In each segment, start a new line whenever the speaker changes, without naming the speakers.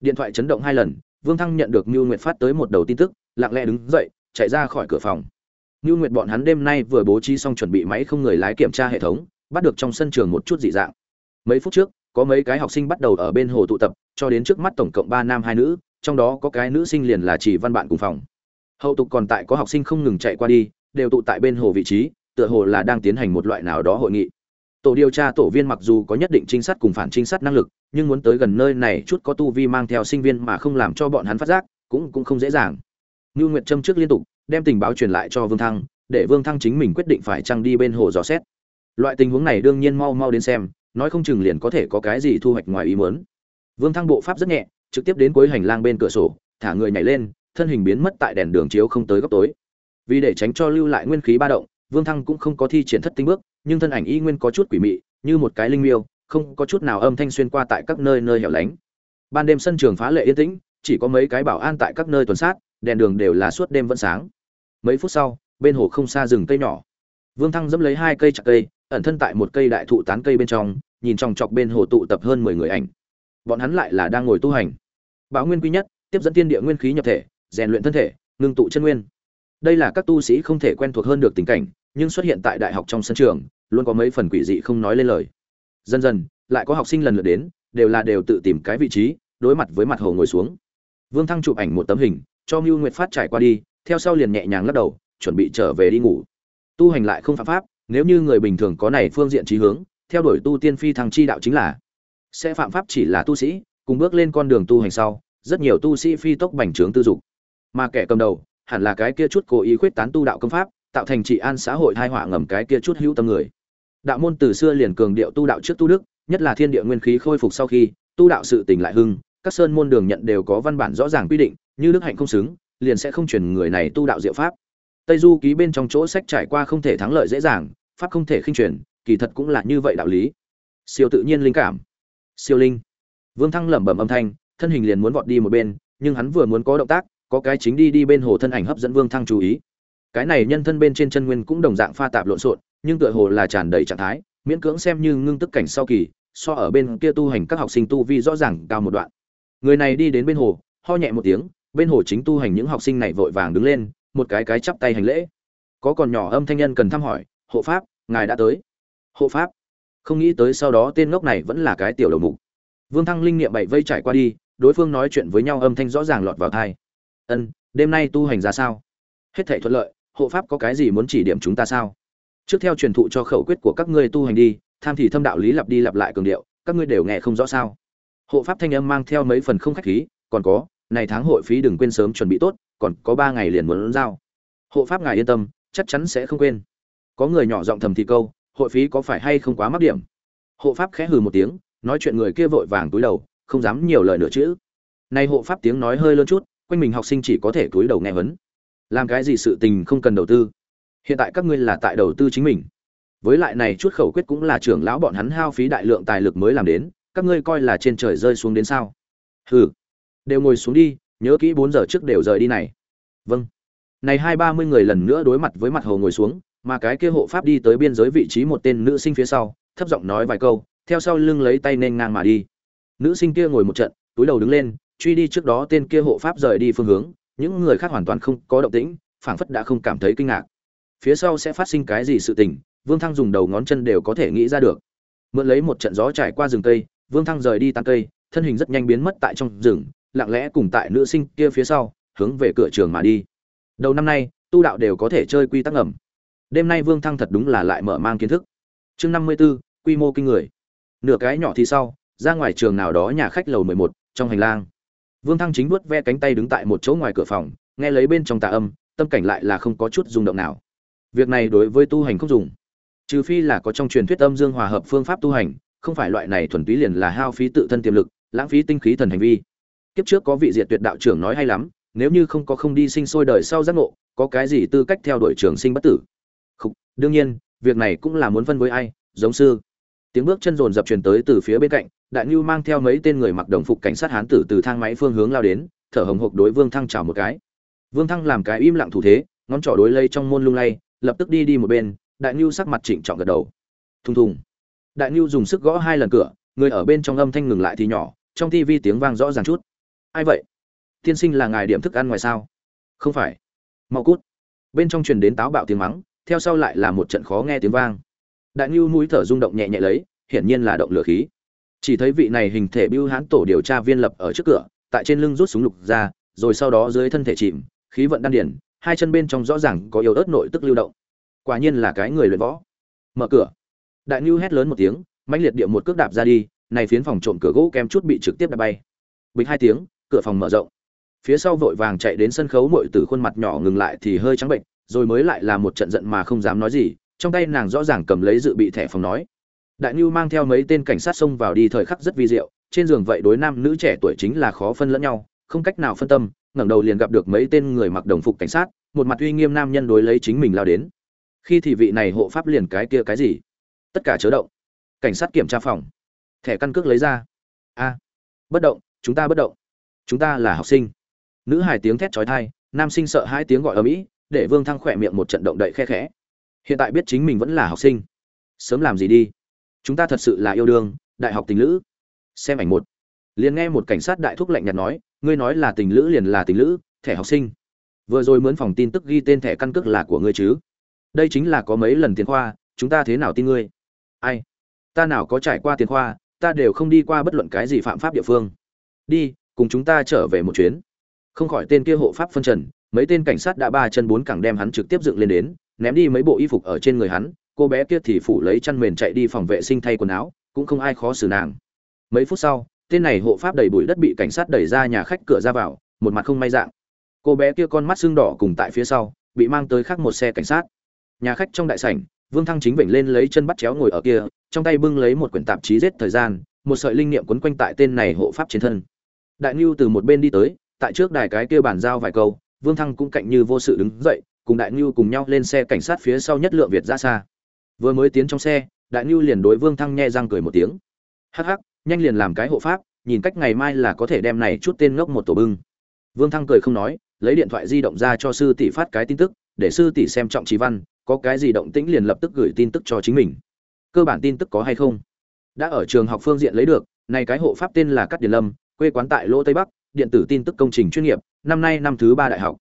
điện thoại chấn động hai lần, vương thăng nhận được mưu nguyệt phát tới một đầu tin tức, lặng lẽ đứng dậy, chạy ra khỏi cửa phòng. Mưu nguyệt bọn hắn đêm nay vừa bố trí xong chuẩn bị máy không người lái kiểm tra hệ thống, bắt được trong sân trường một chút dị dạng. Mấy phút trước, có mấy cái học sinh bắt đầu ở bên hồ tụ tập, cho đến trước mắt tổng cộng ba nam hai nữ, trong đó có cái nữ sinh liền là chỉ văn bạn cùng phòng. Hậu tục còn tại có học sinh không ngừng chạy qua đi, đều tụ tại bên hồ vị trí, tựa hồ là đang tiến hành một loại nào đó hội nghị tổ điều tra tổ viên mặc dù có nhất định trinh sát cùng phản trinh sát năng lực nhưng muốn tới gần nơi này chút có tu vi mang theo sinh viên mà không làm cho bọn hắn phát giác cũng cũng không dễ dàng Ngưu Nguyệt Trâm trước liên tục đem tình báo truyền lại cho Vương Thăng, để Vương Thăng chính mình quyết định phải trăng đi bên hồ dò xét. Loại tình huống này đương nhiên mau mau đến xem, nói không chừng liền có thể có cái gì thu hoạch ngoài ý muốn. Vương Thăng bộ pháp rất nhẹ, trực tiếp đến cuối hành lang bên cửa sổ, thả người nhảy lên, thân hình biến mất tại đèn đường chiếu không tới góc tối. Vì để tránh cho lưu lại nguyên khí ba động, Vương Thăng cũng không có thi triển thất tinh bước, nhưng thân ảnh y nguyên có chút quỷ mị, như một cái linh miêu, không có chút nào âm thanh xuyên qua tại các nơi nơi hẻo lánh. Ban đêm sân trường phá lệ yên tĩnh, chỉ có mấy cái bảo an tại các nơi tuần sát, đèn đường đều là suốt đêm vẫn sáng. Mấy phút sau, bên hồ không xa rừng cây nhỏ. Vương Thăng dẫm lấy hai cây chặt cây, ẩn thân tại một cây đại thụ tán cây bên trong, nhìn chòng chọc bên hồ tụ tập hơn mười người ảnh. Bọn hắn lại là đang ngồi tu hành. Báo nguyên quý nhất, tiếp dẫn tiên địa nguyên khí nhập thể, rèn luyện thân thể, ngưng tụ chân nguyên. Đây là các tu sĩ không thể quen thuộc hơn được tình cảnh, nhưng xuất hiện tại đại học trong sân trường, luôn có mấy phần quỷ dị không nói lên lời. Dần dần, lại có học sinh lần lượt đến, đều là đều tự tìm cái vị trí, đối mặt với mặt hồ ngồi xuống. Vương Thăng chụp ảnh một tấm hình, cho Mưu Nguyệt phát trải qua đi, theo sau liền nhẹ nhàng lắc đầu, chuẩn bị trở về đi ngủ. Tu hành lại không phạm pháp, nếu như người bình thường có này phương diện trí hướng, theo đuổi tu tiên phi thăng chi đạo chính là sẽ phạm pháp chỉ là tu sĩ, cùng bước lên con đường tu hành sau, rất nhiều tu sĩ phi tốc bành trướng tư dục. Mà kẻ cầm đầu, hẳn là cái kia chút cố ý khuyết tán tu đạo công pháp, tạo thành trị an xã hội hai họa ngầm cái kia chút hữu tâm người. Đạo môn từ xưa liền cường điệu tu đạo trước tu đức, nhất là thiên địa nguyên khí khôi phục sau khi, tu đạo sự tình lại hưng, các sơn môn đường nhận đều có văn bản rõ ràng quy định, như đức hạnh không xứng, liền sẽ không truyền người này tu đạo diệu pháp. Tây Du ký bên trong chỗ sách trải qua không thể thắng lợi dễ dàng, pháp không thể khinh truyền, kỳ thật cũng là như vậy đạo lý. Siêu tự nhiên linh cảm. Siêu linh. Vương Thăng lẩm bẩm âm thanh, thân hình liền muốn vọt đi một bên, nhưng hắn vừa muốn có động tác, có cái chính đi đi bên hồ thân ảnh hấp dẫn Vương Thăng chú ý. Cái này nhân thân bên trên chân nguyên cũng đồng dạng pha tạp lộn xộn, nhưng tựa hồ là tràn đầy trạng thái, miễn cưỡng xem như ngưng tức cảnh sau kỳ, so ở bên kia tu hành các học sinh tu vi rõ ràng cao một đoạn. Người này đi đến bên hồ, ho nhẹ một tiếng, bên hồ chính tu hành những học sinh này vội vàng đứng lên, một cái cái chắp tay hành lễ. Có còn nhỏ âm thanh nhân cần thăm hỏi, "Hộ pháp, ngài đã tới." "Hộ pháp?" Không nghĩ tới sau đó tên ngốc này vẫn là cái tiểu đầu mục. Vương Thăng linh niệm bảy vây trải qua đi, đối phương nói chuyện với nhau âm thanh rõ ràng lọt vào tai. "Ân, đêm nay tu hành ra sao?" "Hết thảy thuận lợi, hộ pháp có cái gì muốn chỉ điểm chúng ta sao?" "Trước theo truyền thụ cho khẩu quyết của các ngươi tu hành đi, tham thì thâm đạo lý lặp đi lặp lại cường điệu, các ngươi đều nghe không rõ sao?" Hộ pháp thanh âm mang theo mấy phần không khách khí, còn có, này tháng hội phí đừng quên sớm chuẩn bị tốt, còn có ba ngày liền muốn giao. Hộ pháp ngài yên tâm, chắc chắn sẽ không quên. Có người nhỏ giọng thầm thì câu, hội phí có phải hay không quá mắc điểm? Hộ pháp khẽ hừ một tiếng, nói chuyện người kia vội vàng túi đầu, không dám nhiều lời nữa chứ. Này hộ pháp tiếng nói hơi lớn chút, quanh mình học sinh chỉ có thể túi đầu nghe vấn. Làm cái gì sự tình không cần đầu tư. Hiện tại các ngươi là tại đầu tư chính mình. Với lại này chút khẩu quyết cũng là trưởng lão bọn hắn hao phí đại lượng tài lực mới làm đến, các ngươi coi là trên trời rơi xuống đến sao? Hừ, đều ngồi xuống đi nhớ kỹ bốn giờ trước đều rời đi này vâng này hai ba mươi người lần nữa đối mặt với mặt hồ ngồi xuống mà cái kia hộ pháp đi tới biên giới vị trí một tên nữ sinh phía sau thấp giọng nói vài câu theo sau lưng lấy tay nên ngang mà đi nữ sinh kia ngồi một trận túi đầu đứng lên truy đi trước đó tên kia hộ pháp rời đi phương hướng những người khác hoàn toàn không có động tĩnh, phảng phất đã không cảm thấy kinh ngạc. Phía sau sẽ phát sinh cái gì sự tình, vương thăng dùng đầu ngón chân đều có thể nghĩ ra được. Mượn lấy một trận gió trải qua rừng cây, vương thăng rời đi tan cây, thân hình rất nhanh biến mất tại trong rừng, lặng lẽ cùng tại nữ sinh kia phía sau, hướng về cửa trường mà đi. Đầu năm nay, tu đạo đều có thể chơi quy tắc ngầm. Đêm nay vương thăng thật đúng là lại mở mang kiến thức. Chương năm mươi b ố quy mô kinh người. Nửa cái nhỏ thì sau, ra ngoài trường nào đó nhà khách lầu mười một, trong hành lang vương thăng chính vuốt ve cánh tay đứng tại một chỗ ngoài cửa phòng nghe lấy bên trong tà âm tâm cảnh lại là không có chút rung động nào. Việc này đối với tu hành không dùng. Trừ phi là có trong truyền thuyết âm dương hòa hợp phương pháp tu hành không phải loại này thuần túy liền là hao phí tự thân tiềm lực lãng phí tinh khí thần hành vi. Kiếp trước có vị diệt tuyệt đạo trưởng nói hay lắm nếu như không có không đi sinh sôi đời sau giác ngộ có cái gì tư cách theo đuổi trường sinh bất tử? Không, đương nhiên việc này cũng là muốn phân với ai giống sư tiếng bước chân rồn dập truyền tới từ phía bên cạnh, đại ngưu mang theo mấy tên người mặc đồng phục cảnh sát hán tử từ thang máy phương hướng lao đến, thở hồng hộc đối vương thăng chào một cái. Vương thăng làm cái im lặng thủ thế, ngón trỏ đối lây trong môn lung lay, lập tức đi đi một bên, đại ngưu sắc mặt trịnh trọng gật đầu. Thùng thùng. Đại ngưu dùng sức gõ hai lần cửa, người ở bên trong âm thanh ngừng lại thì nhỏ, trong tivi tiếng vang rõ ràng chút. Ai vậy? Tiên sinh là ngài điểm thức ăn ngoài sao? Không phải. Mau cút. Bên trong truyền đến táo bạo tiếng mắng, theo sau lại là một trận khó nghe tiếng vang đại ngưu mũi thở rung động nhẹ nhẹ lấy, hiển nhiên là động lửa khí. Chỉ thấy vị này hình thể bưu hãn tổ điều tra viên lập ở trước cửa, tại trên lưng rút súng lục ra, rồi sau đó dưới thân thể chìm, khí vận đan điển hai chân bên trong rõ ràng có yếu ớt nội tức lưu động. Quả nhiên là cái người luyện võ. Mở cửa. Đại ngưu hét lớn một tiếng, mãnh liệt địa một cước đạp ra đi, này phiến phòng trộm cửa gỗ kem chút bị trực tiếp đạp bay. Bịch hai tiếng, cửa phòng mở rộng. Phía sau vội vàng chạy đến sân khấu muội từ khuôn mặt nhỏ ngừng lại thì hơi trắng bệnh, rồi mới lại là một trận giận mà không dám nói gì trong tay nàng rõ ràng cầm lấy dự bị thẻ phòng nói. Đại nhu mang theo mấy tên cảnh sát xông vào đi thời khắc rất vi diệu, trên giường vậy đối nam nữ trẻ tuổi chính là khó phân lẫn nhau, không cách nào phân tâm, ngẩng đầu liền gặp được mấy tên người mặc đồng phục cảnh sát, một mặt uy nghiêm nam nhân đối lấy chính mình lao đến. Khi thì vị này hộ pháp liền cái kia cái gì? Tất cả chớ động. Cảnh sát kiểm tra phòng. Thẻ căn cước lấy ra. A. Bất động, chúng ta bất động. Chúng ta là học sinh. Nữ hài tiếng thét trói thai nam sinh sợ hai tiếng gọi ở mỹ để vương thăng khỏe miệng một trận động đậy khe khẽ hiện tại biết chính mình vẫn là học sinh. Sớm làm gì đi. Chúng ta thật sự là yêu đương, đại học tình lữ. Xem ảnh một. Liền nghe một cảnh sát đại thúc lạnh nhạt nói, ngươi nói là tình lữ liền là tình lữ, thẻ học sinh. Vừa rồi mướn phòng tin tức ghi tên thẻ căn cước là của ngươi chứ? Đây chính là có mấy lần tiền khoa, chúng ta thế nào tin ngươi? Ai? Ta nào có trải qua tiền khoa, ta đều không đi qua bất luận cái gì phạm pháp địa phương. Đi, cùng chúng ta trở về một chuyến. Không khỏi tên kia hộ pháp phân trần, mấy tên cảnh sát đã ba chân bốn cẳng đem hắn trực tiếp dựng lên đến ném đi mấy bộ y phục ở trên người hắn, cô bé kia thì phủ lấy chăn mền chạy đi phòng vệ sinh thay quần áo, cũng không ai khó xử nàng. Mấy phút sau, tên này hộ pháp đầy bụi đất bị cảnh sát đẩy ra nhà khách cửa ra vào, một mặt không may dạng. Cô bé kia con mắt xương đỏ cùng tại phía sau, bị mang tới khác một xe cảnh sát. Nhà khách trong đại sảnh, vương thăng chính vểnh lên lấy chân bắt chéo ngồi ở kia, trong tay bưng lấy một quyển tạp chí giết thời gian, một sợi linh niệm quấn quanh tại tên này hộ pháp trên thân. Đại ngưu từ một bên đi tới, tại trước đài cái kia bàn giao vài câu, vương thăng cũng cạnh như vô sự đứng dậy cùng đại nhu cùng nhau lên xe cảnh sát phía sau nhất lượng việt ra xa. Vừa mới tiến trong xe, đại nhu liền đối vương thăng nhẹ răng cười một tiếng. Hắc hắc, nhanh liền làm cái hộ pháp, nhìn cách ngày mai là có thể đem này chút tên ngốc một tổ bưng. Vương thăng cười không nói, lấy điện thoại di động ra cho sư tỷ phát cái tin tức, để sư tỷ xem trọng trí văn, có cái gì động tĩnh liền lập tức gửi tin tức cho chính mình. Cơ bản tin tức có hay không? Đã ở trường học phương diện lấy được, này cái hộ pháp tên là cát điền lâm, quê quán tại lỗ tây bắc, điện tử tin tức công trình chuyên nghiệp, năm nay năm thứ ba đại học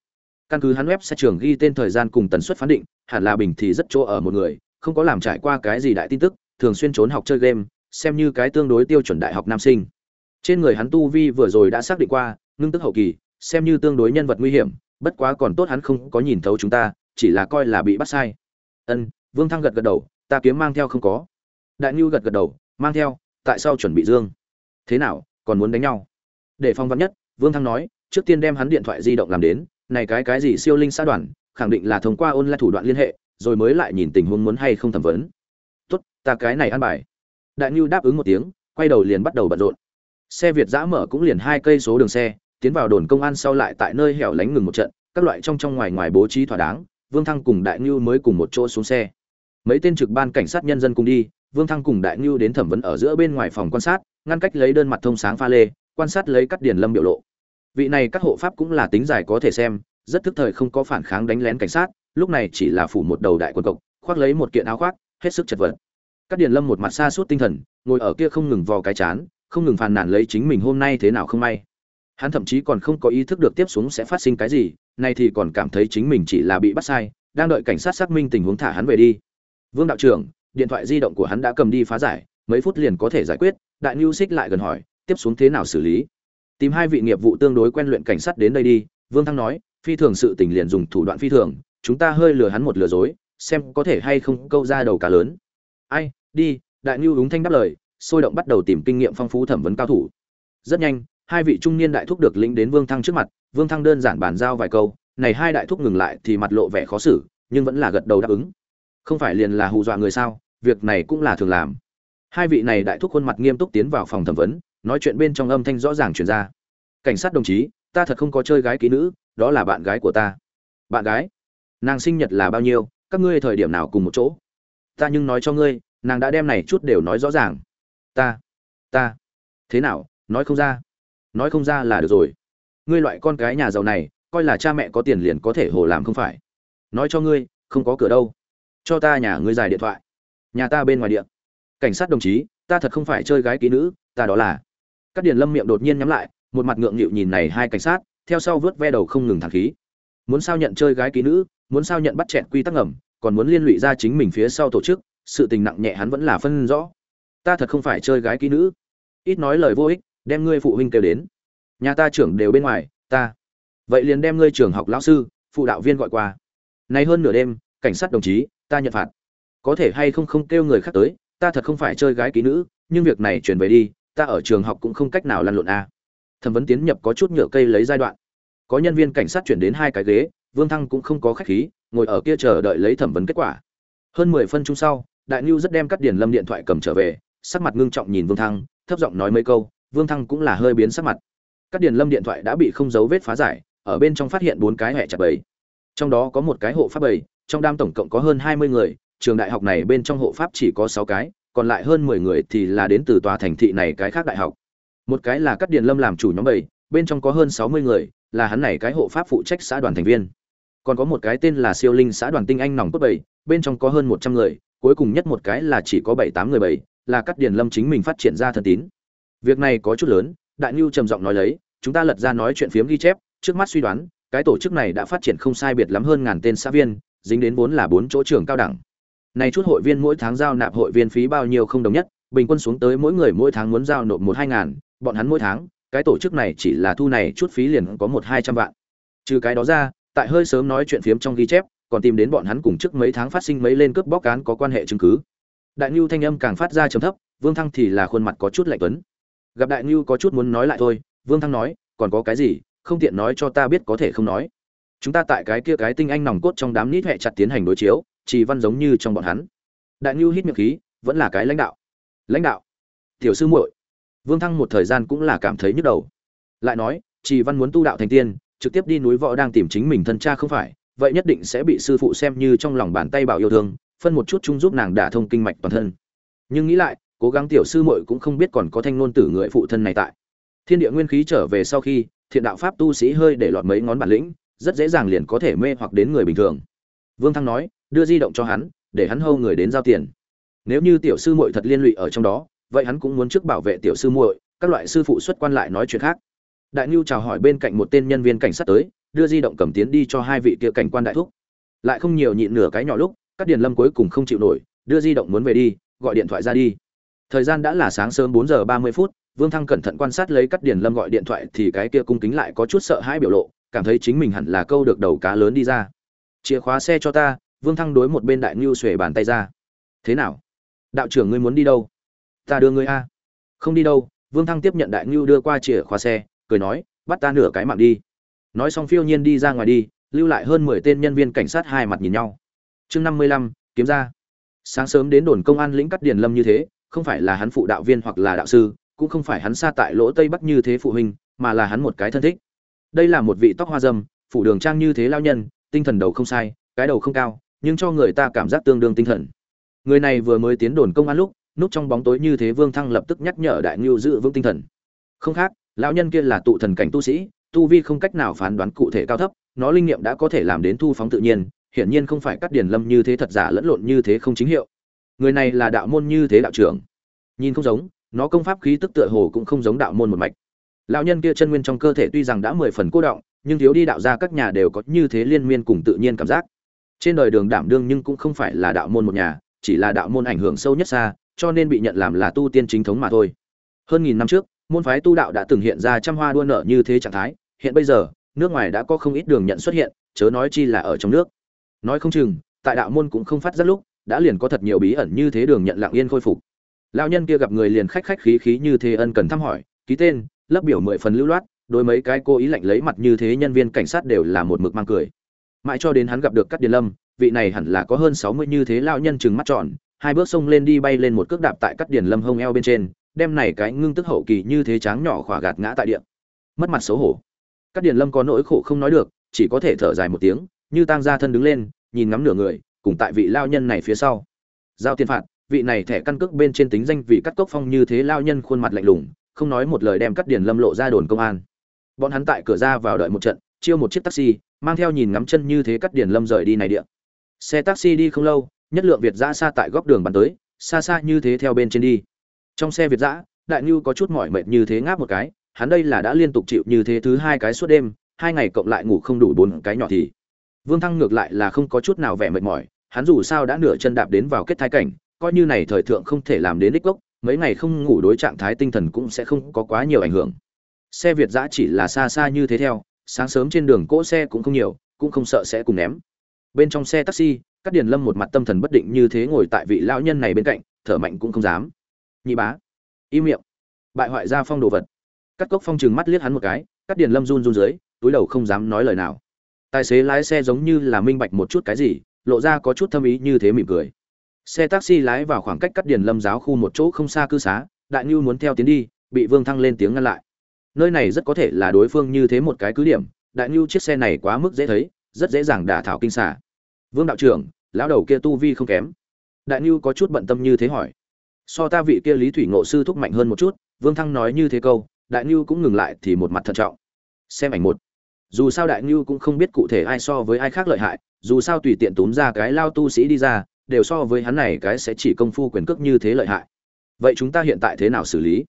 căn cứ hắn web sẽ trường ghi tên thời gian cùng tần suất phán định, hẳn là bình thì rất chỗ ở một người, không có làm trải qua cái gì đại tin tức, thường xuyên trốn học chơi game, xem như cái tương đối tiêu chuẩn đại học nam sinh. Trên người hắn tu vi vừa rồi đã xác định qua, ngưng tức hậu kỳ, xem như tương đối nhân vật nguy hiểm, bất quá còn tốt hắn không có nhìn thấu chúng ta, chỉ là coi là bị bắt sai. Ân, vương thăng gật gật đầu, ta kiếm mang theo không có. Đại ngưu gật gật đầu, mang theo, tại sao chuẩn bị dương? Thế nào, còn muốn đánh nhau? Để phong vắn nhất, vương thăng nói, trước tiên đem hắn điện thoại di động làm đến này cái cái gì siêu linh xã đoàn, khẳng định là thông qua ôn lại thủ đoạn liên hệ, rồi mới lại nhìn tình huống muốn hay không thẩm vấn. Tốt, ta cái này ăn bài. Đại ngưu đáp ứng một tiếng, quay đầu liền bắt đầu bận rộn. Xe việt giã mở cũng liền hai cây số đường xe, tiến vào đồn công an sau lại tại nơi hẻo lánh ngừng một trận, các loại trong trong ngoài ngoài bố trí thỏa đáng, vương thăng cùng đại ngưu mới cùng một chỗ xuống xe. Mấy tên trực ban cảnh sát nhân dân cùng đi, vương thăng cùng đại ngưu đến thẩm vấn ở giữa bên ngoài phòng quan sát, ngăn cách lấy đơn mặt thông sáng pha lê, quan sát lấy cắt điển lâm biểu lộ vị này các hộ pháp cũng là tính giải có thể xem, rất thức thời không có phản kháng đánh lén cảnh sát, lúc này chỉ là phủ một đầu đại quân cộc, khoác lấy một kiện áo khoác, hết sức chật vật. Các điền lâm một mặt xa suốt tinh thần, ngồi ở kia không ngừng vò cái chán, không ngừng phàn nàn lấy chính mình hôm nay thế nào không may. Hắn thậm chí còn không có ý thức được tiếp xuống sẽ phát sinh cái gì, nay thì còn cảm thấy chính mình chỉ là bị bắt sai, đang đợi cảnh sát xác minh tình huống thả hắn về đi. Vương đạo trưởng, điện thoại di động của hắn đã cầm đi phá giải, mấy phút liền có thể giải quyết, đại nhu xích lại gần hỏi, tiếp xuống thế nào xử lý? Tìm hai vị nghiệp vụ tương đối quen luyện cảnh sát đến đây đi, vương thăng nói, phi thường sự tình liền dùng thủ đoạn phi thường, chúng ta hơi lừa hắn một lừa dối, xem có thể hay không câu ra đầu cá lớn. Ai, đi, đại ngưu đúng thanh đáp lời, sôi động bắt đầu tìm kinh nghiệm phong phú thẩm vấn cao thủ. Rất nhanh, hai vị trung niên đại thúc được lĩnh đến vương thăng trước mặt, vương thăng đơn giản bàn giao vài câu, này hai đại thúc ngừng lại thì mặt lộ vẻ khó xử, nhưng vẫn là gật đầu đáp ứng. Không phải liền là hù dọa người sao, việc này cũng là thường làm. Hai vị này đại thúc khuôn mặt nghiêm túc tiến vào phòng thẩm vấn nói chuyện bên trong âm thanh rõ ràng truyền ra. Cảnh sát đồng chí, ta thật không có chơi gái kỹ nữ, đó là bạn gái của ta. Bạn gái? Nàng sinh nhật là bao nhiêu, các ngươi thời điểm nào cùng một chỗ? Ta nhưng nói cho ngươi, nàng đã đem này chút đều nói rõ ràng. Ta ta. Thế nào, nói không ra? Nói không ra là được rồi. Ngươi loại con gái nhà giàu này, coi là cha mẹ có tiền liền có thể hồ làm không phải. Nói cho ngươi, không có cửa đâu. Cho ta nhà ngươi dài điện thoại. Nhà ta bên ngoài điện cảnh sát đồng chí, ta thật không phải chơi gái kỹ nữ, ta đó là các điền lâm miệng đột nhiên nhắm lại, một mặt ngượng nghịu nhìn này hai cảnh sát, theo sau vớt ve đầu không ngừng thẳng khí. Muốn sao nhận chơi gái ký nữ, muốn sao nhận bắt chẹn quy tắc ngầm, còn muốn liên lụy ra chính mình phía sau tổ chức, sự tình nặng nhẹ hắn vẫn là phân rõ. Ta thật không phải chơi gái ký nữ. Ít nói lời vô ích, đem ngươi phụ huynh kêu đến. Nhà ta trưởng đều bên ngoài, ta. Vậy liền đem ngươi trường học lão sư, phụ đạo viên gọi qua. Nay hơn nửa đêm, cảnh sát đồng chí, ta nhận phạt. Có thể hay không không kêu người khác tới, ta thật không phải chơi gái ký nữ, nhưng việc này chuyển về đi ta ở trường học cũng không cách nào lăn lộn a thẩm vấn tiến nhập có chút nhựa cây lấy giai đoạn. Có nhân viên cảnh sát chuyển đến hai cái ghế, vương thăng cũng không có khách khí, ngồi ở kia chờ đợi lấy thẩm vấn kết quả. Hơn mười phân chung sau, đại nhu rất đem cắt điền lâm điện thoại cầm trở về, sắc mặt ngưng trọng nhìn vương thăng, thấp giọng nói mấy câu, vương thăng cũng là hơi biến sắc mặt. Cắt điền lâm điện thoại đã bị không dấu vết phá giải, ở bên trong phát hiện bốn cái hẹ chặt bầy. Trong đó có một cái hộ pháp bầy, trong đám tổng cộng có hơn hai mươi người, trường đại học này bên trong hộ pháp chỉ có sáu cái còn lại hơn mười người thì là đến từ tòa thành thị này cái khác đại học. Một cái là Cát điền lâm làm chủ nhóm bảy, bên trong có hơn sáu mươi người, là hắn này cái hộ pháp phụ trách xã đoàn thành viên. Còn có một cái tên là siêu linh xã đoàn tinh anh nòng cốt bảy, bên trong có hơn một trăm người, cuối cùng nhất một cái là chỉ có bảy tám người bảy, là Cát điền lâm chính mình phát triển ra thân tín. Việc này có chút lớn, đại Nưu trầm giọng nói lấy, chúng ta lật ra nói chuyện phiếm ghi chép, trước mắt suy đoán, cái tổ chức này đã phát triển không sai biệt lắm hơn ngàn tên xã viên, dính đến vốn là bốn chỗ trường cao đẳng này chút hội viên mỗi tháng giao nạp hội viên phí bao nhiêu không đồng nhất, bình quân xuống tới mỗi người mỗi tháng muốn giao nộp một hai ngàn, bọn hắn mỗi tháng, cái tổ chức này chỉ là thu này chút phí liền có một hai trăm vạn. Trừ cái đó ra, tại hơi sớm nói chuyện phiếm trong ghi chép, còn tìm đến bọn hắn cùng trước mấy tháng phát sinh mấy lên cướp bóc cán có quan hệ chứng cứ. Đại Nưu thanh âm càng phát ra trầm thấp, vương thăng thì là khuôn mặt có chút lạnh tuấn. Gặp đại Nưu có chút muốn nói lại thôi, vương thăng nói, còn có cái gì, không tiện nói cho ta biết có thể không nói. Chúng ta tại cái kia cái tinh anh nòng cốt trong đám nít hệ chặt tiến hành đối chiếu chỉ văn giống như trong bọn hắn. Đại ngưu hít miệng khí, vẫn là cái lãnh đạo. Lãnh đạo? Tiểu sư muội. Vương thăng một thời gian cũng là cảm thấy nhức đầu. Lại nói chỉ văn muốn tu đạo thành tiên, trực tiếp đi núi võ đang tìm chính mình thân cha không phải, vậy nhất định sẽ bị sư phụ xem như trong lòng bàn tay bảo yêu thương, phân một chút chung giúp nàng đả thông kinh mạch toàn thân. Nhưng nghĩ lại, cố gắng tiểu sư muội cũng không biết còn có thanh ngôn tử người phụ thân này tại. Thiên địa nguyên khí trở về sau khi, thiện đạo pháp tu sĩ hơi để lọt mấy ngón bản lĩnh, rất dễ dàng liền có thể mê hoặc đến người bình thường. Vương thăng nói đưa di động cho hắn, để hắn hâu người đến giao tiền. Nếu như tiểu sư muội thật liên lụy ở trong đó, vậy hắn cũng muốn trước bảo vệ tiểu sư muội, các loại sư phụ xuất quan lại nói chuyện khác. Đại ngưu chào hỏi bên cạnh một tên nhân viên cảnh sát tới, đưa di động cầm tiến đi cho hai vị kia cảnh quan đại thúc. Lại không nhiều nhịn nửa cái nhỏ lúc, các điền lâm cuối cùng không chịu nổi, đưa di động muốn về đi, gọi điện thoại ra đi. Thời gian đã là sáng sớm bốn giờ ba mươi phút, vương thăng cẩn thận quan sát lấy các điền lâm gọi điện thoại thì cái kia cung kính lại có chút sợ hãi biểu lộ, cảm thấy chính mình hẳn là câu được đầu cá lớn đi ra. Chìa khóa xe cho ta vương thăng đối một bên đại ngưu xuề bàn tay ra. Thế nào? Đạo trưởng ngươi muốn đi đâu? Ta đưa ngươi a. Không đi đâu. Vương thăng tiếp nhận đại ngưu đưa qua chìa khóa xe, cười nói, bắt ta nửa cái mạng đi. Nói xong phiêu nhiên đi ra ngoài đi, lưu lại hơn mười tên nhân viên cảnh sát hai mặt nhìn nhau. Chương năm mươi lăm, kiếm ra. Sáng sớm đến đồn công an lĩnh cắt điền lâm như thế, không phải là hắn phụ đạo viên hoặc là đạo sư, cũng không phải hắn xa tại lỗ tây bắc như thế phụ huynh, mà là hắn một cái thân thích. Đây là một vị tóc hoa dâm, phủ đường trang như thế lao nhân, tinh thần đầu không sai, cái đầu không cao nhưng cho người ta cảm giác tương đương tinh thần. Người này vừa mới tiến đồn công an lúc, núp trong bóng tối như thế vương thăng lập tức nhắc nhở đại ngưu giữ vững tinh thần. Không khác, lão nhân kia là tụ thần cảnh tu sĩ, tu vi không cách nào phán đoán cụ thể cao thấp, nó linh nghiệm đã có thể làm đến thu phóng tự nhiên, hiển nhiên không phải cắt điển lâm như thế thật giả lẫn lộn như thế không chính hiệu. Người này là đạo môn như thế đạo trưởng. Nhìn không giống, nó công pháp khí tức tựa hồ cũng không giống đạo môn một mạch. Lão nhân kia chân nguyên trong cơ thể tuy rằng đã mười phần cô động, nhưng thiếu đi đạo ra các nhà đều có như thế liên miên cùng tự nhiên cảm giác trên đời đường đảm đương nhưng cũng không phải là đạo môn một nhà, chỉ là đạo môn ảnh hưởng sâu nhất xa, cho nên bị nhận làm là tu tiên chính thống mà thôi. Hơn nghìn năm trước, môn phái tu đạo đã từng hiện ra trăm hoa đua nợ như thế trạng thái, hiện bây giờ, nước ngoài đã có không ít đường nhận xuất hiện, chớ nói chi là ở trong nước. Nói không chừng, tại đạo môn cũng không phát rất lúc, đã liền có thật nhiều bí ẩn như thế đường nhận lặng yên khôi phục. Lão nhân kia gặp người liền khách khách khí khí như thế ân cần thăm hỏi, ký tên lấp biểu mười phần lưu loát đôi mấy cái cô ý lạnh lấy mặt như thế nhân viên cảnh sát đều là một mực mang cười mãi cho đến hắn gặp được cắt điền lâm, vị này hẳn là có hơn sáu mươi như thế lão nhân chừng mắt tròn, hai bước xông lên đi bay lên một cước đạp tại cắt điền lâm hông eo bên trên, đem này cái ngưng tức hậu kỳ như thế tráng nhỏ khỏa gạt ngã tại địa. Mất mặt xấu hổ. Cắt điền lâm có nỗi khổ không nói được, chỉ có thể thở dài một tiếng, như tang ra thân đứng lên, nhìn ngắm nửa người, cùng tại vị lao nhân này phía sau. Giao tiền phạt, vị này thẻ căn cước bên trên tính danh vị cắt cốc phong như thế lao nhân khuôn mặt lạnh lùng, không nói một lời đem cắt điền lâm lộ ra đồn công an. Bọn hắn tại cửa ra vào đợi một trận, chiêu một chiếc taxi mang theo nhìn ngắm chân như thế cắt điền lâm rời đi này địa. Xe taxi đi không lâu, nhất lượng việt giã xa tại góc đường bắn tới, xa xa như thế theo bên trên đi. Trong xe việt giã đại ngưu có chút mỏi mệt như thế ngáp một cái, hắn đây là đã liên tục chịu như thế thứ hai cái suốt đêm, hai ngày cộng lại ngủ không đủ bốn cái nhỏ thì. Vương thăng ngược lại là không có chút nào vẻ mệt mỏi, hắn dù sao đã nửa chân đạp đến vào kết thái cảnh, coi như này thời thượng không thể làm đến đích gốc, mấy ngày không ngủ đối trạng thái tinh thần cũng sẽ không có quá nhiều ảnh hưởng. Xe việt giã chỉ là xa xa như thế theo sáng sớm trên đường cỗ xe cũng không nhiều, cũng không sợ sẽ cùng ném. Bên trong xe taxi các điền lâm một mặt tâm thần bất định như thế ngồi tại vị lão nhân này bên cạnh, thở mạnh cũng không dám. Nhị bá. Im miệng. Bại hoại ra phong đồ vật. Cắt cốc phong trừng mắt liếc hắn một cái các điền lâm run run dưới, túi đầu không dám nói lời nào. Tài xế lái xe giống như là minh bạch một chút cái gì, lộ ra có chút thâm ý như thế mỉm cười. Xe taxi lái vào khoảng cách cắt điền lâm giáo khu một chỗ không xa cư xá, đại ngưu muốn theo tiến đi, bị vương thăng lên tiếng ngăn lại nơi này rất có thể là đối phương như thế một cái cứ điểm, đại nhu chiếc xe này quá mức dễ thấy, rất dễ dàng đả thảo kinh xả vương đạo trưởng, lão đầu kia tu vi không kém. Đại nhu có chút bận tâm như thế hỏi. So ta vị kia lý thủy ngộ sư thúc mạnh hơn một chút, vương thăng nói như thế câu, đại nhu cũng ngừng lại thì một mặt thận trọng. Xem ảnh một. Dù sao đại nhu cũng không biết cụ thể ai so với ai khác lợi hại, dù sao tùy tiện túm ra cái lao tu sĩ đi ra, đều so với hắn này cái sẽ chỉ công phu quyền cước như thế lợi hại. Vậy chúng ta hiện tại thế nào xử lý?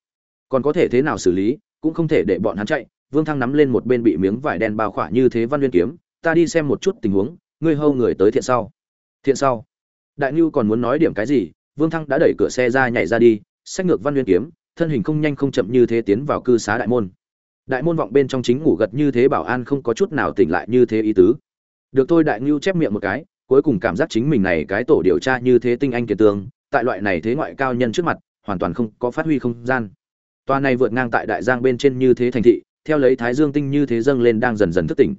Còn có thể thế nào xử lý? Cũng không thể để bọn hắn chạy. Vương thăng nắm lên một bên bị miếng vải đen bao khỏa như thế văn nguyên kiếm. Ta đi xem một chút tình huống, ngươi hâu người tới thiện sau. Thiện sau. Đại ngưu còn muốn nói điểm cái gì? Vương thăng đã đẩy cửa xe ra nhảy ra đi, xách ngược văn nguyên kiếm, thân hình không nhanh không chậm như thế tiến vào cư xá đại môn. Đại môn vọng bên trong chính ngủ gật như thế bảo an không có chút nào tỉnh lại như thế ý tứ. Được thôi, đại ngưu chép miệng một cái, cuối cùng cảm giác chính mình này cái tổ điều tra như thế tinh anh kiệt tương tại loại này thế ngoại cao nhân trước mặt, hoàn toàn không có phát huy không gian toa này vượt ngang tại đại giang bên trên như thế thành thị, theo lấy thái dương tinh như thế dâng lên đang dần dần thức tỉnh.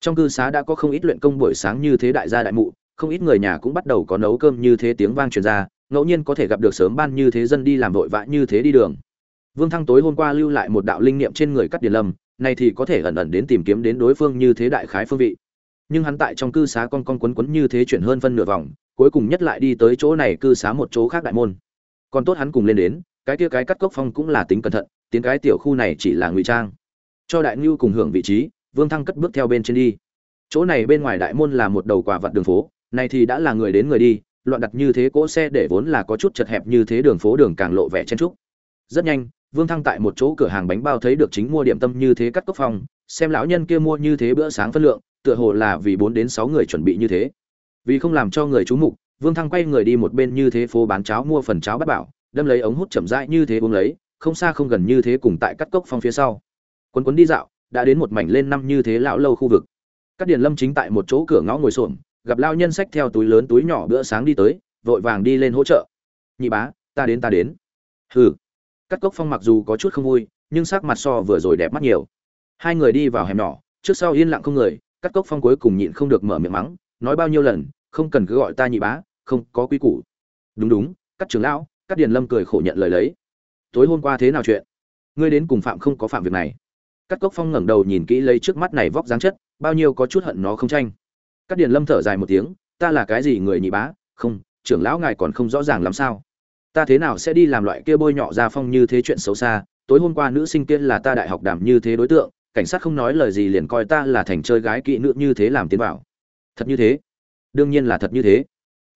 Trong cư xá đã có không ít luyện công buổi sáng như thế đại gia đại mụ, không ít người nhà cũng bắt đầu có nấu cơm như thế tiếng vang truyền ra, ngẫu nhiên có thể gặp được sớm ban như thế dân đi làm vội vã như thế đi đường. Vương thăng tối hôm qua lưu lại một đạo linh niệm trên người cắt điền lâm này thì có thể ẩn ẩn đến tìm kiếm đến đối phương như thế đại khái phương vị. Nhưng hắn tại trong cư xá con con quấn quấn như thế chuyển hơn phân nửa vòng, cuối cùng nhất lại đi tới chỗ này cư xá một chỗ khác đại môn. Còn tốt hắn cùng lên đến cái kia cái cắt cốc phong cũng là tính cẩn thận tiếng cái tiểu khu này chỉ là ngụy trang. Cho đại ngưu cùng hưởng vị trí, vương thăng cất bước theo bên trên đi. Chỗ này bên ngoài đại môn là một đầu quả vặt đường phố, này thì đã là người đến người đi, loạn đặt như thế cỗ xe để vốn là có chút chật hẹp như thế đường phố đường càng lộ vẻ chen trúc rất nhanh, vương thăng tại một chỗ cửa hàng bánh bao thấy được chính mua điểm tâm như thế cắt cốc phong, xem lão nhân kia mua như thế bữa sáng phân lượng, tựa hồ là vì bốn đến sáu người chuẩn bị như thế. Vì không làm cho người chú mục, vương thăng quay người đi một bên như thế phố bán cháo mua phần cháo bắt bảo đâm lấy ống hút chậm rãi như thế uống lấy, không xa không gần như thế cùng tại cắt cốc phong phía sau. Quấn quấn đi dạo, đã đến một mảnh lên năm như thế lão lâu khu vực. Các điền lâm chính tại một chỗ cửa ngõ ngồi xổm, gặp lao nhân sách theo túi lớn túi nhỏ bữa sáng đi tới, vội vàng đi lên hỗ trợ. Nhị bá, ta đến ta đến. Hừ. Cắt cốc phong mặc dù có chút không vui, nhưng sắc mặt so vừa rồi đẹp mắt nhiều. Hai người đi vào hẻm nhỏ, trước sau yên lặng không người, cắt cốc phong cuối cùng nhịn không được mở miệng mắng, nói bao nhiêu lần, không cần cứ gọi ta nhị bá, không có quy củ. Đúng đúng, cắt trưởng lão các điền lâm cười khổ nhận lời lấy. Tối hôm qua thế nào chuyện? Ngươi đến cùng phạm không có phạm việc này. Các cốc phong ngẩng đầu nhìn kỹ lấy trước mắt này vóc dáng chất, bao nhiêu có chút hận nó không tranh. Các điền lâm thở dài một tiếng, ta là cái gì người nhị bá? Không, trưởng lão ngài còn không rõ ràng làm sao? Ta thế nào sẽ đi làm loại kia bôi nhọ ra phong như thế chuyện xấu xa? Tối hôm qua nữ sinh kia là ta đại học đảm như thế đối tượng, cảnh sát không nói lời gì liền coi ta là thành chơi gái kỹ nữ như thế làm tiến vào thật như thế? Đương nhiên là thật như thế.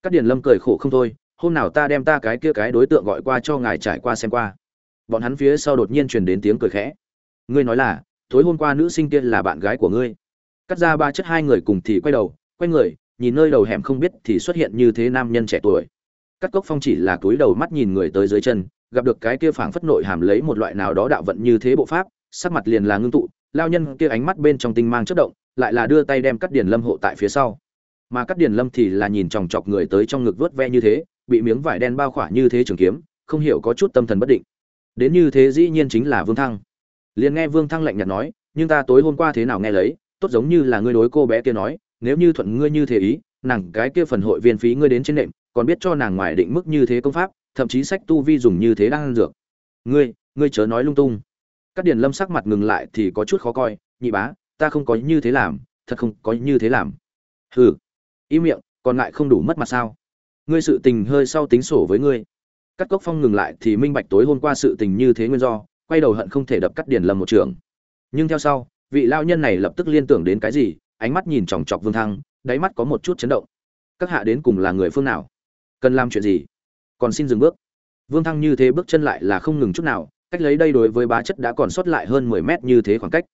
Các điền lâm cười khổ không thôi hôm nào ta đem ta cái kia cái đối tượng gọi qua cho ngài trải qua xem qua. Bọn hắn phía sau đột nhiên truyền đến tiếng cười khẽ. Ngươi nói là, tối hôm qua nữ sinh kia là bạn gái của ngươi. Cắt ra ba chất hai người cùng thì quay đầu, quay người, nhìn nơi đầu hẻm không biết thì xuất hiện như thế nam nhân trẻ tuổi. Cắt cốc phong chỉ là túi đầu mắt nhìn người tới dưới chân, gặp được cái kia phảng phất nội hàm lấy một loại nào đó đạo vận như thế bộ pháp, sắc mặt liền là ngưng tụ, lao nhân kia ánh mắt bên trong tinh mang chất động, lại là đưa tay đem cắt điền lâm hộ tại phía sau. Mà cắt điền lâm thì là nhìn chòng chọc người tới trong ngực vớt ve như thế bị miếng vải đen bao khỏa như thế trường kiếm, không hiểu có chút tâm thần bất định. Đến như thế dĩ nhiên chính là vương thăng. Liền nghe vương thăng lạnh nhạt nói, nhưng ta tối hôm qua thế nào nghe lấy, tốt giống như là ngươi đối cô bé kia nói, nếu như thuận ngươi như thế ý, nàng cái kia phần hội viên phí ngươi đến trên nệm, còn biết cho nàng ngoài định mức như thế công pháp, thậm chí sách tu vi dùng như thế đang ăn dược. Ngươi ngươi chớ nói lung tung. Các điển lâm sắc mặt ngừng lại thì có chút khó coi, nhị bá, ta không có như thế làm, thật không có như thế làm. Hừ, im miệng, còn lại không đủ mất mặt sao? Ngươi sự tình hơi sau tính sổ với ngươi. Cắt cốc phong ngừng lại thì minh bạch tối hôm qua sự tình như thế nguyên do, quay đầu hận không thể đập cắt điển lâm một trường. Nhưng theo sau, vị lao nhân này lập tức liên tưởng đến cái gì, ánh mắt nhìn chòng chọc vương thăng, đáy mắt có một chút chấn động. Các hạ đến cùng là người phương nào? Cần làm chuyện gì? Còn xin dừng bước. Vương thăng như thế bước chân lại là không ngừng chút nào, cách lấy đây đối với bá chất đã còn sót lại hơn mười mét như thế khoảng cách.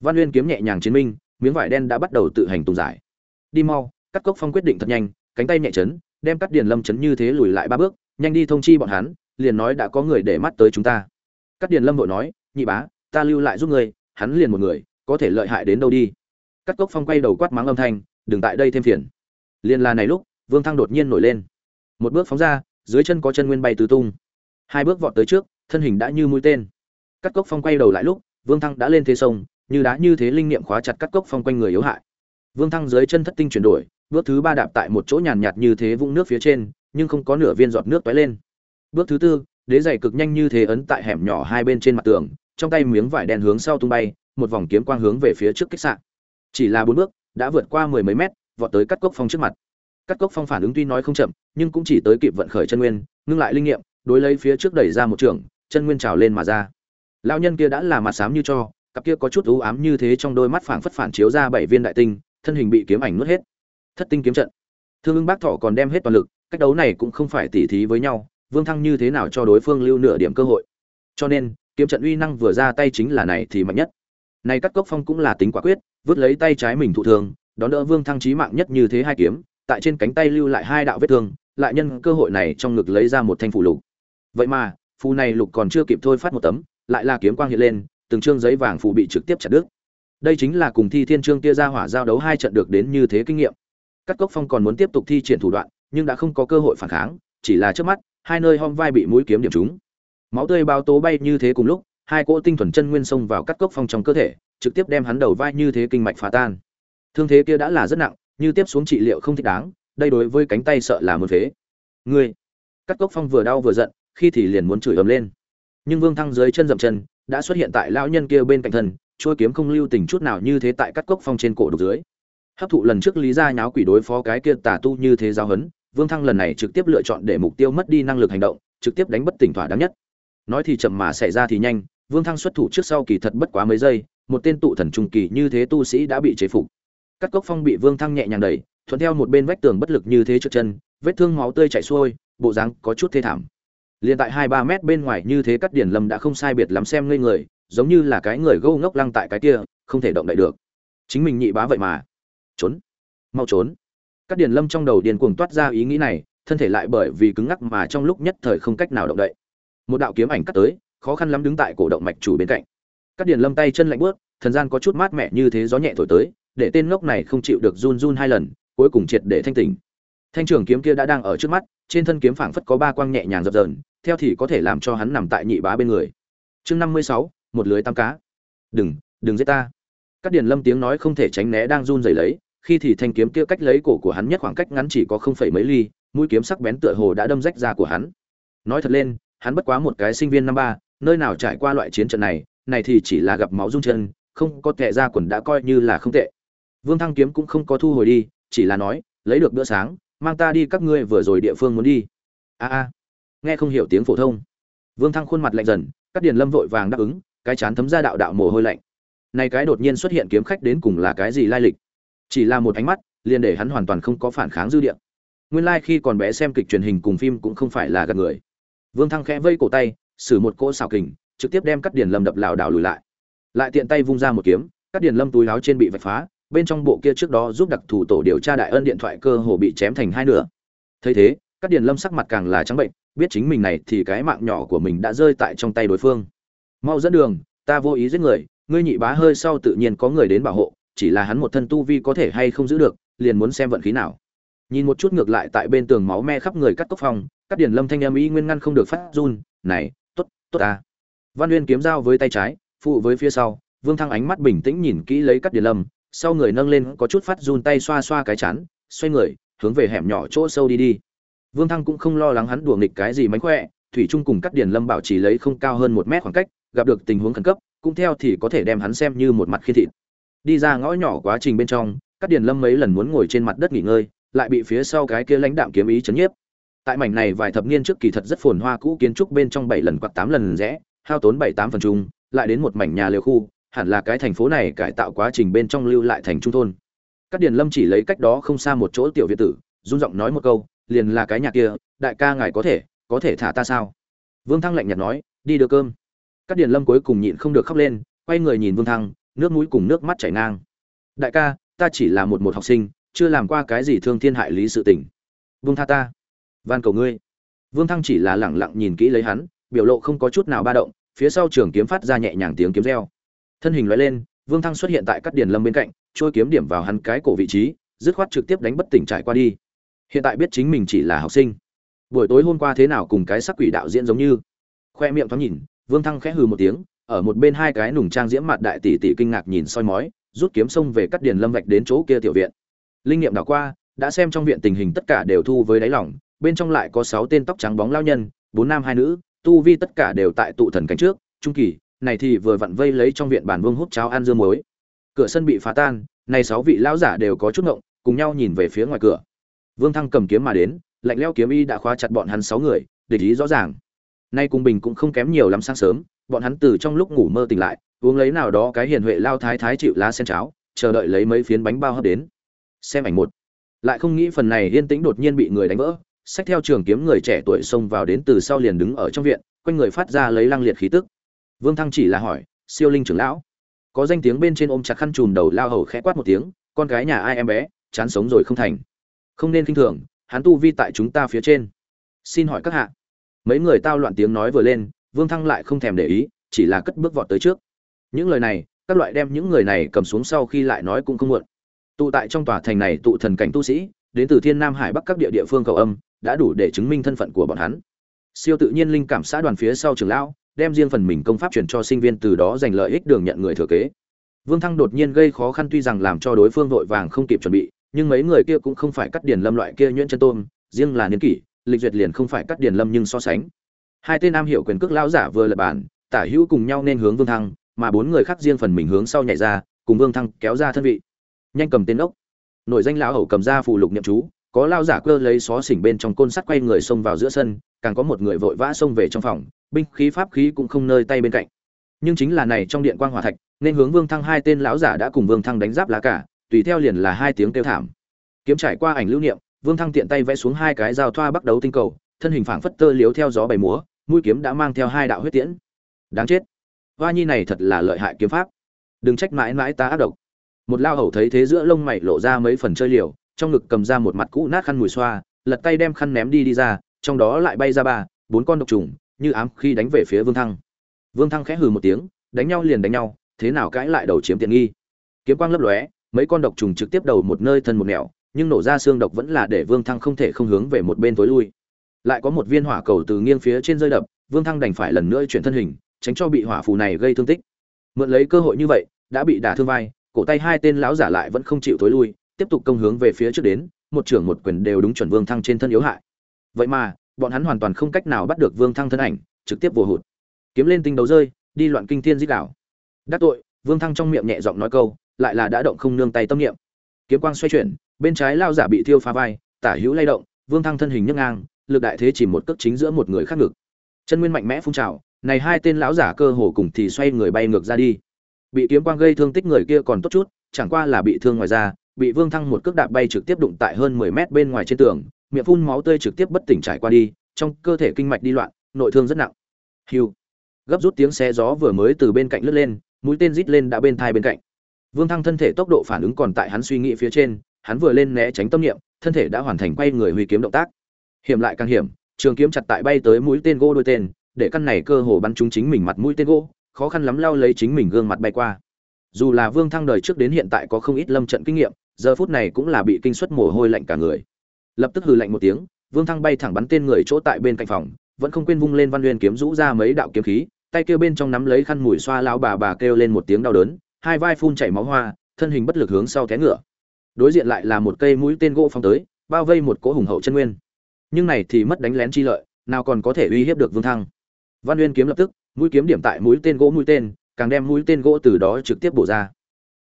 Văn uyên kiếm nhẹ nhàng chiến minh, miếng vải đen đã bắt đầu tự hành tùng giải. Đi mau, cắt cốc phong quyết định thật nhanh, cánh tay nhẹ chấn đem cắt điền lâm chấn như thế lùi lại ba bước, nhanh đi thông chi bọn hắn, liền nói đã có người để mắt tới chúng ta. Cắt điền lâm vội nói, nhị bá, ta lưu lại giúp người hắn liền một người, có thể lợi hại đến đâu đi. Cắt cốc phong quay đầu quát mắng âm thanh, đừng tại đây thêm phiền. Liền là này lúc, vương thăng đột nhiên nổi lên. Một bước phóng ra, dưới chân có chân nguyên bay tứ tung. Hai bước vọt tới trước, thân hình đã như mũi tên. Cắt cốc phong quay đầu lại lúc, vương thăng đã lên thế sông, như đá như thế linh niệm khóa chặt cắt cốc phong quanh người yếu hại. Vương thăng dưới chân thất tinh chuyển đổi bước thứ ba đạp tại một chỗ nhàn nhạt như thế vũng nước phía trên, nhưng không có nửa viên giọt nước tóe lên. Bước thứ tư, đế giày cực nhanh như thế ấn tại hẻm nhỏ hai bên trên mặt tường, trong tay miếng vải đen hướng sau tung bay, một vòng kiếm quang hướng về phía trước kích sạn chỉ là bốn bước, đã vượt qua mười mấy mét, vọt tới cắt cốc phong trước mặt. Cắt cốc phong phản ứng tuy nói không chậm, nhưng cũng chỉ tới kịp vận khởi chân nguyên, ngưng lại linh nghiệm, đối lấy phía trước đẩy ra một trường, chân nguyên trào lên mà ra. Lão nhân kia đã là mặt xám như cho, cặp kia có chút u ám như thế trong đôi mắt phảng phất phản chiếu ra bảy viên đại tinh, thân hình bị kiếm ảnh nuốt hết thất tinh kiếm trận. Thương ưng bác thọ còn đem hết toàn lực, cách đấu này cũng không phải tỉ thí với nhau, vương thăng như thế nào cho đối phương lưu nửa điểm cơ hội. Cho nên, kiếm trận uy năng vừa ra tay chính là này thì mạnh nhất. Này cắt cốc phong cũng là tính quả quyết, vứt lấy tay trái mình thụ thương, đón đỡ vương thăng trí mạng nhất như thế hai kiếm, tại trên cánh tay lưu lại hai đạo vết thương, lại nhân cơ hội này trong ngực lấy ra một thanh phủ lục. Vậy mà, phù này lục còn chưa kịp thôi phát một tấm, lại là kiếm quang hiện lên, từng chương giấy vàng phù bị trực tiếp chặt đứt. Đây chính là cùng thi thiên trương kia ra hỏa giao đấu hai trận được đến như thế kinh nghiệm cắt cốc phong còn muốn tiếp tục thi triển thủ đoạn, nhưng đã không có cơ hội phản kháng, chỉ là trước mắt, hai nơi hông vai bị mũi kiếm điểm trúng. Máu tươi bao tố bay như thế cùng lúc, hai cỗ tinh thuần chân nguyên xông vào cắt cốc phong trong cơ thể, trực tiếp đem hắn đầu vai như thế kinh mạch phá tan. Thương thế kia đã là rất nặng, như tiếp xuống trị liệu không thích đáng, đây đối với cánh tay sợ là một phế. Ngươi! Cắt cốc phong vừa đau vừa giận, khi thì liền muốn chửi ầm lên. Nhưng vương thăng dưới chân dậm chân, đã xuất hiện tại lão nhân kia bên cạnh thân trôi kiếm không lưu tình chút nào như thế tại cắt cốc phong trên cổ đục dưới hấp thụ lần trước lý ra nháo quỷ đối phó cái kia tà tu như thế giao hấn vương thăng lần này trực tiếp lựa chọn để mục tiêu mất đi năng lực hành động, trực tiếp đánh bất tỉnh thỏa đáng nhất. Nói thì chậm mà xảy ra thì nhanh, vương thăng xuất thủ trước sau kỳ thật bất quá mấy giây, một tên tụ thần trung kỳ như thế tu sĩ đã bị chế phục. Cắt cốc phong bị vương thăng nhẹ nhàng đẩy, thuận theo một bên vách tường bất lực như thế trước chân, vết thương máu tươi chảy xuôi, bộ dáng có chút thê thảm. Liền tại hai ba mét bên ngoài như thế cắt điển lâm đã không sai biệt lắm xem ngây người, giống như là cái người gâu ngốc lăng tại cái kia, không thể động đậy được. Chính mình nhị bá vậy mà trốn. Mau trốn. Các điền lâm trong đầu điền cuồng toát ra ý nghĩ này thân thể lại bởi vì cứng ngắc mà trong lúc nhất thời không cách nào động đậy. Một đạo kiếm ảnh cắt tới khó khăn lắm đứng tại cổ động mạch chủ bên cạnh. Các điền lâm tay chân lạnh bước, thần gian có chút mát mẻ như thế gió nhẹ thổi tới để tên ngốc này không chịu được run run hai lần cuối cùng triệt để thanh tỉnh. Thanh trường kiếm kia đã đang ở trước mắt trên thân kiếm phảng phất có ba quang nhẹ nhàng dập dờn theo thì có thể làm cho hắn nằm tại nhị bá bên người. Chương năm mươi sáu một lưới tam cá. Đừng đừng giết ta các điền lâm tiếng nói không thể tránh né đang run rẩy lấy, khi thì thanh kiếm kia cách lấy cổ của hắn nhất khoảng cách ngắn chỉ có không phẩy mấy ly, mũi kiếm sắc bén tựa hồ đã đâm rách da của hắn. Nói thật lên, hắn bất quá một cái sinh viên năm ba, nơi nào trải qua loại chiến trận này này thì chỉ là gặp máu rung chân, không có tệ ra quần đã coi như là không tệ. Vương thăng kiếm cũng không có thu hồi đi, chỉ là nói, lấy được bữa sáng, mang ta đi các ngươi vừa rồi địa phương muốn đi. A a, nghe không hiểu tiếng phổ thông. Vương thăng khuôn mặt lạnh dần các điền lâm vội vàng đáp ứng, cái chán thấm ra đạo đạo mồ hôi lạnh này cái đột nhiên xuất hiện kiếm khách đến cùng là cái gì lai lịch? Chỉ là một ánh mắt, liền để hắn hoàn toàn không có phản kháng dư địa. Nguyên lai khi còn bé xem kịch truyền hình cùng phim cũng không phải là gạt người. Vương thăng khẽ vây cổ tay xử một cỗ xào kình, trực tiếp đem cắt điền lâm đập lảo đảo lùi lại. Lại tiện tay vung ra một kiếm cắt điền lâm túi láo trên bị vạch phá, bên trong bộ kia trước đó giúp đặc thủ tổ điều tra đại ân điện thoại cơ hồ bị chém thành hai nửa. Thấy thế cắt điền lâm sắc mặt càng là trắng bệnh, biết chính mình này thì cái mạng nhỏ của mình đã rơi tại trong tay đối phương. Mau dẫn đường, ta vô ý giết người ngươi nhị bá hơi sau tự nhiên có người đến bảo hộ chỉ là hắn một thân tu vi có thể hay không giữ được liền muốn xem vận khí nào nhìn một chút ngược lại tại bên tường máu me khắp người cắt cốc phòng, các điển lâm thanh em ý nguyên ngăn không được phát run này tốt tốt à. văn uyên kiếm dao với tay trái phụ với phía sau vương thăng ánh mắt bình tĩnh nhìn kỹ lấy cắt điển lâm sau người nâng lên có chút phát run tay xoa xoa cái chán xoay người hướng về hẻm nhỏ chỗ sâu đi đi vương thăng cũng không lo lắng hắn đùa nghịch cái gì mánh khỏe thủy trung cùng cắt điển lâm bảo trì lấy không cao hơn một mét khoảng cách gặp được tình huống khẩn cấp cũng theo thì có thể đem hắn xem như một mặt khi thịt. Đi ra ngõ nhỏ quá trình bên trong các điền lâm mấy lần muốn ngồi trên mặt đất nghỉ ngơi, lại bị phía sau cái kia lãnh đạm kiếm ý chấn nhiếp. Tại mảnh này vài thập niên trước kỳ thật rất phồn hoa cũ kiến trúc bên trong bảy lần quạt tám lần rẽ, hao tốn bảy tám phần chung, lại đến một mảnh nhà liều khu, hẳn là cái thành phố này cải tạo quá trình bên trong lưu lại thành trung thôn. Các điền lâm chỉ lấy cách đó không xa một chỗ tiểu việt tử, run giọng nói một câu, liền là cái nhà kia, đại ca ngài có thể có thể thả ta sao? Vương thăng lạnh nhạt nói, đi đưa cơm các điền lâm cuối cùng nhịn không được khóc lên, quay người nhìn vương thăng, nước mũi cùng nước mắt chảy ngang. Đại ca, ta chỉ là một một học sinh, chưa làm qua cái gì thương thiên hại lý sự tình. Vương tha ta, van cầu ngươi. Vương thăng chỉ là lẳng lặng nhìn kỹ lấy hắn, biểu lộ không có chút nào ba động, phía sau trường kiếm phát ra nhẹ nhàng tiếng kiếm reo. Thân hình loại lên, vương thăng xuất hiện tại các điền lâm bên cạnh, trôi kiếm điểm vào hắn cái cổ vị trí, dứt khoát trực tiếp đánh bất tỉnh trải qua đi. Hiện tại biết chính mình chỉ là học sinh. Buổi tối hôm qua thế nào cùng cái sắc quỷ đạo diễn giống như. Khoe miệng thoáng nhìn vương thăng khẽ hừ một tiếng ở một bên hai cái nùng trang diễm mặt đại tỷ tỷ kinh ngạc nhìn soi mói rút kiếm xông về cắt điền lâm vạch đến chỗ kia tiểu viện. Linh nghiệm đảo qua đã xem trong viện tình hình tất cả đều thu với đáy lòng, bên trong lại có sáu tên tóc trắng bóng lao nhân bốn nam hai nữ tu vi tất cả đều tại tụ thần cánh trước trung kỳ này thì vừa vặn vây lấy trong viện bản vương hút cháo ăn dưa muối. Cửa sân bị phá tan này sáu vị lão giả đều có chút ngộng cùng nhau nhìn về phía ngoài cửa. Vương thăng cầm kiếm mà đến lạnh lẽo kiếm y đã khóa chặt bọn hắn sáu người địch ý rõ ràng nay cùng bình cũng không kém nhiều lắm sáng sớm, bọn hắn từ trong lúc ngủ mơ tỉnh lại, uống lấy nào đó cái hiền huệ lao thái thái chịu lá sen cháo, chờ đợi lấy mấy phiến bánh bao hấp đến. Xem ảnh một. Lại không nghĩ phần này yên tĩnh đột nhiên bị người đánh vỡ sách theo trường kiếm người trẻ tuổi xông vào đến từ sau liền đứng ở trong viện, quanh người phát ra lấy lăng liệt khí tức. Vương thăng chỉ là hỏi, siêu linh trưởng lão? Có danh tiếng bên trên ôm chặt khăn chùm đầu lao hầu khẽ quát một tiếng, con gái nhà ai em bé, chán sống rồi không thành. Không nên kinh thường, hắn tu vi tại chúng ta phía trên. Xin hỏi các hạ mấy người tao loạn tiếng nói vừa lên, vương thăng lại không thèm để ý, chỉ là cất bước vọt tới trước. Những lời này, các loại đem những người này cầm xuống sau khi lại nói cũng không muộn. Tụ tại trong tòa thành này tụ thần cảnh tu sĩ, đến từ thiên nam hải bắc các địa địa phương cầu âm, đã đủ để chứng minh thân phận của bọn hắn. Siêu tự nhiên linh cảm xã đoàn phía sau trường lão, đem riêng phần mình công pháp chuyển cho sinh viên từ đó giành lợi ích đường nhận người thừa kế. Vương thăng đột nhiên gây khó khăn tuy rằng làm cho đối phương vội vàng không kịp chuẩn bị, nhưng mấy người kia cũng không phải cắt điền lâm loại kia nhuyễn chân tôm, riêng là niên kỷ lịch duyệt liền không phải cắt điền lâm nhưng so sánh. Hai tên nam hiệu quyền cước lão giả vừa lập bản tả hữu cùng nhau nên hướng vương thăng, mà bốn người khác riêng phần mình hướng sau nhảy ra, cùng vương thăng kéo ra thân vị. Nhanh cầm tên ốc. Nội danh lão hầu cầm ra phụ lục niệm chú, có lao giả cơ lấy xó xỉnh bên trong côn sắt quay người xông vào giữa sân, càng có một người vội vã xông về trong phòng, binh khí pháp khí cũng không nơi tay bên cạnh. Nhưng chính là này trong điện quang hỏa thạch, nên hướng vương thăng hai tên lão giả đã cùng vương thăng đánh giáp lá cả, tùy theo liền là hai tiếng kêu thảm. Kiếm trải qua ảnh lưu niệm vương thăng tiện tay vẽ xuống hai cái dao thoa bắt đầu tinh cầu, thân hình phảng phất tơ liếu theo gió bảy múa, mũi kiếm đã mang theo hai đạo huyết tiễn. Đáng chết. Hoa nhi này thật là lợi hại kiếm pháp. Đừng trách mãi mãi ta ác độc. Một lao hầu thấy thế giữa lông mày lộ ra mấy phần chơi liều, trong ngực cầm ra một mặt cũ nát khăn mùi xoa, lật tay đem khăn ném đi đi ra, trong đó lại bay ra ba, bốn con độc trùng, như ám khi đánh về phía vương thăng. Vương thăng khẽ hừ một tiếng, đánh nhau liền đánh nhau, thế nào cãi lại đầu chiếm tiện nghi. Kiếm quang lấp lóe, mấy con độc trùng trực tiếp đầu một nơi thân một nẻo nhưng nổ ra xương độc vẫn là để vương thăng không thể không hướng về một bên tối lui. Lại có một viên hỏa cầu từ nghiêng phía trên rơi đập, vương thăng đành phải lần nữa chuyển thân hình, tránh cho bị hỏa phù này gây thương tích. Mượn lấy cơ hội như vậy, đã bị đả thương vai, cổ tay hai tên lão giả lại vẫn không chịu tối lui, tiếp tục công hướng về phía trước đến, một trưởng một quyền đều đúng chuẩn vương thăng trên thân yếu hại. Vậy mà, bọn hắn hoàn toàn không cách nào bắt được vương thăng thân ảnh, trực tiếp vô hụt. Kiếm lên tinh đấu rơi, đi loạn kinh thiên giết đảo. Đắc tội, vương thăng trong miệng nhẹ giọng nói câu, lại là đã động không nương tay tâm niệm. Kiếm quang xoay chuyển bên trái lao giả bị thiêu phá vai, tả hữu lay động, vương thăng thân hình nhấc ngang, lực đại thế chỉ một cước chính giữa một người khác ngực. Chân nguyên mạnh mẽ phun trào, này hai tên lão giả cơ hồ cùng thì xoay người bay ngược ra đi. Bị kiếm quang gây thương tích người kia còn tốt chút, chẳng qua là bị thương ngoài ra bị vương thăng một cước đạp bay trực tiếp đụng tại hơn mười mét bên ngoài trên tường, miệng phun máu tươi trực tiếp bất tỉnh trải qua đi, trong cơ thể kinh mạch đi loạn, nội thương rất nặng. Hiu. Gấp rút tiếng xe gió vừa mới từ bên cạnh lướt lên, mũi tên rít lên đã bên thai bên cạnh. Vương thăng thân thể tốc độ phản ứng còn tại hắn suy nghĩ phía trên hắn vừa lên né tránh tâm niệm, thân thể đã hoàn thành quay người huy kiếm động tác. Hiểm lại càng hiểm, trường kiếm chặt tại bay tới mũi tên gỗ đôi tên, để căn này cơ hồ bắn trúng chính mình mặt mũi tên gỗ, khó khăn lắm lao lấy chính mình gương mặt bay qua. Dù là vương thăng đời trước đến hiện tại có không ít lâm trận kinh nghiệm, giờ phút này cũng là bị kinh suất mồ hôi lạnh cả người. Lập tức hừ lạnh một tiếng, vương thăng bay thẳng bắn tên người chỗ tại bên cạnh phòng, vẫn không quên vung lên văn nguyên kiếm rũ ra mấy đạo kiếm khí, tay kêu bên trong nắm lấy khăn mùi xoa lão bà bà kêu lên một tiếng đau đớn, hai vai phun chảy máu hoa, thân hình bất lực hướng sau té ngựa đối diện lại là một cây mũi tên gỗ phong tới, bao vây một cỗ hùng hậu chân nguyên. Nhưng này thì mất đánh lén chi lợi, nào còn có thể uy hiếp được vương thăng. Văn nguyên kiếm lập tức, mũi kiếm điểm tại mũi tên gỗ mũi tên, càng đem mũi tên gỗ từ đó trực tiếp bổ ra.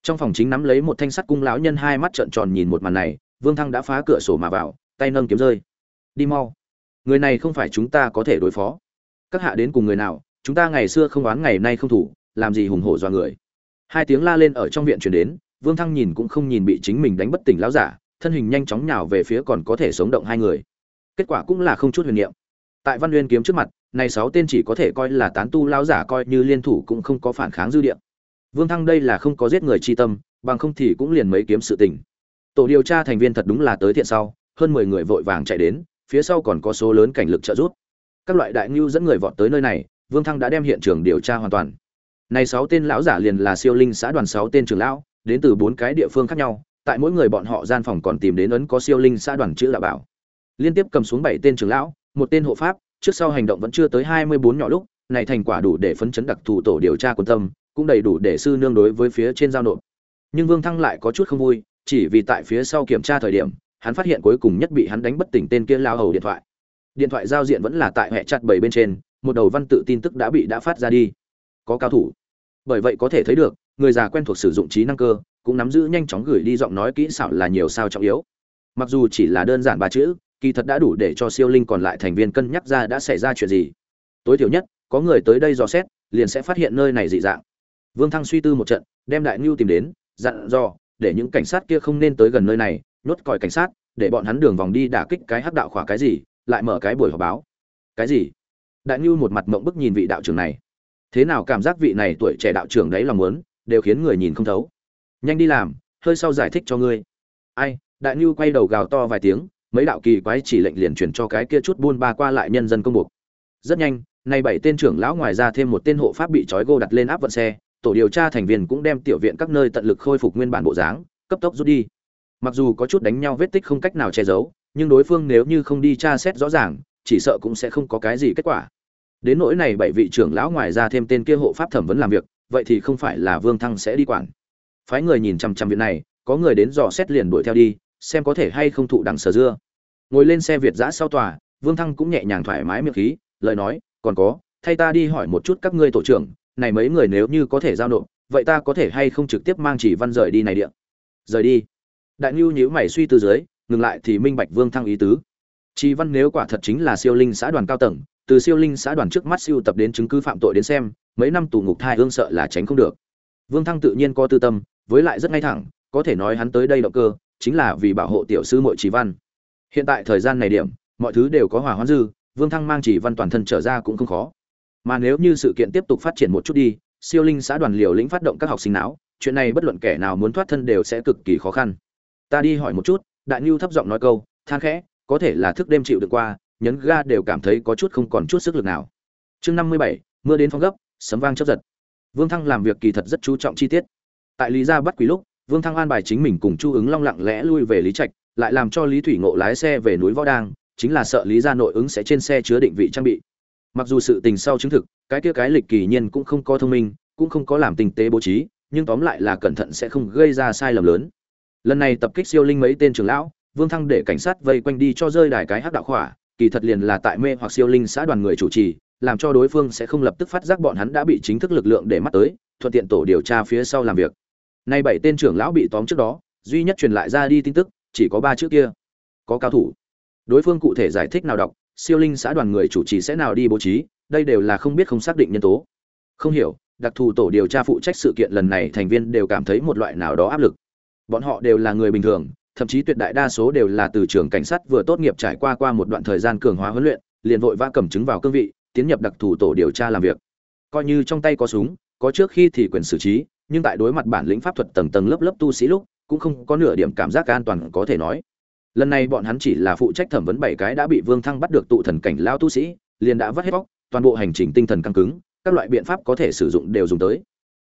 Trong phòng chính nắm lấy một thanh sắt cung lão nhân hai mắt trợn tròn nhìn một màn này, vương thăng đã phá cửa sổ mà vào, tay nâng kiếm rơi. Đi mau. Người này không phải chúng ta có thể đối phó. Các hạ đến cùng người nào, chúng ta ngày xưa không oán ngày nay không thủ, làm gì hùng hổ do người. Hai tiếng la lên ở trong viện truyền đến vương thăng nhìn cũng không nhìn bị chính mình đánh bất tỉnh lão giả, thân hình nhanh chóng nhào về phía còn có thể sống động hai người. Kết quả cũng là không chút huyền niệm. Tại văn nguyên kiếm trước mặt, này sáu tên chỉ có thể coi là tán tu lão giả coi như liên thủ cũng không có phản kháng dư địa. Vương thăng đây là không có giết người chi tâm, bằng không thì cũng liền mấy kiếm sự tình. Tổ điều tra thành viên thật đúng là tới thiện sau, hơn mười người vội vàng chạy đến, phía sau còn có số lớn cảnh lực trợ giúp. Các loại đại ngưu dẫn người vọt tới nơi này, vương thăng đã đem hiện trường điều tra hoàn toàn. Này sáu tên lão giả liền là siêu linh xã đoàn sáu tên trưởng lão đến từ bốn cái địa phương khác nhau, tại mỗi người bọn họ gian phòng còn tìm đến ấn có siêu linh xã đoàn chữ đạo bảo. Liên tiếp cầm xuống bảy tên trưởng lão, một tên hộ pháp, trước sau hành động vẫn chưa tới hai mươi bốn nhỏ lúc, này thành quả đủ để phấn chấn đặc thù tổ điều tra quan tâm, cũng đầy đủ để sư nương đối với phía trên giao nộp. Nhưng vương thăng lại có chút không vui, chỉ vì tại phía sau kiểm tra thời điểm, hắn phát hiện cuối cùng nhất bị hắn đánh bất tỉnh tên kia lao hầu điện thoại. Điện thoại giao diện vẫn là tại hệ chặt bảy bên trên, một đầu văn tự tin tức đã bị đã phát ra đi. Có cao thủ. Bởi vậy có thể thấy được người già quen thuộc sử dụng trí năng cơ, cũng nắm giữ nhanh chóng gửi đi giọng nói kỹ xảo là nhiều sao trọng yếu. Mặc dù chỉ là đơn giản ba chữ, kỳ thật đã đủ để cho siêu linh còn lại thành viên cân nhắc ra đã xảy ra chuyện gì. Tối thiểu nhất, có người tới đây dò xét, liền sẽ phát hiện nơi này dị dạng. Vương thăng suy tư một trận, đem đại ngưu tìm đến, dặn dò, để những cảnh sát kia không nên tới gần nơi này, nhốt còi cảnh sát, để bọn hắn đường vòng đi đả kích cái hắc đạo khỏa cái gì, lại mở cái buổi họp báo. Cái gì? Đại ngưu một mặt mộng bức nhìn vị đạo trưởng này. Thế nào cảm giác vị này tuổi trẻ đạo trưởng đấy lòng muốn? Đều khiến người nhìn không thấu. Nhanh đi làm, hơi sau giải thích cho ngươi. Ai, đại ngưu quay đầu gào to vài tiếng, mấy đạo kỳ quái chỉ lệnh liền truyền cho cái kia chút buôn ba qua lại nhân dân công buộc. Rất nhanh, nay bảy tên trưởng lão ngoài ra thêm một tên hộ pháp bị trói gô đặt lên áp vận xe, tổ điều tra thành viên cũng đem tiểu viện các nơi tận lực khôi phục nguyên bản bộ dáng, cấp tốc rút đi. Mặc dù có chút đánh nhau vết tích không cách nào che giấu, nhưng đối phương nếu như không đi tra xét rõ ràng, chỉ sợ cũng sẽ không có cái gì kết quả. Đến nỗi này bảy vị trưởng lão ngoài ra thêm tên kia hộ pháp thẩm vấn làm việc vậy thì không phải là vương thăng sẽ đi quản. Phái người nhìn chằm chằm việc này, có người đến dò xét liền đuổi theo đi, xem có thể hay không thụ đằng sở dưa. Ngồi lên xe việt giã sau tòa, vương thăng cũng nhẹ nhàng thoải mái miệng khí, lời nói, còn có, thay ta đi hỏi một chút các ngươi tổ trưởng, này mấy người nếu như có thể giao nộp, vậy ta có thể hay không trực tiếp mang chỉ văn rời đi này điện rời đi? Đại ngưu nhíu mày suy tư dưới, ngừng lại thì minh bạch vương thăng ý tứ. Chỉ văn nếu quả thật chính là siêu linh xã đoàn cao tầng từ siêu linh xã đoàn trước mắt siêu tập đến chứng cứ phạm tội đến xem, mấy năm tù ngục thai hương sợ là tránh không được. Vương thăng tự nhiên có tư tâm, với lại rất ngay thẳng, có thể nói hắn tới đây động cơ, chính là vì bảo hộ tiểu sư muội chỉ văn. Hiện tại thời gian này điểm, mọi thứ đều có hòa hoãn dư, vương thăng mang chỉ văn toàn thân trở ra cũng không khó. Mà nếu như sự kiện tiếp tục phát triển một chút đi, siêu linh xã đoàn liều lĩnh phát động các học sinh não, chuyện này bất luận kẻ nào muốn thoát thân đều sẽ cực kỳ khó khăn. Ta đi hỏi một chút, đại nhu thấp giọng nói câu, than khẽ, có thể là thức đêm chịu được qua nhấn ga đều cảm thấy có chút không còn chút sức lực nào. Chương năm mươi bảy, mưa đến phong gấp, sấm vang chấp giật. Vương thăng làm việc kỳ thật rất chú trọng chi tiết. Tại lý gia bắt quý lúc, vương thăng an bài chính mình cùng chu ứng long lặng lẽ lui về lý trạch, lại làm cho lý thủy ngộ lái xe về núi võ đang, chính là sợ lý gia nội ứng sẽ trên xe chứa định vị trang bị. Mặc dù sự tình sau chứng thực, cái kia cái lịch kỳ nhiên cũng không có thông minh, cũng không có làm tinh tế bố trí, nhưng tóm lại là cẩn thận sẽ không gây ra sai lầm lớn. Lần này tập kích siêu linh mấy tên trưởng lão, vương thăng để cảnh sát vây quanh đi cho rơi đài cái hắc đạo khỏa kỳ thật liền là tại mê hoặc siêu linh xã đoàn người chủ trì, làm cho đối phương sẽ không lập tức phát giác bọn hắn đã bị chính thức lực lượng để mắt tới, thuận tiện tổ điều tra phía sau làm việc. Nay bảy tên trưởng lão bị tóm trước đó, duy nhất truyền lại ra đi tin tức, chỉ có ba chữ kia, có cao thủ. Đối phương cụ thể giải thích nào đọc, siêu linh xã đoàn người chủ trì sẽ nào đi bố trí, đây đều là không biết không xác định nhân tố. Không hiểu, đặc thù tổ điều tra phụ trách sự kiện lần này thành viên đều cảm thấy một loại nào đó áp lực. Bọn họ đều là người bình thường thậm chí tuyệt đại đa số đều là từ trường cảnh sát vừa tốt nghiệp trải qua qua một đoạn thời gian cường hóa huấn luyện liền vội vã cầm chứng vào cương vị tiến nhập đặc thù tổ điều tra làm việc. Coi như trong tay có súng có trước khi thì quyền xử trí nhưng tại đối mặt bản lĩnh pháp thuật tầng tầng lớp lớp tu sĩ lúc cũng không có nửa điểm cảm giác an toàn có thể nói. Lần này bọn hắn chỉ là phụ trách thẩm vấn bảy cái đã bị vương thăng bắt được tụ thần cảnh lao tu sĩ liền đã vắt hết óc, toàn bộ hành trình tinh thần căng cứng các loại biện pháp có thể sử dụng đều dùng tới.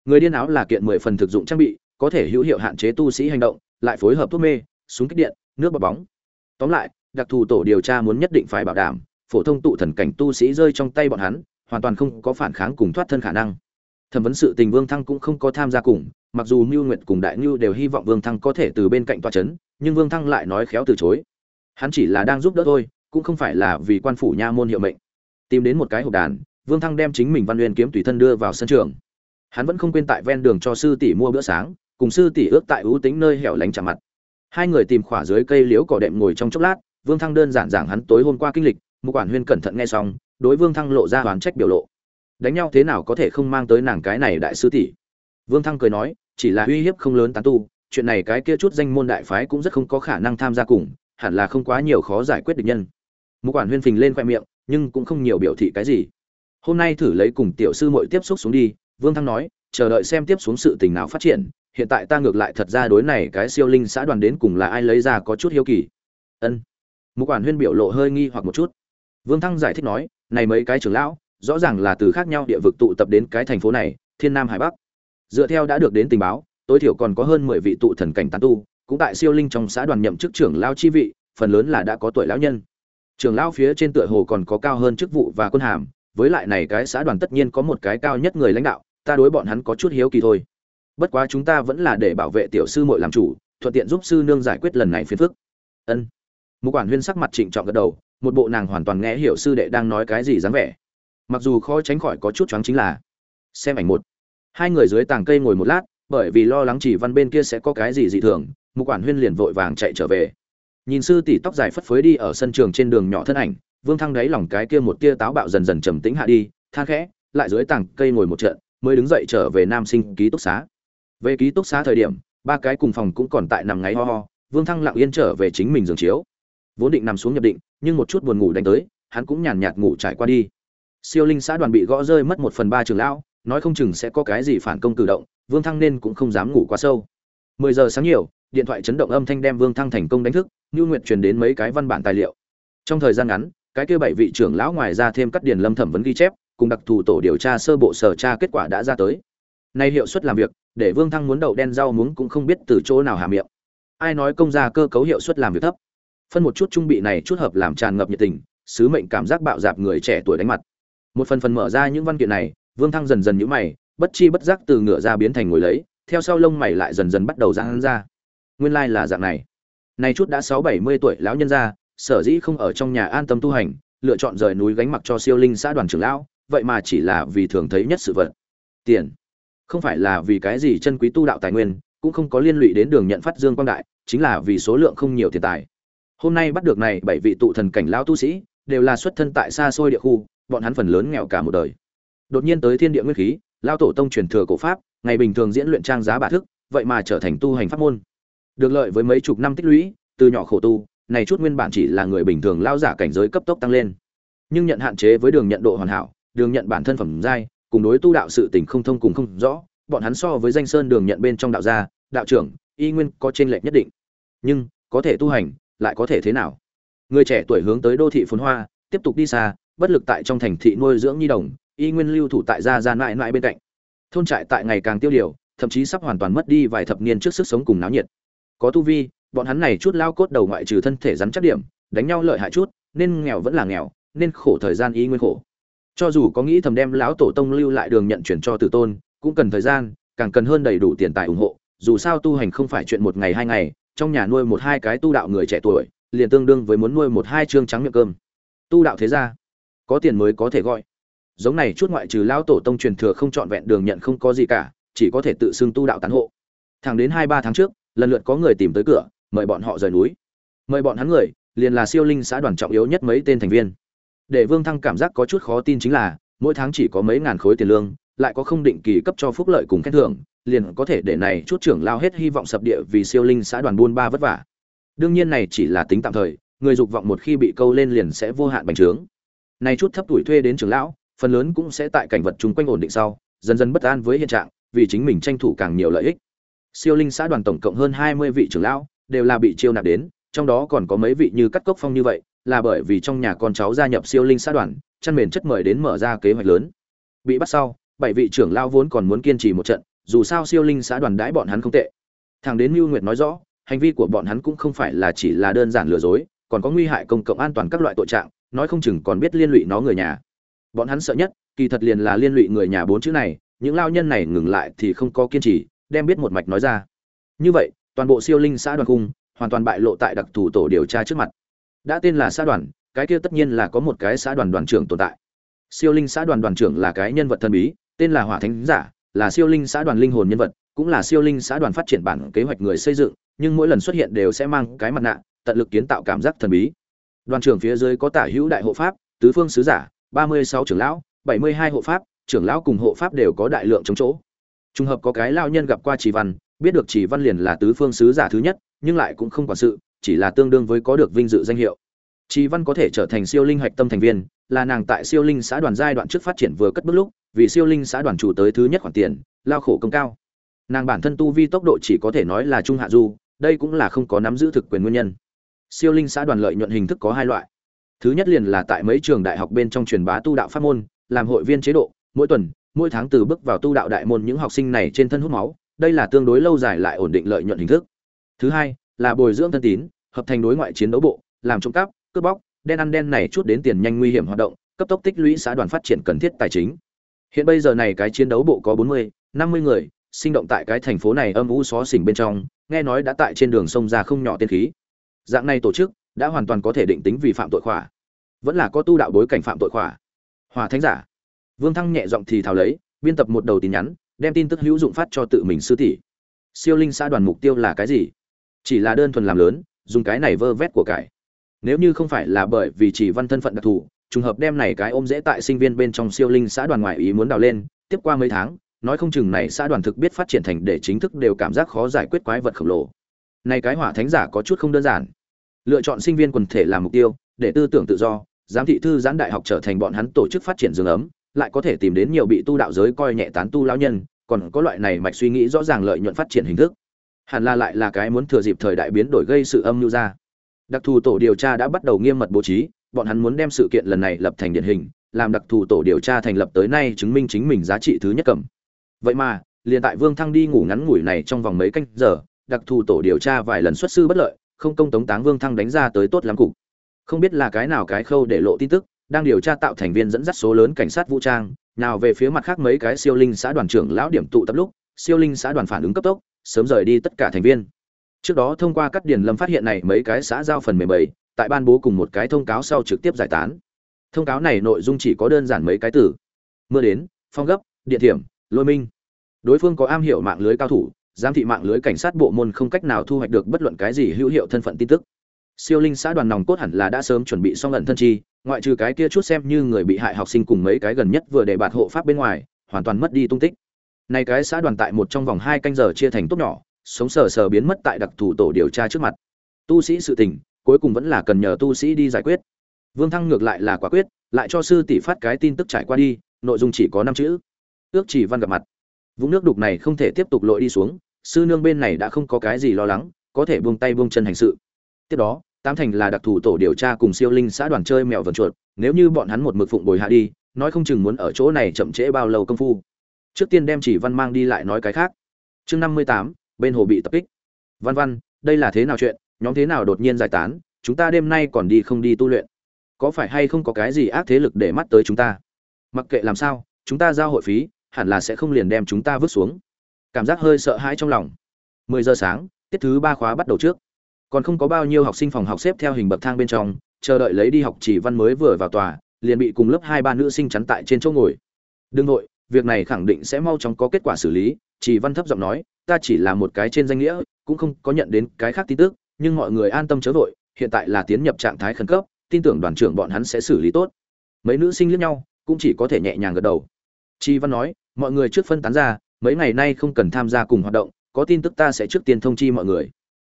Người điên áo là kiện mười phần thực dụng trang bị có thể hữu hiệu hạn chế tu sĩ hành động lại phối hợp thuốc mê súng kích điện, nước bọt bóng. Tóm lại, đặc thù tổ điều tra muốn nhất định phải bảo đảm, phổ thông tụ thần cảnh tu sĩ rơi trong tay bọn hắn, hoàn toàn không có phản kháng cùng thoát thân khả năng. Thẩm vấn sự tình vương thăng cũng không có tham gia cùng, mặc dù mưu nguyện cùng đại ngưu đều hy vọng vương thăng có thể từ bên cạnh toa c h ấ n nhưng vương thăng lại nói khéo từ chối. Hắn chỉ là đang giúp đỡ thôi, cũng không phải là vì quan phủ nha môn hiệu mệnh. Tìm đến một cái hộp đàn, vương thăng đem chính mình văn uyên kiếm tùy thân đưa vào sân trường. Hắn vẫn không quên tại ven đường cho sư tỷ mua bữa sáng, cùng sư tỷ ước tại ưu tính nơi hẻo lánh chạm mặt hai người tìm khỏa dưới cây liễu cỏ đệm ngồi trong chốc lát, vương thăng đơn giản giảng hắn tối hôm qua kinh lịch một quản huyên cẩn thận nghe xong, đối vương thăng lộ ra oán trách biểu lộ. Đánh nhau thế nào có thể không mang tới nàng cái này đại sư tỷ? Vương thăng cười nói, chỉ là uy hiếp không lớn tán tu, chuyện này cái kia chút danh môn đại phái cũng rất không có khả năng tham gia cùng, hẳn là không quá nhiều khó giải quyết được nhân. Một quản huyên phình lên khoe miệng, nhưng cũng không nhiều biểu thị cái gì. Hôm nay thử lấy cùng tiểu sư muội tiếp xúc xuống đi, vương thăng nói, chờ đợi xem tiếp xuống sự tình nào phát triển hiện tại ta ngược lại thật ra đối này cái siêu linh xã đoàn đến cùng là ai lấy ra có chút hiếu kỳ. Ân. Mục quản huyên biểu lộ hơi nghi hoặc một chút. Vương thăng giải thích nói, này mấy cái trưởng lão, rõ ràng là từ khác nhau địa vực tụ tập đến cái thành phố này, thiên nam hải bắc. Dựa theo đã được đến tình báo, tối thiểu còn có hơn mười vị tụ thần cảnh tán tu, cũng tại siêu linh trong xã đoàn nhậm chức trưởng lao chi vị, phần lớn là đã có tuổi lão nhân. Trưởng lao phía trên tựa hồ còn có cao hơn chức vụ và quân hàm, với lại này cái xã đoàn tất nhiên có một cái cao nhất người lãnh đạo, ta đối bọn hắn có chút hiếu kỳ thôi bất quá chúng ta vẫn là để bảo vệ tiểu sư muội làm chủ, thuận tiện giúp sư nương giải quyết lần này phiền phức. Ân. Một quản huyên sắc mặt trịnh trọng gật đầu, một bộ nàng hoàn toàn nghe hiểu sư đệ đang nói cái gì dáng vẻ. Mặc dù khó tránh khỏi có chút choáng chính là, xem ảnh một. Hai người dưới tàng cây ngồi một lát, bởi vì lo lắng chỉ văn bên kia sẽ có cái gì dị thường một quản huyên liền vội vàng chạy trở về. Nhìn sư tỷ tóc dài phất phới đi ở sân trường trên đường nhỏ thân ảnh, vương thăng đáy lòng cái kia một tia táo bạo dần dần trầm tĩnh hạ đi, than khẽ, lại dưới tàng cây ngồi một trận, mới đứng dậy trở về nam sinh ký túc xá về ký túc xá thời điểm, ba cái cùng phòng cũng còn tại nằm ngáy ho ho, vương thăng lặng yên trở về chính mình giường chiếu. Vốn định nằm xuống nhập định, nhưng một chút buồn ngủ đánh tới, hắn cũng nhàn nhạt ngủ trải qua đi. Siêu linh xã đoàn bị gõ rơi mất một phần ba trường lão, nói không chừng sẽ có cái gì phản công cử động, vương thăng nên cũng không dám ngủ quá sâu. Mười giờ sáng nhiều, điện thoại chấn động âm thanh đem vương thăng thành công đánh thức như nguyện truyền đến mấy cái văn bản tài liệu. Trong thời gian ngắn, cái kia bảy vị trưởng lão ngoài ra thêm cắt điền lâm thẩm vấn ghi chép, cùng đặc thù tổ điều tra sơ bộ sở tra kết quả đã ra tới. Nay hiệu suất làm việc để vương thăng muốn đậu đen rau muống cũng không biết từ chỗ nào hà miệng. Ai nói công gia cơ cấu hiệu suất làm việc thấp? Phân một chút trung bị này chút hợp làm tràn ngập nhiệt tình, sứ mệnh cảm giác bạo dạp người trẻ tuổi đánh mặt. Một phần phần mở ra những văn kiện này, vương thăng dần dần nhũ mày, bất chi bất giác từ ngựa ra biến thành ngồi lấy, theo sau lông mày lại dần dần bắt đầu giãn ra. Nguyên lai là dạng này. Này chút đã sáu bảy mươi tuổi lão nhân gia, sở dĩ không ở trong nhà an tâm tu hành, lựa chọn rời núi gánh mặc cho siêu linh xã đoàn trưởng lão, vậy mà chỉ là vì thường thấy nhất sự vật. Tiền không phải là vì cái gì chân quý tu đạo tài nguyên, cũng không có liên lụy đến đường nhận phát dương quang đại, chính là vì số lượng không nhiều tiền tài. Hôm nay bắt được này bảy vị tụ thần cảnh lão tu sĩ, đều là xuất thân tại xa xôi địa khu, bọn hắn phần lớn nghèo cả một đời. Đột nhiên tới thiên địa nguyên khí lao tổ tông truyền thừa cổ pháp, ngày bình thường diễn luyện trang giá bà thức, vậy mà trở thành tu hành pháp môn. Được lợi với mấy chục năm tích lũy, từ nhỏ khổ tu, này chút nguyên bản chỉ là người bình thường lao giả cảnh giới cấp tốc tăng lên. Nhưng nhận hạn chế với đường nhận độ hoàn hảo, đường nhận bản thân phẩm giai cùng đối tu đạo sự tình không thông cùng không rõ, bọn hắn so với danh sơn đường nhận bên trong đạo gia, đạo trưởng, y nguyên có trên lệch nhất định. Nhưng, có thể tu hành, lại có thể thế nào? Người trẻ tuổi hướng tới đô thị phồn hoa, tiếp tục đi xa, bất lực tại trong thành thị nuôi dưỡng nhi đồng, y nguyên lưu thủ tại gia gian mãi mãi bên cạnh. Thôn trại tại ngày càng tiêu điều, thậm chí sắp hoàn toàn mất đi vài thập niên trước sức sống cùng náo nhiệt. Có tu vi, bọn hắn này chút lao cốt đầu ngoại trừ thân thể rắn chắc điểm, đánh nhau lợi hại chút, nên nghèo vẫn là nghèo, nên khổ thời gian y nguyên khổ cho dù có nghĩ thầm đem lão tổ tông lưu lại đường nhận chuyển cho tử tôn, cũng cần thời gian, càng cần hơn đầy đủ tiền tài ủng hộ, dù sao tu hành không phải chuyện một ngày hai ngày, trong nhà nuôi một hai cái tu đạo người trẻ tuổi, liền tương đương với muốn nuôi một hai chương trắng miệng cơm. Tu đạo thế ra có tiền mới có thể gọi. Giống này chút ngoại trừ lão tổ tông truyền thừa không trọn vẹn đường nhận không có gì cả, chỉ có thể tự xưng tu đạo tán hộ. Thẳng đến hai ba tháng trước, lần lượt có người tìm tới cửa, mời bọn họ rời núi. Mời bọn hắn người, liền là siêu linh xã đoàn trọng yếu nhất mấy tên thành viên để vương thăng cảm giác có chút khó tin chính là, mỗi tháng chỉ có mấy ngàn khối tiền lương, lại có không định kỳ cấp cho phúc lợi cùng khen thưởng, liền có thể để này chút trưởng lao hết hy vọng sập địa vì siêu linh xã đoàn buôn ba vất vả. Đương nhiên này chỉ là tính tạm thời, người dục vọng một khi bị câu lên liền sẽ vô hạn bành trướng. Này chút thấp tuổi thuê đến trưởng lão, phần lớn cũng sẽ tại cảnh vật chung quanh ổn định sau, dần dần bất an với hiện trạng, vì chính mình tranh thủ càng nhiều lợi ích. Siêu linh xã đoàn tổng cộng hơn hai mươi vị trưởng lão, đều là bị chiêu nạp đến, trong đó còn có mấy vị như cắt cốc phong như vậy là bởi vì trong nhà con cháu gia nhập siêu linh xã đoàn, chăn mền chất mời đến mở ra kế hoạch lớn. Bị bắt sau, bảy vị trưởng lao vốn còn muốn kiên trì một trận, dù sao siêu linh xã đoàn đãi bọn hắn không tệ. Thằng đến mưu nguyệt nói rõ, hành vi của bọn hắn cũng không phải là chỉ là đơn giản lừa dối, còn có nguy hại công cộng an toàn các loại tội trạng, nói không chừng còn biết liên lụy nó người nhà. Bọn hắn sợ nhất, kỳ thật liền là liên lụy người nhà bốn chữ này, những lao nhân này ngừng lại thì không có kiên trì, đem biết một mạch nói ra. Như vậy, toàn bộ siêu linh xã đoàn cung hoàn toàn bại lộ tại đặc thù tổ điều tra trước mặt đã tên là xã đoàn, cái kia tất nhiên là có một cái xã đoàn đoàn trưởng tồn tại. Siêu linh xã đoàn đoàn trưởng là cái nhân vật thần bí, tên là hỏa thánh giả, là siêu linh xã đoàn linh hồn nhân vật, cũng là siêu linh xã đoàn phát triển bản kế hoạch người xây dựng, nhưng mỗi lần xuất hiện đều sẽ mang cái mặt nạ, tận lực kiến tạo cảm giác thần bí. Đoàn trưởng phía dưới có tả hữu đại hộ pháp, tứ phương sứ giả, ba mươi sáu trưởng lão, bảy mươi hai hộ pháp, trưởng lão cùng hộ pháp đều có đại lượng chống chỗ. Trùng hợp có cái lao nhân gặp qua chỉ văn, biết được chỉ văn liền là tứ phương sứ giả thứ nhất, nhưng lại cũng không quản sự chỉ là tương đương với có được vinh dự danh hiệu Trì Văn có thể trở thành siêu linh hạch tâm thành viên, là nàng tại siêu linh xã đoàn giai đoạn trước phát triển vừa cất bước lúc, vì siêu linh xã đoàn chủ tới thứ nhất khoản tiền, lao khổ công cao. Nàng bản thân tu vi tốc độ chỉ có thể nói là trung hạ du, đây cũng là không có nắm giữ thực quyền nguyên nhân. Siêu linh xã đoàn lợi nhuận hình thức có hai loại. Thứ nhất liền là tại mấy trường đại học bên trong truyền bá tu đạo pháp môn, làm hội viên chế độ, mỗi tuần, mỗi tháng từ bước vào tu đạo đại môn những học sinh này trên thân hút máu, đây là tương đối lâu dài lại ổn định lợi nhuận hình thức. Thứ hai, là bồi dưỡng thân tín, hợp thành đối ngoại chiến đấu bộ, làm trộm cắp, cướp bóc, đen ăn đen này chút đến tiền nhanh nguy hiểm hoạt động, cấp tốc tích lũy xã đoàn phát triển cần thiết tài chính. Hiện bây giờ này cái chiến đấu bộ có 40, 50 người, sinh động tại cái thành phố này âm u xó xỉnh bên trong, nghe nói đã tại trên đường sông ra không nhỏ tiên khí. Dạng này tổ chức đã hoàn toàn có thể định tính vi phạm tội khỏa. Vẫn là có tu đạo bối cảnh phạm tội khỏa. Hòa thánh giả. Vương Thăng nhẹ giọng thì thào lấy, biên tập một đầu tin nhắn, đem tin tức hữu dụng phát cho tự mình sư tỷ. Siêu linh xã đoàn mục tiêu là cái gì? Chỉ là đơn thuần làm lớn, dùng cái này vơ vét của cải. Nếu như không phải là bởi vì chỉ văn thân phận đặc thù trùng hợp đem này cái ôm dễ tại sinh viên bên trong siêu linh xã đoàn ngoại ý muốn đào lên tiếp qua mấy tháng nói không chừng này xã đoàn thực biết phát triển thành để chính thức đều cảm giác khó giải quyết quái vật khổng lồ. Này cái hỏa thánh giả có chút không đơn giản. Lựa chọn sinh viên quần thể làm mục tiêu để tư tưởng tự do giám thị thư giãn đại học trở thành bọn hắn tổ chức phát triển dương ấm lại có thể tìm đến nhiều bị tu đạo giới coi nhẹ tán tu lão nhân còn có loại này mạch suy nghĩ rõ ràng lợi nhuận phát triển hình thức hẳn là lại là cái muốn thừa dịp thời đại biến đổi gây sự âm mưu ra. Đặc thù tổ điều tra đã bắt đầu nghiêm mật bố trí, bọn hắn muốn đem sự kiện lần này lập thành điển hình, làm đặc thù tổ điều tra thành lập tới nay chứng minh chính mình giá trị thứ nhất cầm. Vậy mà, liền tại vương thăng đi ngủ ngắn ngủi này trong vòng mấy canh giờ, đặc thù tổ điều tra vài lần xuất sư bất lợi, không công tống táng vương thăng đánh ra tới tốt lắm cục. Không biết là cái nào cái khâu để lộ tin tức, đang điều tra tạo thành viên dẫn dắt số lớn cảnh sát vũ trang, nào về phía mặt khác mấy cái siêu linh xã đoàn trưởng lão điểm tụ tập lúc, siêu linh xã đoàn phản ứng cấp tốc sớm rời đi tất cả thành viên. Trước đó thông qua cắt điền lâm phát hiện này mấy cái xã giao phần mềm bảy tại ban bố cùng một cái thông cáo sau trực tiếp giải tán. Thông cáo này nội dung chỉ có đơn giản mấy cái từ. Mưa đến, phong gấp điện thiểm lôi minh. Đối phương có am hiểu mạng lưới cao thủ, giám thị mạng lưới cảnh sát bộ môn không cách nào thu hoạch được bất luận cái gì hữu hiệu thân phận tin tức. Siêu linh xã đoàn nòng cốt hẳn là đã sớm chuẩn bị xong lần thân chi, ngoại trừ cái kia chút xem như người bị hại học sinh cùng mấy cái gần nhất vừa để bạt hộ pháp bên ngoài, hoàn toàn mất đi tung tích này cái xã đoàn tại một trong vòng hai canh giờ chia thành tốt nhỏ, sống sờ sờ biến mất tại đặc thù tổ điều tra trước mặt. Tu sĩ sự tình, cuối cùng vẫn là cần nhờ tu sĩ đi giải quyết. Vương thăng ngược lại là quả quyết, lại cho sư tỷ phát cái tin tức trải qua đi, nội dung chỉ có năm chữ. Ước chỉ văn gặp mặt. Vũng nước đục này không thể tiếp tục lội đi xuống, sư nương bên này đã không có cái gì lo lắng, có thể buông tay buông chân hành sự. Tiếp đó, tám thành là đặc thù tổ điều tra cùng siêu linh xã đoàn chơi mèo vần chuột, nếu như bọn hắn một mực phụng bồi hạ đi, nói không chừng muốn ở chỗ này chậm trễ bao lâu công phu trước tiên đem chỉ văn mang đi lại nói cái khác. Chương năm mươi tám, bên hồ bị tập kích. Văn văn, đây là thế nào chuyện? Nhóm thế nào đột nhiên giải tán? Chúng ta đêm nay còn đi không đi tu luyện? Có phải hay không có cái gì ác thế lực để mắt tới chúng ta? Mặc kệ làm sao, chúng ta giao hội phí, hẳn là sẽ không liền đem chúng ta vứt xuống. Cảm giác hơi sợ hãi trong lòng. Mười giờ sáng, tiết thứ ba khóa bắt đầu trước. Còn không có bao nhiêu học sinh phòng học xếp theo hình bậc thang bên trong, chờ đợi lấy đi học chỉ văn mới vừa vào tòa, liền bị cùng lớp hai ba nữ sinh chắn tại trên chỗ ngồi. Đương nội việc này khẳng định sẽ mau chóng có kết quả xử lý, chỉ văn thấp giọng nói, ta chỉ là một cái trên danh nghĩa, cũng không có nhận đến cái khác tin tức, nhưng mọi người an tâm chớ vội, hiện tại là tiến nhập trạng thái khẩn cấp, tin tưởng đoàn trưởng bọn hắn sẽ xử lý tốt. Mấy nữ sinh liếc nhau, cũng chỉ có thể nhẹ nhàng gật đầu. Chi văn nói, mọi người trước phân tán ra, mấy ngày nay không cần tham gia cùng hoạt động, có tin tức ta sẽ trước tiên thông chi mọi người.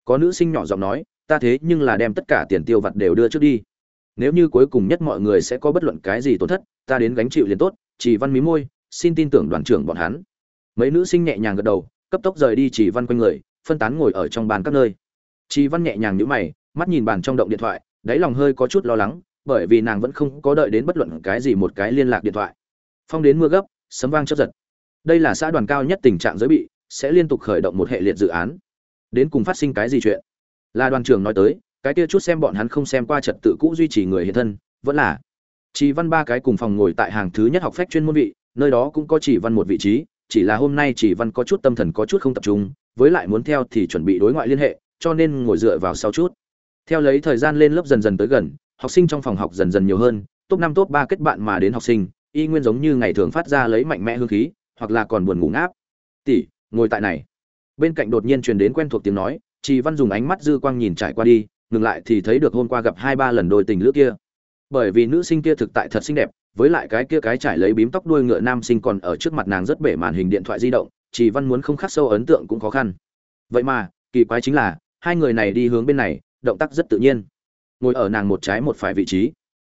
Có nữ sinh nhỏ giọng nói, ta thế nhưng là đem tất cả tiền tiêu vặt đều đưa trước đi. Nếu như cuối cùng nhất mọi người sẽ có bất luận cái gì tổn thất, ta đến gánh chịu liền tốt. Chỉ văn mí môi xin tin tưởng đoàn trưởng bọn hắn. Mấy nữ sinh nhẹ nhàng gật đầu, cấp tốc rời đi chỉ văn quanh người, phân tán ngồi ở trong bàn các nơi. Chỉ văn nhẹ nhàng nhíu mày, mắt nhìn bàn trong động điện thoại, đáy lòng hơi có chút lo lắng, bởi vì nàng vẫn không có đợi đến bất luận cái gì một cái liên lạc điện thoại. Phong đến mưa gấp, sấm vang chớp giật. Đây là xã đoàn cao nhất tình trạng giới bị, sẽ liên tục khởi động một hệ liệt dự án. Đến cùng phát sinh cái gì chuyện? Là đoàn trưởng nói tới, cái kia chút xem bọn hắn không xem qua trật tự cũ duy trì người hiện thân, vẫn là. Chỉ văn ba cái cùng phòng ngồi tại hàng thứ nhất học phép chuyên môn vị nơi đó cũng có chỉ văn một vị trí, chỉ là hôm nay chỉ văn có chút tâm thần có chút không tập trung, với lại muốn theo thì chuẩn bị đối ngoại liên hệ, cho nên ngồi dựa vào sau chút. Theo lấy thời gian lên lớp dần dần tới gần, học sinh trong phòng học dần dần nhiều hơn, top năm, top ba kết bạn mà đến học sinh, y nguyên giống như ngày thường phát ra lấy mạnh mẽ hương khí, hoặc là còn buồn ngủ ngáp. Tỷ, ngồi tại này. Bên cạnh đột nhiên truyền đến quen thuộc tiếng nói, chỉ văn dùng ánh mắt dư quang nhìn trải qua đi, ngừng lại thì thấy được hôm qua gặp hai, ba lần đôi tình lữ kia bởi vì nữ sinh kia thực tại thật xinh đẹp với lại cái kia cái trải lấy bím tóc đuôi ngựa nam sinh còn ở trước mặt nàng rất bể màn hình điện thoại di động chỉ văn muốn không khắc sâu ấn tượng cũng khó khăn vậy mà kỳ quái chính là hai người này đi hướng bên này động tác rất tự nhiên ngồi ở nàng một trái một phải vị trí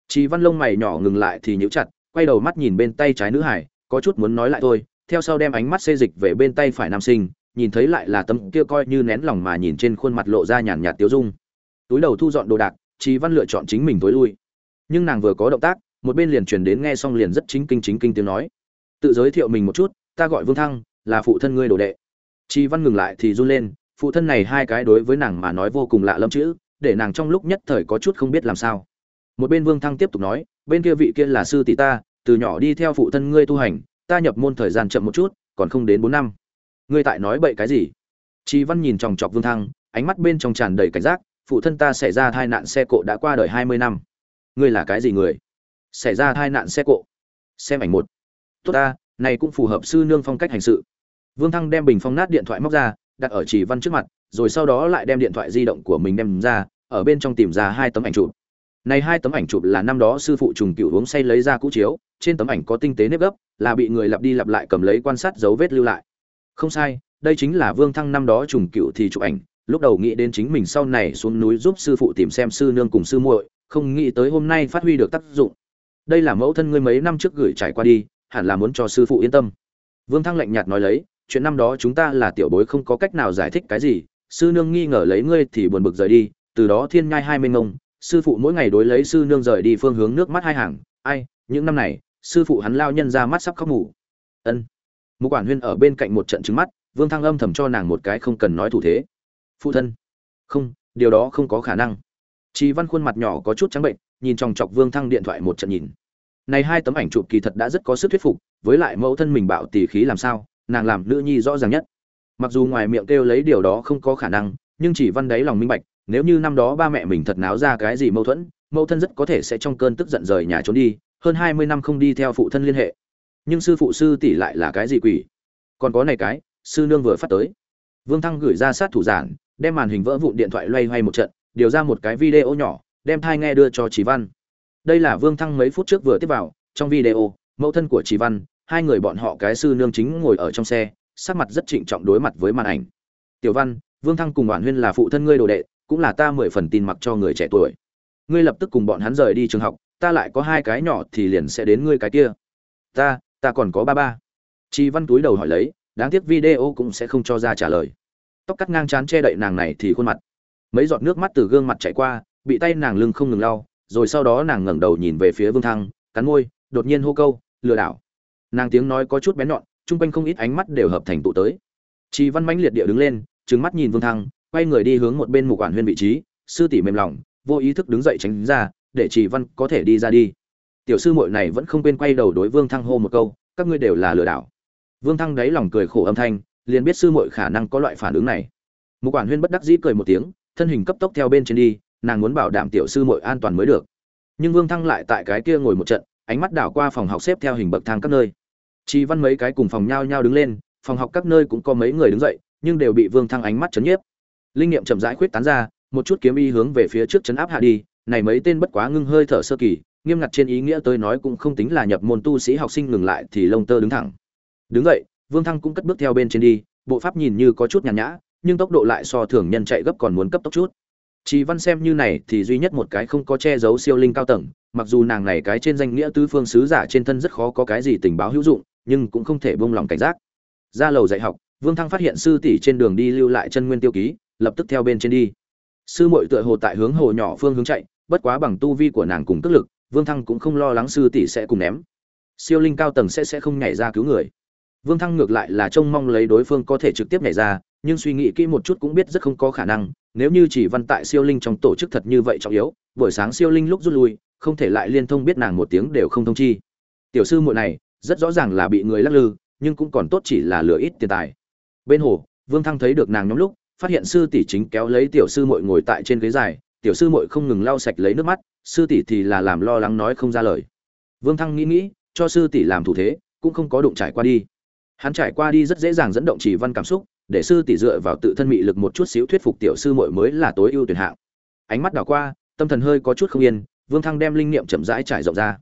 chị Văn lông mày nhỏ ngừng lại thì nhíu chặt, quay đầu mắt nhìn bên tay trái nữ hải, có chút muốn nói lại thôi, theo sau đem ánh mắt xê dịch về bên tay phải nam sinh, nhìn thấy lại là tấm kia coi như nén lòng mà nhìn trên khuôn mặt lộ ra nhàn nhạt tiêu dung. Túi đầu thu dọn đồ đạc, chị Văn lựa chọn chính mình tối lui. Nhưng nàng vừa có động tác, một bên liền truyền đến nghe xong liền rất chính kinh chính kinh tiếng nói. Tự giới thiệu mình một chút, ta gọi Vương Thăng, là phụ thân ngươi đồ đệ. chi Văn ngừng lại thì run lên, phụ thân này hai cái đối với nàng mà nói vô cùng lạ lẫm chữ, để nàng trong lúc nhất thời có chút không biết làm sao một bên vương thăng tiếp tục nói bên kia vị kia là sư tỷ ta từ nhỏ đi theo phụ thân ngươi tu hành ta nhập môn thời gian chậm một chút còn không đến bốn năm ngươi tại nói bậy cái gì Chi Văn nhìn chòng chọc Vương Thăng, ánh mắt bên trong tràn đầy cảnh giác, phụ thân ta xảy ra tai nạn xe cộ đã qua đời hai mươi năm. Ngươi là cái gì người? Xảy ra tai nạn xe cộ. Xem ảnh một. Tốt ta, này cũng phù hợp sư nương phong cách hành sự. Vương Thăng đem bình phong nát điện thoại móc ra, đặt ở Chỉ Văn trước mặt, rồi sau đó lại đem điện thoại di động của mình đem ra, ở bên trong tìm ra hai tấm ảnh chụp này hai tấm ảnh chụp là năm đó sư phụ trùng cựu uống say lấy ra cũ chiếu trên tấm ảnh có tinh tế nếp gấp là bị người lặp đi lặp lại cầm lấy quan sát dấu vết lưu lại không sai đây chính là vương thăng năm đó trùng cựu thì chụp ảnh lúc đầu nghĩ đến chính mình sau này xuống núi giúp sư phụ tìm xem sư nương cùng sư muội không nghĩ tới hôm nay phát huy được tác dụng. Đây là mẫu thân ngươi mấy năm trước gửi trải qua đi, hẳn là muốn cho sư phụ yên tâm. Vương thăng lạnh nhạt nói lấy, chuyện năm đó chúng ta là tiểu bối không có cách nào giải thích cái gì, sư nương nghi ngờ lấy ngươi thì buồn bực rời đi, từ đó thiên nhai hai mươi ngông, sư phụ mỗi ngày đối lấy sư nương rời đi phương hướng nước mắt hai hàng, ai, những năm này, sư phụ hắn lao nhân ra mắt sắp khóc ngủ ân. Mục quản huyên ở bên cạnh một trận trứng mắt, vương thăng âm thầm cho nàng một cái không cần nói thủ thế. Phụ thân. Không, điều đó không có khả năng chị văn khuôn mặt nhỏ có chút trắng bệnh, nhìn chòng chọc vương thăng điện thoại một trận nhìn. Này hai tấm ảnh chụp kỳ thật đã rất có sức thuyết phục, với lại mẫu thân mình bạo tỷ khí làm sao, nàng làm nữ nhi rõ ràng nhất. Mặc dù ngoài miệng kêu lấy điều đó không có khả năng, nhưng chỉ văn đáy lòng minh bạch, nếu như năm đó ba mẹ mình thật náo ra cái gì mâu thuẫn, mẫu thân rất có thể sẽ trong cơn tức giận rời nhà trốn đi, hơn hai mươi năm không đi theo phụ thân liên hệ. Nhưng sư phụ sư tỷ lại là cái gì quỷ? Còn có này cái, sư nương vừa phát tới. Vương thăng gửi ra sát thủ giản, đem màn hình vỡ vụn điện thoại loay hoay một trận điều ra một cái video nhỏ, đem thai nghe đưa cho chỉ văn. Đây là vương thăng mấy phút trước vừa tiếp vào, trong video, mẫu thân của chỉ văn, hai người bọn họ cái sư nương chính ngồi ở trong xe, sắc mặt rất trịnh trọng đối mặt với màn ảnh. Tiểu văn, vương thăng cùng bản huyên là phụ thân ngươi đồ đệ, cũng là ta mười phần tin mặc cho người trẻ tuổi. Ngươi lập tức cùng bọn hắn rời đi trường học, ta lại có hai cái nhỏ thì liền sẽ đến ngươi cái kia. Ta ta còn có ba ba. Chỉ văn túi đầu hỏi lấy, đáng tiếc video cũng sẽ không cho ra trả lời. Tóc cắt ngang chán che đậy nàng này thì khuôn mặt mấy giọt nước mắt từ gương mặt chảy qua, bị tay nàng lưng không ngừng lau, rồi sau đó nàng ngẩng đầu nhìn về phía vương thăng, cắn môi, đột nhiên hô câu, lừa đảo. Nàng tiếng nói có chút bén nhọn, chung quanh không ít ánh mắt đều hợp thành tụ tới. Chị văn mãnh liệt địa đứng lên, trừng mắt nhìn vương thăng, quay người đi hướng một bên mục quản huyên vị trí. Sư tỷ mềm lòng, vô ý thức đứng dậy tránh ra, để chỉ văn có thể đi ra đi. Tiểu sư muội này vẫn không quên quay đầu đối vương thăng hô một câu, các ngươi đều là lừa đảo. Vương thăng đáy lòng cười khổ âm thanh, liền biết sư muội khả năng có loại phản ứng này. Mục quản huyên bất đắc dĩ cười một tiếng thân hình cấp tốc theo bên trên đi, nàng muốn bảo đảm tiểu sư muội an toàn mới được. Nhưng vương thăng lại tại cái kia ngồi một trận, ánh mắt đảo qua phòng học xếp theo hình bậc thang các nơi. Chị văn mấy cái cùng phòng nhau nhau đứng lên, phòng học các nơi cũng có mấy người đứng dậy, nhưng đều bị vương thăng ánh mắt chấn nhiếp. Linh nghiệm chậm rãi khuyết tán ra, một chút kiếm y hướng về phía trước chấn áp hạ đi, này mấy tên bất quá ngưng hơi thở sơ kỳ, nghiêm ngặt trên ý nghĩa tới nói cũng không tính là nhập môn tu sĩ học sinh ngừng lại thì lông tơ đứng thẳng. Đứng vậy vương thăng cũng cất bước theo bên trên đi, bộ pháp nhìn như có chút nhàn nhã nhưng tốc độ lại so thường nhân chạy gấp còn muốn cấp tốc chút. Chỉ văn xem như này thì duy nhất một cái không có che giấu siêu linh cao tầng, mặc dù nàng này cái trên danh nghĩa tứ phương sứ giả trên thân rất khó có cái gì tình báo hữu dụng, nhưng cũng không thể buông lòng cảnh giác. Ra lầu dạy học, vương thăng phát hiện sư tỷ trên đường đi lưu lại chân nguyên tiêu ký, lập tức theo bên trên đi. Sư muội tựa hồ tại hướng hồ nhỏ phương hướng chạy, bất quá bằng tu vi của nàng cùng tức lực, vương thăng cũng không lo lắng sư tỷ sẽ cùng ném. Siêu linh cao tầng sẽ sẽ không nhảy ra cứu người vương thăng ngược lại là trông mong lấy đối phương có thể trực tiếp nhảy ra nhưng suy nghĩ kỹ một chút cũng biết rất không có khả năng nếu như chỉ văn tại siêu linh trong tổ chức thật như vậy trọng yếu buổi sáng siêu linh lúc rút lui không thể lại liên thông biết nàng một tiếng đều không thông chi tiểu sư muội này rất rõ ràng là bị người lắc lư nhưng cũng còn tốt chỉ là lừa ít tiền tài bên hồ vương thăng thấy được nàng nhóm lúc phát hiện sư tỷ chính kéo lấy tiểu sư muội ngồi tại trên ghế dài, tiểu sư muội không ngừng lau sạch lấy nước mắt, sư tỷ thì là làm lo lắng nói không ra lời. Vương Thăng nghĩ nghĩ, cho sư tỷ làm thủ thế, cũng không có đụng trải qua đi. Hắn trải qua đi rất dễ dàng dẫn động chỉ văn cảm xúc, để sư tỷ dựa vào tự thân mị lực một chút xíu thuyết phục tiểu sư muội mới là tối ưu tuyển hạng. Ánh mắt đảo qua, tâm thần hơi có chút không yên, Vương Thăng đem linh niệm chậm rãi trải rộng ra.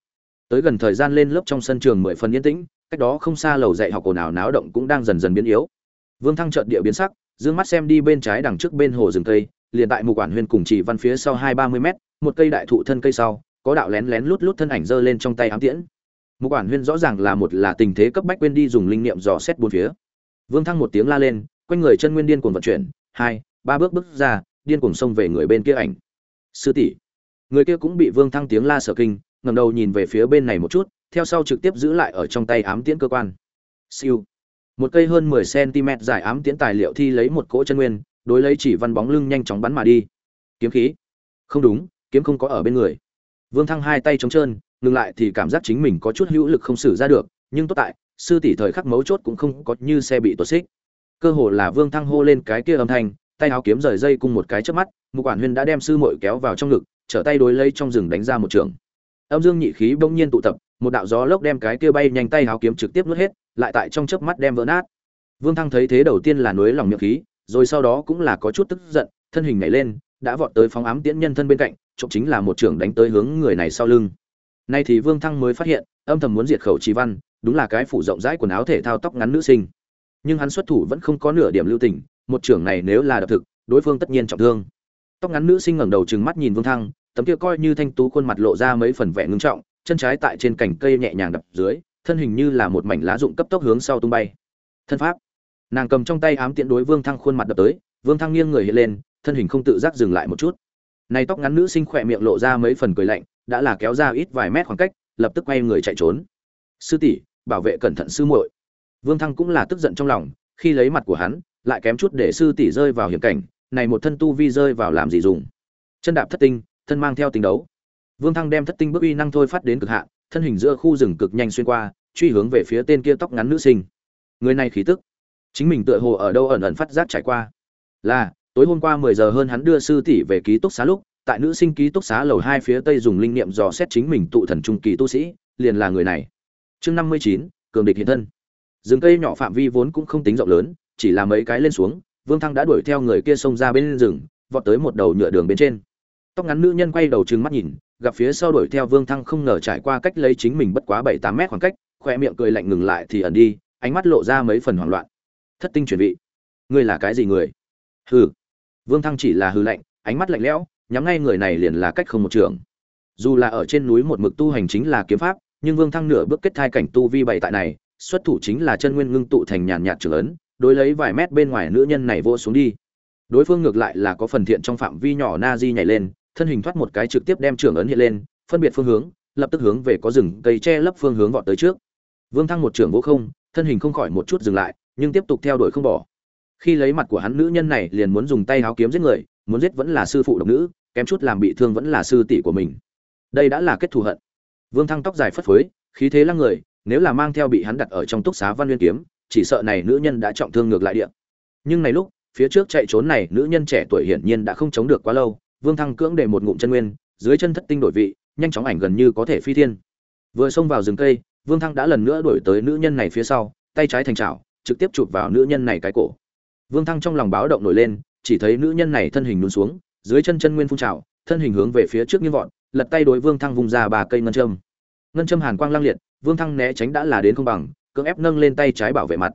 Tới gần thời gian lên lớp trong sân trường mười phần yên tĩnh, cách đó không xa lầu dạy học ồn ào náo động cũng đang dần dần biến yếu. Vương Thăng chợt địa biến sắc, dương mắt xem đi bên trái đằng trước bên hồ rừng cây liền tại một quản huyên cùng chỉ văn phía sau hai ba mươi mét một cây đại thụ thân cây sau có đạo lén lén lút lút thân ảnh giơ lên trong tay ám tiễn mục quản huyên rõ ràng là một là tình thế cấp bách quên đi dùng linh niệm dò xét bốn phía. Vương thăng một tiếng la lên, quanh người chân nguyên điên cuồng vận chuyển, hai, ba bước bước ra, điên cuồng xông về người bên kia ảnh. Sư tỷ. Người kia cũng bị vương thăng tiếng la sở kinh ngầm đầu nhìn về phía bên này một chút, theo sau trực tiếp giữ lại ở trong tay ám tiễn cơ quan. Siêu. Một cây hơn mười cm dài ám tiễn tài liệu thi lấy một cỗ chân nguyên, đối lấy chỉ văn bóng lưng nhanh chóng bắn mà đi. Kiếm khí. Không đúng, kiếm không có ở bên người. Vương thăng hai tay trống trơn ngừng lại thì cảm giác chính mình có chút hữu lực không xử ra được, nhưng tốt tại, sư tỷ thời khắc mấu chốt cũng không có như xe bị tuột xích. Cơ hồ là vương thăng hô lên cái kia âm thanh, tay áo kiếm rời dây cùng một cái trước mắt, mục quản huyên đã đem sư muội kéo vào trong ngực, trở tay đối lấy trong rừng đánh ra một trường. Âm dương nhị khí bỗng nhiên tụ tập, một đạo gió lốc đem cái kia bay nhanh tay áo kiếm trực tiếp nuốt hết, lại tại trong chớp mắt đem vỡ nát. Vương thăng thấy thế đầu tiên là nuối lòng miệng khí, rồi sau đó cũng là có chút tức giận, thân hình nhảy lên, đã vọt tới phóng ám tiễn nhân thân bên cạnh trộm chính là một trường đánh tới hướng người này sau lưng nay thì vương thăng mới phát hiện, âm thầm muốn diệt khẩu trì văn, đúng là cái phủ rộng rãi quần áo thể thao tóc ngắn nữ sinh. Nhưng hắn xuất thủ vẫn không có nửa điểm lưu tình, một trưởng này nếu là đập thực, đối phương tất nhiên trọng thương. Tóc ngắn nữ sinh ngẩng đầu trừng mắt nhìn vương thăng, tấm kia coi như thanh tú khuôn mặt lộ ra mấy phần vẻ ngưng trọng, chân trái tại trên cành cây nhẹ nhàng đập dưới, thân hình như là một mảnh lá rụng cấp tốc hướng sau tung bay. Thân pháp. Nàng cầm trong tay ám tiện đối vương thăng khuôn mặt đập tới, vương thăng nghiêng người hiện lên, thân hình không tự giác dừng lại một chút. Này tóc ngắn nữ sinh khỏe miệng lộ ra mấy phần cười lạnh đã là kéo ra ít vài mét khoảng cách, lập tức quay người chạy trốn. Sư tỷ, bảo vệ cẩn thận sư muội. Vương thăng cũng là tức giận trong lòng, khi lấy mặt của hắn, lại kém chút để sư tỷ rơi vào hiểm cảnh, này một thân tu vi rơi vào làm gì dùng. Chân đạp thất tinh, thân mang theo tình đấu. Vương thăng đem thất tinh bước uy năng thôi phát đến cực hạn, thân hình giữa khu rừng cực nhanh xuyên qua, truy hướng về phía tên kia tóc ngắn nữ sinh. Người này khí tức, chính mình tựa hồ ở đâu ẩn ẩn phát giác trải qua. Là, tối hôm qua mười giờ hơn hắn đưa sư tỷ về ký túc xá lúc tại nữ sinh ký túc xá lầu hai phía tây dùng linh niệm dò xét chính mình tụ thần trung kỳ tu sĩ, liền là người này. Chương năm mươi chín, cường địch hiện thân. Rừng cây nhỏ phạm vi vốn cũng không tính rộng lớn, chỉ là mấy cái lên xuống, vương thăng đã đuổi theo người kia xông ra bên rừng, vọt tới một đầu nhựa đường bên trên. Tóc ngắn nữ nhân quay đầu trừng mắt nhìn, gặp phía sau đuổi theo vương thăng không ngờ trải qua cách lấy chính mình bất quá bảy tám mét khoảng cách, khoe miệng cười lạnh ngừng lại thì ẩn đi, ánh mắt lộ ra mấy phần hoảng loạn. Thất tinh chuyển vị. Ngươi là cái gì người? Hừ. Vương thăng chỉ là hư lạnh, ánh mắt lạnh lẽo nhắm ngay người này liền là cách không một trường. Dù là ở trên núi một mực tu hành chính là kiếm pháp, nhưng vương thăng nửa bước kết thai cảnh tu vi bảy tại này, xuất thủ chính là chân nguyên ngưng tụ thành nhàn nhạt trường lớn đối lấy vài mét bên ngoài nữ nhân này vô xuống đi. Đối phương ngược lại là có phần thiện trong phạm vi nhỏ na di nhảy lên, thân hình thoát một cái trực tiếp đem trường ấn hiện lên, phân biệt phương hướng, lập tức hướng về có rừng cây che lấp phương hướng vọt tới trước. Vương thăng một trường vô không, thân hình không khỏi một chút dừng lại, nhưng tiếp tục theo đuổi không bỏ. Khi lấy mặt của hắn nữ nhân này liền muốn dùng tay háo kiếm giết người muốn giết vẫn là sư phụ độc nữ, kém chút làm bị thương vẫn là sư tỷ của mình. Đây đã là kết thù hận. Vương thăng tóc dài phất phới, khí thế lăng người, nếu là mang theo bị hắn đặt ở trong túc xá văn nguyên kiếm, chỉ sợ này nữ nhân đã trọng thương ngược lại địa. Nhưng này lúc, phía trước chạy trốn này nữ nhân trẻ tuổi hiển nhiên đã không chống được quá lâu, vương thăng cưỡng để một ngụm chân nguyên, dưới chân thất tinh đổi vị, nhanh chóng ảnh gần như có thể phi thiên. Vừa xông vào rừng cây, vương thăng đã lần nữa đuổi tới nữ nhân này phía sau, tay trái thành trào trực tiếp chụp vào nữ nhân này cái cổ. Vương thăng trong lòng báo động nổi lên chỉ thấy nữ nhân này thân hình lún xuống, dưới chân chân nguyên phun trào, thân hình hướng về phía trước như vọt, lật tay đối vương thăng vùng ra ba cây ngân châm. Ngân châm hàn quang lang liệt, vương thăng né tránh đã là đến không bằng, cưỡng ép nâng lên tay trái bảo vệ mặt.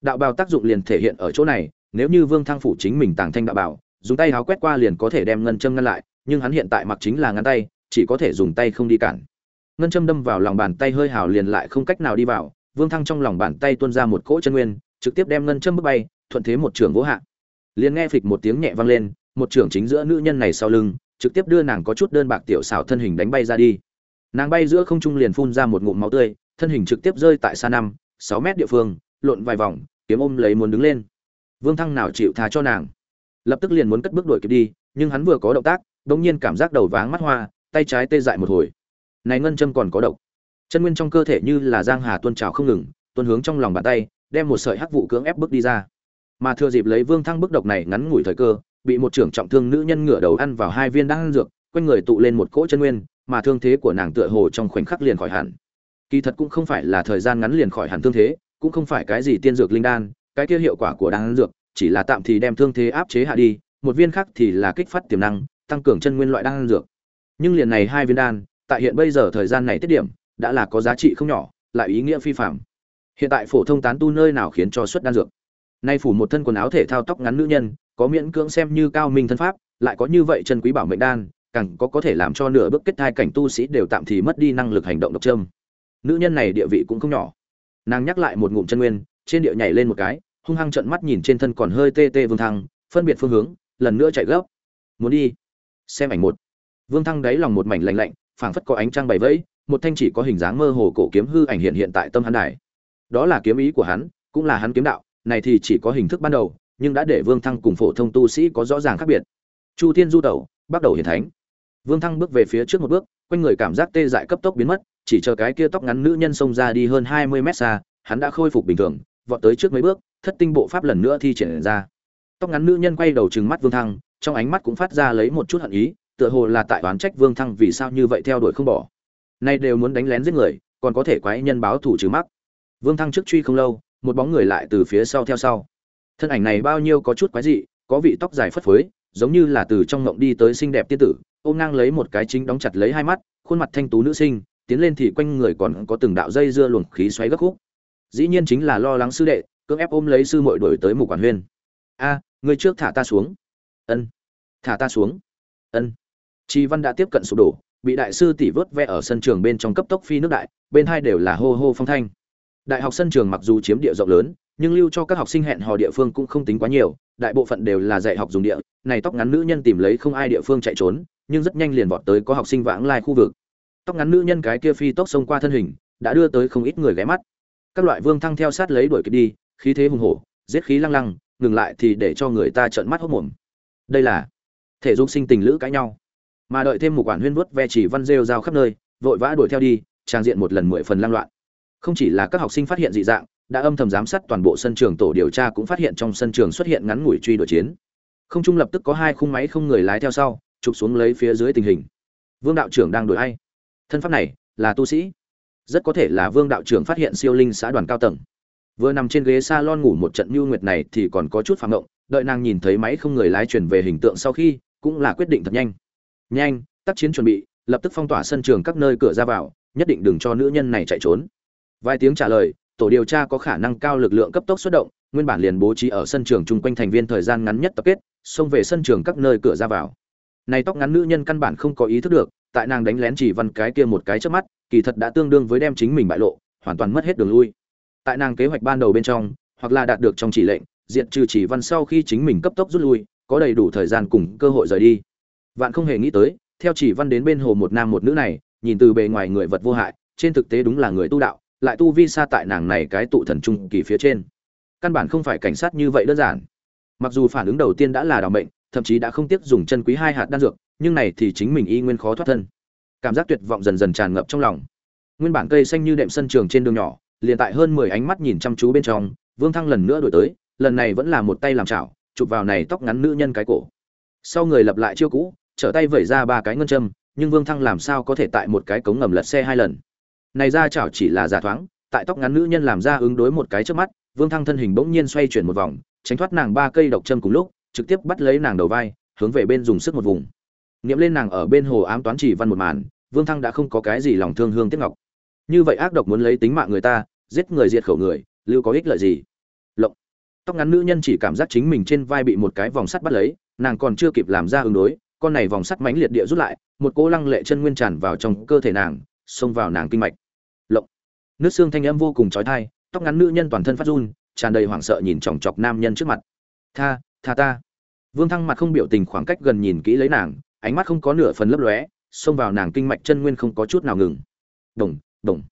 Đạo bào tác dụng liền thể hiện ở chỗ này, nếu như vương thăng phủ chính mình tàng thanh đạo bào, dùng tay háo quét qua liền có thể đem ngân châm ngăn lại, nhưng hắn hiện tại mặc chính là ngăn tay, chỉ có thể dùng tay không đi cản. Ngân châm đâm vào lòng bàn tay hơi hào liền lại không cách nào đi vào, vương thăng trong lòng bàn tay tuôn ra một cỗ chân nguyên, trực tiếp đem ngân châm bước bay, thuận thế một trường vỗ hạ liền nghe phịch một tiếng nhẹ vang lên, một trưởng chính giữa nữ nhân này sau lưng, trực tiếp đưa nàng có chút đơn bạc tiểu xảo thân hình đánh bay ra đi. Nàng bay giữa không trung liền phun ra một ngụm máu tươi, thân hình trực tiếp rơi tại xa năm, sáu mét địa phương, lộn vài vòng, kiếm ôm lấy muốn đứng lên. Vương thăng nào chịu thà cho nàng? Lập tức liền muốn cất bước đuổi kịp đi, nhưng hắn vừa có động tác đột nhiên cảm giác đầu váng mắt hoa, tay trái tê dại một hồi. Này ngân châm còn có độc. Chân nguyên trong cơ thể như là giang hà tuôn trào không ngừng, tuôn hướng trong lòng bàn tay, đem một sợi hắc vụ cưỡng ép bước đi ra mà thừa dịp lấy vương thăng bức độc này ngắn ngủi thời cơ, bị một trưởng trọng thương nữ nhân ngửa đầu ăn vào hai viên đan dược, quanh người tụ lên một cỗ chân nguyên, mà thương thế của nàng tựa hồ trong khoảnh khắc liền khỏi hẳn. Kỳ thật cũng không phải là thời gian ngắn liền khỏi hẳn thương thế, cũng không phải cái gì tiên dược linh đan, cái kia hiệu quả của đan dược, chỉ là tạm thì đem thương thế áp chế hạ đi, một viên khác thì là kích phát tiềm năng, tăng cường chân nguyên loại đan dược. Nhưng liền này hai viên đan, tại hiện bây giờ thời gian này tiết điểm, đã là có giá trị không nhỏ, lại ý nghĩa phi phạm hiện tại phổ thông tán tu nơi nào khiến cho xuất đan dược? Nay phủ một thân quần áo thể thao tóc ngắn nữ nhân, có miễn cưỡng xem như cao minh thân pháp, lại có như vậy chân quý bảo mệnh đan, càng có có thể làm cho nửa bước kết thai cảnh tu sĩ đều tạm thì mất đi năng lực hành động độc trâm. Nữ nhân này địa vị cũng không nhỏ. Nàng nhắc lại một ngụm chân nguyên, trên địa nhảy lên một cái, hung hăng trợn mắt nhìn trên thân còn hơi tê tê vương thăng, phân biệt phương hướng, lần nữa chạy gấp. Muốn đi? Xem ảnh một. Vương thăng đáy lòng một mảnh lạnh lạnh, phảng phất có ánh trăng bày vẫy, một thanh chỉ có hình dáng mơ hồ cổ kiếm hư ảnh hiện hiện tại tâm hắn đài. Đó là kiếm ý của hắn, cũng là hắn kiếm đạo này thì chỉ có hình thức ban đầu, nhưng đã để vương thăng cùng phổ thông tu sĩ có rõ ràng khác biệt. Chu thiên du tẩu, bắt đầu hiển thánh. Vương thăng bước về phía trước một bước, quanh người cảm giác tê dại cấp tốc biến mất, chỉ chờ cái kia tóc ngắn nữ nhân xông ra đi hơn hai mươi mét xa, hắn đã khôi phục bình thường, vọt tới trước mấy bước, thất tinh bộ pháp lần nữa thi triển ra. Tóc ngắn nữ nhân quay đầu trừng mắt vương thăng, trong ánh mắt cũng phát ra lấy một chút hận ý, tựa hồ là tại oán trách vương thăng vì sao như vậy theo đuổi không bỏ. Nay đều muốn đánh lén giết người, còn có thể quái nhân báo thủ trừ mắc vương thăng trước truy không lâu một bóng người lại từ phía sau theo sau. Thân ảnh này bao nhiêu có chút quái dị có vị tóc dài phất phới giống như là từ trong ngộng đi tới xinh đẹp tiên tử ôm ngang lấy một cái chính đóng chặt lấy hai mắt khuôn mặt thanh tú nữ sinh tiến lên thì quanh người còn có từng đạo dây dưa luồng khí xoáy gấp khúc. Dĩ nhiên chính là lo lắng sư đệ cưỡng ép ôm lấy sư muội đổi tới mục quản huyên. A người trước thả ta xuống. Ân. Thả ta xuống. Ân. Chi Văn đã tiếp cận sụp đổ, bị đại sư tỷ vớt ve ở sân trường bên trong cấp tốc phi nước đại, bên hai đều là hô hô phong thanh. Đại học sân trường mặc dù chiếm địa rộng lớn, nhưng lưu cho các học sinh hẹn hò địa phương cũng không tính quá nhiều, đại bộ phận đều là dạy học dùng địa, này tóc ngắn nữ nhân tìm lấy không ai địa phương chạy trốn, nhưng rất nhanh liền vọt tới có học sinh vãng lai khu vực. Tóc ngắn nữ nhân cái kia phi tốc xông qua thân hình, đã đưa tới không ít người ghé mắt. Các loại vương thăng theo sát lấy đuổi kịp đi, khí thế hùng hổ, giết khí lăng lăng, ngừng lại thì để cho người ta trợn mắt hốt mồm. Đây là thể dục sinh tình lữ cãi nhau mà đợi thêm một quản huyên vuốt ve chỉ văn rêu rao khắp nơi vội vã đuổi theo đi trang diện một lần mười phần lang loạn không chỉ là các học sinh phát hiện dị dạng, đã âm thầm giám sát toàn bộ sân trường tổ điều tra cũng phát hiện trong sân trường xuất hiện ngắn ngủi truy đuổi chiến. Không trung lập tức có hai khung máy không người lái theo sau, chụp xuống lấy phía dưới tình hình. Vương đạo trưởng đang đuổi ai? Thân pháp này, là tu sĩ. Rất có thể là vương đạo trưởng phát hiện siêu linh xã đoàn cao tầng. Vừa nằm trên ghế s a lon ngủ một trận mưu nguyệt này thì còn có chút phạm động đợi nàng nhìn thấy máy không người lái chuyển về hình tượng sau khi, cũng là quyết định thật nhanh. Nhanh, tác chiến chuẩn bị, lập tức phong tỏa sân trường các nơi cửa ra vào, nhất định đừng cho nữ nhân này chạy trốn vài tiếng trả lời tổ điều tra có khả năng cao lực lượng cấp tốc xuất động nguyên bản liền bố trí ở sân trường chung quanh thành viên thời gian ngắn nhất tập kết xông về sân trường các nơi cửa ra vào. Này tóc ngắn nữ nhân căn bản không có ý thức được tại nàng đánh lén chỉ văn cái kia một cái trước mắt kỳ thật đã tương đương với đem chính mình bại lộ hoàn toàn mất hết đường lui. Tại nàng kế hoạch ban đầu bên trong hoặc là đạt được trong chỉ lệnh diện trừ chỉ văn sau khi chính mình cấp tốc rút lui có đầy đủ thời gian cùng cơ hội rời đi. Vạn không hề nghĩ tới, theo chỉ văn đến bên hồ một nam một nữ này, nhìn từ bề ngoài người vật vô hại, trên thực tế đúng là người tu đạo, lại tu vi xa tại nàng này cái tụ thần trung kỳ phía trên. Căn bản không phải cảnh sát như vậy đơn giản. Mặc dù phản ứng đầu tiên đã là đào mệnh, thậm chí đã không tiếc dùng chân quý hai hạt đan dược, nhưng này thì chính mình y nguyên khó thoát thân. Cảm giác tuyệt vọng dần dần tràn ngập trong lòng. Nguyên bản cây xanh như đệm sân trường trên đường nhỏ, liền tại hơn mười ánh mắt nhìn chăm chú bên trong, Vương Thăng lần nữa đổi tới, lần này vẫn là một tay làm chảo, chụp vào này tóc ngắn nữ nhân cái cổ. Sau người lập lại chiêu cũ, trở tay vẩy ra ba cái ngân châm nhưng vương thăng làm sao có thể tại một cái cống ngầm lật xe hai lần này ra chảo chỉ là giả thoáng tại tóc ngắn nữ nhân làm ra ứng đối một cái trước mắt vương thăng thân hình bỗng nhiên xoay chuyển một vòng tránh thoát nàng ba cây độc châm cùng lúc trực tiếp bắt lấy nàng đầu vai hướng về bên dùng sức một vùng. Nghiệm lên nàng ở bên hồ ám toán chỉ văn một màn vương thăng đã không có cái gì lòng thương hương tiếc ngọc. Như vậy ác độc muốn lấy tính mạng người ta giết người diệt khẩu người lưu có ích lợi gì? Lộng. Tóc ngắn nữ nhân chỉ cảm giác chính mình trên vai bị một cái vòng sắt bắt lấy nàng còn chưa kịp làm ra ứng đối con này vòng sắt mãnh liệt địa rút lại, một cỗ lăng lệ chân nguyên tràn vào trong cơ thể nàng, xông vào nàng kinh mạch. Lộng. Nước xương thanh âm vô cùng chói tai, tóc ngắn nữ nhân toàn thân phát run, tràn đầy hoảng sợ nhìn chòng chọc nam nhân trước mặt. "Tha, tha ta." Vương Thăng mặt không biểu tình khoảng cách gần nhìn kỹ lấy nàng, ánh mắt không có nửa phần lấp lóe, xông vào nàng kinh mạch chân nguyên không có chút nào ngừng. Đồng, đồng.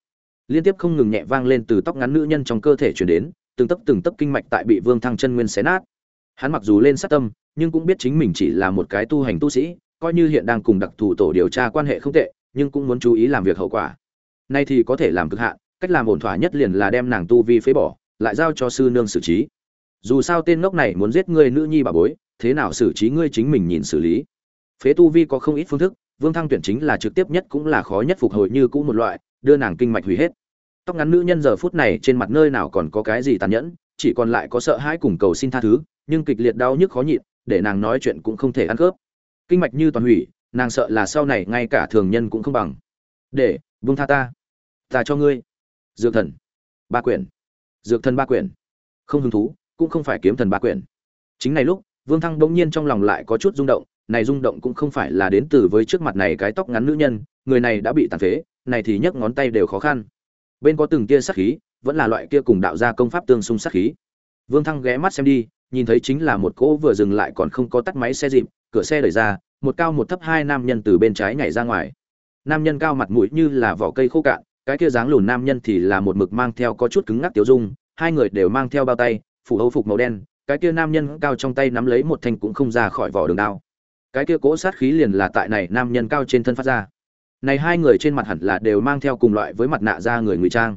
Liên tiếp không ngừng nhẹ vang lên từ tóc ngắn nữ nhân trong cơ thể truyền đến, từng tấc từng tấc kinh mạch tại bị Vương Thăng chân nguyên xé nát. Hắn mặc dù lên sát tâm, nhưng cũng biết chính mình chỉ là một cái tu hành tu sĩ, coi như hiện đang cùng đặc thù tổ điều tra quan hệ không tệ, nhưng cũng muốn chú ý làm việc hậu quả. Nay thì có thể làm cực hạn, cách làm ổn thỏa nhất liền là đem nàng tu vi phế bỏ, lại giao cho sư nương xử trí. Dù sao tên ngốc này muốn giết ngươi nữ nhi bà bối, thế nào xử trí ngươi chính mình nhìn xử lý. Phế tu vi có không ít phương thức, Vương Thăng tuyển chính là trực tiếp nhất cũng là khó nhất phục hồi như cũ một loại, đưa nàng kinh mạch hủy hết. Tóc ngắn nữ nhân giờ phút này trên mặt nơi nào còn có cái gì tàn nhẫn, chỉ còn lại có sợ hãi cùng cầu xin tha thứ, nhưng kịch liệt đau nhức khó nhịn, để nàng nói chuyện cũng không thể ăn khớp kinh mạch như toàn hủy nàng sợ là sau này ngay cả thường nhân cũng không bằng. Để vung tha ta. Ta cho ngươi. Dược thần. Ba quyển. Dược thần ba quyển. Không hứng thú, cũng không phải kiếm thần ba quyển. Chính này lúc, vương thăng bỗng nhiên trong lòng lại có chút rung động, này rung động cũng không phải là đến từ với trước mặt này cái tóc ngắn nữ nhân, người này đã bị tàn phế, này thì nhấc ngón tay đều khó khăn. Bên có từng tia sát khí, vẫn là loại kia cùng đạo gia công pháp tương xung sát khí. Vương thăng ghé mắt xem đi, nhìn thấy chính là một cỗ vừa dừng lại còn không có tắt máy xe dịp, cửa xe đẩy ra một cao một thấp hai nam nhân từ bên trái nhảy ra ngoài. Nam nhân cao mặt mũi như là vỏ cây khô cạn, cái kia dáng lùn nam nhân thì là một mực mang theo có chút cứng ngắc tiêu dung, hai người đều mang theo bao tay, phủ hâu phục màu đen, cái kia nam nhân cao trong tay nắm lấy một thanh cũng không ra khỏi vỏ đường đao. Cái kia cỗ sát khí liền là tại này nam nhân cao trên thân phát ra. Này hai người trên mặt hẳn là đều mang theo cùng loại với mặt nạ ra người ngụy trang.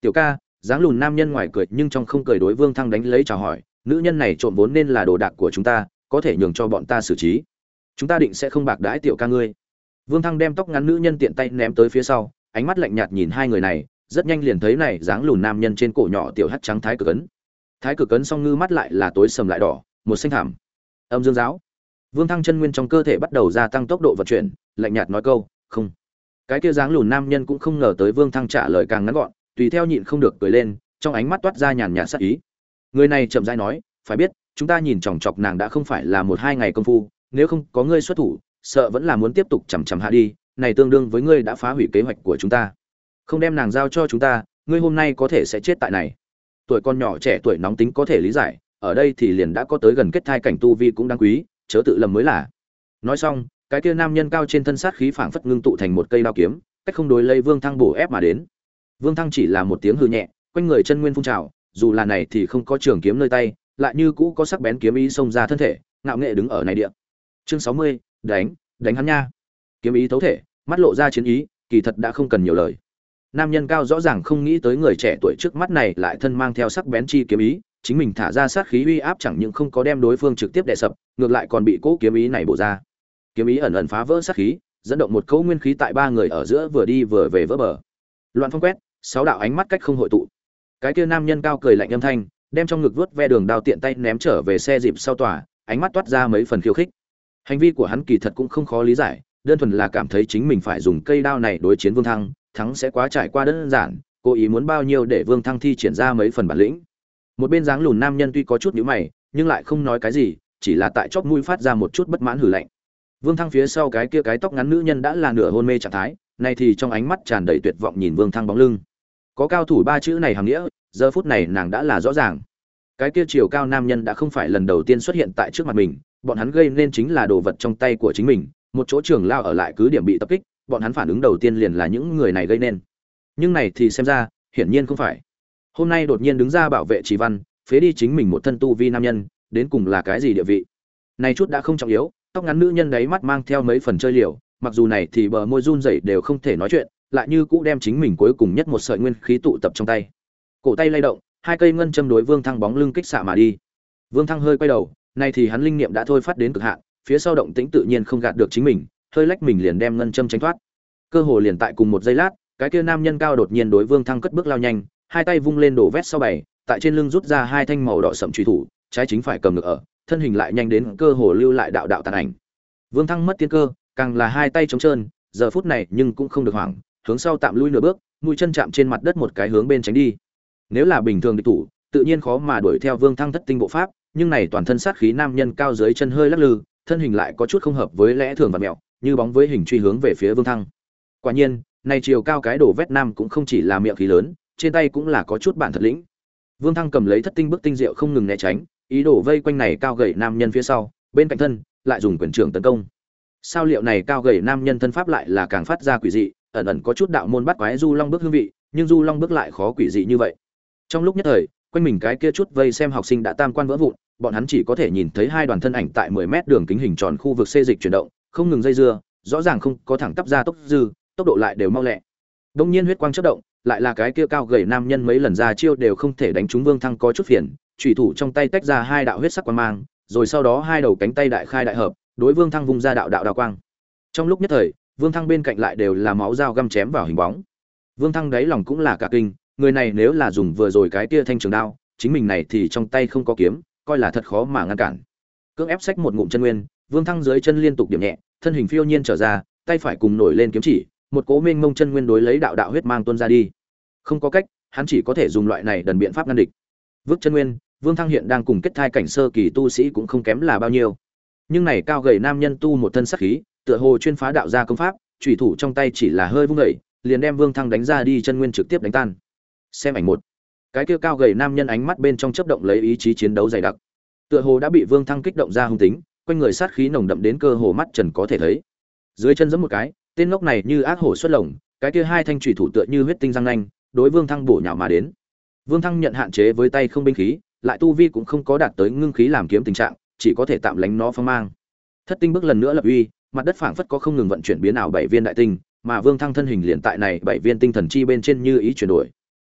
Tiểu ca, dáng lùn nam nhân ngoài cười nhưng trong không cười đối vương thăng đánh lấy chào hỏi, nữ nhân này trộm vốn nên là đồ đạc của chúng ta, có thể nhường cho bọn ta xử trí chúng ta định sẽ không bạc đãi tiểu ca ngươi. Vương thăng đem tóc ngắn nữ nhân tiện tay ném tới phía sau, ánh mắt lạnh nhạt nhìn hai người này, rất nhanh liền thấy này dáng lùn nam nhân trên cổ nhỏ tiểu hắt trắng thái cực ấn. Thái cực ấn song ngư mắt lại là tối sầm lại đỏ, một xanh thảm âm dương giáo. Vương thăng chân nguyên trong cơ thể bắt đầu gia tăng tốc độ vận chuyển, lạnh nhạt nói câu, không. Cái kia dáng lùn nam nhân cũng không ngờ tới vương thăng trả lời càng ngắn gọn, tùy theo nhịn không được cười lên, trong ánh mắt toát ra nhàn nhạt sắc ý. Người này chậm dai nói, phải biết, chúng ta nhìn chòng chọc nàng đã không phải là một hai ngày công phu nếu không có ngươi xuất thủ, sợ vẫn là muốn tiếp tục chằm chằm hạ đi, này tương đương với ngươi đã phá hủy kế hoạch của chúng ta. Không đem nàng giao cho chúng ta, ngươi hôm nay có thể sẽ chết tại này. Tuổi con nhỏ trẻ tuổi nóng tính có thể lý giải, ở đây thì liền đã có tới gần kết thai cảnh tu vi cũng đáng quý, chớ tự lầm mới là. Nói xong, cái kia nam nhân cao trên thân sát khí phảng phất ngưng tụ thành một cây đao kiếm, cách không đối lây vương thăng bổ ép mà đến. Vương thăng chỉ là một tiếng hư nhẹ, quanh người chân nguyên phun trào, dù là này thì không có trường kiếm nơi tay, lại như cũ có sắc bén kiếm ý xông ra thân thể, ngạo nghệ đứng ở này địa chương sáu mươi, đánh đánh hắn nha. Kiếm ý thấu thể, mắt lộ ra chiến ý, kỳ thật đã không cần nhiều lời. Nam nhân cao rõ ràng không nghĩ tới người trẻ tuổi trước mắt này lại thân mang theo sắc bén chi kiếm ý, chính mình thả ra sát khí uy áp chẳng những không có đem đối phương trực tiếp đè sập, ngược lại còn bị cố kiếm ý này bổ ra. Kiếm ý ẩn ẩn phá vỡ sát khí, dẫn động một cấu nguyên khí tại ba người ở giữa vừa đi vừa về vỡ bờ. Loạn phong quét, sáu đạo ánh mắt cách không hội tụ. Cái kia nam nhân cao cười lạnh âm thanh, đem trong ngực vớt ve đường đao tiện tay ném trở về xe dịp sau tòa, ánh mắt toát ra mấy phần khiêu khích hành vi của hắn kỳ thật cũng không khó lý giải, đơn thuần là cảm thấy chính mình phải dùng cây đao này đối chiến vương thăng, thắng sẽ quá trải qua đơn giản, cố ý muốn bao nhiêu để vương thăng thi triển ra mấy phần bản lĩnh. Một bên dáng lùn nam nhân tuy có chút nhíu mày, nhưng lại không nói cái gì, chỉ là tại chóp mũi phát ra một chút bất mãn hử lạnh. Vương thăng phía sau cái kia cái tóc ngắn nữ nhân đã là nửa hôn mê trạng thái, nay thì trong ánh mắt tràn đầy tuyệt vọng nhìn vương thăng bóng lưng. Có cao thủ ba chữ này hàm nghĩa, giờ phút này nàng đã là rõ ràng. Cái kia chiều cao nam nhân đã không phải lần đầu tiên xuất hiện tại trước mặt mình bọn hắn gây nên chính là đồ vật trong tay của chính mình, một chỗ trường lao ở lại cứ điểm bị tập kích, bọn hắn phản ứng đầu tiên liền là những người này gây nên. Nhưng này thì xem ra, hiển nhiên không phải. Hôm nay đột nhiên đứng ra bảo vệ trí văn, phế đi chính mình một thân tu vi nam nhân, đến cùng là cái gì địa vị? Này chút đã không trọng yếu, tóc ngắn nữ nhân đấy mắt mang theo mấy phần chơi liều, mặc dù này thì bờ môi run rẩy đều không thể nói chuyện, lại như cũ đem chính mình cuối cùng nhất một sợi nguyên khí tụ tập trong tay. Cổ tay lay động, hai cây ngân châm đối vương thăng bóng lưng kích xạ mà đi. Vương thăng hơi quay đầu nay thì hắn linh niệm đã thôi phát đến cực hạn, phía sau động tĩnh tự nhiên không gạt được chính mình, hơi lách mình liền đem ngân châm tránh thoát. Cơ hồ liền tại cùng một giây lát, cái kia nam nhân cao đột nhiên đối vương thăng cất bước lao nhanh, hai tay vung lên đổ vét sau bảy, tại trên lưng rút ra hai thanh màu đỏ sậm truy thủ, trái chính phải cầm ngược ở, thân hình lại nhanh đến cơ hồ lưu lại đạo đạo tàn ảnh. Vương thăng mất tiên cơ, càng là hai tay trống trơn, giờ phút này nhưng cũng không được hoảng, hướng sau tạm lui nửa bước, mũi chân chạm trên mặt đất một cái hướng bên tránh đi. Nếu là bình thường địch thủ, tự nhiên khó mà đuổi theo vương thăng thất tinh bộ pháp nhưng này toàn thân sát khí nam nhân cao dưới chân hơi lắc lư, thân hình lại có chút không hợp với lẽ thường và mẹo, như bóng với hình truy hướng về phía vương thăng. Quả nhiên, này chiều cao cái đổ vét nam cũng không chỉ là miệng khí lớn, trên tay cũng là có chút bản thật lĩnh. Vương thăng cầm lấy thất tinh bức tinh diệu không ngừng né tránh, ý đồ vây quanh này cao gầy nam nhân phía sau, bên cạnh thân, lại dùng quyền trưởng tấn công. Sao liệu này cao gầy nam nhân thân pháp lại là càng phát ra quỷ dị, ẩn ẩn có chút đạo môn bắt quái du long bước hương vị, nhưng du long bước lại khó quỷ dị như vậy. Trong lúc nhất thời, quanh mình cái kia chút vây xem học sinh đã tam quan vỡ vụn bọn hắn chỉ có thể nhìn thấy hai đoàn thân ảnh tại 10 mét đường kính hình tròn khu vực xê dịch chuyển động, không ngừng dây dưa, rõ ràng không có thẳng tắp ra tốc dư, tốc độ lại đều mau lẹ. Đông nhiên huyết quang chớp động, lại là cái kia cao gầy nam nhân mấy lần ra chiêu đều không thể đánh trúng vương thăng có chút phiền, chủy thủ trong tay tách ra hai đạo huyết sắc quang mang, rồi sau đó hai đầu cánh tay đại khai đại hợp, đối vương thăng vung ra đạo đạo đạo quang. Trong lúc nhất thời, vương thăng bên cạnh lại đều là máu dao găm chém vào hình bóng. Vương thăng đáy lòng cũng là cả kinh, người này nếu là dùng vừa rồi cái kia thanh trường đao, chính mình này thì trong tay không có kiếm coi là thật khó mà ngăn cản. Cưỡng ép sách một ngụm chân nguyên, vương thăng dưới chân liên tục điểm nhẹ, thân hình phiêu nhiên trở ra, tay phải cùng nổi lên kiếm chỉ, một cố mênh mông chân nguyên đối lấy đạo đạo huyết mang tuôn ra đi. Không có cách, hắn chỉ có thể dùng loại này đần biện pháp ngăn địch. Vước chân nguyên, vương thăng hiện đang cùng kết thai cảnh sơ kỳ tu sĩ cũng không kém là bao nhiêu. Nhưng này cao gầy nam nhân tu một thân sắc khí, tựa hồ chuyên phá đạo gia công pháp, chủy thủ trong tay chỉ là hơi vung dậy, liền đem vương thăng đánh ra đi chân nguyên trực tiếp đánh tan. Xem ảnh một cái kia cao gầy nam nhân ánh mắt bên trong chớp động lấy ý chí chiến đấu dày đặc. Tựa hồ đã bị vương thăng kích động ra hung tính, quanh người sát khí nồng đậm đến cơ hồ mắt trần có thể thấy. Dưới chân giẫm một cái, tên ngốc này như ác hổ xuất lồng, cái kia hai thanh chủy thủ tựa như huyết tinh răng nanh, đối vương thăng bổ nhào mà đến. Vương thăng nhận hạn chế với tay không binh khí, lại tu vi cũng không có đạt tới ngưng khí làm kiếm tình trạng, chỉ có thể tạm lánh nó phong mang. Thất tinh bước lần nữa lập uy, mặt đất phảng phất có không ngừng vận chuyển biến ảo bảy viên đại tinh, mà vương thăng thân hình liền tại này bảy viên tinh thần chi bên trên như ý chuyển đổi.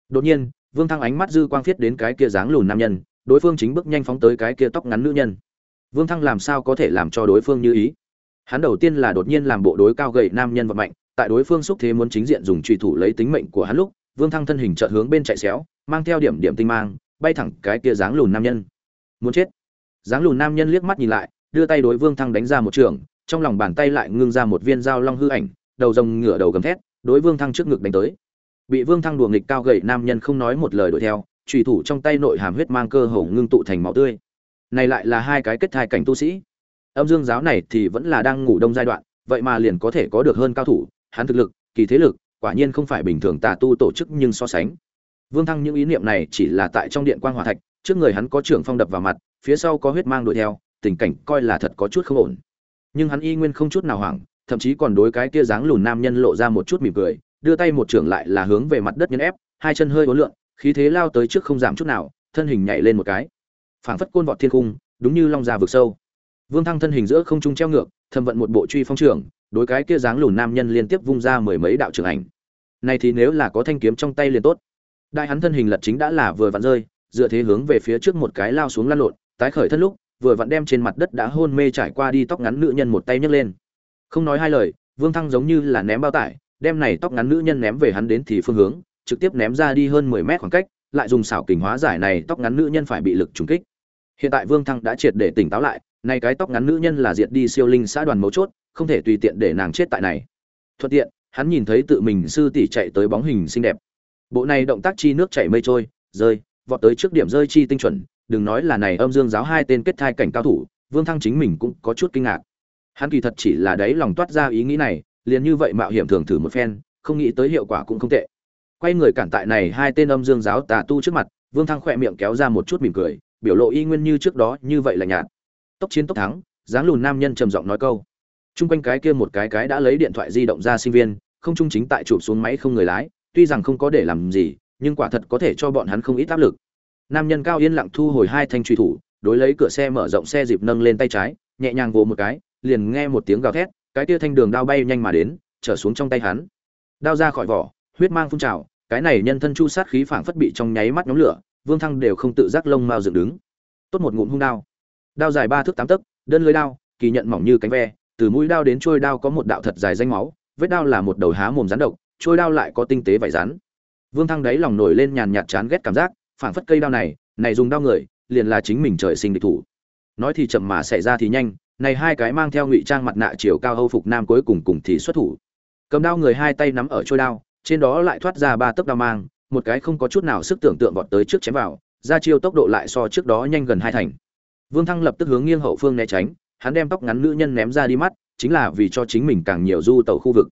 Đột nhiên vương thăng ánh mắt dư quang phiết đến cái kia dáng lùn nam nhân, đối phương chính bước nhanh phóng tới cái kia tóc ngắn nữ nhân. Vương thăng làm sao có thể làm cho đối phương như ý? Hắn đầu tiên là đột nhiên làm bộ đối cao gầy nam nhân vật mạnh tại đối phương xúc thế muốn chính diện dùng truy thủ lấy tính mệnh của hắn lúc, vương thăng thân hình chợt hướng bên chạy xéo, mang theo điểm điểm tinh mang, bay thẳng cái kia dáng lùn nam nhân. Muốn chết. Dáng lùn nam nhân liếc mắt nhìn lại, đưa tay đối vương thăng đánh ra một trường, trong lòng bàn tay lại ngưng ra một viên dao long hư ảnh, đầu rồng ngửa đầu gầm thét, đối vương thăng trước ngực đánh tới bị vương thăng đùa nghịch cao gậy nam nhân không nói một lời đuổi theo trùy thủ trong tay nội hàm huyết mang cơ hồ ngưng tụ thành máu tươi. Này lại là hai cái kết thai cảnh tu sĩ. Âm dương giáo này thì vẫn là đang ngủ đông giai đoạn, vậy mà liền có thể có được hơn cao thủ, hắn thực lực, kỳ thế lực, quả nhiên không phải bình thường tà tu tổ chức nhưng so sánh. Vương thăng những ý niệm này chỉ là tại trong điện quan hòa thạch, trước người hắn có trưởng phong đập vào mặt, phía sau có huyết mang đuổi theo, tình cảnh coi là thật có chút không ổn. Nhưng hắn y nguyên không chút nào hoảng, thậm chí còn đối cái kia dáng lùn nam nhân lộ ra một chút mỉm cười đưa tay một trưởng lại là hướng về mặt đất nhân ép, hai chân hơi uốn lượn, khí thế lao tới trước không giảm chút nào, thân hình nhảy lên một cái. Phảng phất côn vọt thiên cung đúng như long già vực sâu. Vương thăng thân hình giữa không trung treo ngược, thâm vận một bộ truy phong trưởng, đối cái kia dáng lùn nam nhân liên tiếp vung ra mười mấy đạo trưởng ảnh. Này thì nếu là có thanh kiếm trong tay liền tốt. Đại hắn thân hình lật chính đã là vừa vặn rơi, dựa thế hướng về phía trước một cái lao xuống lăn lộn, tái khởi thân lúc, vừa vặn đem trên mặt đất đã hôn mê trải qua đi tóc ngắn nữ nhân một tay nhấc lên. Không nói hai lời, vương thăng giống như là ném bao tải đem này tóc ngắn nữ nhân ném về hắn đến thì phương hướng, trực tiếp ném ra đi hơn mười mét khoảng cách, lại dùng xảo kình hóa giải này tóc ngắn nữ nhân phải bị lực trúng kích. Hiện tại vương thăng đã triệt để tỉnh táo lại, này cái tóc ngắn nữ nhân là diệt đi siêu linh xã đoàn mấu chốt, không thể tùy tiện để nàng chết tại này. Thuận tiện, hắn nhìn thấy tự mình sư tỷ chạy tới bóng hình xinh đẹp. Bộ này động tác chi nước chảy mây trôi, rơi, vọt tới trước điểm rơi chi tinh chuẩn, đừng nói là này âm dương giáo hai tên kết thai cảnh cao thủ, vương thăng chính mình cũng có chút kinh ngạc. Hắn kỳ thật chỉ là đấy lòng toát ra ý nghĩ này liền như vậy mạo hiểm thường thử một phen, không nghĩ tới hiệu quả cũng không tệ. Quay người cản tại này hai tên âm dương giáo tà tu trước mặt, vương thăng khỏe miệng kéo ra một chút mỉm cười, biểu lộ y nguyên như trước đó như vậy là nhạt. Tốc chiến tốc thắng, dáng lùn nam nhân trầm giọng nói câu. Chung quanh cái kia một cái cái đã lấy điện thoại di động ra sinh viên, không trung chính tại chụp xuống máy không người lái, tuy rằng không có để làm gì, nhưng quả thật có thể cho bọn hắn không ít áp lực. Nam nhân cao yên lặng thu hồi hai thanh truy thủ, đối lấy cửa xe mở rộng xe dịp nâng lên tay trái, nhẹ nhàng vỗ một cái, liền nghe một tiếng gào thét cái kia thanh đường đao bay nhanh mà đến, trở xuống trong tay hắn. Đao ra khỏi vỏ, huyết mang phun trào, cái này nhân thân chu sát khí phảng phất bị trong nháy mắt nhóm lửa, vương thăng đều không tự giác lông mao dựng đứng. Tốt một ngụm hung đao. Đao dài ba thước tám tấc, đơn lưới đao, kỳ nhận mỏng như cánh ve, từ mũi đao đến trôi đao có một đạo thật dài danh máu, vết đao là một đầu há mồm rắn độc trôi đao lại có tinh tế vải rắn. Vương thăng đáy lòng nổi lên nhàn nhạt chán ghét cảm giác, phảng phất cây đao này này dùng đao người, liền là chính mình trời sinh địch thủ. Nói thì chậm mà xảy ra thì nhanh này hai cái mang theo ngụy trang mặt nạ chiều cao hâu phục nam cuối cùng cùng thì xuất thủ. Cầm đao người hai tay nắm ở trôi đao, trên đó lại thoát ra ba tấc đao mang, một cái không có chút nào sức tưởng tượng vọt tới trước chém vào, ra chiêu tốc độ lại so trước đó nhanh gần hai thành. Vương thăng lập tức hướng nghiêng hậu phương né tránh, hắn đem tóc ngắn nữ nhân ném ra đi mắt, chính là vì cho chính mình càng nhiều du tàu khu vực.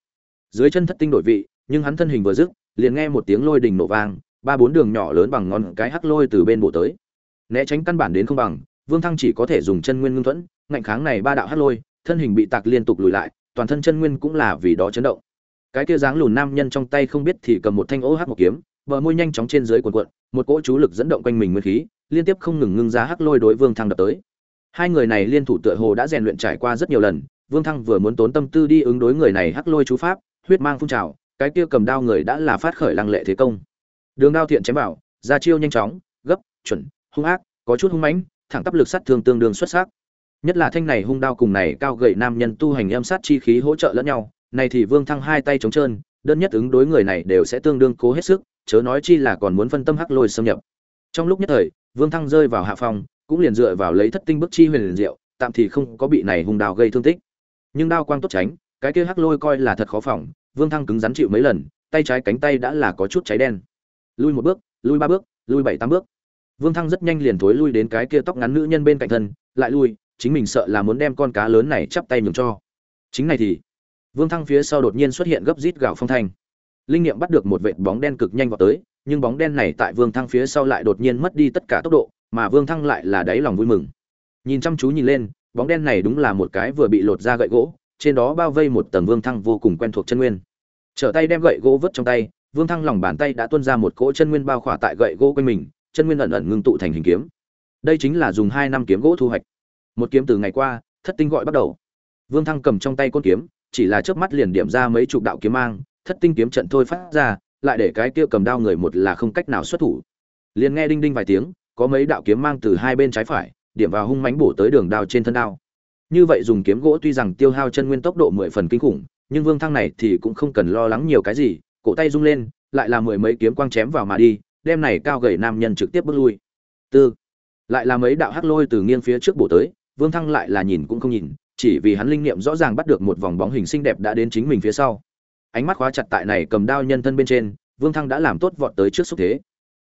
Dưới chân thất tinh đổi vị, nhưng hắn thân hình vừa dứt, liền nghe một tiếng lôi đình nổ vang, ba bốn đường nhỏ lớn bằng ngón cái hắc lôi từ bên bộ tới. Né tránh căn bản đến không bằng, vương thăng chỉ có thể dùng chân nguyên ngưng thuẫn ngạnh kháng này ba đạo hắc lôi, thân hình bị tạc liên tục lùi lại, toàn thân chân nguyên cũng là vì đó chấn động. Cái kia dáng lùn nam nhân trong tay không biết thì cầm một thanh ô hắc một kiếm, bờ môi nhanh chóng trên dưới cuộn cuộn, một cỗ chú lực dẫn động quanh mình nguyên khí, liên tiếp không ngừng ngưng ra hắc lôi đối vương thăng đập tới. Hai người này liên thủ tựa hồ đã rèn luyện trải qua rất nhiều lần, vương thăng vừa muốn tốn tâm tư đi ứng đối người này hắc lôi chú pháp, huyết mang phun trào, cái kia cầm đao người đã là phát khởi lăng lệ thế công. Đường đao thiện chém vào, ra chiêu nhanh chóng, gấp, chuẩn, hung ác, có chút hung mãnh, thẳng tắp lực sát thương tương đương xuất sắc nhất là thanh này hung đao cùng này cao gậy nam nhân tu hành âm sát chi khí hỗ trợ lẫn nhau, này thì vương thăng hai tay trống trơn, đơn nhất ứng đối người này đều sẽ tương đương cố hết sức, chớ nói chi là còn muốn phân tâm hắc lôi xâm nhập. Trong lúc nhất thời, vương thăng rơi vào hạ phòng cũng liền dựa vào lấy thất tinh bức chi huyền liền diệu, tạm thì không có bị này hung đao gây thương tích. Nhưng đao quang tốt tránh, cái kia hắc lôi coi là thật khó phòng, vương thăng cứng rắn chịu mấy lần, tay trái cánh tay đã là có chút cháy đen. Lui một bước, lui ba bước, lui bảy tám bước. Vương thăng rất nhanh liền thối lui đến cái kia tóc ngắn nữ nhân bên cạnh thân, lại lui chính mình sợ là muốn đem con cá lớn này chắp tay nhường cho. Chính này thì, vương thăng phía sau đột nhiên xuất hiện gấp rít gạo phong thanh. Linh nghiệm bắt được một vệt bóng đen cực nhanh vào tới, nhưng bóng đen này tại vương thăng phía sau lại đột nhiên mất đi tất cả tốc độ, mà vương thăng lại là đáy lòng vui mừng. Nhìn chăm chú nhìn lên, bóng đen này đúng là một cái vừa bị lột ra gậy gỗ, trên đó bao vây một tầng vương thăng vô cùng quen thuộc chân nguyên. Trở tay đem gậy gỗ vứt trong tay, vương thăng lòng bàn tay đã tuôn ra một cỗ chân nguyên bao khỏa tại gậy gỗ quanh mình, chân nguyên ẩn ẩn ngưng tụ thành hình kiếm. Đây chính là dùng hai năm kiếm gỗ thu hoạch một kiếm từ ngày qua, thất tinh gọi bắt đầu. Vương thăng cầm trong tay côn kiếm, chỉ là chớp mắt liền điểm ra mấy chục đạo kiếm mang, thất tinh kiếm trận thôi phát ra, lại để cái kia cầm đao người một là không cách nào xuất thủ. Liền nghe đinh đinh vài tiếng, có mấy đạo kiếm mang từ hai bên trái phải, điểm vào hung mãnh bổ tới đường đao trên thân đao. Như vậy dùng kiếm gỗ tuy rằng tiêu hao chân nguyên tốc độ mười phần kinh khủng, nhưng vương thăng này thì cũng không cần lo lắng nhiều cái gì, cổ tay rung lên, lại là mười mấy kiếm quang chém vào mà đi, đem này cao gầy nam nhân trực tiếp bước lui. Tư, lại là mấy đạo hắc lôi từ nghiêng phía trước bổ tới vương thăng lại là nhìn cũng không nhìn, chỉ vì hắn linh niệm rõ ràng bắt được một vòng bóng hình xinh đẹp đã đến chính mình phía sau. Ánh mắt khóa chặt tại này cầm đao nhân thân bên trên, vương thăng đã làm tốt vọt tới trước xúc thế.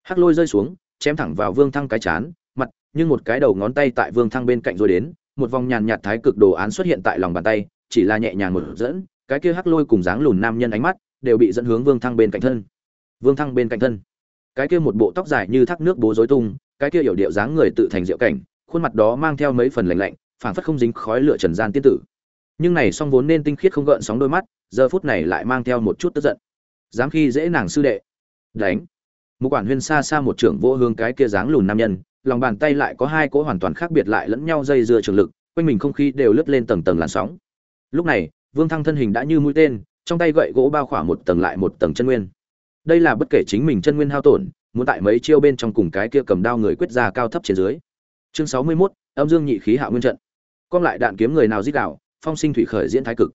Hắc lôi rơi xuống, chém thẳng vào vương thăng cái chán, mặt, nhưng một cái đầu ngón tay tại vương thăng bên cạnh rồi đến, một vòng nhàn nhạt thái cực đồ án xuất hiện tại lòng bàn tay, chỉ là nhẹ nhàng một dẫn, cái kia hắc lôi cùng dáng lùn nam nhân ánh mắt đều bị dẫn hướng vương thăng bên cạnh thân. Vương thăng bên cạnh thân. Cái kia một bộ tóc dài như thác nước bố rối tung, cái kia hiểu điệu dáng người tự thành diệu cảnh khuôn mặt đó mang theo mấy phần lạnh lạnh, phảng phất không dính khói lửa trần gian tiên tử. Nhưng này song vốn nên tinh khiết không gợn sóng đôi mắt, giờ phút này lại mang theo một chút tức giận. Dám khi dễ nàng sư đệ. Đánh. Một quản huyên xa xa một trưởng vô hương cái kia dáng lùn nam nhân, lòng bàn tay lại có hai cỗ hoàn toàn khác biệt lại lẫn nhau dây dưa trường lực, quanh mình không khí đều lướt lên tầng tầng làn sóng. Lúc này, vương thăng thân hình đã như mũi tên, trong tay gậy gỗ bao khỏa một tầng lại một tầng chân nguyên. Đây là bất kể chính mình chân nguyên hao tổn, muốn tại mấy chiêu bên trong cùng cái kia cầm đao người quyết ra cao thấp trên dưới chương sáu mươi 61, âm dương nhị khí hạ nguyên trận. Con lại đạn kiếm người nào giết đảo, phong sinh thủy khởi diễn thái cực.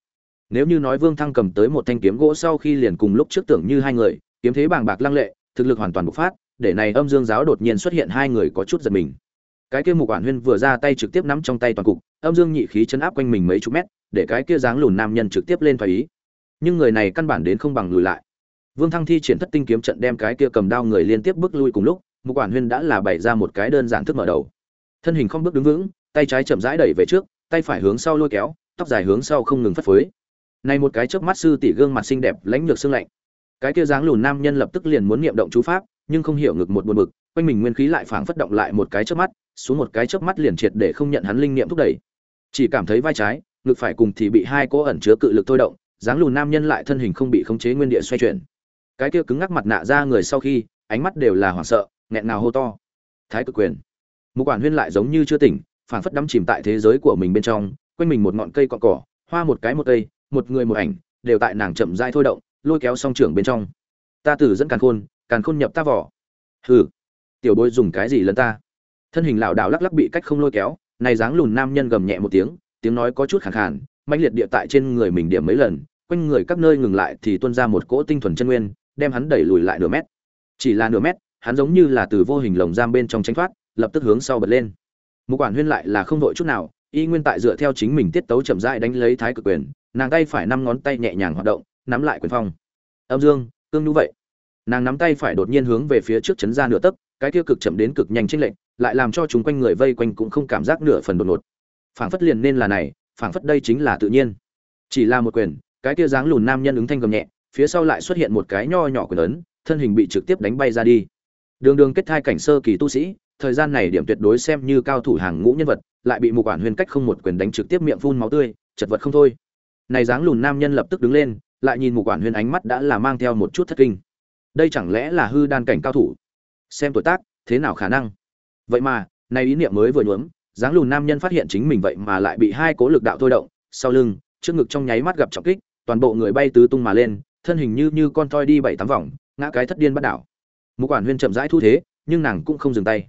Nếu như nói vương thăng cầm tới một thanh kiếm gỗ sau khi liền cùng lúc trước tưởng như hai người kiếm thế bàng bạc lăng lệ thực lực hoàn toàn bộc phát để này âm dương giáo đột nhiên xuất hiện hai người có chút giật mình. Cái kia mục quản huyên vừa ra tay trực tiếp nắm trong tay toàn cục âm dương nhị khí chấn áp quanh mình mấy chục mét để cái kia dáng lùn nam nhân trực tiếp lên thoái ý. Nhưng người này căn bản đến không bằng lùi lại. Vương thăng thi triển thất tinh kiếm trận đem cái kia cầm đao người liên tiếp bước lui cùng lúc mục quản huyên đã là bày ra một cái đơn giản thức mở đầu thân hình không bước đứng vững, tay trái chậm rãi đẩy về trước, tay phải hướng sau lôi kéo, tóc dài hướng sau không ngừng phất phới. Này một cái chớp mắt sư tỷ gương mặt xinh đẹp, lãnh lược xương lạnh. Cái kia dáng lùn nam nhân lập tức liền muốn niệm động chú pháp, nhưng không hiểu ngực một buồn bực, quanh mình nguyên khí lại phảng phất động lại một cái chớp mắt, xuống một cái chớp mắt liền triệt để không nhận hắn linh niệm thúc đẩy. Chỉ cảm thấy vai trái, ngực phải cùng thì bị hai cỗ ẩn chứa cự lực thôi động, dáng lùn nam nhân lại thân hình không bị khống chế nguyên địa xoay chuyển. Cái kia cứng ngắc mặt nạ ra người sau khi, ánh mắt đều là hoảng sợ, nghẹn ngào hô to. Thái cực quyền một quản huyên lại giống như chưa tỉnh, phảng phất đắm chìm tại thế giới của mình bên trong, quanh mình một ngọn cây cọn cỏ, hoa một cái một cây, một người một ảnh, đều tại nàng chậm rãi thôi động, lôi kéo song trưởng bên trong. Ta tử dẫn càn khôn càn khôn nhập ta vỏ. Hừ, tiểu bối dùng cái gì lấn ta? Thân hình lảo đảo lắc lắc bị cách không lôi kéo, này dáng lùn nam nhân gầm nhẹ một tiếng tiếng nói có chút khàn khàn, mãnh liệt địa tại trên người mình điểm mấy lần, quanh người các nơi ngừng lại thì tuôn ra một cỗ tinh thuần chân nguyên, đem hắn đẩy lùi lại nửa mét. Chỉ là nửa mét, hắn giống như là từ vô hình lồng giam bên trong tránh thoát lập tức hướng sau bật lên. Mục quản huyên lại là không đội chút nào, y nguyên tại dựa theo chính mình tiết tấu chậm rãi đánh lấy thái cực quyền, nàng tay phải năm ngón tay nhẹ nhàng hoạt động, nắm lại quyền phong. Âm dương, cương như vậy. Nàng nắm tay phải đột nhiên hướng về phía trước chấn ra nửa tấc, cái kia cực chậm đến cực nhanh chênh lệnh lại làm cho chúng quanh người vây quanh cũng không cảm giác nửa phần đột ngột. Phảng phất liền nên là này, phảng phất đây chính là tự nhiên. Chỉ là một quyền, cái kia dáng lùn nam nhân ứng thanh gầm nhẹ, phía sau lại xuất hiện một cái nho nhỏ quyền ấn, thân hình bị trực tiếp đánh bay ra đi. Đường đường kết thai cảnh sơ kỳ tu sĩ thời gian này điểm tuyệt đối xem như cao thủ hàng ngũ nhân vật, lại bị mục quản huyền cách không một quyền đánh trực tiếp miệng phun máu tươi, chật vật không thôi. Này dáng lùn nam nhân lập tức đứng lên, lại nhìn mục quản huyền ánh mắt đã là mang theo một chút thất kinh. Đây chẳng lẽ là hư đan cảnh cao thủ? Xem tuổi tác, thế nào khả năng? Vậy mà, này ý niệm mới vừa nhuốm, dáng lùn nam nhân phát hiện chính mình vậy mà lại bị hai cố lực đạo thôi động, sau lưng, trước ngực trong nháy mắt gặp trọng kích, toàn bộ người bay tứ tung mà lên, thân hình như như con toy đi bảy tám vòng, ngã cái thất điên bắt đảo. Mục quản huyên chậm rãi thu thế, nhưng nàng cũng không dừng tay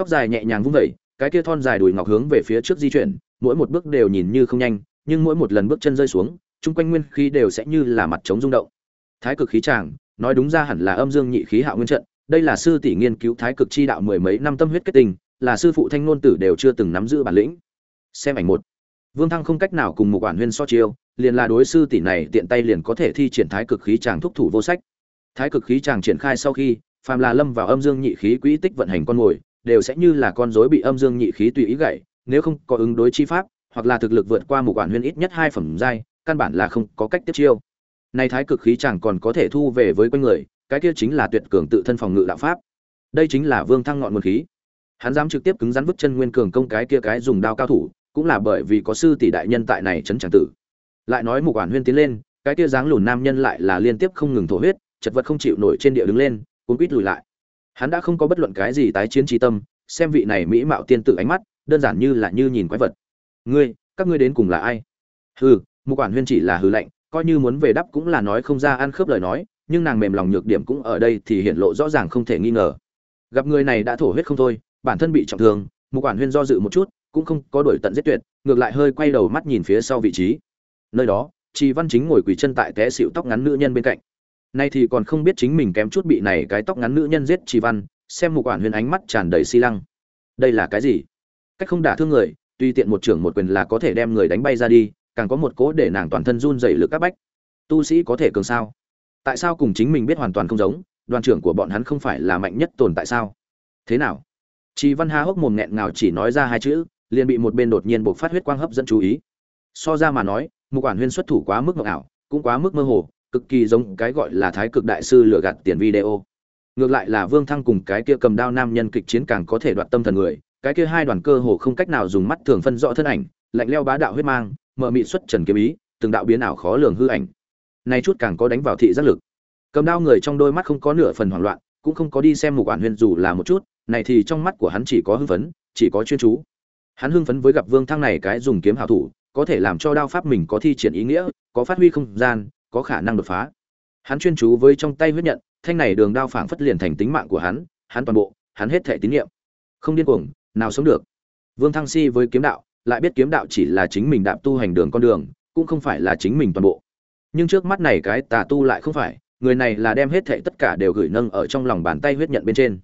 tóc dài nhẹ nhàng vung vẩy, cái kia thon dài đùi ngọc hướng về phía trước di chuyển, mỗi một bước đều nhìn như không nhanh, nhưng mỗi một lần bước chân rơi xuống, chung quanh nguyên khí đều sẽ như là mặt trống rung động. Thái cực khí tràng, nói đúng ra hẳn là âm dương nhị khí hạo nguyên trận, đây là sư tỷ nghiên cứu thái cực chi đạo mười mấy năm tâm huyết kết tình, là sư phụ thanh ngôn tử đều chưa từng nắm giữ bản lĩnh. Xem ảnh một. Vương thăng không cách nào cùng một quản huyên so chiêu, liền là đối sư tỷ này tiện tay liền có thể thi triển thái cực khí tràng thúc thủ vô sách. Thái cực khí tràng triển khai sau khi, phàm là lâm vào âm dương nhị khí quỹ tích vận hành con mồi đều sẽ như là con rối bị âm dương nhị khí tùy ý gậy, nếu không có ứng đối chi pháp, hoặc là thực lực vượt qua mục quản huyên ít nhất hai phẩm giai, căn bản là không có cách tiếp chiêu. Nay thái cực khí chẳng còn có thể thu về với quanh người, cái kia chính là tuyệt cường tự thân phòng ngự đạo pháp. Đây chính là vương thăng ngọn nguồn khí. Hắn dám trực tiếp cứng rắn vứt chân nguyên cường công cái kia cái dùng đao cao thủ, cũng là bởi vì có sư tỷ đại nhân tại này chấn chẳng tử. Lại nói mục quản huyên tiến lên, cái kia dáng lùn nam nhân lại là liên tiếp không ngừng thổ huyết, chật vật không chịu nổi trên địa đứng lên, cuốn quýt lùi lại hắn đã không có bất luận cái gì tái chiến trí tâm xem vị này mỹ mạo tiên tử ánh mắt đơn giản như là như nhìn quái vật. Ngươi các ngươi đến cùng là ai? Hừ một quản huyên chỉ là hư lệnh, coi như muốn về đắp cũng là nói không ra ăn khớp lời nói nhưng nàng mềm lòng nhược điểm cũng ở đây thì hiện lộ rõ ràng không thể nghi ngờ. Gặp người này đã thổ huyết không thôi bản thân bị trọng thương một quản huyên do dự một chút cũng không có đổi tận giết tuyệt ngược lại hơi quay đầu mắt nhìn phía sau vị trí. Nơi đó chị văn chính ngồi quỳ chân tại té xịu tóc ngắn nữ nhân bên cạnh nay thì còn không biết chính mình kém chút bị này cái tóc ngắn nữ nhân giết chị văn, xem một quản Huyền ánh mắt tràn đầy xi lăng. Đây là cái gì? Cách không đả thương người, tuy tiện một trưởng một quyền là có thể đem người đánh bay ra đi, càng có một cố để nàng toàn thân run dày lực các bách. Tu sĩ có thể cường sao? Tại sao cùng chính mình biết hoàn toàn không giống, đoàn trưởng của bọn hắn không phải là mạnh nhất tồn tại sao? Thế nào? Chị văn ha hốc mồm nghẹn ngào chỉ nói ra hai chữ, liền bị một bên đột nhiên buộc phát huyết quang hấp dẫn chú ý. So ra mà nói một quản huyên xuất thủ quá mức ngọc ảo, cũng quá mức mơ hồ cực kỳ giống cái gọi là thái cực đại sư lừa gạt tiền video. Ngược lại là vương thăng cùng cái kia cầm đao nam nhân kịch chiến càng có thể đoạt tâm thần người, cái kia hai đoàn cơ hồ không cách nào dùng mắt thường phân rõ thân ảnh, lạnh leo bá đạo huyết mang, mở mị xuất trần kiếm ý, từng đạo biến ảo khó lường hư ảnh. Nay chút càng có đánh vào thị giác lực. Cầm đao người trong đôi mắt không có nửa phần hoảng loạn, cũng không có đi xem một quản huyên dù là một chút, này thì trong mắt của hắn chỉ có hưng phấn, chỉ có chuyên chú. Hắn hưng phấn với gặp vương thăng này cái dùng kiếm hảo thủ, có thể làm cho đao pháp mình có thi triển ý nghĩa, có phát huy không gian có khả năng đột phá. Hắn chuyên chú với trong tay huyết nhận, thanh này đường đao phảng phất liền thành tính mạng của hắn hắn toàn bộ, hắn hết thể tín nhiệm. Không điên cuồng, nào sống được. Vương thăng si với kiếm đạo, lại biết kiếm đạo chỉ là chính mình đạp tu hành đường con đường, cũng không phải là chính mình toàn bộ. Nhưng trước mắt này cái tà tu lại không phải, người này là đem hết thệ tất cả đều gửi nâng ở trong lòng bàn tay huyết nhận bên trên.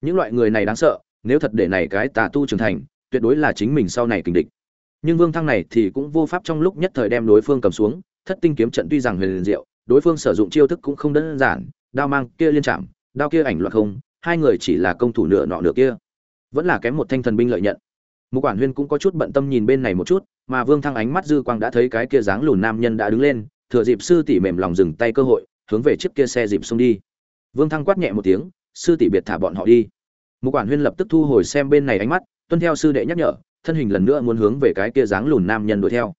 Những loại người này đáng sợ, nếu thật để này cái tà tu trưởng thành, tuyệt đối là chính mình sau này kình địch. Nhưng vương thăng này thì cũng vô pháp trong lúc nhất thời đem đối phương cầm xuống thất tinh kiếm trận tuy rằng huyền diệu, đối phương sử dụng chiêu thức cũng không đơn giản, đao mang kia liên chạm, đao kia ảnh loạn không, hai người chỉ là công thủ nửa nọ nửa kia. Vẫn là kém một thanh thần binh lợi nhận. Mục quản huyên cũng có chút bận tâm nhìn bên này một chút, mà vương thăng ánh mắt dư quang đã thấy cái kia dáng lùn nam nhân đã đứng lên, thừa dịp sư tỷ mềm lòng dừng tay cơ hội, hướng về chiếc kia xe dịp xông đi. Vương thăng quát nhẹ một tiếng, sư tỷ biệt thả bọn họ đi. Mục quản huyên lập tức thu hồi xem bên này ánh mắt, tuân theo sư đệ nhắc nhở, thân hình lần nữa muốn hướng về cái kia dáng lùn nam nhân đuổi theo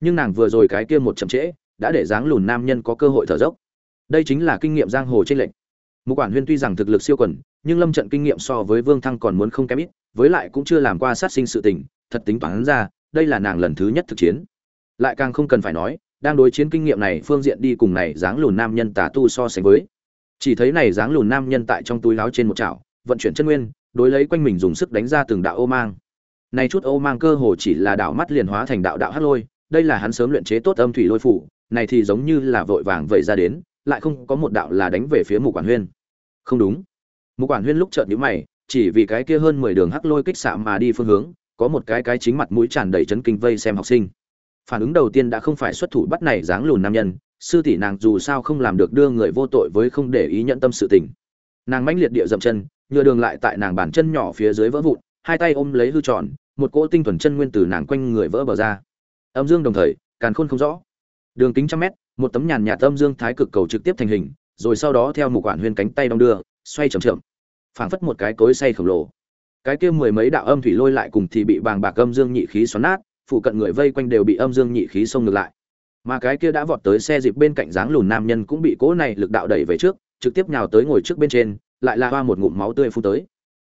nhưng nàng vừa rồi cái kia một chậm trễ, đã để dáng lùn nam nhân có cơ hội thở dốc. Đây chính là kinh nghiệm giang hồ trên lệnh mục quản huyên tuy rằng thực lực siêu quần, nhưng lâm trận kinh nghiệm so với vương thăng còn muốn không kém ít, với lại cũng chưa làm qua sát sinh sự tình, thật tính toán ra, đây là nàng lần thứ nhất thực chiến. Lại càng không cần phải nói, đang đối chiến kinh nghiệm này phương diện đi cùng này dáng lùn nam nhân tà tu so sánh với. Chỉ thấy này dáng lùn nam nhân tại trong túi láo trên một chảo, vận chuyển chân nguyên, đối lấy quanh mình dùng sức đánh ra từng đạo ô mang. Này chút ô mang cơ hồ chỉ là đạo mắt liền hóa thành đạo đạo hắc lôi đây là hắn sớm luyện chế tốt âm thủy lôi phủ, này thì giống như là vội vàng vậy ra đến, lại không có một đạo là đánh về phía mục quản huyên. Không đúng. Mục quản huyên lúc chợt nhíu mày, chỉ vì cái kia hơn mười đường hắc lôi kích xạ mà đi phương hướng, có một cái cái chính mặt mũi tràn đầy chấn kinh vây xem học sinh. Phản ứng đầu tiên đã không phải xuất thủ bắt này dáng lùn nam nhân, sư tỷ nàng dù sao không làm được đưa người vô tội với không để ý nhận tâm sự tình. Nàng mãnh liệt địa dậm chân, nhựa đường lại tại nàng bàn chân nhỏ phía dưới vỡ vụn, hai tay ôm lấy hư tròn, một cỗ tinh thuần chân nguyên từ nàng quanh người vỡ bờ ra âm dương đồng thời, càn khôn không rõ. Đường kính trăm mét, một tấm nhàn nhạt âm dương thái cực cầu trực tiếp thành hình, rồi sau đó theo một quản huyên cánh tay đong đưa, xoay chậm chậm, phảng phất một cái cối say khổng lồ. Cái kia mười mấy đạo âm thủy lôi lại cùng thì bị bàng bạc âm dương nhị khí xoắn nát, phụ cận người vây quanh đều bị âm dương nhị khí xông ngược lại. Mà cái kia đã vọt tới xe dịp bên cạnh dáng lùn nam nhân cũng bị cỗ này lực đạo đẩy về trước, trực tiếp nhào tới ngồi trước bên trên, lại là hoa một ngụm máu tươi phun tới.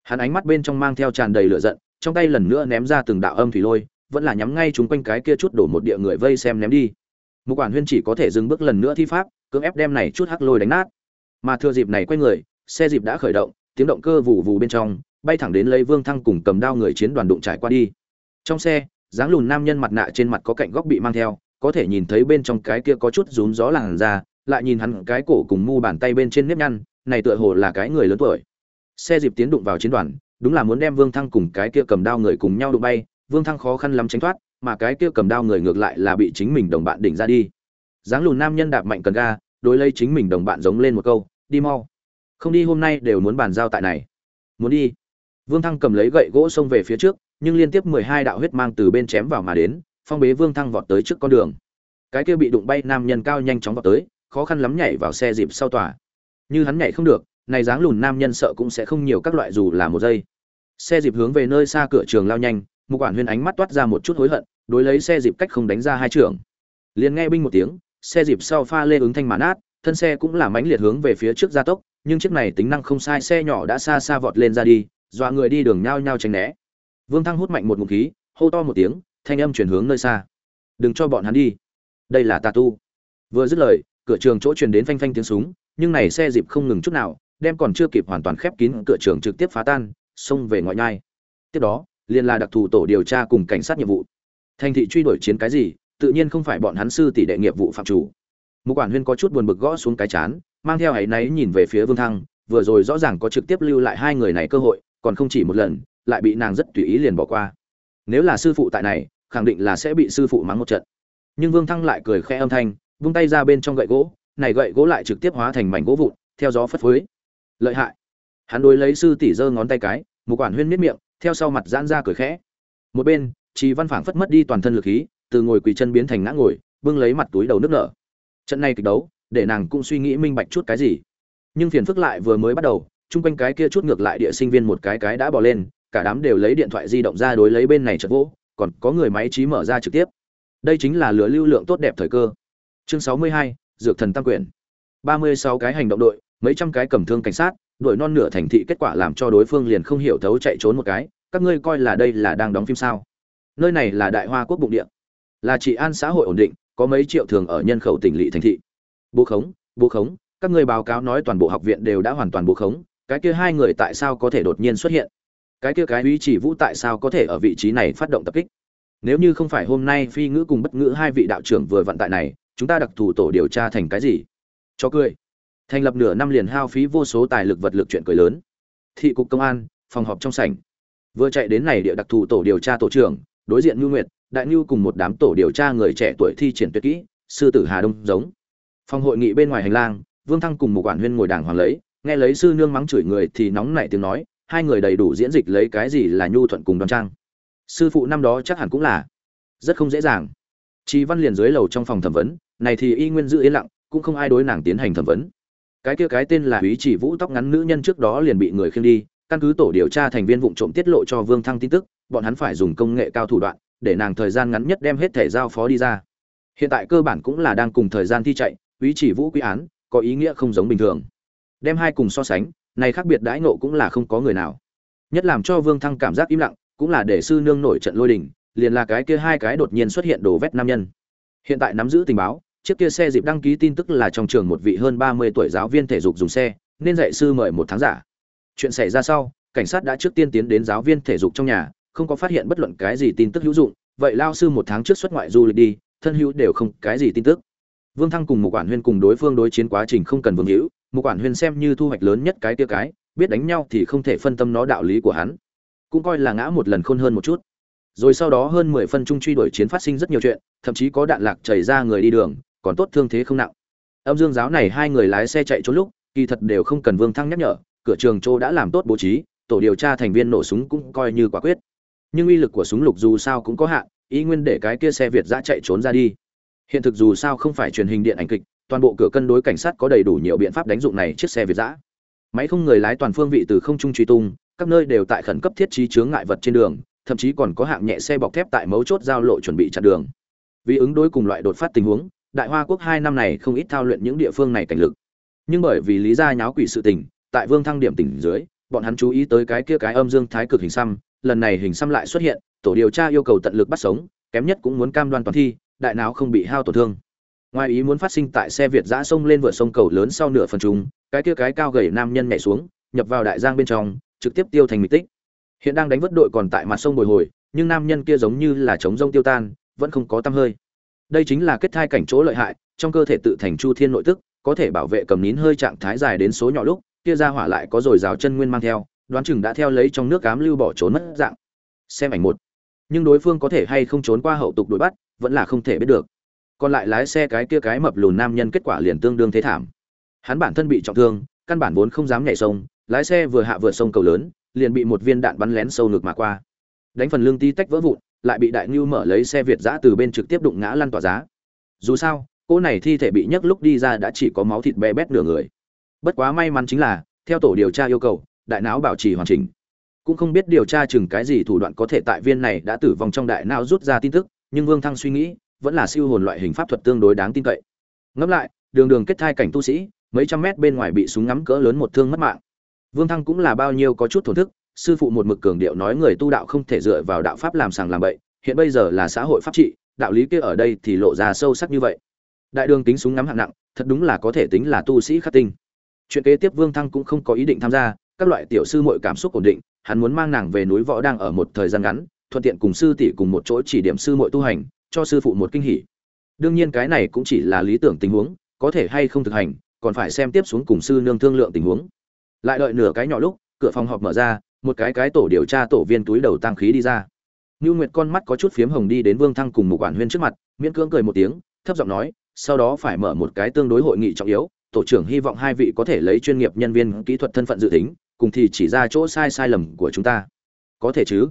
Hắn ánh mắt bên trong mang theo tràn đầy lửa giận, trong tay lần nữa ném ra từng đạo âm thủy lôi vẫn là nhắm ngay chúng quanh cái kia chút đổ một địa người vây xem ném đi. Một quản huyên chỉ có thể dừng bước lần nữa thi pháp, cưỡng ép đem này chút hắc lôi đánh nát. Mà thừa dịp này quay người, xe dịp đã khởi động, tiếng động cơ vù vù bên trong, bay thẳng đến lấy vương thăng cùng cầm đao người chiến đoàn đụng trải qua đi. Trong xe, dáng lùn nam nhân mặt nạ trên mặt có cạnh góc bị mang theo, có thể nhìn thấy bên trong cái kia có chút rún gió làn ra lại nhìn hắn cái cổ cùng mu bàn tay bên trên nếp nhăn, này tựa hồ là cái người lớn tuổi. Xe dịp tiến đụng vào chiến đoàn, đúng là muốn đem vương thăng cùng cái kia cầm đao người cùng nhau đụng bay vương thăng khó khăn lắm tránh thoát, mà cái kia cầm đao người ngược lại là bị chính mình đồng bạn đỉnh ra đi. Dáng lùn nam nhân đạp mạnh cần ga, đối lấy chính mình đồng bạn giống lên một câu, đi mau. Không đi hôm nay đều muốn bàn giao tại này. Muốn đi. Vương thăng cầm lấy gậy gỗ xông về phía trước, nhưng liên tiếp mười hai đạo huyết mang từ bên chém vào mà đến, phong bế vương thăng vọt tới trước con đường. Cái kia bị đụng bay nam nhân cao nhanh chóng vọt tới, khó khăn lắm nhảy vào xe dịp sau tòa. Như hắn nhảy không được, này dáng lùn nam nhân sợ cũng sẽ không nhiều các loại dù là một giây. Xe dịp hướng về nơi xa cửa trường lao nhanh một quản huyên ánh mắt toát ra một chút hối hận, đối lấy xe dịp cách không đánh ra hai trường. Liền nghe binh một tiếng, xe dịp sau pha lê ứng thanh màn át thân xe cũng là mãnh liệt hướng về phía trước gia tốc, nhưng chiếc này tính năng không sai, xe nhỏ đã xa xa vọt lên ra đi, dọa người đi đường nhao nhao tránh né. Vương thăng hút mạnh một ngụm khí, hô to một tiếng, thanh âm chuyển hướng nơi xa. Đừng cho bọn hắn đi. Đây là tà tu. Vừa dứt lời, cửa trường chỗ truyền đến phanh phanh tiếng súng, nhưng này xe dịp không ngừng chút nào, đem còn chưa kịp hoàn toàn khép kín cửa trường trực tiếp phá tan, xông về ngoại nhai. Tiếp đó liền là đặc thù tổ điều tra cùng cảnh sát nhiệm vụ. Thành thị truy đuổi chiến cái gì, tự nhiên không phải bọn hắn sư tỷ đệ nghiệp vụ phạm chủ. Mục quản huyên có chút buồn bực gõ xuống cái chán, mang theo áy náy nhìn về phía vương thăng, vừa rồi rõ ràng có trực tiếp lưu lại hai người này cơ hội, còn không chỉ một lần, lại bị nàng rất tùy ý liền bỏ qua. Nếu là sư phụ tại này, khẳng định là sẽ bị sư phụ mắng một trận. Nhưng vương thăng lại cười khẽ âm thanh, vung tay ra bên trong gậy gỗ, này gậy gỗ lại trực tiếp hóa thành mảnh gỗ vụn, theo gió phất phới. Lợi hại. Hắn đối lấy sư tỷ giơ ngón tay cái, mục quản huyên miết miệng theo sau mặt giãn ra cười khẽ. Một bên chị văn phảng phất mất đi toàn thân lực khí từ ngồi quỳ chân biến thành ngã ngồi bưng lấy mặt túi đầu nước nở. Trận này kịch đấu để nàng cũng suy nghĩ minh bạch chút cái gì. Nhưng phiền phức lại vừa mới bắt đầu chung quanh cái kia chút ngược lại địa sinh viên một cái cái đã bỏ lên cả đám đều lấy điện thoại di động ra đối lấy bên này chật vỗ còn có người máy trí mở ra trực tiếp. Đây chính là lứa lưu lượng tốt đẹp thời cơ. Chương 62, dược thần tăng quyền. 36 cái hành động đội mấy trăm cái cầm thương cảnh sát đuổi non nửa thành thị kết quả làm cho đối phương liền không hiểu thấu chạy trốn một cái, các ngươi coi là đây là đang đóng phim sao? Nơi này là đại hoa quốc bụng địa, là trị an xã hội ổn định, có mấy triệu thường ở nhân khẩu tỉnh lỵ thành thị. Bố khống bố khống, các ngươi báo cáo nói toàn bộ học viện đều đã hoàn toàn bố khống, cái kia hai người tại sao có thể đột nhiên xuất hiện? Cái kia cái uy chỉ vũ tại sao có thể ở vị trí này phát động tập kích? Nếu như không phải hôm nay phi ngữ cùng bất ngữ hai vị đạo trưởng vừa vận tại này, chúng ta đặc thù tổ điều tra thành cái gì? Cho cười thành lập nửa năm liền hao phí vô số tài lực vật lực chuyện cười lớn. Thị cục công an phòng họp trong sảnh. Vừa chạy đến này địa đặc thù tổ điều tra tổ trưởng đối diện ngưu nguyệt đại ngưu cùng một đám tổ điều tra người trẻ tuổi thi triển tuyệt kỹ sư tử hà đông giống. Phòng hội nghị bên ngoài hành lang vương thăng cùng một quản huyên ngồi đàng hoàng lấy nghe lấy sư nương mắng chửi người thì nóng nảy tiếng nói hai người đầy đủ diễn dịch lấy cái gì là nhu thuận cùng đoan trang. Sư phụ năm đó chắc hẳn cũng là. Rất không dễ dàng. Chi Văn liền dưới lầu trong phòng thẩm vấn, này thì y nguyên giữ yên lặng, cũng không ai đối nàng tiến hành thẩm vấn. Cái kia cái tên là Úy Chỉ Vũ tóc ngắn nữ nhân trước đó liền bị người khiêng đi, căn cứ tổ điều tra thành viên vụng trộm tiết lộ cho Vương Thăng tin tức, bọn hắn phải dùng công nghệ cao thủ đoạn, để nàng thời gian ngắn nhất đem hết thể giao phó đi ra. Hiện tại cơ bản cũng là đang cùng thời gian thi chạy, Úy Chỉ Vũ quy án, có ý nghĩa không giống bình thường. Đem hai cùng so sánh, này khác biệt đãi ngộ cũng là không có người nào. Nhất làm cho Vương Thăng cảm giác im lặng, cũng là để sư nương nổi trận lôi đình, liền là cái kia hai cái đột nhiên xuất hiện đồ vét nam nhân. Hiện tại nắm giữ tình báo, chiếc kia xe dịp đăng ký tin tức là trong trường một vị hơn 30 tuổi giáo viên thể dục dùng xe, nên dạy sư mời một tháng giả. Chuyện xảy ra sau, cảnh sát đã trước tiên tiến đến giáo viên thể dục trong nhà, không có phát hiện bất luận cái gì tin tức hữu dụng, vậy lao sư một tháng trước xuất ngoại du lịch đi, thân hữu đều không cái gì tin tức. Vương Thăng cùng một quản huyên cùng đối phương đối chiến quá trình không cần vương hữu, một quản huyên xem như thu hoạch lớn nhất cái kia cái, biết đánh nhau thì không thể phân tâm nó đạo lý của hắn. Cũng coi là ngã một lần khôn hơn một chút rồi sau đó hơn mười phân trung truy đuổi chiến phát sinh rất nhiều chuyện thậm chí có đạn lạc chảy ra người đi đường còn tốt thương thế không nặng. Âm dương giáo này hai người lái xe chạy trốn lúc kỳ thật đều không cần vương thăng nhắc nhở cửa trường châu đã làm tốt bố trí tổ điều tra thành viên nổ súng cũng coi như quả quyết. Nhưng uy lực của súng lục dù sao cũng có hạn ý nguyên để cái kia xe việt giã chạy trốn ra đi. Hiện thực dù sao không phải truyền hình điện ảnh kịch toàn bộ cửa cân đối cảnh sát có đầy đủ nhiều biện pháp đánh dụng này chiếc xe việt giã máy không người lái toàn phương vị từ không trung truy tung các nơi đều tại khẩn cấp thiết trí chướng ngại vật trên đường thậm chí còn có hạng nhẹ xe bọc thép tại mấu chốt giao lộ chuẩn bị chặn đường. Vì ứng đối cùng loại đột phát tình huống, Đại Hoa quốc hai năm này không ít thao luyện những địa phương này cảnh lực. Nhưng bởi vì lý gia nháo quỷ sự tình, tại Vương Thăng điểm tỉnh dưới, bọn hắn chú ý tới cái kia cái âm dương thái cực hình xăm, lần này hình xăm lại xuất hiện, tổ điều tra yêu cầu tận lực bắt sống, kém nhất cũng muốn cam đoan toàn thi, đại não không bị hao tổn thương. Ngoài ý muốn phát sinh tại xe Việt giã sông lên vượt sông cầu lớn sau nửa phần trùng cái kia cái cao gầy nam nhân nhảy xuống, nhập vào đại giang bên trong, trực tiếp tiêu thành mịch tích hiện đang đánh vớt đội còn tại mặt sông bồi hồi nhưng nam nhân kia giống như là chống rông tiêu tan vẫn không có tăm hơi đây chính là kết thai cảnh chỗ lợi hại, trong cơ thể tự thành chu thiên nội tức, có thể bảo vệ cầm nín hơi trạng thái dài đến số nhỏ lúc, kia ra hỏa lại có rồi giáo chân nguyên mang theo, đoán chừng đã theo lấy trong nước cám lưu bỏ trốn mất dạng. Xem ảnh một. Nhưng đối phương có thể hay không trốn qua hậu tục đuổi bắt, vẫn là không thể biết được. Còn lại lái xe cái kia cái mập lùn nam nhân kết quả liền tương đương thế thảm. Hắn bản thân bị trọng thương, căn bản vốn không dám nhảy sông, lái xe vừa hạ vừa sông cầu lớn, liền bị một viên đạn bắn lén sâu ngược mà qua đánh phần lương ti tách vỡ vụn, lại bị đại ngưu mở lấy xe việt giã từ bên trực tiếp đụng ngã lăn tỏa giá. Dù sao cô này thi thể bị nhấc lúc đi ra đã chỉ có máu thịt bé bét nửa người. Bất quá may mắn chính là, theo tổ điều tra yêu cầu, đại não bảo trì hoàn chỉnh. Cũng không biết điều tra chừng cái gì thủ đoạn có thể tại viên này đã tử vong trong đại não rút ra tin tức, nhưng vương thăng suy nghĩ, vẫn là siêu hồn loại hình pháp thuật tương đối đáng tin cậy. Ngẫm lại, đường đường kết thai cảnh tu sĩ, mấy trăm mét bên ngoài bị súng ngắm cỡ lớn một thương mất mạng. Vương thăng cũng là bao nhiêu có chút thổn thức sư phụ một mực cường điệu nói người tu đạo không thể dựa vào đạo pháp làm sàng làm bậy, hiện bây giờ là xã hội pháp trị, đạo lý kia ở đây thì lộ ra sâu sắc như vậy. Đại đường tính súng ngắm hạng nặng, thật đúng là có thể tính là tu sĩ khắc tinh. Chuyện kế tiếp vương thăng cũng không có ý định tham gia, các loại tiểu sư mọi cảm xúc ổn định, hắn muốn mang nàng về núi võ đang ở một thời gian ngắn, thuận tiện cùng sư tỷ cùng một chỗ chỉ điểm sư mọi tu hành, cho sư phụ một kinh hỉ. Đương nhiên cái này cũng chỉ là lý tưởng tình huống, có thể hay không thực hành, còn phải xem tiếp xuống cùng sư nương thương lượng tình huống. Lại đợi nửa cái nhỏ lúc, cửa phòng họp mở ra một cái cái tổ điều tra tổ viên túi đầu tăng khí đi ra Nưu Nguyệt con mắt có chút phiếm hồng đi đến Vương Thăng cùng một quản huyên trước mặt, miễn cưỡng cười một tiếng, thấp giọng nói, sau đó phải mở một cái tương đối hội nghị trọng yếu, tổ trưởng hy vọng hai vị có thể lấy chuyên nghiệp nhân viên kỹ thuật thân phận dự tính, cùng thì chỉ ra chỗ sai sai lầm của chúng ta. Có thể chứ?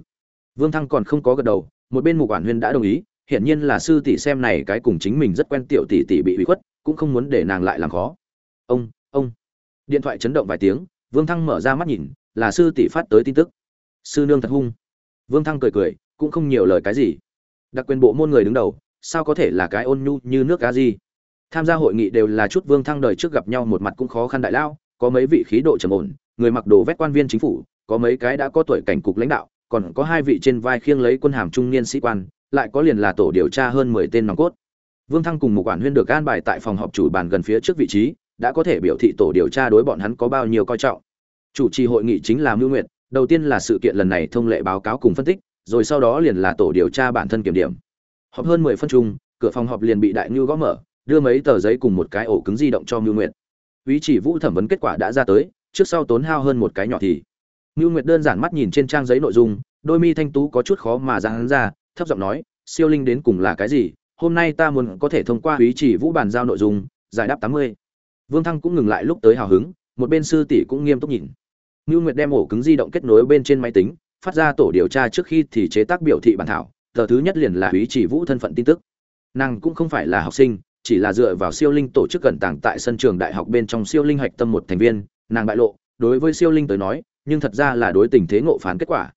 Vương Thăng còn không có gật đầu, một bên Mục Quản Huyên đã đồng ý, hiển nhiên là sư tỷ xem này cái cùng chính mình rất quen tiểu tỷ tỷ bị ủy khuất, cũng không muốn để nàng lại làm khó. Ông, ông. Điện thoại chấn động vài tiếng, Vương Thăng mở ra mắt nhìn, là sư tỷ phát tới tin tức. Sư nương thật hung. Vương Thăng cười cười, cũng không nhiều lời cái gì. Đặc quyền bộ môn người đứng đầu, sao có thể là cái ôn nhu như nước cá gì? Tham gia hội nghị đều là chút Vương Thăng đời trước gặp nhau một mặt cũng khó khăn đại lao, có mấy vị khí độ trầm ổn, người mặc đồ vét quan viên chính phủ, có mấy cái đã có tuổi cảnh cục lãnh đạo, còn có hai vị trên vai khiêng lấy quân hàm trung niên sĩ quan, lại có liền là tổ điều tra hơn mười tên nòng cốt. Vương Thăng cùng một quản huyên được an bài tại phòng họp chủ bàn gần phía trước vị trí, đã có thể biểu thị tổ điều tra đối bọn hắn có bao nhiêu coi trọng. Chủ trì hội nghị chính là Mưu Nguyệt, đầu tiên là sự kiện lần này thông lệ báo cáo cùng phân tích, rồi sau đó liền là tổ điều tra bản thân kiểm điểm. Họp hơn mười phân chung, cửa phòng họp liền bị Đại Nưu gõ mở, đưa mấy tờ giấy cùng một cái ổ cứng di động cho Mưu Nguyệt. Úy chỉ Vũ thẩm vấn kết quả đã ra tới, trước sau tốn hao hơn một cái nhỏ thì. Mưu Nguyệt đơn giản mắt nhìn trên trang giấy nội dung, đôi mi thanh tú có chút khó mà giáng ra, thấp giọng nói, siêu linh đến cùng là cái gì? Hôm nay ta muốn có thể thông qua Úy chỉ Vũ bàn giao nội dung, giải đáp tám mươi. Vương Thăng cũng ngừng lại lúc tới hào hứng, một bên sư tỷ cũng nghiêm túc nhìn. Ngưu Nguyệt đem ổ cứng di động kết nối bên trên máy tính, phát ra tổ điều tra trước khi thì chế tác biểu thị bản thảo, tờ thứ nhất liền là Úy Chỉ Vũ thân phận tin tức. Nàng cũng không phải là học sinh, chỉ là dựa vào siêu linh tổ chức cẩn tàng tại sân trường đại học bên trong siêu linh hạch tâm một thành viên, nàng bại lộ, đối với siêu linh tới nói, nhưng thật ra là đối tình thế ngộ phán kết quả.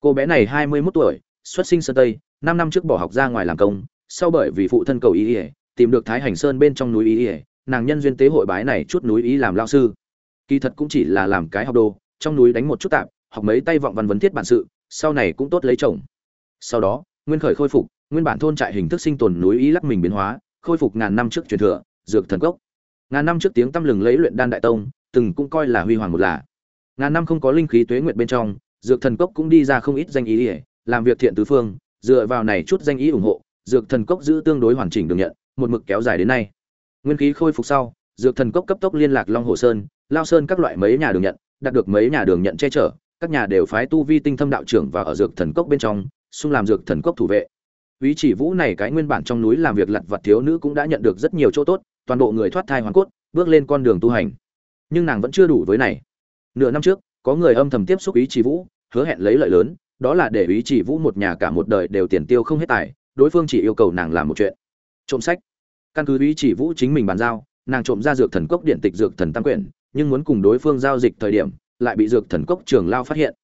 Cô bé này hai mươi 21 tuổi, xuất sinh sơn Tây, năm năm trước bỏ học ra ngoài làm công, sau bởi vì phụ thân cầu ý, ý tìm được Thái Hành Sơn bên trong núi ý, ý nàng nhân duyên tế hội bái này chút núi ý làm lao sư. Kỳ thật cũng chỉ là làm cái học đồ, trong núi đánh một chút tạm, học mấy tay vọng văn vấn thiết bản sự, sau này cũng tốt lấy chồng. Sau đó, nguyên khởi khôi phục, nguyên bản thôn trại hình thức sinh tồn núi ý lắc mình biến hóa, khôi phục ngàn năm trước truyền thừa, dược thần gốc. Ngàn năm trước tiếng tăm lừng lấy luyện đan đại tông, từng cũng coi là huy hoàng một là. Ngàn năm không có linh khí tuế nguyệt bên trong, dược thần cốc cũng đi ra không ít danh ý, ý làm việc thiện tứ phương, dựa vào này chút danh ý ủng hộ, dược thần cốc giữ tương đối hoàn chỉnh được nhận, một mực kéo dài đến nay. Nguyên khí khôi phục sau, dược thần cốc cấp tốc liên lạc Long Hồ Sơn, Lao Sơn các loại mấy nhà được nhận, đạt được mấy nhà đường nhận che chở, các nhà đều phái tu vi tinh thâm đạo trưởng vào ở dược thần cốc bên trong, xung làm dược thần cốc thủ vệ. Vĩ Chỉ Vũ này cái nguyên bản trong núi làm việc lặt vặt thiếu nữ cũng đã nhận được rất nhiều chỗ tốt, toàn bộ người thoát thai hoàn cốt, bước lên con đường tu hành. Nhưng nàng vẫn chưa đủ với này. Nửa năm trước, có người âm thầm tiếp xúc ý Chỉ Vũ, hứa hẹn lấy lợi lớn, đó là để ý Chỉ Vũ một nhà cả một đời đều tiền tiêu không hết tài, đối phương chỉ yêu cầu nàng làm một chuyện. Trộm sách. Căn cứ ý Chỉ Vũ chính mình bàn giao, nàng trộm ra dược thần cốc điện tịch dược thần tam quyển, nhưng muốn cùng đối phương giao dịch thời điểm, lại bị dược thần cốc trường lao phát hiện.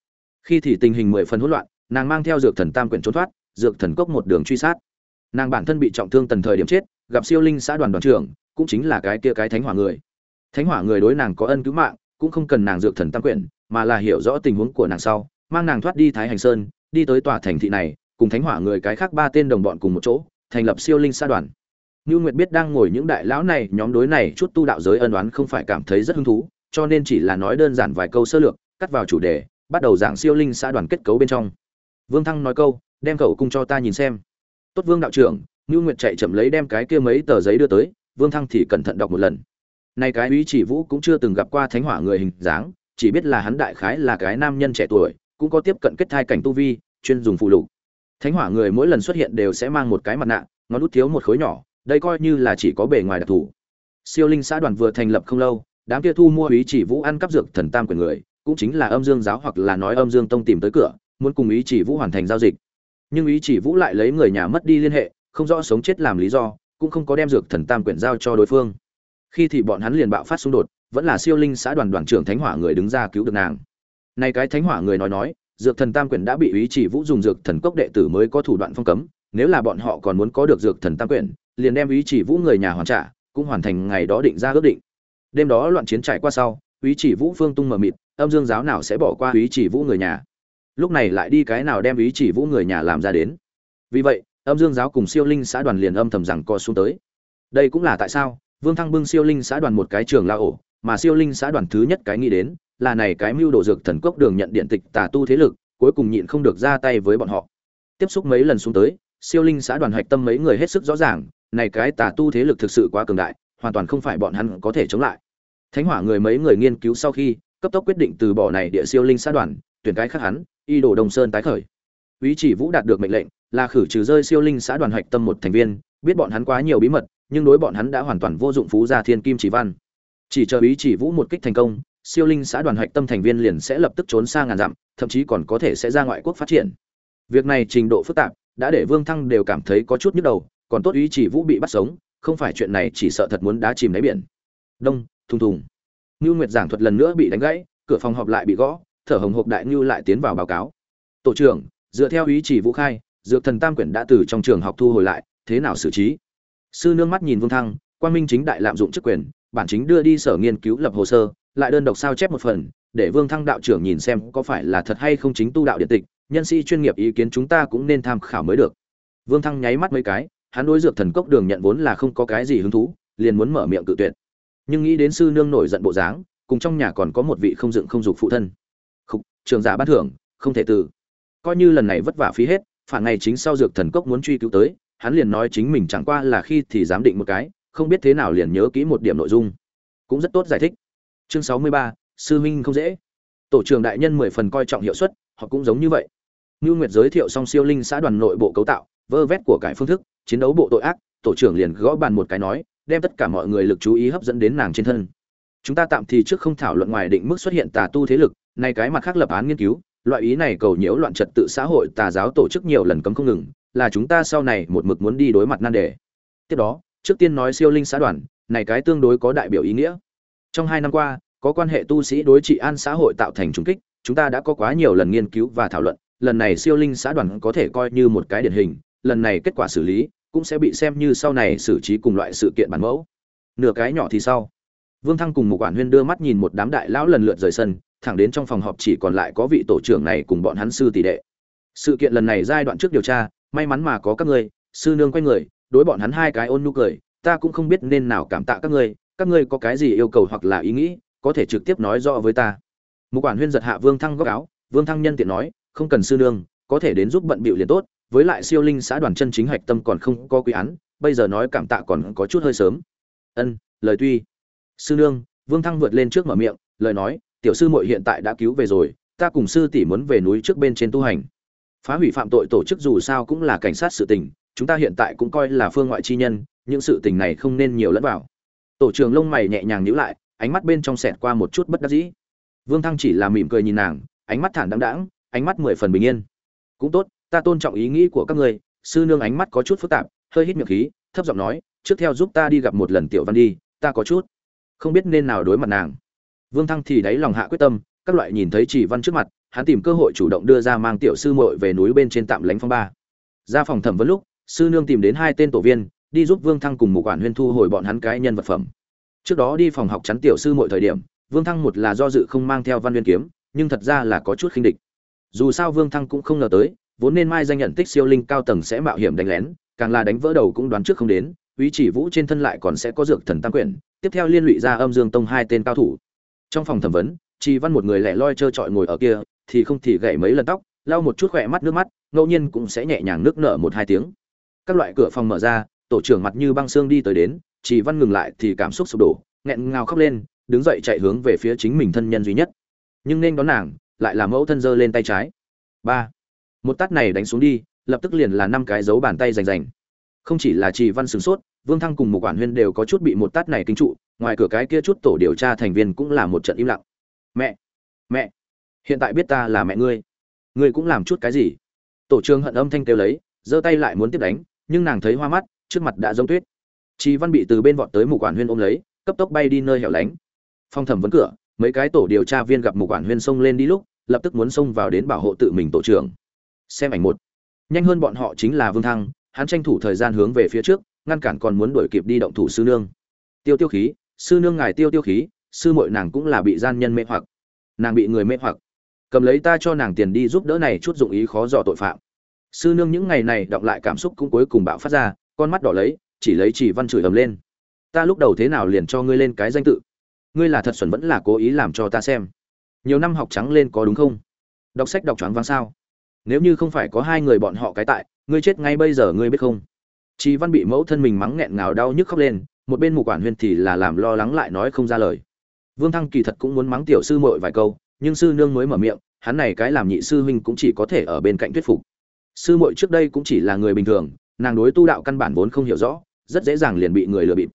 Khi thì tình hình mười phần hỗn loạn, nàng mang theo dược thần tam quyển trốn thoát, dược thần cốc một đường truy sát. Nàng bản thân bị trọng thương tần thời điểm chết gặp siêu linh xã đoàn đoàn trưởng cũng chính là cái kia cái thánh hỏa người. Thánh hỏa người đối nàng có ân cứu mạng cũng không cần nàng dược thần tam quyển mà là hiểu rõ tình huống của nàng sau mang nàng thoát đi thái hành sơn đi tới tòa thành thị này cùng thánh hỏa người cái khác ba tên đồng bọn cùng một chỗ thành lập siêu linh xã đoàn như nguyệt biết đang ngồi những đại lão này, nhóm đối này chút tu đạo giới ân oán không phải cảm thấy rất hứng thú, cho nên chỉ là nói đơn giản vài câu sơ lược, cắt vào chủ đề, bắt đầu giảng siêu linh xã đoàn kết cấu bên trong. Vương thăng nói câu, đem khẩu cung cho ta nhìn xem. Tốt vương đạo trưởng ngưu nguyệt chạy chậm lấy đem cái kia mấy tờ giấy đưa tới, vương thăng thì cẩn thận đọc một lần. Nay cái Úy chỉ vũ cũng chưa từng gặp qua thánh hỏa người hình dáng, chỉ biết là hắn đại khái là cái nam nhân trẻ tuổi, cũng có tiếp cận kết thai cảnh tu vi, chuyên dùng phụ lục. Thánh hỏa người mỗi lần xuất hiện đều sẽ mang một cái mặt nạ, ngón út thiếu một khối nhỏ đây coi như là chỉ có bề ngoài đặc thù. Siêu linh xã đoàn vừa thành lập không lâu, đám kia thu mua ý chỉ vũ ăn cắp dược thần tam quyền người, cũng chính là âm dương giáo hoặc là nói âm dương tông tìm tới cửa, muốn cùng ý chỉ vũ hoàn thành giao dịch. Nhưng ý chỉ vũ lại lấy người nhà mất đi liên hệ, không rõ sống chết làm lý do, cũng không có đem dược thần tam quyển giao cho đối phương. Khi thì bọn hắn liền bạo phát xung đột, vẫn là siêu linh xã đoàn đoàn trưởng thánh hỏa người đứng ra cứu được nàng. Nay cái thánh hỏa người nói nói, dược thần tam quyển đã bị ý chỉ vũ dùng dược thần cốc đệ tử mới có thủ đoạn phong cấm, nếu là bọn họ còn muốn có được dược thần tam quyển liền đem ý chỉ vũ người nhà hoàn trả, cũng hoàn thành ngày đó định ra ước định. Đêm đó loạn chiến trải qua sau, ý chỉ vũ phương tung mờ mịt, âm dương giáo nào sẽ bỏ qua ý chỉ vũ người nhà? Lúc này lại đi cái nào đem ý chỉ vũ người nhà làm ra đến? Vì vậy, âm dương giáo cùng siêu linh xã đoàn liền âm thầm rằng co xuống tới. Đây cũng là tại sao, vương thăng bưng siêu linh xã đoàn một cái trường la ổ, mà siêu linh xã đoàn thứ nhất cái nghĩ đến, là này cái mưu đồ dược thần cốc đường nhận điện tịch tà tu thế lực, cuối cùng nhịn không được ra tay với bọn họ. Tiếp xúc mấy lần xuống tới, siêu linh xã đoàn hoạch tâm mấy người hết sức rõ ràng này cái tà tu thế lực thực sự quá cường đại, hoàn toàn không phải bọn hắn có thể chống lại. Thánh hỏa người mấy người nghiên cứu sau khi, cấp tốc quyết định từ bỏ này địa siêu linh xã đoàn, tuyển cái khác hắn, y đồ đồng sơn tái khởi. Ý chỉ vũ đạt được mệnh lệnh, là khử trừ rơi siêu linh xã đoàn hoạch tâm một thành viên, biết bọn hắn quá nhiều bí mật, nhưng đối bọn hắn đã hoàn toàn vô dụng phú gia thiên kim chỉ văn. Chỉ chờ ý chỉ vũ một kích thành công, siêu linh xã đoàn hoạch tâm thành viên liền sẽ lập tức trốn xa ngàn dặm, thậm chí còn có thể sẽ ra ngoại quốc phát triển. Việc này trình độ phức tạp, đã để vương thăng đều cảm thấy có chút nhức đầu còn tốt ý chỉ vũ bị bắt sống, không phải chuyện này, chỉ sợ thật muốn đá chìm đáy biển. Đông, thùng thùng. Ngưu nguyệt giảng thuật lần nữa bị đánh gãy, cửa phòng họp lại bị gõ, thở hồng hộc đại ngưu lại tiến vào báo cáo. Tổ trưởng, dựa theo ý chỉ vũ khai, dược thần tam quyển đã từ trong trường học thu hồi lại, thế nào xử trí? Sư nương mắt nhìn vương thăng quan minh chính đại lạm dụng chức quyền, bản chính đưa đi sở nghiên cứu lập hồ sơ, lại đơn độc sao chép một phần, để vương thăng đạo trưởng nhìn xem có phải là thật hay không chính tu đạo điện tịch, nhân sĩ chuyên nghiệp ý kiến chúng ta cũng nên tham khảo mới được. Vương thăng nháy mắt mấy cái hắn đối dược thần cốc đường nhận vốn là không có cái gì hứng thú liền muốn mở miệng cự tuyệt. Nhưng nghĩ đến sư nương nổi giận bộ dáng cùng trong nhà còn có một vị không dựng không dục phụ thân. Khúc, trường giả ban thưởng không thể từ. Coi như lần này vất vả phí hết phản ngày chính sau dược thần cốc muốn truy cứu tới hắn liền nói chính mình chẳng qua là khi thì giám định một cái không biết thế nào liền nhớ kỹ một điểm nội dung. Cũng rất tốt giải thích. Chương sáu mươi ba sư minh không dễ. Tổ trưởng đại nhân mười phần coi trọng hiệu suất họ cũng giống như vậy. Nưu Nguyệt giới thiệu xong siêu linh xã đoàn nội bộ cấu tạo, vơ vét của cải phương thức, chiến đấu bộ tội ác, tổ trưởng liền gõ bàn một cái nói, đem tất cả mọi người lực chú ý hấp dẫn đến nàng trên thân. Chúng ta tạm thì trước không thảo luận ngoài định mức xuất hiện tà tu thế lực, này cái mặt khác lập án nghiên cứu, loại ý này cầu nhiễu loạn trật tự xã hội tà giáo tổ chức nhiều lần cấm không ngừng, là chúng ta sau này một mực muốn đi đối mặt nan đề. Tiếp đó, trước tiên nói siêu linh xã đoàn, này cái tương đối có đại biểu ý nghĩa. Trong hai năm qua, có quan hệ tu sĩ đối trị an xã hội tạo thành trùng kích, chúng ta đã có quá nhiều lần nghiên cứu và thảo luận, lần này siêu linh xã đoàn có thể coi như một cái điển hình, lần này kết quả xử lý cũng sẽ bị xem như sau này xử trí cùng loại sự kiện bản mẫu. Nửa cái nhỏ thì sau. Vương Thăng cùng một quản huyên đưa mắt nhìn một đám đại lão lần lượt rời sân, thẳng đến trong phòng họp chỉ còn lại có vị tổ trưởng này cùng bọn hắn sư tỷ đệ. Sự kiện lần này giai đoạn trước điều tra, may mắn mà có các ngươi, sư nương quay người, đối bọn hắn hai cái ôn nhu cười, ta cũng không biết nên nào cảm tạ các ngươi, các ngươi có cái gì yêu cầu hoặc là ý nghĩ, có thể trực tiếp nói rõ với ta. Một quản huyên giật hạ Vương Thăng góc áo, Vương Thăng nhân tiện nói, không cần sư nương có thể đến giúp bận bịu liền tốt với lại siêu linh xã đoàn chân chính hạch tâm còn không có quy án, bây giờ nói cảm tạ còn có chút hơi sớm. Ân, lời tuy. Sư nương, vương thăng vượt lên trước mở miệng, lời nói, tiểu sư muội hiện tại đã cứu về rồi, ta cùng sư tỷ muốn về núi trước bên trên tu hành. Phá hủy phạm tội tổ chức dù sao cũng là cảnh sát sự tình, chúng ta hiện tại cũng coi là phương ngoại chi nhân, những sự tình này không nên nhiều lẫn vào. Tổ trưởng lông mày nhẹ nhàng nhíu lại, ánh mắt bên trong xẹt qua một chút bất đắc dĩ. Vương thăng chỉ là mỉm cười nhìn nàng, ánh mắt thản đăng đãng, ánh mắt mười phần bình yên. Cũng tốt ta tôn trọng ý nghĩ của các ngươi, sư nương ánh mắt có chút phức tạp, hơi hít miệng khí, thấp giọng nói, trước theo giúp ta đi gặp một lần tiểu văn đi, ta có chút không biết nên nào đối mặt nàng. Vương thăng thì đáy lòng hạ quyết tâm, các loại nhìn thấy chỉ văn trước mặt, hắn tìm cơ hội chủ động đưa ra mang tiểu sư muội về núi bên trên tạm lánh phong ba. Ra phòng thẩm vấn lúc, sư nương tìm đến hai tên tổ viên, đi giúp vương thăng cùng một quản huyên thu hồi bọn hắn cái nhân vật phẩm. Trước đó đi phòng học chắn tiểu sư muội thời điểm, vương thăng một là do dự không mang theo văn viên kiếm, nhưng thật ra là có chút khinh địch. Dù sao vương thăng cũng không ngờ tới vốn nên mai danh nhận tích siêu linh cao tầng sẽ mạo hiểm đánh lén, càng là đánh vỡ đầu cũng đoán trước không đến, ý chỉ vũ trên thân lại còn sẽ có dược thần tăng quyển, tiếp theo liên lụy ra âm dương tông hai tên cao thủ. Trong phòng thẩm vấn chỉ văn một người lẻ loi trơ trọi ngồi ở kia, thì không thì gãy mấy lần tóc, lau một chút khỏe mắt nước mắt, ngẫu nhiên cũng sẽ nhẹ nhàng nước nở một hai tiếng. Các loại cửa phòng mở ra, tổ trưởng mặt như băng xương đi tới đến chỉ văn ngừng lại thì cảm xúc sụp đổ, nghẹn ngào khóc lên, đứng dậy chạy hướng về phía chính mình thân nhân duy nhất. Nhưng nên đón nàng, lại là mẫu thân giơ lên tay trái. Ba một tát này đánh xuống đi lập tức liền là năm cái dấu bàn tay rành rành. Không chỉ là trì văn sửng sốt vương thăng cùng một quản huyên đều có chút bị một tát này kinh trụ ngoài cửa cái kia chút tổ điều tra thành viên cũng là một trận im lặng. Mẹ mẹ hiện tại biết ta là mẹ ngươi. Ngươi cũng làm chút cái gì? Tổ trưởng hận âm thanh kêu lấy giơ tay lại muốn tiếp đánh nhưng nàng thấy hoa mắt trước mặt đã giống tuyết. Trì Văn bị từ bên vọt tới mục quản huyên ôm lấy, cấp tốc bay đi nơi hẻo lánh. Phong thẩm vấn cửa, mấy cái tổ điều tra viên gặp mục quản huyên xông lên đi lúc, lập tức muốn xông vào đến bảo hộ tự mình tổ trưởng. Xem ảnh một. Nhanh hơn bọn họ chính là Vương Thăng, hắn tranh thủ thời gian hướng về phía trước, ngăn cản còn muốn đuổi kịp đi động thủ sư nương. Tiêu Tiêu khí, sư nương ngài Tiêu Tiêu khí, sư muội nàng cũng là bị gian nhân mê hoặc. Nàng bị người mê hoặc. Cầm lấy ta cho nàng tiền đi giúp đỡ này chút dụng ý khó dò tội phạm. Sư nương những ngày này đọc lại cảm xúc cũng cuối cùng bạo phát ra, con mắt đỏ lấy, chỉ lấy chỉ văn chửi ầm lên ta lúc đầu thế nào liền cho ngươi lên cái danh tự ngươi là thật xuẩn vẫn là cố ý làm cho ta xem nhiều năm học trắng lên có đúng không đọc sách đọc choáng váng sao nếu như không phải có hai người bọn họ cái tại, ngươi chết ngay bây giờ ngươi biết không? Chị văn bị mẫu thân mình mắng nghẹn ngào đau nhức khóc lên, một bên mù quản huyên thì là làm lo lắng lại nói không ra lời. Vương thăng kỳ thật cũng muốn mắng tiểu sư muội vài câu, nhưng sư nương mới mở miệng, hắn này cái làm nhị sư huynh cũng chỉ có thể ở bên cạnh thuyết phục. Sư muội trước đây cũng chỉ là người bình thường, nàng đối tu đạo căn bản vốn không hiểu rõ, rất dễ dàng liền bị người lừa bịp.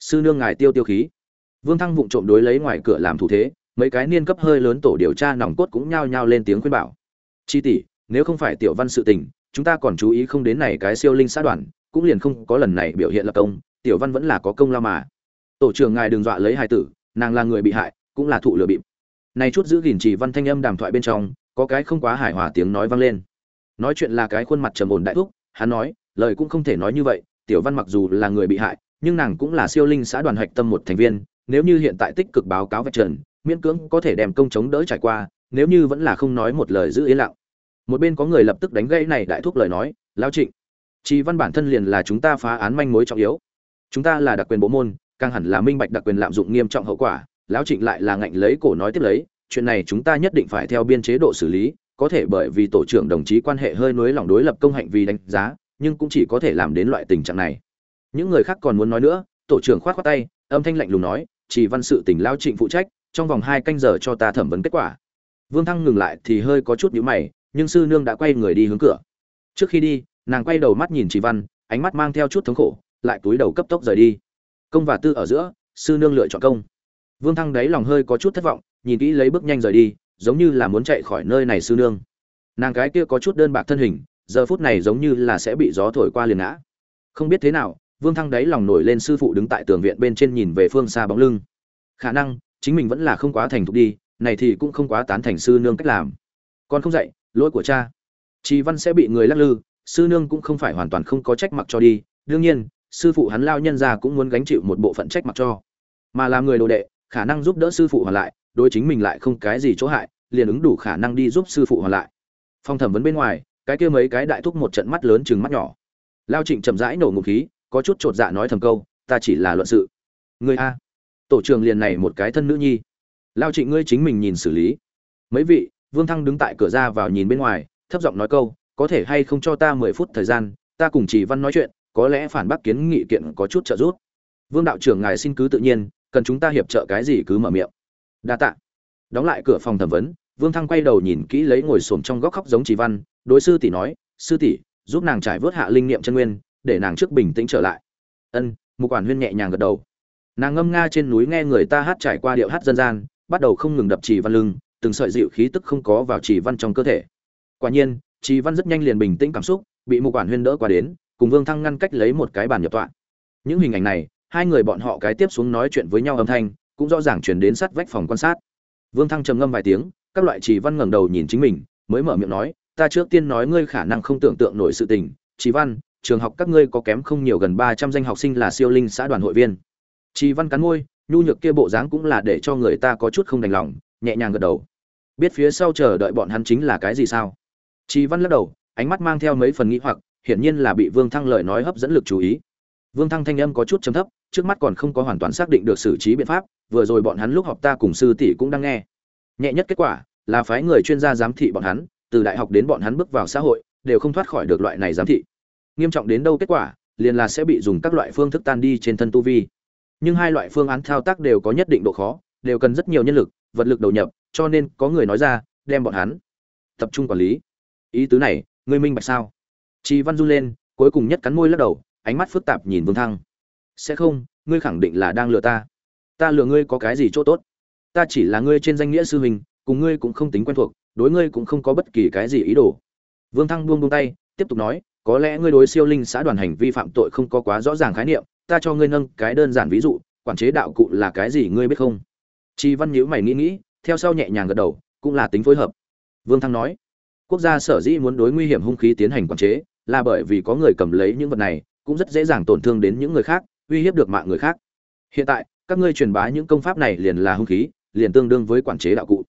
Sư nương ngài tiêu tiêu khí. Vương thăng vụng trộm đối lấy ngoài cửa làm thủ thế, mấy cái niên cấp hơi lớn tổ điều tra nòng cốt cũng nhao nhao lên tiếng khuyên bảo. Chi tỷ nếu không phải tiểu văn sự tình, chúng ta còn chú ý không đến này cái siêu linh xã đoàn, cũng liền không có lần này biểu hiện lập công, tiểu văn vẫn là có công lao mà. Tổ trưởng ngài đừng dọa lấy hai tử, nàng là người bị hại, cũng là thụ lừa bịp. Này chút giữ gìn chỉ văn thanh âm đàm thoại bên trong, có cái không quá hài hòa tiếng nói vang lên. Nói chuyện là cái khuôn mặt trầm ổn đại thúc, hắn nói, lời cũng không thể nói như vậy, tiểu văn mặc dù là người bị hại, nhưng nàng cũng là siêu linh xã đoàn hạch tâm một thành viên, nếu như hiện tại tích cực báo cáo vạch trần, miễn cưỡng có thể đem công chống đỡ trải qua, nếu như vẫn là không nói một lời giữ yên lặng một bên có người lập tức đánh gãy này đại thúc lời nói lao trịnh chỉ văn bản thân liền là chúng ta phá án manh mối trọng yếu. Chúng ta là đặc quyền bộ môn, càng hẳn là minh bạch đặc quyền lạm dụng nghiêm trọng hậu quả. Lão trịnh lại là ngạnh lấy cổ nói tiếp lấy, chuyện này chúng ta nhất định phải theo biên chế độ xử lý, có thể bởi vì tổ trưởng đồng chí quan hệ hơi nối lòng đối lập công hạnh vì đánh giá, nhưng cũng chỉ có thể làm đến loại tình trạng này. Những người khác còn muốn nói nữa, tổ trưởng khoát khoát tay, âm thanh lạnh lùng nói chỉ văn sự tỉnh lao trịnh phụ trách, trong vòng hai canh giờ cho ta thẩm vấn kết quả. Vương thăng ngừng lại thì hơi có chút nhíu mày nhưng sư nương đã quay người đi hướng cửa. Trước khi đi, nàng quay đầu mắt nhìn trì văn, ánh mắt mang theo chút thống khổ, lại túi đầu cấp tốc rời đi. Công và tư ở giữa, sư nương lựa chọn công. Vương thăng đáy lòng hơi có chút thất vọng, nhìn kỹ lấy bước nhanh rời đi, giống như là muốn chạy khỏi nơi này sư nương. Nàng cái kia có chút đơn bạc thân hình, giờ phút này giống như là sẽ bị gió thổi qua liền ngã. Không biết thế nào, vương thăng đáy lòng nổi lên sư phụ đứng tại tường viện bên trên nhìn về phương xa bóng lưng. Khả năng, chính mình vẫn là không quá thành thục đi, này thì cũng không quá tán thành sư nương cách làm. Còn không dạy lỗi của cha. Trì văn sẽ bị người lắc lư, sư nương cũng không phải hoàn toàn không có trách mặc cho đi, đương nhiên, sư phụ hắn lao nhân ra cũng muốn gánh chịu một bộ phận trách mặc cho. Mà làm người đồ đệ, khả năng giúp đỡ sư phụ hoàn lại, đối chính mình lại không cái gì chỗ hại, liền ứng đủ khả năng đi giúp sư phụ hoàn lại. Phong thẩm vấn bên ngoài, cái kia mấy cái đại thúc một trận mắt lớn chừng mắt nhỏ. Lao trịnh chậm rãi nổ ngụm khí, có chút chột dạ nói thầm câu, ta chỉ là luận sự. Người a, tổ trưởng liền này một cái thân nữ nhi. Lao trịnh ngươi chính mình nhìn xử lý. Mấy vị vương thăng đứng tại cửa ra vào nhìn bên ngoài, thấp giọng nói câu, có thể hay không cho ta mười phút thời gian, ta cùng chỉ văn nói chuyện, có lẽ phản bác kiến nghị kiện có chút trợ giúp. Vương đạo trưởng ngài xin cứ tự nhiên, cần chúng ta hiệp trợ cái gì cứ mở miệng. Đa tạ. Đóng lại cửa phòng thẩm vấn, vương thăng quay đầu nhìn kỹ lấy ngồi xổm trong góc khóc giống chỉ văn, đối sư tỷ nói, sư tỷ, giúp nàng trải vớt hạ linh nghiệm chân nguyên, để nàng trước bình tĩnh trở lại. Ân. Mục quản huyên nhẹ nhàng gật đầu. Nàng ngâm nga trên núi nghe người ta hát trải qua điệu hát dân gian, bắt đầu không ngừng đập Chỉ văn lưng từng sợi dịu khí tức không có vào trì văn trong cơ thể. Quả nhiên, trì văn rất nhanh liền bình tĩnh cảm xúc, bị mục quản huyên đỡ qua đến, cùng vương thăng ngăn cách lấy một cái bàn nhập tọa. Những hình ảnh này, hai người bọn họ cái tiếp xuống nói chuyện với nhau âm thanh, cũng rõ ràng truyền đến sát vách phòng quan sát. Vương thăng trầm ngâm vài tiếng, các loại trì văn ngẩng đầu nhìn chính mình, mới mở miệng nói, ta trước tiên nói ngươi khả năng không tưởng tượng nổi sự tình. Trì văn, trường học các ngươi có kém không nhiều gần ba trăm danh học sinh là siêu linh xã đoàn hội viên. Trì văn cắn môi, nhu nhược kia bộ dáng cũng là để cho người ta có chút không đành lòng, nhẹ nhàng gật đầu biết phía sau chờ đợi bọn hắn chính là cái gì sao? Trì văn lắc đầu, ánh mắt mang theo mấy phần nghĩ hoặc, hiển nhiên là bị vương thăng lời nói hấp dẫn lực chú ý. Vương thăng thanh âm có chút trầm thấp, trước mắt còn không có hoàn toàn xác định được xử trí biện pháp, vừa rồi bọn hắn lúc họp ta cùng sư tỷ cũng đang nghe. Nhẹ nhất kết quả là phái người chuyên gia giám thị bọn hắn, từ đại học đến bọn hắn bước vào xã hội, đều không thoát khỏi được loại này giám thị. Nghiêm trọng đến đâu kết quả, liền là sẽ bị dùng các loại phương thức tan đi trên thân tu vi. Nhưng hai loại phương án thao tác đều có nhất định độ khó, đều cần rất nhiều nhân lực, vật lực đầu nhập cho nên có người nói ra, đem bọn hắn tập trung quản lý. Ý tứ này, ngươi minh bạch sao? Chị văn run lên, cuối cùng nhất cắn môi lắc đầu, ánh mắt phức tạp nhìn vương thăng. Sẽ không, ngươi khẳng định là đang lừa ta. Ta lừa ngươi có cái gì chỗ tốt? Ta chỉ là ngươi trên danh nghĩa sư hình cùng ngươi cũng không tính quen thuộc, đối ngươi cũng không có bất kỳ cái gì ý đồ. Vương thăng buông buông tay, tiếp tục nói, có lẽ ngươi đối siêu linh xã đoàn hành vi phạm tội không có quá rõ ràng khái niệm, ta cho ngươi nâng cái đơn giản ví dụ, quản chế đạo cụ là cái gì ngươi biết không? Chị văn nhíu mày nghĩ nghĩ theo sau nhẹ nhàng gật đầu, cũng là tính phối hợp. Vương thăng nói, quốc gia sở dĩ muốn đối nguy hiểm hung khí tiến hành quản chế là bởi vì có người cầm lấy những vật này, cũng rất dễ dàng tổn thương đến những người khác, uy hiếp được mạng người khác. Hiện tại, các ngươi truyền bá những công pháp này liền là hung khí, liền tương đương với quản chế đạo cụ.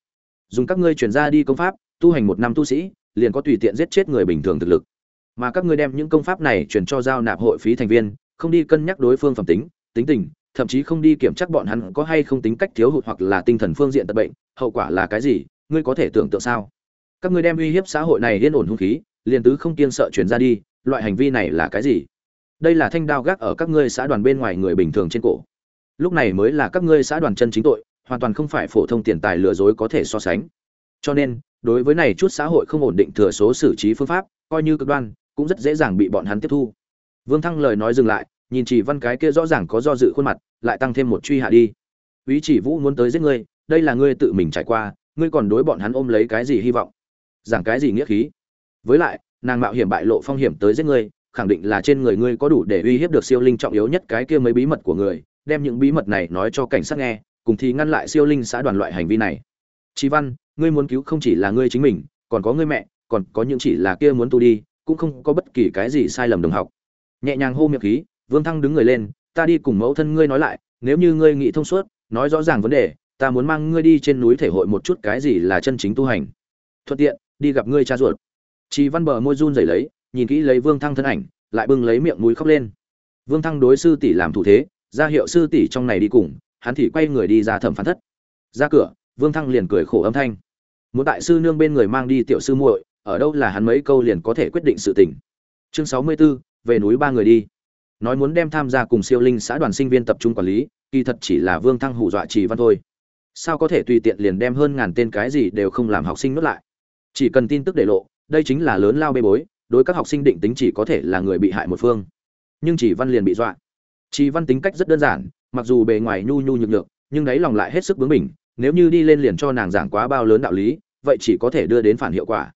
Dùng các ngươi truyền ra đi công pháp, tu hành một năm tu sĩ, liền có tùy tiện giết chết người bình thường thực lực. Mà các ngươi đem những công pháp này truyền cho giao nạp hội phí thành viên, không đi cân nhắc đối phương phẩm tính tính tình thậm chí không đi kiểm tra bọn hắn có hay không tính cách thiếu hụt hoặc là tinh thần phương diện tật bệnh, hậu quả là cái gì, ngươi có thể tưởng tượng sao? Các ngươi đem uy hiếp xã hội này yên ổn hung khí, liền tứ không kiêng sợ truyền ra đi, loại hành vi này là cái gì? Đây là thanh đao gác ở các ngươi xã đoàn bên ngoài người bình thường trên cổ. Lúc này mới là các ngươi xã đoàn chân chính tội, hoàn toàn không phải phổ thông tiền tài lừa dối có thể so sánh. Cho nên, đối với này chút xã hội không ổn định thừa số xử trí phương pháp, coi như cực đoan, cũng rất dễ dàng bị bọn hắn tiếp thu. Vương thăng lời nói dừng lại nhìn chỉ văn cái kia rõ ràng có do dự khuôn mặt lại tăng thêm một truy hạ đi. Ý chỉ vũ muốn tới giết ngươi đây là ngươi tự mình trải qua ngươi còn đối bọn hắn ôm lấy cái gì hy vọng? Giảng cái gì nghĩa khí? Với lại nàng mạo hiểm bại lộ phong hiểm tới giết ngươi khẳng định là trên người ngươi có đủ để uy hiếp được siêu linh trọng yếu nhất cái kia mấy bí mật của người đem những bí mật này nói cho cảnh sát nghe cùng thì ngăn lại siêu linh xã đoàn loại hành vi này. Chí Văn, ngươi muốn cứu không chỉ là ngươi chính mình, còn có ngươi mẹ, còn có những chỉ là kia muốn tu đi, cũng không có bất kỳ cái gì sai lầm đồng học. Nhẹ nhàng hô miệng khí, Vương Thăng đứng người lên, ta đi cùng mẫu thân ngươi nói lại, nếu như ngươi nghĩ thông suốt, nói rõ ràng vấn đề, ta muốn mang ngươi đi trên núi thể hội một chút cái gì là chân chính tu hành. Thuận tiện, đi gặp ngươi cha ruột. Chỉ Văn bờ môi run rẩy lấy, nhìn kỹ lấy Vương Thăng thân ảnh, lại bưng lấy miệng mũi khóc lên. Vương Thăng đối sư tỷ làm thủ thế, ra hiệu sư tỷ trong này đi cùng, hắn thì quay người đi ra thẩm phán thất. Ra cửa, Vương Thăng liền cười khổ âm thanh. Muốn đại sư nương bên người mang đi tiểu sư muội, ở đâu là hắn mấy câu liền có thể quyết định sự tình. Chương 64, về núi ba người đi. Nói muốn đem tham gia cùng siêu linh xã đoàn sinh viên tập trung quản lý, kỳ thật chỉ là Vương Thăng hù dọa Trì Văn thôi. Sao có thể tùy tiện liền đem hơn ngàn tên cái gì đều không làm học sinh nuốt lại? Chỉ cần tin tức để lộ, đây chính là lớn lao bê bối, đối các học sinh định tính chỉ có thể là người bị hại một phương. Nhưng Chỉ Văn liền bị dọa. Chỉ Văn tính cách rất đơn giản, mặc dù bề ngoài nhu nhu nhược nhược, nhưng đáy lòng lại hết sức bướng bỉnh, nếu như đi lên liền cho nàng giảng quá bao lớn đạo lý vậy chỉ có thể đưa đến phản hiệu quả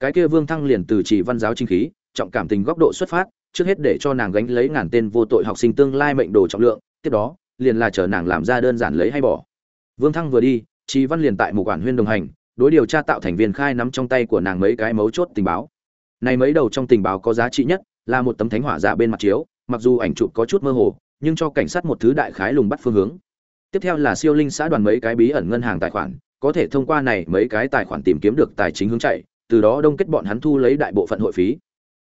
cái kia vương thăng liền từ chỉ văn giáo chính khí trọng cảm tình góc độ xuất phát trước hết để cho nàng gánh lấy ngàn tên vô tội học sinh tương lai mệnh đồ trọng lượng, tiếp đó, liền là chờ nàng làm ra đơn giản lấy hay bỏ. Vương thăng vừa đi Trí văn liền tại một quản huyên đồng hành, đối điều tra tạo thành viên khai nắm trong tay của nàng mấy cái mấu chốt tình báo. Này mấy đầu trong tình báo có giá trị nhất là một tấm thánh hỏa dạ bên mặt chiếu, mặc dù ảnh chụp có chút mơ hồ, nhưng cho cảnh sát một thứ đại khái lùng bắt phương hướng. Tiếp theo là siêu linh xã đoàn mấy cái bí ẩn ngân hàng tài khoản, có thể thông qua này mấy cái tài khoản tìm kiếm được tài chính hướng chạy, từ đó đông kết bọn hắn thu lấy đại bộ phận hội phí.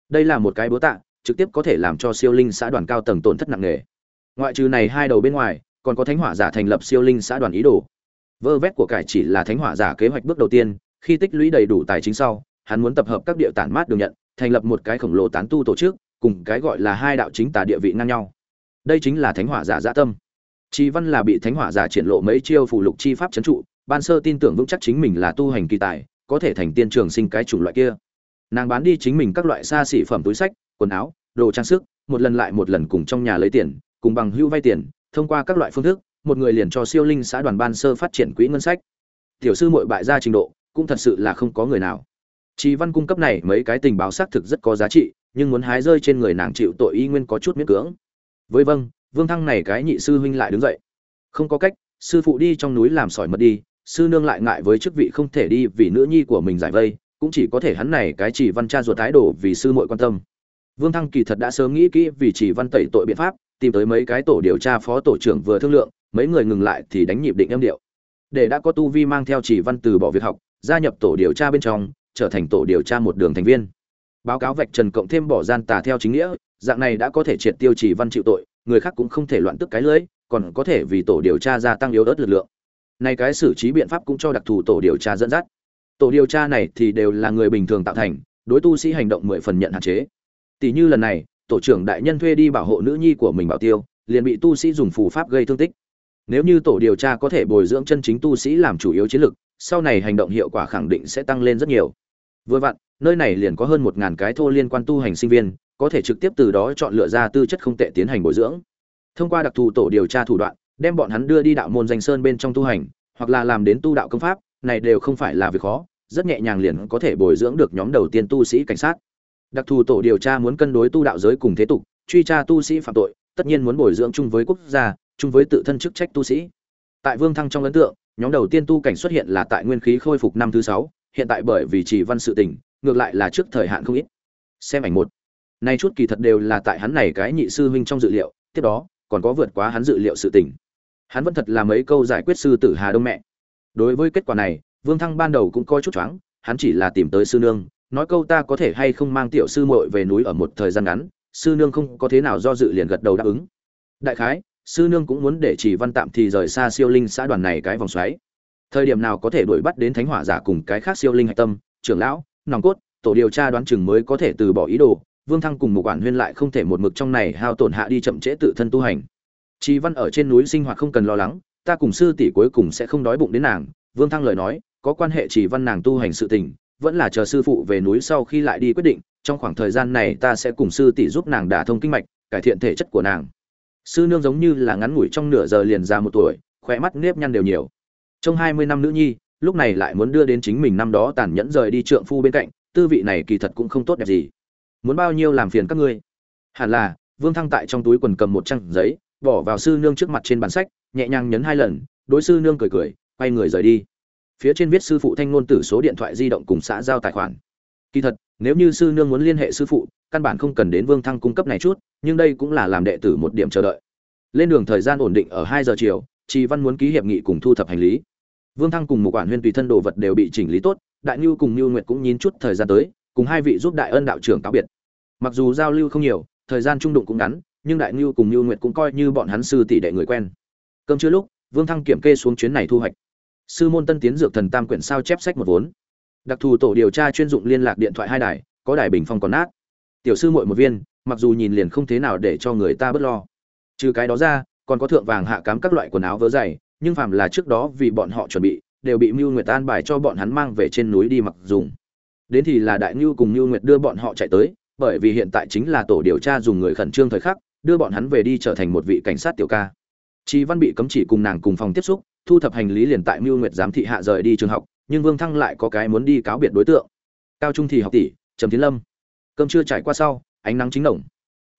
Đây là một cái bố tạ trực tiếp có thể làm cho siêu linh xã đoàn cao tầng tổn thất nặng nề. Ngoại trừ này hai đầu bên ngoài còn có thánh hỏa giả thành lập siêu linh xã đoàn ý đồ. Vơ vét của cải chỉ là thánh hỏa giả kế hoạch bước đầu tiên khi tích lũy đầy đủ tài chính sau hắn muốn tập hợp các địa tản mát đường nhận thành lập một cái khổng lồ tán tu tổ chức cùng cái gọi là hai đạo chính tà địa vị ngang nhau. Đây chính là thánh hỏa giả dạ tâm. Chi Văn là bị Thánh Hỏa giả triển lộ mấy chiêu phù lục chi pháp trấn trụ, ban sơ tin tưởng vững chắc chính mình là tu hành kỳ tài, có thể thành tiên trường sinh cái chủng loại kia. Nàng bán đi chính mình các loại xa xỉ phẩm túi sách, quần áo, đồ trang sức, một lần lại một lần cùng trong nhà lấy tiền, cùng bằng hữu vay tiền, thông qua các loại phương thức, một người liền cho siêu linh xã đoàn ban sơ phát triển quỹ ngân sách. Tiểu sư muội bại gia trình độ, cũng thật sự là không có người nào. Chi Văn cung cấp này mấy cái tình báo xác thực rất có giá trị, nhưng muốn hái rơi trên người nàng chịu tội y nguyên có chút miễn cưỡng. Với vâng, vương thăng này cái nhị sư huynh lại đứng dậy không có cách sư phụ đi trong núi làm sỏi mật đi sư nương lại ngại với chức vị không thể đi vì nữ nhi của mình giải vây cũng chỉ có thể hắn này cái chỉ văn cha ruột thái đổ vì sư muội quan tâm vương thăng kỳ thật đã sớm nghĩ kỹ vì chỉ văn tẩy tội biện pháp, tìm tới mấy cái tổ điều tra phó tổ trưởng vừa thương lượng, mấy người ngừng lại thì đánh nhịp định âm điệu. Để đã có tu vi mang theo chỉ văn từ bỏ việc học, gia nhập tổ điều tra bên trong, trở thành tổ điều tra một đường thành viên. Báo cáo vạch trần cộng thêm bỏ gian tà theo chính nghĩa, dạng này đã có thể triệt tiêu chỉ văn chịu tội, người khác cũng không thể loạn tức cái lưỡi còn có thể vì tổ điều tra gia tăng yếu ớt lực lượng. Này cái xử trí biện pháp cũng cho đặc thù tổ điều tra dẫn dắt. Tổ điều tra này thì đều là người bình thường tạo thành, đối tu sĩ hành động mười phần nhận hạn chế tỷ như lần này, tổ trưởng đại nhân thuê đi bảo hộ nữ nhi của mình bảo tiêu, liền bị tu sĩ dùng phù pháp gây thương tích. Nếu như tổ điều tra có thể bồi dưỡng chân chính tu sĩ làm chủ yếu chiến lực, sau này hành động hiệu quả khẳng định sẽ tăng lên rất nhiều. Vừa vặn, nơi này liền có hơn một ngàn cái thô liên quan tu hành sinh viên, có thể trực tiếp từ đó chọn lựa ra tư chất không tệ tiến hành bồi dưỡng. Thông qua đặc thù tổ điều tra thủ đoạn, đem bọn hắn đưa đi đạo môn danh sơn bên trong tu hành, hoặc là làm đến tu đạo công pháp, này đều không phải là việc khó, rất nhẹ nhàng liền có thể bồi dưỡng được nhóm đầu tiên tu sĩ cảnh sát đặc thù tổ điều tra muốn cân đối tu đạo giới cùng thế tục truy tra tu sĩ phạm tội tất nhiên muốn bồi dưỡng chung với quốc gia chung với tự thân chức trách tu sĩ. Tại vương thăng trong ấn tượng nhóm đầu tiên tu cảnh xuất hiện là tại nguyên khí khôi phục năm thứ sáu hiện tại bởi vì chỉ văn sự tỉnh, ngược lại là trước thời hạn không ít. Xem ảnh một. Nay chút kỳ thật đều là tại hắn này cái nhị sư huynh trong dự liệu tiếp đó còn có vượt quá hắn dự liệu sự tỉnh, hắn vẫn thật là mấy câu giải quyết sư tử hà đông mẹ. Đối với kết quả này vương thăng ban đầu cũng coi chút choáng hắn chỉ là tìm tới sư nương nói câu ta có thể hay không mang tiểu sư muội về núi ở một thời gian ngắn sư nương không có thế nào do dự liền gật đầu đáp ứng đại khái sư nương cũng muốn để chỉ văn tạm thì rời xa siêu linh xã đoàn này cái vòng xoáy thời điểm nào có thể đuổi bắt đến thánh hỏa giả cùng cái khác siêu linh hạch tâm trưởng lão nòng cốt tổ điều tra đoán chừng mới có thể từ bỏ ý đồ vương thăng cùng một quản huyên lại không thể một mực trong này hao tổn hạ đi chậm trễ tự thân tu hành Chỉ Văn ở trên núi sinh hoạt không cần lo lắng, ta cùng sư tỷ cuối cùng sẽ không đói bụng đến nàng. Vương Thăng lời nói, có quan hệ chỉ Văn nàng tu hành sự tình, vẫn là chờ sư phụ về núi sau khi lại đi quyết định, trong khoảng thời gian này ta sẽ cùng sư tỷ giúp nàng đả thông kinh mạch, cải thiện thể chất của nàng. Sư nương giống như là ngắn ngủi trong nửa giờ liền ra một tuổi, khỏe mắt nếp nhăn đều nhiều. Trong hai mươi năm nữ nhi, lúc này lại muốn đưa đến chính mình năm đó tàn nhẫn rời đi trượng phu bên cạnh, tư vị này kỳ thật cũng không tốt đẹp gì. Muốn bao nhiêu làm phiền các ngươi? Hẳn là, Vương Thăng tại trong túi quần cầm một trang giấy, bỏ vào sư nương trước mặt trên bản sách nhẹ nhàng nhấn hai lần đối sư nương cười cười quay người rời đi phía trên viết sư phụ thanh ngôn tử số điện thoại di động cùng xã giao tài khoản. Kỳ thật, nếu như sư nương muốn liên hệ sư phụ, căn bản không cần đến vương thăng cung cấp này chút, nhưng đây cũng là làm đệ tử một điểm chờ đợi. Lên đường thời gian ổn định ở hai giờ chiều, trì văn muốn ký hiệp nghị cùng thu thập hành lý. Vương thăng cùng một quản huyên tùy thân đồ vật đều bị chỉnh lý tốt, đại nhu cùng nhu nguyệt cũng nhín chút thời gian tới, cùng hai vị giúp đại ân đạo trưởng cáo biệt. Mặc dù giao lưu không nhiều, thời gian trung đụng cũng ngắn, nhưng đại ngưu cùng ngưu nguyệt cũng coi như bọn hắn sư tỷ đệ người quen. Cơm chưa lúc, vương thăng kiểm kê xuống chuyến này thu hoạch sư môn tân tiến dược thần tam quyển sao chép sách một vốn. Đặc thù tổ điều tra chuyên dụng liên lạc điện thoại hai đài có đài bình phong còn nát. Tiểu sư muội một viên mặc dù nhìn liền không thế nào để cho người ta bớt lo. Trừ cái đó ra còn có thượng vàng hạ cám các loại quần áo vớ dày nhưng phàm là trước đó vì bọn họ chuẩn bị đều bị mưu nguyệt an bài cho bọn hắn mang về trên núi đi mặc dùng đến thì là đại ngưu cùng mưu nguyệt đưa bọn họ chạy tới bởi vì hiện tại chính là tổ điều tra dùng người khẩn trương thời khắc đưa bọn hắn về đi trở thành một vị cảnh sát tiểu ca. Chi Văn bị cấm chỉ cùng nàng cùng phòng tiếp xúc, thu thập hành lý liền tại Mưu Nguyệt giám thị hạ rời đi trường học, nhưng Vương Thăng lại có cái muốn đi cáo biệt đối tượng. Cao trung thì học tỷ, Trầm Tiến Lâm. Cơm trưa trải qua sau, ánh nắng chính nồng.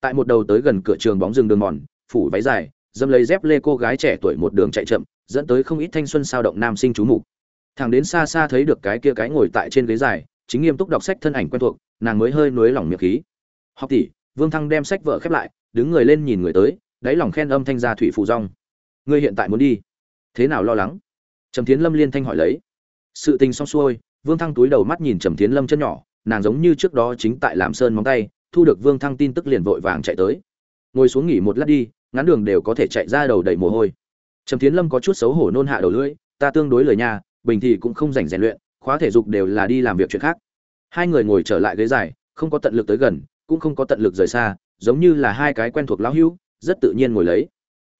Tại một đầu tới gần cửa trường bóng rừng đường mòn, phủ váy dài, dâm lấy dép lê cô gái trẻ tuổi một đường chạy chậm, dẫn tới không ít thanh xuân sao động nam sinh chú mục. Thằng đến xa xa thấy được cái kia cái ngồi tại trên ghế dài, chính nghiêm túc đọc sách thân ảnh quen thuộc, nàng mới hơi nuối lòng miệng khí. Học tỷ, Vương Thăng đem sách vợ khép lại, đứng người lên nhìn người tới đáy lòng khen âm thanh ra thủy phụ rong ngươi hiện tại muốn đi thế nào lo lắng? Trầm tiến lâm liên thanh hỏi lấy. Sự tình xong xuôi, vương thăng túi đầu mắt nhìn trầm tiến lâm chân nhỏ, nàng giống như trước đó chính tại làm sơn móng tay, thu được vương thăng tin tức liền vội vàng chạy tới. Ngồi xuống nghỉ một lát đi, ngắn đường đều có thể chạy ra đầu đầy mồ hôi. Trầm tiến lâm có chút xấu hổ nôn hạ đầu lưỡi, ta tương đối lời nhà bình thì cũng không dành rèn luyện, khóa thể dục đều là đi làm việc chuyện khác. Hai người ngồi trở lại ghế dài, không có tận lực tới gần, cũng không có tận lực rời xa, giống như là hai cái quen thuộc lão hữu, rất tự nhiên ngồi lấy.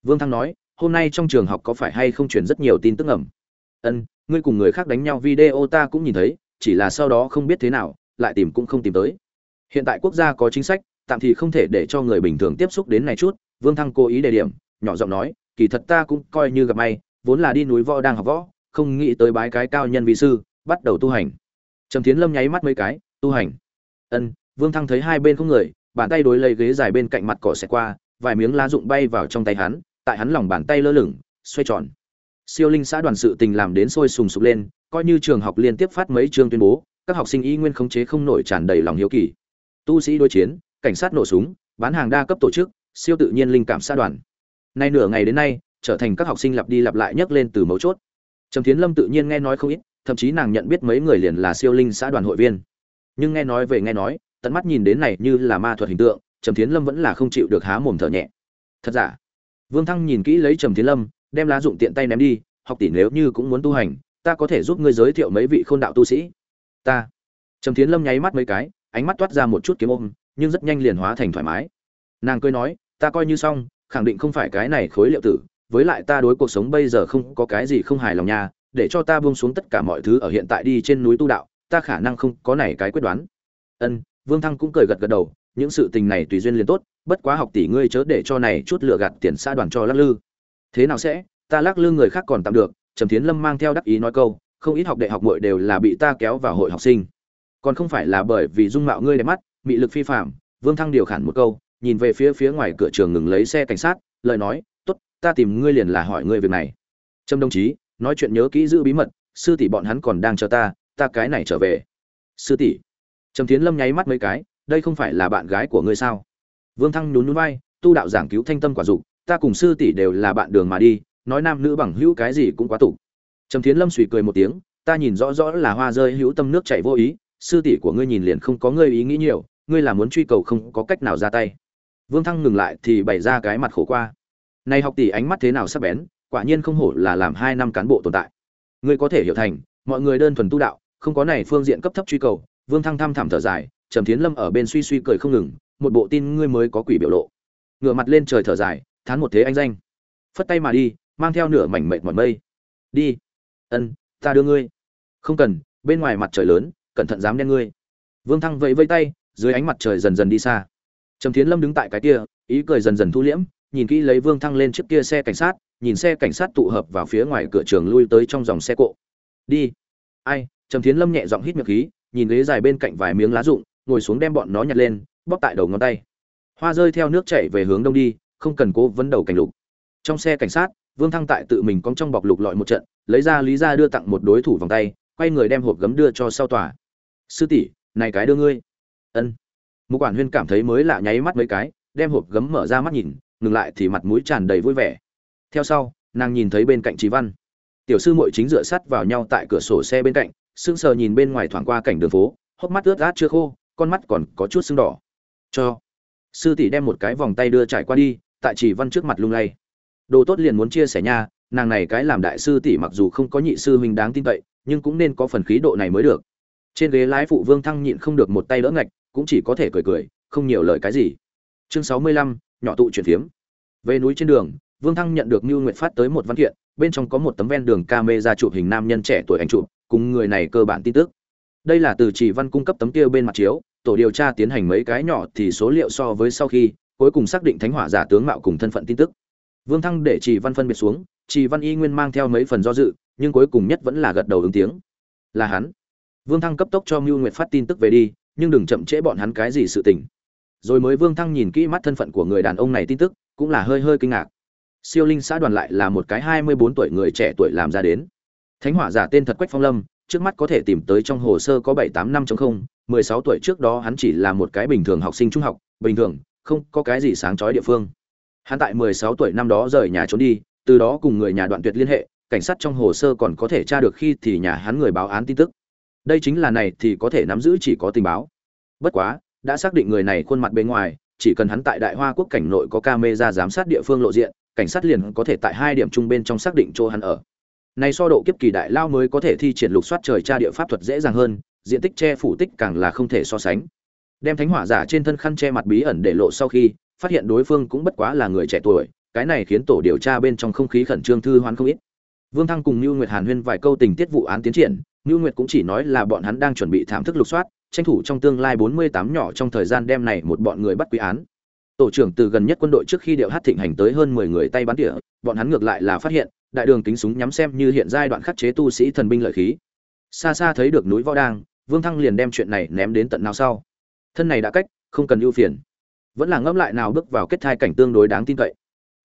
Vương thăng nói hôm nay trong trường học có phải hay không truyền rất nhiều tin tức ẩm ân, ngươi cùng người khác đánh nhau video ta cũng nhìn thấy, chỉ là sau đó không biết thế nào, lại tìm cũng không tìm tới. Hiện tại quốc gia có chính sách, tạm thì không thể để cho người bình thường tiếp xúc đến này chút, vương thăng cố ý đề điểm, nhỏ giọng nói, kỳ thật ta cũng coi như gặp may, vốn là đi núi võ đang học võ, không nghĩ tới bái cái cao nhân vị sư, bắt đầu tu hành. Trầm tiến lâm nháy mắt mấy cái, tu hành. Ân, vương thăng thấy hai bên không người, bàn tay đối lấy ghế dài bên cạnh mặt cỏ xẹt qua, vài miếng lá rụng bay vào trong tay hắn tại hắn lòng bàn tay lơ lửng, xoay tròn. Siêu linh xã đoàn sự tình làm đến sôi sùng sục lên, coi như trường học liên tiếp phát mấy chương tuyên bố, các học sinh y nguyên khống chế không nổi tràn đầy lòng hiếu kỳ. Tu sĩ đối chiến, cảnh sát nổ súng, bán hàng đa cấp tổ chức, siêu tự nhiên linh cảm xã đoàn. Nay nửa ngày đến nay, trở thành các học sinh lặp đi lặp lại nhấc lên từ mấu chốt. Trầm tiến lâm tự nhiên nghe nói không ít, thậm chí nàng nhận biết mấy người liền là siêu linh xã đoàn hội viên. Nhưng nghe nói về nghe nói, tận mắt nhìn đến này như là ma thuật hình tượng, trầm thiến lâm vẫn là không chịu được há mồm thở nhẹ. Thật giả? Vương thăng nhìn kỹ lấy trầm Thiên lâm đem lá dụng tiện tay ném đi học tỷ nếu như cũng muốn tu hành ta có thể giúp ngươi giới thiệu mấy vị khôn đạo tu sĩ. Ta. Trầm Thiên lâm nháy mắt mấy cái ánh mắt toát ra một chút kiếm ôm nhưng rất nhanh liền hóa thành thoải mái. Nàng cười nói ta coi như xong khẳng định không phải cái này khối liệu tử với lại ta đối cuộc sống bây giờ không có cái gì không hài lòng nha để cho ta buông xuống tất cả mọi thứ ở hiện tại đi trên núi tu đạo ta khả năng không có này cái quyết đoán. Ân Vương Thăng cũng cười gật gật đầu, những sự tình này tùy duyên liền tốt, bất quá học tỷ ngươi chớ để cho này chút lựa gạt tiền xã đoàn cho lắc lư. Thế nào sẽ? Ta lắc lư người khác còn tạm được, Trầm Thiến Lâm mang theo đắc ý nói câu, không ít học đệ học muội đều là bị ta kéo vào hội học sinh còn không phải là bởi vì dung mạo ngươi đẹp mắt mị lực phi phạm vương thăng điều khản một câu nhìn về phía phía ngoài cửa trường ngừng lấy xe cảnh sát lời nói tốt ta tìm ngươi liền là hỏi ngươi việc này trâm đồng chí nói chuyện nhớ kỹ giữ bí mật sư tỷ bọn hắn còn đang chờ ta ta cái này trở về sư tỷ trầm tiến lâm nháy mắt mấy cái đây không phải là bạn gái của ngươi sao vương thăng nhún nhún vai, tu đạo giảng cứu thanh tâm quả dục, ta cùng sư tỷ đều là bạn đường mà đi, nói nam nữ bằng hữu cái gì cũng quá tục. Trầm Thiến lâm suy cười một tiếng, ta nhìn rõ rõ là hoa rơi hữu tâm nước chảy vô ý, sư tỷ của ngươi nhìn liền không có ngươi ý nghĩ nhiều, ngươi là muốn truy cầu không có cách nào ra tay. Vương thăng ngừng lại thì bày ra cái mặt khổ qua. Này học tỷ ánh mắt thế nào sắc bén, quả nhiên không hổ là làm hai năm cán bộ tồn tại. Ngươi có thể hiểu thành, mọi người đơn thuần tu đạo, không có này phương diện cấp thấp truy cầu. Vương thăng thăm thẳm thở dài, trầm thiến lâm ở bên suy suy cười không ngừng một bộ tin ngươi mới có quỷ biểu lộ. Ngửa mặt lên trời thở dài, thán một thế anh danh. Phất tay mà đi, mang theo nửa mảnh mệt mỏi mây. Đi. Ân, ta đưa ngươi. Không cần, bên ngoài mặt trời lớn, cẩn thận dám đen ngươi. Vương thăng vẫy vây tay, dưới ánh mặt trời dần dần đi xa. Trầm thiến lâm đứng tại cái kia, ý cười dần dần thu liễm, nhìn kỹ lấy vương thăng lên chiếc kia xe cảnh sát, nhìn xe cảnh sát tụ hợp vào phía ngoài cửa trường lui tới trong dòng xe cộ. Đi. Ai, trầm thiến lâm nhẹ giọng hít miệng khí, nhìn ghế dài bên cạnh vài miếng lá rụng, ngồi xuống đem bọn nó nhặt lên bóp tại đầu ngón tay. Hoa rơi theo nước chảy về hướng đông đi, không cần cố vấn đầu cảnh lục. Trong xe cảnh sát, vương thăng tại tự mình cong trong bọc lục lọi một trận, lấy ra lý ra đưa tặng một đối thủ vòng tay, quay người đem hộp gấm đưa cho sau tòa. Sư tỷ, này cái đưa ngươi. Ân. Một quản huyên cảm thấy mới lạ nháy mắt mấy cái, đem hộp gấm mở ra mắt nhìn, ngừng lại thì mặt mũi tràn đầy vui vẻ. Theo sau, nàng nhìn thấy bên cạnh trí văn. Tiểu sư muội chính dựa sắt vào nhau tại cửa sổ xe bên cạnh, sững sờ nhìn bên ngoài thoảng qua cảnh đường phố, hốc mắt ướt át chưa khô, con mắt còn có chút sưng đỏ cho. Sư tỷ đem một cái vòng tay đưa trải qua đi, tại chỉ văn trước mặt lung lay. Đồ tốt liền muốn chia sẻ nha, nàng này cái làm đại sư tỷ mặc dù không có nhị sư huynh đáng tin cậy, nhưng cũng nên có phần khí độ này mới được. Trên ghế lái phụ vương thăng nhịn không được một tay đỡ ngạch, cũng chỉ có thể cười cười, không nhiều lời cái gì. Chương sáu mươi lăm, nhỏ tụ chuyển phiếm. Về núi trên đường, vương thăng nhận được mưu nguyệt phát tới một văn kiện, bên trong có một tấm ven đường ca mê ra chụp hình nam nhân trẻ tuổi ảnh chụp, cùng người này cơ bản tin tức. Đây là từ chỉ văn cung cấp tấm kia bên mặt chiếu tổ điều tra tiến hành mấy cái nhỏ thì số liệu so với sau khi, cuối cùng xác định thánh hỏa giả tướng mạo cùng thân phận tin tức. Vương thăng để chỉ văn phân biệt xuống chỉ văn y nguyên mang theo mấy phần do dự, nhưng cuối cùng nhất vẫn là gật đầu ứng tiếng. Là hắn. Vương thăng cấp tốc cho mưu nguyệt phát tin tức về đi, nhưng đừng chậm trễ bọn hắn cái gì sự tình. Rồi mới vương thăng nhìn kỹ mắt thân phận của người đàn ông này tin tức, cũng là hơi hơi kinh ngạc. Siêu linh xã đoàn lại là một cái hai mươi bốn tuổi người trẻ tuổi làm ra đến. Thánh hỏa giả tên thật quách phong lâm, trước mắt có thể tìm tới trong hồ sơ có bảy tám năm không mười sáu tuổi trước đó hắn chỉ là một cái bình thường học sinh trung học, bình thường, không có cái gì sáng chói địa phương. Hắn tại mười sáu tuổi năm đó rời nhà trốn đi, từ đó cùng người nhà đoạn tuyệt liên hệ, cảnh sát trong hồ sơ còn có thể tra được khi thì nhà hắn người báo án tin tức. Đây chính là này thì có thể nắm giữ chỉ có tình báo. Bất quá, đã xác định người này khuôn mặt bên ngoài, chỉ cần hắn tại đại hoa quốc cảnh nội có camera giám sát địa phương lộ diện, cảnh sát liền có thể tại hai điểm trung bên trong xác định chỗ hắn ở. Này so độ kiếp kỳ đại lao mới có thể thi triển lục soát trời tra địa pháp thuật dễ dàng hơn diện tích che phủ tích càng là không thể so sánh. Đem thánh hỏa giả trên thân khăn che mặt bí ẩn để lộ sau khi, phát hiện đối phương cũng bất quá là người trẻ tuổi, cái này khiến tổ điều tra bên trong không khí khẩn trương thư hoán không ít. Vương thăng cùng lưu nguyệt hàn huyên vài câu tình tiết vụ án tiến triển lưu nguyệt cũng chỉ nói là bọn hắn đang chuẩn bị thảm thức lục soát, tranh thủ trong tương lai bốn mươi tám nhỏ trong thời gian đem này một bọn người bắt quý án. Tổ trưởng từ gần nhất quân đội trước khi điệu hát thịnh hành tới hơn mười người tay bắn tỉa, bọn hắn ngược lại là phát hiện, đại đường kính súng nhắm xem như hiện giai đoạn khắc chế tu sĩ thần binh lợi khí. Xa xa thấy được núi võ đang vương thăng liền đem chuyện này ném đến tận nào sau. Thân này đã cách, không cần ưu phiền. Vẫn là ngẫm lại nào bước vào kết thai cảnh tương đối đáng tin cậy.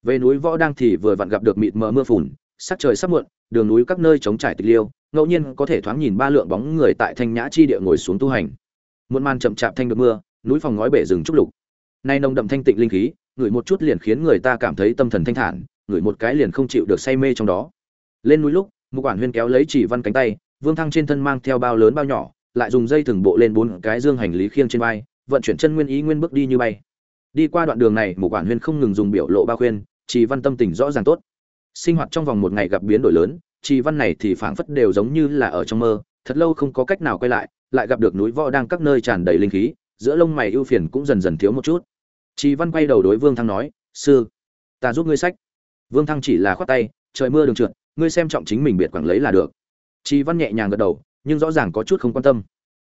Về núi võ đang thì vừa vặn gặp được mịt mờ mưa phùn, sắc trời sắp muộn, đường núi các nơi trống trải tịch liêu, ngẫu nhiên có thể thoáng nhìn ba lượng bóng người tại thanh nhã chi địa ngồi xuống tu hành. Muôn man chậm chạp thanh được mưa, núi phòng ngói bể rừng trúc lục. Nay nồng đậm thanh tịnh linh khí, ngửi một chút liền khiến người ta cảm thấy tâm thần thanh thản, ngửi một cái liền không chịu được say mê trong đó. Lên núi lúc một quản huyên kéo lấy chỉ văn cánh tay, vương thăng trên thân mang theo bao lớn bao nhỏ lại dùng dây thừng bộ lên bốn cái dương hành lý khiêng trên vai, vận chuyển chân nguyên ý nguyên bước đi như bay. Đi qua đoạn đường này một quản huyên không ngừng dùng biểu lộ bao khuyên chỉ văn tâm tình rõ ràng tốt. Sinh hoạt trong vòng một ngày gặp biến đổi lớn chỉ văn này thì phảng phất đều giống như là ở trong mơ, thật lâu không có cách nào quay lại lại gặp được núi võ đang các nơi tràn đầy linh khí, giữa lông mày ưu phiền cũng dần dần thiếu một chút. Chỉ văn quay đầu đối vương thăng nói, sư, ta giúp ngươi sách. Vương thăng chỉ là khoát tay, trời mưa đường trượt, ngươi xem trọng chính mình biệt quảng lấy là được. Chỉ văn nhẹ nhàng gật đầu nhưng rõ ràng có chút không quan tâm.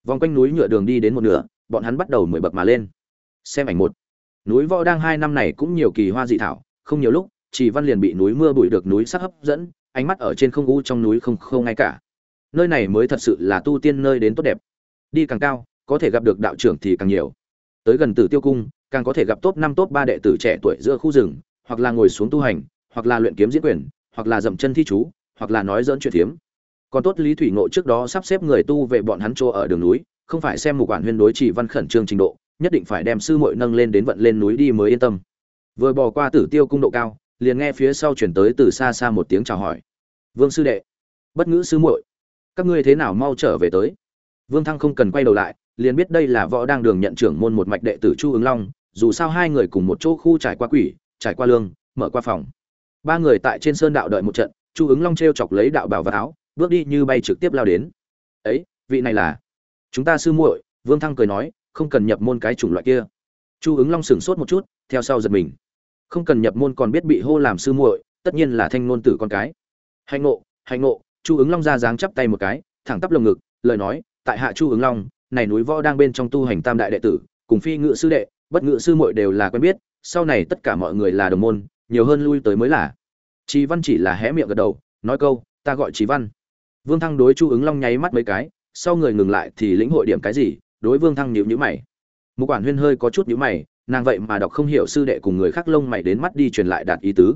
Vòng quanh núi nhựa đường đi đến một nửa, bọn hắn bắt đầu mười bậc mà lên. Xem ảnh một. Núi võ đang hai năm này cũng nhiều kỳ hoa dị thảo, không nhiều lúc chỉ văn liền bị núi mưa bụi được núi sắc hấp dẫn, ánh mắt ở trên không u trong núi không khâu ngay cả. Nơi này mới thật sự là tu tiên nơi đến tốt đẹp. Đi càng cao, có thể gặp được đạo trưởng thì càng nhiều. Tới gần tử tiêu cung, càng có thể gặp top năm, top ba đệ tử trẻ tuổi giữa khu rừng, hoặc là ngồi xuống tu hành, hoặc là luyện kiếm diễn quyền, hoặc là dậm chân thi chú, hoặc là nói dỡn chuyện thiếm còn tốt lý thủy ngộ trước đó sắp xếp người tu về bọn hắn chỗ ở đường núi, không phải xem một quản huyên đối chỉ văn khẩn trương trình độ, nhất định phải đem sư muội nâng lên đến vận lên núi đi mới yên tâm. Vừa bỏ qua tử tiêu cung độ cao, liền nghe phía sau chuyển tới từ xa xa một tiếng chào hỏi. Vương sư đệ, bất ngữ sư muội, các ngươi thế nào mau trở về tới? Vương thăng không cần quay đầu lại, liền biết đây là võ đang đường nhận trưởng môn một mạch đệ tử chu ứng long, dù sao hai người cùng một chỗ khu trải qua quỷ, trải qua lương, mở qua phòng. Ba người tại trên sơn đạo đợi một trận, chu ứng long t r e o chọc lấy đạo bảo và áo bước đi như bay trực tiếp lao đến. Ấy vị này là? Chúng ta sư muội. Vương thăng cười nói không cần nhập môn cái chủng loại kia. Chu ứng long sửng sốt một chút theo sau giật mình. Không cần nhập môn còn biết bị hô làm sư muội tất nhiên là thanh ngôn tử con cái. Hành ngộ hành ngộ. Chu ứng long ra dáng chắp tay một cái thẳng tắp lồng ngực lời nói tại hạ chu ứng long này núi võ đang bên trong tu hành tam đại đệ tử cùng phi ngự sư đệ bất ngự sư muội đều là quen biết sau này tất cả mọi người là đồng môn nhiều hơn lui tới mới là. Chí Văn chỉ là hé miệng gật đầu, nói câu, ta gọi Chí Văn. Vương Thăng đối Chu ứng Long nháy mắt mấy cái, sau người ngừng lại thì lĩnh hội điểm cái gì, đối Vương Thăng nhíu nhíu mày. Mục quản Huyên hơi có chút nhíu mày, nàng vậy mà đọc không hiểu sư đệ cùng người khác lông mày đến mắt đi truyền lại đạt ý tứ.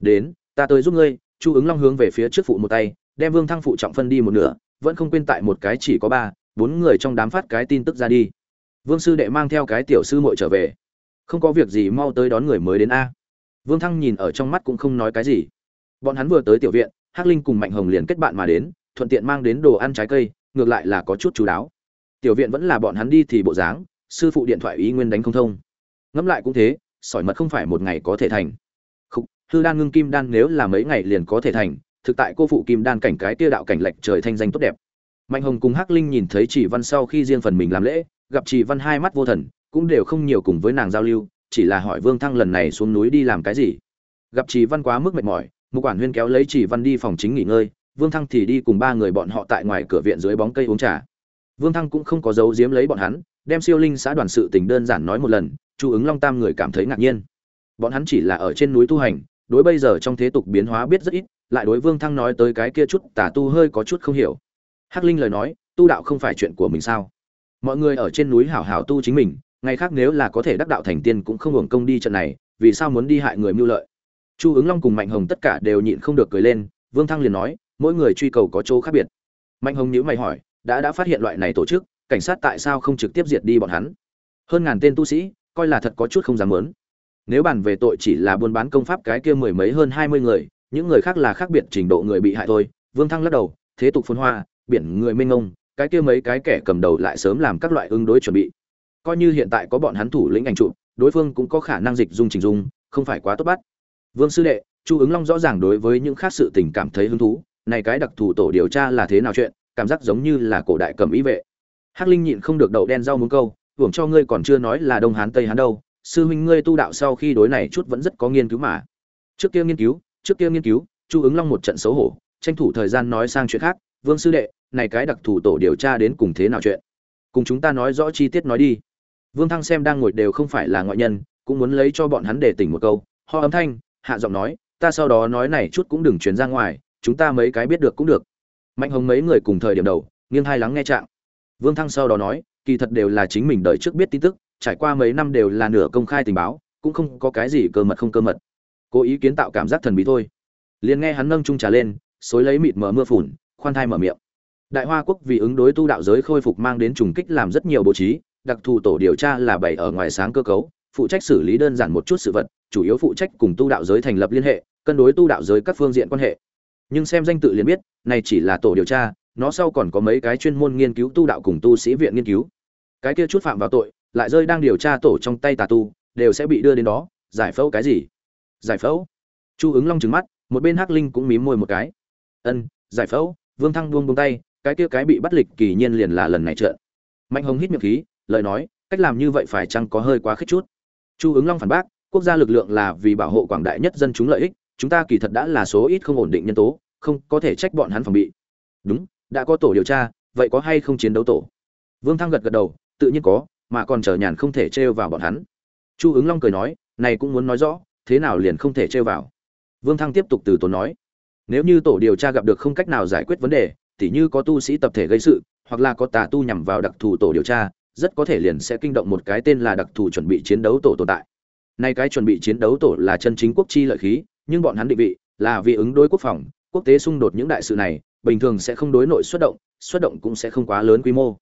Đến, ta tới giúp ngươi, Chu ứng Long hướng về phía trước phụ một tay, đem Vương Thăng phụ trọng phân đi một nửa, vẫn không quên tại một cái chỉ có ba, bốn người trong đám phát cái tin tức ra đi. Vương sư đệ mang theo cái tiểu sư muội trở về. Không có việc gì mau tới đón người mới đến a. Vương Thăng nhìn ở trong mắt cũng không nói cái gì. Bọn hắn vừa tới tiểu viện, Hắc Linh cùng Mạnh Hồng liền kết bạn mà đến, thuận tiện mang đến đồ ăn trái cây, ngược lại là có chút chú đáo. Tiểu viện vẫn là bọn hắn đi thì bộ dáng, sư phụ điện thoại ý nguyên đánh không thông. Ngẫm lại cũng thế, sỏi mật không phải một ngày có thể thành. Khúc, hư đan ngưng kim đan nếu là mấy ngày liền có thể thành, thực tại cô phụ kim đan cảnh cái tia đạo cảnh lệch trời thanh danh tốt đẹp. Mạnh Hồng cùng Hắc Linh nhìn thấy Chỉ Văn sau khi riêng phần mình làm lễ, gặp Chỉ Văn hai mắt vô thần, cũng đều không nhiều cùng với nàng giao lưu, chỉ là hỏi Vương Thăng lần này xuống núi đi làm cái gì. Gặp Chỉ Văn quá mức mệt mỏi, Mục quản Huyên kéo lấy Chỉ Văn đi phòng chính nghỉ ngơi, Vương Thăng thì đi cùng ba người bọn họ tại ngoài cửa viện dưới bóng cây uống trà. Vương Thăng cũng không có giấu giếm lấy bọn hắn, đem siêu linh xã đoàn sự tình đơn giản nói một lần, Chu ứng Long Tam người cảm thấy ngạc nhiên. Bọn hắn chỉ là ở trên núi tu hành, đối bây giờ trong thế tục biến hóa biết rất ít, lại đối Vương Thăng nói tới cái kia chút tà tu hơi có chút không hiểu. Hắc Linh lời nói, tu đạo không phải chuyện của mình sao? Mọi người ở trên núi hảo hảo tu chính mình, ngày khác nếu là có thể đắc đạo thành tiên cũng không hưởng công đi trận này vì sao muốn đi hại người mưu lợi chu ứng long cùng mạnh hồng tất cả đều nhịn không được cười lên, vương thăng liền nói, mỗi người truy cầu có chỗ khác biệt. Mạnh hồng nhữ mày hỏi, đã đã phát hiện loại này tổ chức, cảnh sát tại sao không trực tiếp diệt đi bọn hắn? Hơn ngàn tên tu sĩ, coi là thật có chút không dám lớn nếu bàn về tội chỉ là buôn bán công pháp cái kia mười mấy hơn hai mươi người, những người khác là khác biệt trình độ người bị hại thôi. Vương thăng lắc đầu, thế tục phun hoa, biển người minh ngông cái kia mấy cái kẻ cầm đầu lại sớm làm các loại ứng đối chuẩn bị. Coi như hiện tại có bọn hắn thủ lĩnh ảnh trụ đối phương cũng có khả năng dịch dung trình dung, không phải quá tốt bắt vương sư đệ chu ứng long rõ ràng đối với những khác sự tình cảm thấy hứng thú này cái đặc thù tổ điều tra là thế nào chuyện cảm giác giống như là cổ đại cầm ý vệ. Hắc linh nhịn không được đậu đen rau muốn câu hưởng cho ngươi còn chưa nói là đông hán tây hán đâu sư huynh ngươi tu đạo sau khi đối này chút vẫn rất có nghiên cứu mà. Trước kia nghiên cứu trước kia nghiên cứu chu ứng long một trận xấu hổ tranh thủ thời gian nói sang chuyện khác vương sư đệ này cái đặc thù tổ điều tra đến cùng thế nào chuyện? Cùng chúng ta nói rõ chi tiết nói đi. Vương Thăng xem đang ngồi đều không phải là ngoại nhân, cũng muốn lấy cho bọn hắn để tỉnh một câu, ho âm thanh, hạ giọng nói, ta sau đó nói này chút cũng đừng truyền ra ngoài, chúng ta mấy cái biết được cũng được. Mạnh Hồng mấy người cùng thời điểm đầu, nghiêng hai lắng nghe trạng. Vương Thăng sau đó nói, kỳ thật đều là chính mình đợi trước biết tin tức, trải qua mấy năm đều là nửa công khai tình báo, cũng không có cái gì cơ mật không cơ mật. Cố ý kiến tạo cảm giác thần bí thôi. Liền nghe hắn nâng trung trà lên, xối lấy mịt mờ mưa phùn, khoan thai mở miệng. Đại Hoa quốc vì ứng đối tu đạo giới khôi phục mang đến trùng kích làm rất nhiều bố trí, đặc thù tổ điều tra là bảy ở ngoài sáng cơ cấu phụ trách xử lý đơn giản một chút sự vật, chủ yếu phụ trách cùng tu đạo giới thành lập liên hệ, cân đối tu đạo giới các phương diện quan hệ. Nhưng xem danh tự liền biết, này chỉ là tổ điều tra, nó sau còn có mấy cái chuyên môn nghiên cứu tu đạo cùng tu sĩ viện nghiên cứu. Cái kia chút phạm vào tội, lại rơi đang điều tra tổ trong tay tà tu, đều sẽ bị đưa đến đó, giải phẫu cái gì? Giải phẫu? Chu ứng long trừng mắt, một bên hắc linh cũng mím môi một cái. Ân, giải phẫu, vương thăng buông buông tay, cái kia cái bị bắt lịch kỳ nhiên liền là lần này trợn. Mạnh hồng hít miệng khí, lời nói, cách làm như vậy phải chăng có hơi quá khích chút? Chu ứng long phản bác, quốc gia lực lượng là vì bảo hộ quảng đại nhất dân chúng lợi ích, chúng ta kỳ thật đã là số ít không ổn định nhân tố, không có thể trách bọn hắn phòng bị. Đúng, đã có tổ điều tra, vậy có hay không chiến đấu tổ? Vương thăng gật gật đầu, tự nhiên có, mà còn chờ nhàn không thể trêu vào bọn hắn. Chu ứng long cười nói, này cũng muốn nói rõ, thế nào liền không thể trêu vào? Vương thăng tiếp tục từ tốn nói, nếu như tổ điều tra gặp được không cách nào giải quyết vấn đề, tỉ như có tu sĩ tập thể gây sự, hoặc là có tà tu nhằm vào đặc thù tổ điều tra rất có thể liền sẽ kinh động một cái tên là đặc thù chuẩn bị chiến đấu tổ tồn tại. Nay cái chuẩn bị chiến đấu tổ là chân chính quốc chi lợi khí, nhưng bọn hắn định vị là vì ứng đối quốc phòng, quốc tế xung đột những đại sự này, bình thường sẽ không đối nội xuất động xuất động cũng sẽ không quá lớn quy mô.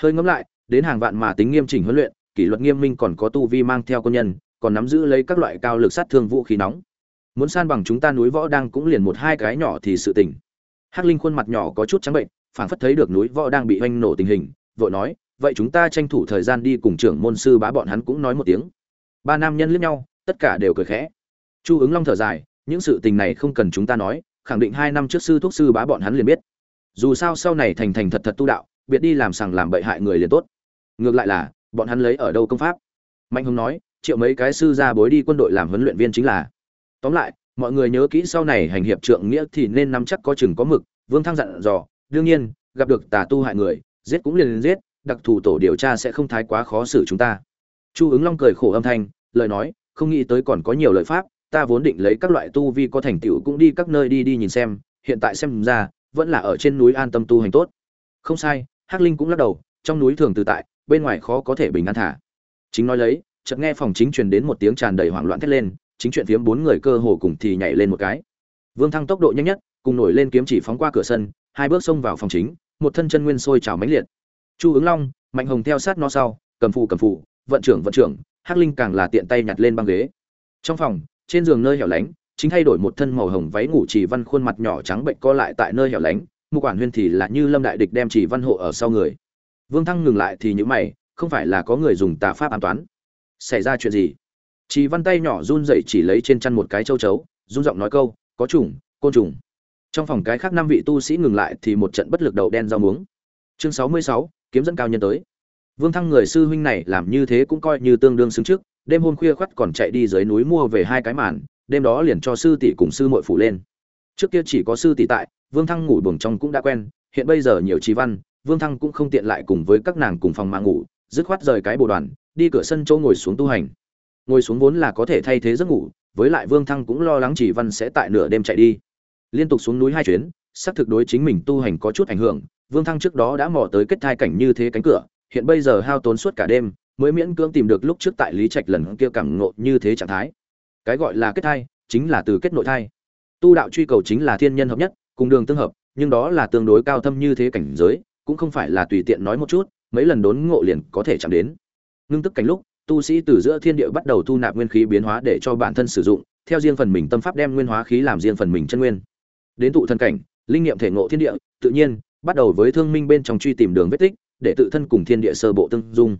Hơi ngẫm lại, đến hàng vạn mà tính nghiêm chỉnh huấn luyện, kỷ luật nghiêm minh còn có tu vi mang theo quân nhân, còn nắm giữ lấy các loại cao lực sát thương vũ khí nóng. Muốn san bằng chúng ta núi võ đang cũng liền một hai cái nhỏ thì sự tình. Hắc linh khuôn mặt nhỏ có chút trắng bệnh, phảng phất thấy được núi võ đang bị hoanh nổ tình hình, vội nói vậy chúng ta tranh thủ thời gian đi cùng trưởng môn sư bá bọn hắn cũng nói một tiếng. Ba nam nhân liếc nhau, tất cả đều cười khẽ. Chu ứng long thở dài, những sự tình này không cần chúng ta nói, khẳng định hai năm trước sư thuốc sư bá bọn hắn liền biết. Dù sao sau này thành thành thật thật tu đạo, biệt đi làm sằng làm bậy hại người liền tốt. Ngược lại là, bọn hắn lấy ở đâu công pháp? Mạnh hùng nói, triệu mấy cái sư ra bối đi quân đội làm huấn luyện viên chính là. Tóm lại, mọi người nhớ kỹ sau này hành hiệp trượng nghĩa thì nên nắm chắc có chừng có mực, vương thăng dặn dò, đương nhiên, gặp được tà tu hại người, giết cũng liền giết đặc thù tổ điều tra sẽ không thái quá khó xử chúng ta. Chu ứng long cười khổ âm thanh, lời nói, không nghĩ tới còn có nhiều lợi pháp, ta vốn định lấy các loại tu vi có thành tựu cũng đi các nơi đi đi nhìn xem, hiện tại xem ra, vẫn là ở trên núi an tâm tu hành tốt. Không sai, hắc linh cũng lắc đầu, trong núi thường tự tại, bên ngoài khó có thể bình an thả. Chính nói lấy, chợt nghe phòng chính truyền đến một tiếng tràn đầy hoảng loạn thét lên, chính chuyện phiếm bốn người cơ hồ cùng thì nhảy lên một cái. Vương thăng tốc độ nhanh nhất, cùng nổi lên kiếm chỉ phóng qua cửa sân, hai bước xông vào phòng chính, một thân chân nguyên sôi trào mãnh liệt chu ứng long, mạnh hồng theo sát nó sau, cầm phù cầm phù, vận trưởng vận trưởng, hắc linh càng là tiện tay nhặt lên băng ghế. Trong phòng, trên giường nơi hẻo lánh, chính thay đổi một thân màu hồng váy ngủ chỉ văn khuôn mặt nhỏ trắng bệnh co lại tại nơi hẻo lánh, mục quản huyên thì là như lâm đại địch đem chỉ văn hộ ở sau người. Vương thăng ngừng lại thì những mày, không phải là có người dùng tà pháp an toán. Xảy ra chuyện gì? Chỉ văn tay nhỏ run rẩy chỉ lấy trên chăn một cái châu chấu, run giọng nói câu, có trùng, côn trùng. Trong phòng cái khác năm vị tu sĩ ngừng lại thì một trận bất lực đầu đen rau muống. Chương sáu mươi sáu kiếm dẫn cao nhân tới. Vương thăng người sư huynh này làm như thế cũng coi như tương đương xứng trước, đêm hôm khuya khoắt còn chạy đi dưới núi mua về hai cái màn, đêm đó liền cho sư tỷ cùng sư muội phủ lên. Trước kia chỉ có sư tỷ tại, vương thăng ngủ buồng trong cũng đã quen, hiện bây giờ nhiều trí văn, vương thăng cũng không tiện lại cùng với các nàng cùng phòng mà ngủ, dứt khoát rời cái bộ đoàn, đi cửa sân chỗ ngồi xuống tu hành. Ngồi xuống vốn là có thể thay thế giấc ngủ, với lại vương thăng cũng lo lắng chỉ văn sẽ tại nửa đêm chạy đi. Liên tục xuống núi hai chuyến xác thực đối chính mình tu hành có chút ảnh hưởng, vương thăng trước đó đã mò tới kết thai cảnh như thế cánh cửa, hiện bây giờ hao tốn suốt cả đêm, mới miễn cưỡng tìm được lúc trước tại lý trạch lần kia cảm ngộ như thế trạng thái. Cái gọi là kết thai, chính là từ kết nội thai. Tu đạo truy cầu chính là thiên nhân hợp nhất, cùng đường tương hợp, nhưng đó là tương đối cao thâm như thế cảnh giới, cũng không phải là tùy tiện nói một chút, mấy lần đốn ngộ liền có thể chạm đến. Ngưng tức cảnh lúc, tu sĩ từ giữa thiên địa bắt đầu thu nạp nguyên khí biến hóa để cho bản thân sử dụng, theo riêng phần mình tâm pháp đem nguyên hóa khí làm riêng phần mình chân nguyên. Đến tụ thân cảnh linh nghiệm thể ngộ thiên địa, tự nhiên, bắt đầu với thương minh bên trong truy tìm đường vết tích, để tự thân cùng thiên địa sơ bộ tương dung.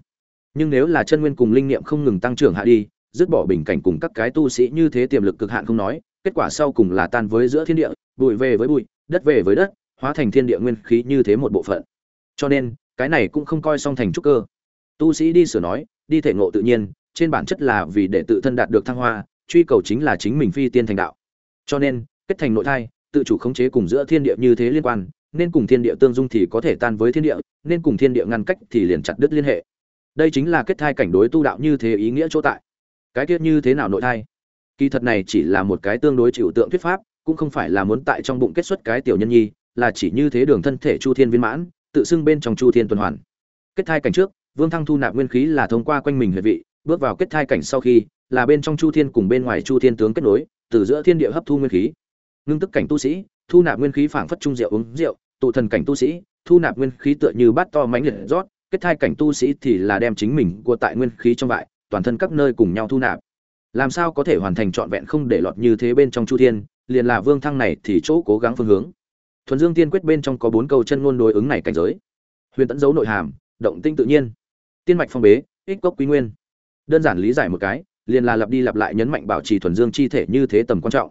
Nhưng nếu là chân nguyên cùng linh nghiệm không ngừng tăng trưởng hạ đi, dứt bỏ bình cảnh cùng các cái tu sĩ như thế tiềm lực cực hạn không nói, kết quả sau cùng là tan với giữa thiên địa, bụi về với bụi, đất về với đất, hóa thành thiên địa nguyên khí như thế một bộ phận. Cho nên, cái này cũng không coi song thành trúc cơ. Tu sĩ đi sửa nói, đi thể ngộ tự nhiên, trên bản chất là vì để tự thân đạt được thăng hoa, truy cầu chính là chính mình phi tiên thành đạo. Cho nên, kết thành nội thai tự chủ khống chế cùng giữa thiên địa như thế liên quan, nên cùng thiên địa tương dung thì có thể tan với thiên địa, nên cùng thiên địa ngăn cách thì liền chặt đứt liên hệ. Đây chính là kết thai cảnh đối tu đạo như thế ý nghĩa chỗ tại. Cái tiết như thế nào nội thai? Kỳ thật này chỉ là một cái tương đối chịu tượng thuyết pháp, cũng không phải là muốn tại trong bụng kết xuất cái tiểu nhân nhi, là chỉ như thế đường thân thể chu thiên viên mãn, tự xưng bên trong chu thiên tuần hoàn. Kết thai cảnh trước, vương thăng thu nạp nguyên khí là thông qua quanh mình huyệt vị, bước vào kết thai cảnh sau khi, là bên trong chu thiên cùng bên ngoài chu thiên tướng kết nối, từ giữa thiên địa hấp thu nguyên khí ngưng tức cảnh tu sĩ, thu nạp nguyên khí phảng phất trung rượu uống rượu, tụ thần cảnh tu sĩ, thu nạp nguyên khí tựa như bát to mánh liệt rót, kết thai cảnh tu sĩ thì là đem chính mình của tại nguyên khí trong vại toàn thân các nơi cùng nhau thu nạp. Làm sao có thể hoàn thành trọn vẹn không để lọt như thế bên trong chu thiên, liền là vương thăng này thì chỗ cố gắng phương hướng. Thuần dương tiên quyết bên trong có bốn câu chân ngôn đối ứng này cảnh giới. Huyền tẫn dấu nội hàm, động tinh tự nhiên. Tiên mạch phong bế, ích cốc quý nguyên. Đơn giản lý giải một cái, liền là lặp đi lặp lại nhấn mạnh bảo trì thuần dương chi thể như thế tầm quan trọng.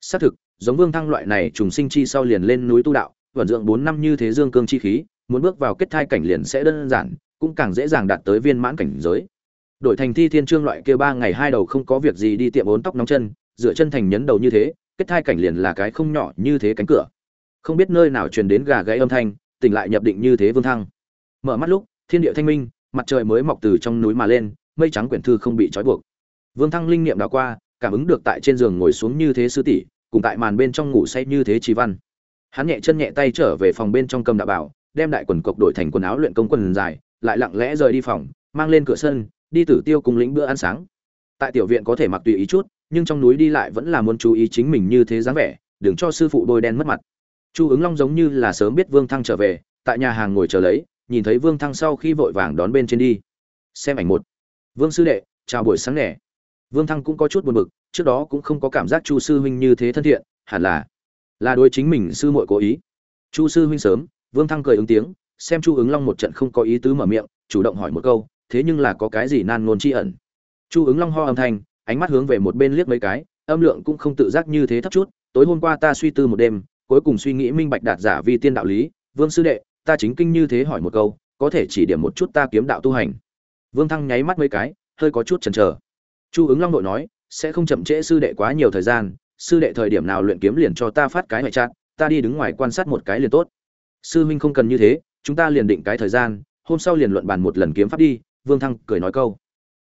Xác thực giống vương thăng loại này trùng sinh chi sau liền lên núi tu đạo, vận dưỡng bốn năm như thế dương cương chi khí, muốn bước vào kết thai cảnh liền sẽ đơn giản, cũng càng dễ dàng đạt tới viên mãn cảnh giới. Đổi thành thi thiên trương loại kia ba ngày hai đầu không có việc gì đi tiệm uốn tóc nóng chân, dựa chân thành nhấn đầu như thế, kết thai cảnh liền là cái không nhỏ như thế cánh cửa. Không biết nơi nào truyền đến gà gáy âm thanh, tỉnh lại nhập định như thế vương thăng. Mở mắt lúc, thiên địa thanh minh, mặt trời mới mọc từ trong núi mà lên, mây trắng quyển thư không bị trói buộc. Vương thăng linh niệm đã qua, cảm ứng được tại trên giường ngồi xuống như thế sư tỷ cùng tại màn bên trong ngủ say như thế trí văn. Hắn nhẹ chân nhẹ tay trở về phòng bên trong cầm đạo bảo, đem đại quần cộc đổi thành quần áo luyện công quần dài, lại lặng lẽ rời đi phòng, mang lên cửa sân, đi tử tiêu cùng lĩnh bữa ăn sáng. Tại tiểu viện có thể mặc tùy ý chút, nhưng trong núi đi lại vẫn là muốn chú ý chính mình như thế dáng vẻ, đừng cho sư phụ đôi đen mất mặt. Chu ứng long giống như là sớm biết vương thăng trở về, tại nhà hàng ngồi chờ lấy, nhìn thấy vương thăng sau khi vội vàng đón bên trên đi. Xem ảnh một. Vương sư đệ, chào buổi sáng nẻ vương thăng cũng có chút buồn bực trước đó cũng không có cảm giác chu sư huynh như thế thân thiện, hẳn là là đối chính mình sư muội cố ý. Chu sư huynh sớm, vương thăng cười ứng tiếng, xem chu ứng long một trận không có ý tứ mở miệng, chủ động hỏi một câu, thế nhưng là có cái gì nan ngôn tri ẩn? Chu ứng long ho âm thanh, ánh mắt hướng về một bên liếc mấy cái, âm lượng cũng không tự giác như thế thấp chút, tối hôm qua ta suy tư một đêm, cuối cùng suy nghĩ minh bạch đạt giả vi tiên đạo lý, vương sư đệ, ta chính kinh như thế hỏi một câu, có thể chỉ điểm một chút ta kiếm đạo tu hành. Vương thăng nháy mắt mấy cái, hơi có chút chần chờ. Chu ứng long đội nói sẽ không chậm trễ sư đệ quá nhiều thời gian, sư đệ thời điểm nào luyện kiếm liền cho ta phát cái ngoại trạng, ta đi đứng ngoài quan sát một cái liền tốt. Sư huynh không cần như thế, chúng ta liền định cái thời gian, hôm sau liền luận bàn một lần kiếm pháp đi, vương thăng cười nói câu.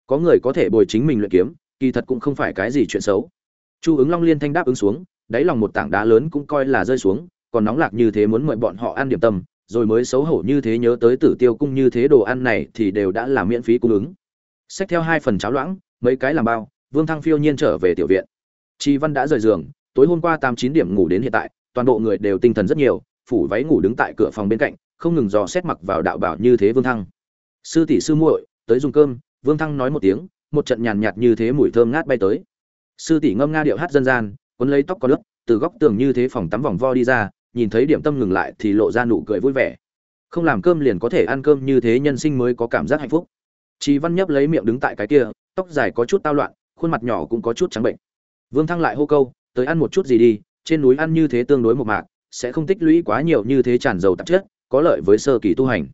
Có người có thể bồi chính mình luyện kiếm, kỳ thật cũng không phải cái gì chuyện xấu. Chu ứng long liên thanh đáp ứng xuống, đáy lòng một tảng đá lớn cũng coi là rơi xuống, còn nóng lạc như thế muốn mời bọn họ ăn điểm tâm, rồi mới xấu hổ như thế nhớ tới tử tiêu cung như thế đồ ăn này thì đều đã là miễn phí cung ứng. Xách theo hai phần cháo loãng, mấy cái làm bao vương thăng phiêu nhiên trở về tiểu viện. Chi văn đã rời giường tối hôm qua tám chín điểm ngủ đến hiện tại toàn bộ người đều tinh thần rất nhiều phủ váy ngủ đứng tại cửa phòng bên cạnh không ngừng dò xét mặc vào đạo bảo như thế vương thăng. Sư tỷ sư muội tới dùng cơm. Vương thăng nói một tiếng một trận nhàn nhạt như thế mùi thơm ngát bay tới. Sư tỷ ngâm nga điệu hát dân gian quấn lấy tóc có lớp từ góc tường như thế phòng tắm vòng vo đi ra nhìn thấy điểm tâm ngừng lại thì lộ ra nụ cười vui vẻ. Không làm cơm liền có thể ăn cơm như thế nhân sinh mới có cảm giác hạnh phúc. Chi Văn nhấp lấy miệng đứng tại cái kia, tóc dài có chút tao loạn, khuôn mặt nhỏ cũng có chút trắng bệnh. Vương Thăng lại hô câu, tới ăn một chút gì đi, trên núi ăn như thế tương đối một mạc, sẽ không tích lũy quá nhiều như thế tràn dầu tạp chất, có lợi với sơ kỳ tu hành.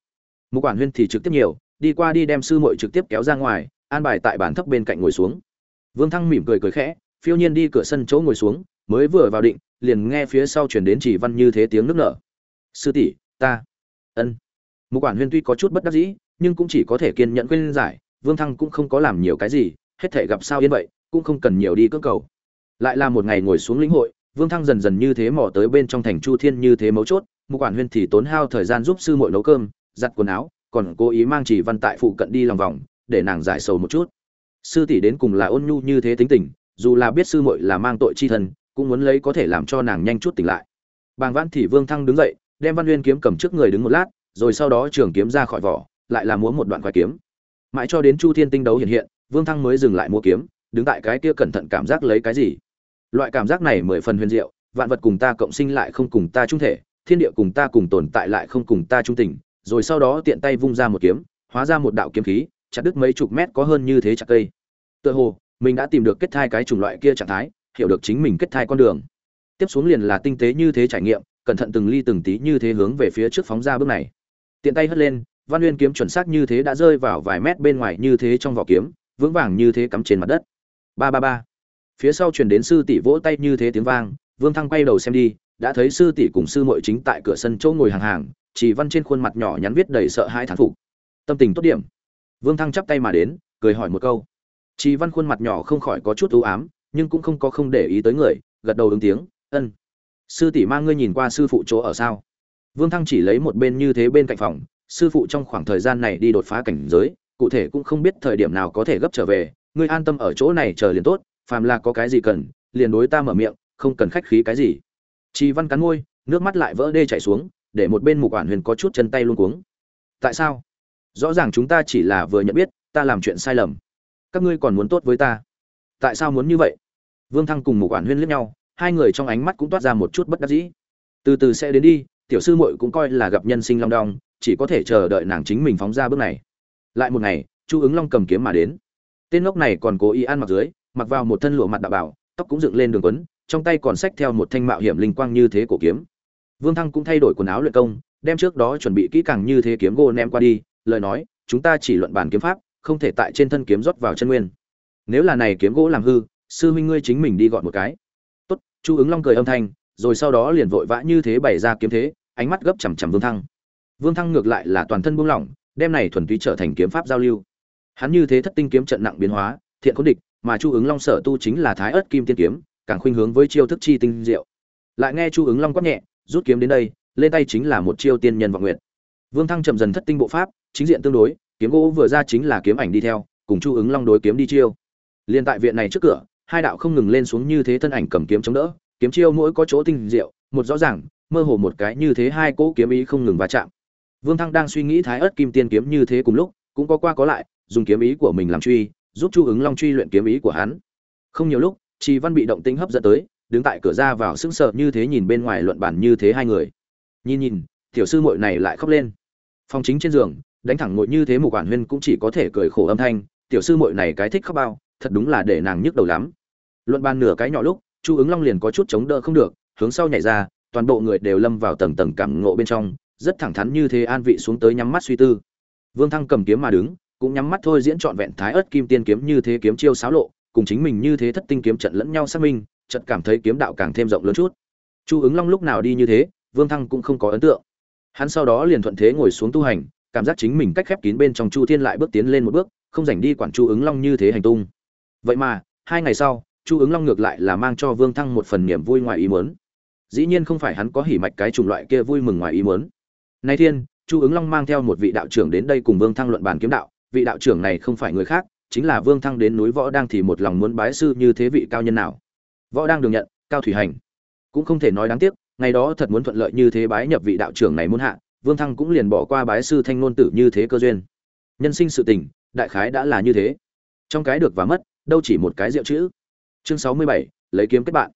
Mục quản huyên thì trực tiếp nhiều, đi qua đi đem sư muội trực tiếp kéo ra ngoài, an bài tại bàn thấp bên cạnh ngồi xuống. Vương Thăng mỉm cười cười khẽ, phiêu nhiên đi cửa sân chỗ ngồi xuống, mới vừa vào định, liền nghe phía sau truyền đến chỉ văn như thế tiếng nước nở. "Sư tỷ, ta." Ân. Mục quản huyên tuy có chút bất đắc dĩ, nhưng cũng chỉ có thể kiên nhẫn quên giải, Vương Thăng cũng không có làm nhiều cái gì, hết thể gặp sao yên vậy, cũng không cần nhiều đi cưỡng cầu. Lại là một ngày ngồi xuống lĩnh hội, Vương Thăng dần dần như thế mò tới bên trong thành Chu Thiên như thế mấu chốt, một quản huyên thì tốn hao thời gian giúp sư muội nấu cơm, giặt quần áo, còn cố ý mang chỉ văn tại phụ cận đi lòng vòng, để nàng giải sầu một chút. Sư tỷ đến cùng là ôn nhu như thế tính tình, dù là biết sư muội là mang tội chi thân, cũng muốn lấy có thể làm cho nàng nhanh chút tỉnh lại. Bàng Vãn thì Vương Thăng đứng dậy, đem Văn uyên kiếm cầm trước người đứng một lát, rồi sau đó trường kiếm ra khỏi vỏ, lại là múa một đoạn khoai kiếm. Mãi cho đến Chu Thiên tinh đấu hiện hiện, Vương Thăng mới dừng lại mua kiếm, đứng tại cái kia cẩn thận cảm giác lấy cái gì. Loại cảm giác này mười phần huyền diệu, vạn vật cùng ta cộng sinh lại không cùng ta trung thể, thiên địa cùng ta cùng tồn tại lại không cùng ta trung tình, rồi sau đó tiện tay vung ra một kiếm, hóa ra một đạo kiếm khí, chặt đứt mấy chục mét có hơn như thế chặt cây. Tựa hồ, mình đã tìm được kết thai cái chủng loại kia trạng thái, hiểu được chính mình kết thai con đường. Tiếp xuống liền là tinh tế như thế trải nghiệm, cẩn thận từng ly từng tí như thế hướng về phía trước phóng ra bước này. Tiện tay hất lên, Văn Nguyên kiếm chuẩn xác như thế đã rơi vào vài mét bên ngoài như thế trong vỏ kiếm, vững vàng như thế cắm trên mặt đất. Ba ba ba. Phía sau truyền đến sư tỷ vỗ tay như thế tiếng vang, Vương Thăng quay đầu xem đi, đã thấy sư tỷ cùng sư muội chính tại cửa sân chỗ ngồi hàng hàng, chỉ văn trên khuôn mặt nhỏ nhắn viết đầy sợ hãi thán phục. Tâm tình tốt điểm. Vương Thăng chắp tay mà đến, cười hỏi một câu. Chỉ văn khuôn mặt nhỏ không khỏi có chút u ám, nhưng cũng không có không để ý tới người, gật đầu ứng tiếng, "Ân." Sư tỷ mang ngươi nhìn qua sư phụ chỗ ở sao? Vương Thăng chỉ lấy một bên như thế bên cạnh phòng, sư phụ trong khoảng thời gian này đi đột phá cảnh giới, cụ thể cũng không biết thời điểm nào có thể gấp trở về, ngươi an tâm ở chỗ này chờ liền tốt, phàm là có cái gì cần, liền đối ta mở miệng, không cần khách khí cái gì. Chi Văn cắn môi, nước mắt lại vỡ đê chảy xuống, để một bên Mục Quản Huyền có chút chân tay luôn cuống. Tại sao? Rõ ràng chúng ta chỉ là vừa nhận biết, ta làm chuyện sai lầm. Các ngươi còn muốn tốt với ta. Tại sao muốn như vậy? Vương Thăng cùng Mục Quản Huyền liếc nhau, hai người trong ánh mắt cũng toát ra một chút bất đắc dĩ. Từ từ sẽ đến đi, tiểu sư muội cũng coi là gặp nhân sinh long đong, chỉ có thể chờ đợi nàng chính mình phóng ra bước này lại một ngày chu ứng long cầm kiếm mà đến. Tên ngốc này còn cố ý ăn mặc dưới mặc vào một thân lụa mặt đạo bảo tóc cũng dựng lên đường quấn trong tay còn xách theo một thanh mạo hiểm linh quang như thế cổ kiếm. Vương thăng cũng thay đổi quần áo luyện công đem trước đó chuẩn bị kỹ càng như thế kiếm gỗ ném qua đi lời nói chúng ta chỉ luận bàn kiếm pháp không thể tại trên thân kiếm rót vào chân nguyên. Nếu là này kiếm gỗ làm hư sư huynh ngươi chính mình đi gọn một cái. Tốt chu ứng long cười âm thanh rồi sau đó liền vội vã như thế bày ra kiếm thế ánh mắt gấp chằm chằm vương thăng. Vương Thăng ngược lại là toàn thân buông lỏng, đem này thuần túy trở thành kiếm pháp giao lưu. Hắn như thế thất tinh kiếm trận nặng biến hóa, thiện khốn địch, mà Chu ứng Long sở tu chính là Thái ớt Kim Tiên kiếm, càng khuynh hướng với chiêu thức chi tinh diệu. Lại nghe Chu ứng Long quát nhẹ, rút kiếm đến đây lên tay chính là một chiêu tiên nhân vọng nguyện vương thăng chậm dần thất tinh bộ pháp chính diện tương đối kiếm gỗ vừa ra chính là kiếm ảnh đi theo cùng chu ứng long đối kiếm đi chiêu liên tại viện này trước cửa hai đạo không ngừng lên xuống như thế thân ảnh cầm kiếm chống đỡ kiếm chiêu mỗi có chỗ tinh diệu một rõ ràng mơ hồ một cái như thế hai cỗ kiếm ý không ngừng va chạm vương thăng đang suy nghĩ thái Ức kim tiên kiếm như thế cùng lúc, cũng có qua có lại, dùng kiếm ý của mình làm truy, giúp chu ứng long truy luyện kiếm ý của hắn. Không nhiều lúc, trì văn bị động tính hấp dẫn tới, đứng tại cửa ra vào sững sờ như thế nhìn bên ngoài luận bàn như thế hai người. Nhìn nhìn, tiểu sư muội này lại khóc lên. Phòng chính trên giường, đánh thẳng ngồi như thế một quản huyên cũng chỉ có thể cười khổ âm thanh, tiểu sư muội này cái thích khóc bao, thật đúng là để nàng nhức đầu lắm. Luận bàn nửa cái nhỏ lúc, chu ứng long liền có chút chống đỡ không được, hướng sau nhảy ra, toàn bộ người đều lâm vào tầng tầng cảm ngộ bên trong rất thẳng thắn như thế an vị xuống tới nhắm mắt suy tư. Vương thăng cầm kiếm mà đứng, cũng nhắm mắt thôi diễn trọn vẹn thái ớt kim tiên kiếm như thế kiếm chiêu xáo lộ, cùng chính mình như thế thất tinh kiếm trận lẫn nhau xác minh, chợt cảm thấy kiếm đạo càng thêm rộng lớn chút. Chu ứng long lúc nào đi như thế, vương thăng cũng không có ấn tượng. Hắn sau đó liền thuận thế ngồi xuống tu hành, cảm giác chính mình cách khép kín bên trong chu thiên lại bước tiến lên một bước, không dành đi quản chu ứng long như thế hành tung. Vậy mà, hai ngày sau, chu ứng long ngược lại là mang cho vương thăng một phần niềm vui ngoài ý muốn. Dĩ nhiên không phải hắn có hỉ mạch cái chủng loại kia vui mừng ngoài ý muốn nay thiên, chu ứng long mang theo một vị đạo trưởng đến đây cùng vương thăng luận bàn kiếm đạo. Vị đạo trưởng này không phải người khác, chính là vương thăng đến núi võ đang thì một lòng muốn bái sư như thế vị cao nhân nào. Võ đang được nhận, cao thủy hành. Cũng không thể nói đáng tiếc, ngày đó thật muốn thuận lợi như thế bái nhập vị đạo trưởng này muốn hạ, vương thăng cũng liền bỏ qua bái sư thanh ngôn tử như thế cơ duyên. Nhân sinh sự tình, đại khái đã là như thế. Trong cái được và mất, đâu chỉ một cái rượu chữ. Chương sáu mươi bảy, lấy kiếm kết bạn.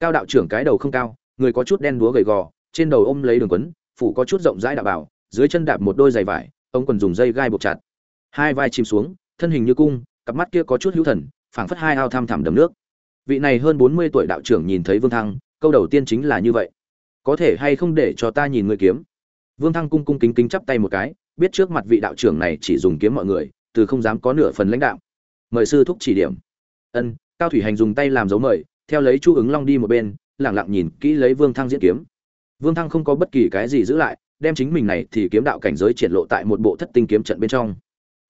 Cao đạo trưởng cái đầu không cao, người có chút đen đúa gầy gò, trên đầu ôm lấy đường quấn phủ có chút rộng rãi đạo bảo, dưới chân đạp một đôi giày vải, ông còn dùng dây gai buộc chặt. Hai vai chìm xuống, thân hình như cung, cặp mắt kia có chút hữu thần, phảng phất hai ao tham thảm đầm nước. Vị này hơn bốn mươi tuổi đạo trưởng nhìn thấy vương thăng, câu đầu tiên chính là như vậy. Có thể hay không để cho ta nhìn người kiếm? Vương thăng cung cung kính kính chắp tay một cái, biết trước mặt vị đạo trưởng này chỉ dùng kiếm mọi người, từ không dám có nửa phần lãnh đạo. Mời sư thúc chỉ điểm. Ân, cao thủy hành dùng tay làm dấu mời, theo lấy chu ứng long đi một bên lẳng lặng nhìn kỹ lấy vương thăng diễn kiếm vương thăng không có bất kỳ cái gì giữ lại, đem chính mình này thì kiếm đạo cảnh giới triển lộ tại một bộ thất tinh kiếm trận bên trong.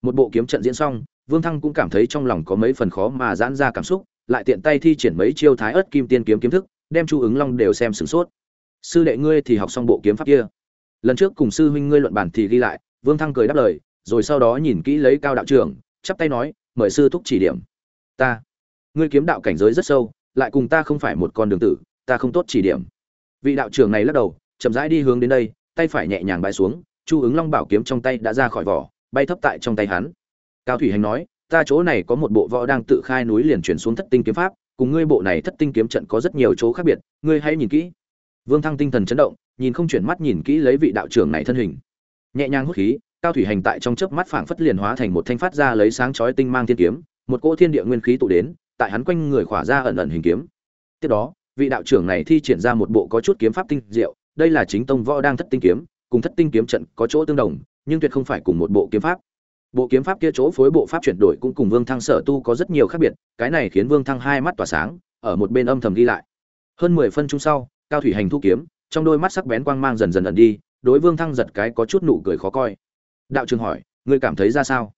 Một bộ kiếm trận diễn xong, vương thăng cũng cảm thấy trong lòng có mấy phần khó mà giãn ra cảm xúc, lại tiện tay thi triển mấy chiêu thái ớt kim tiên kiếm kiếm thức, đem chu ứng long đều xem sửng sốt. Sư đệ ngươi thì học xong bộ kiếm pháp kia. Lần trước cùng sư huynh ngươi luận bản thì ghi lại, vương thăng cười đáp lời, rồi sau đó nhìn kỹ lấy cao đạo trưởng, chắp tay nói, mời sư thúc chỉ điểm. Ta? Ngươi kiếm đạo cảnh giới rất sâu, lại cùng ta không phải một con đường tử, ta không tốt chỉ điểm vị đạo trưởng này lắc đầu, chậm rãi đi hướng đến đây, tay phải nhẹ nhàng bãi xuống, chu ứng long bảo kiếm trong tay đã ra khỏi vỏ, bay thấp tại trong tay hắn. Cao thủy hành nói, ta chỗ này có một bộ võ đang tự khai núi liền chuyển xuống thất tinh kiếm pháp, cùng ngươi bộ này thất tinh kiếm trận có rất nhiều chỗ khác biệt, ngươi hãy nhìn kỹ. Vương thăng tinh thần chấn động, nhìn không chuyển mắt nhìn kỹ lấy vị đạo trưởng này thân hình. Nhẹ nhàng hút khí, cao thủy hành tại trong chớp mắt phảng phất liền hóa thành một thanh phát ra lấy sáng chói tinh mang thiên kiếm, một cỗ thiên địa nguyên khí tụ đến, tại hắn quanh người khỏa ra ẩn ẩn hình kiếm. Tiếp đó vị đạo trưởng này thi triển ra một bộ có chút kiếm pháp tinh diệu, đây là chính tông võ đang thất tinh kiếm, cùng thất tinh kiếm trận có chỗ tương đồng, nhưng tuyệt không phải cùng một bộ kiếm pháp. Bộ kiếm pháp kia chỗ phối bộ pháp chuyển đổi cũng cùng vương thăng sở tu có rất nhiều khác biệt, cái này khiến vương thăng hai mắt tỏa sáng, ở một bên âm thầm ghi lại. Hơn mười phân chung sau, cao thủy hành thu kiếm, trong đôi mắt sắc bén quang mang dần dần ẩn đi, đối vương thăng giật cái có chút nụ cười khó coi. Đạo trưởng hỏi, ngươi cảm thấy ra sao?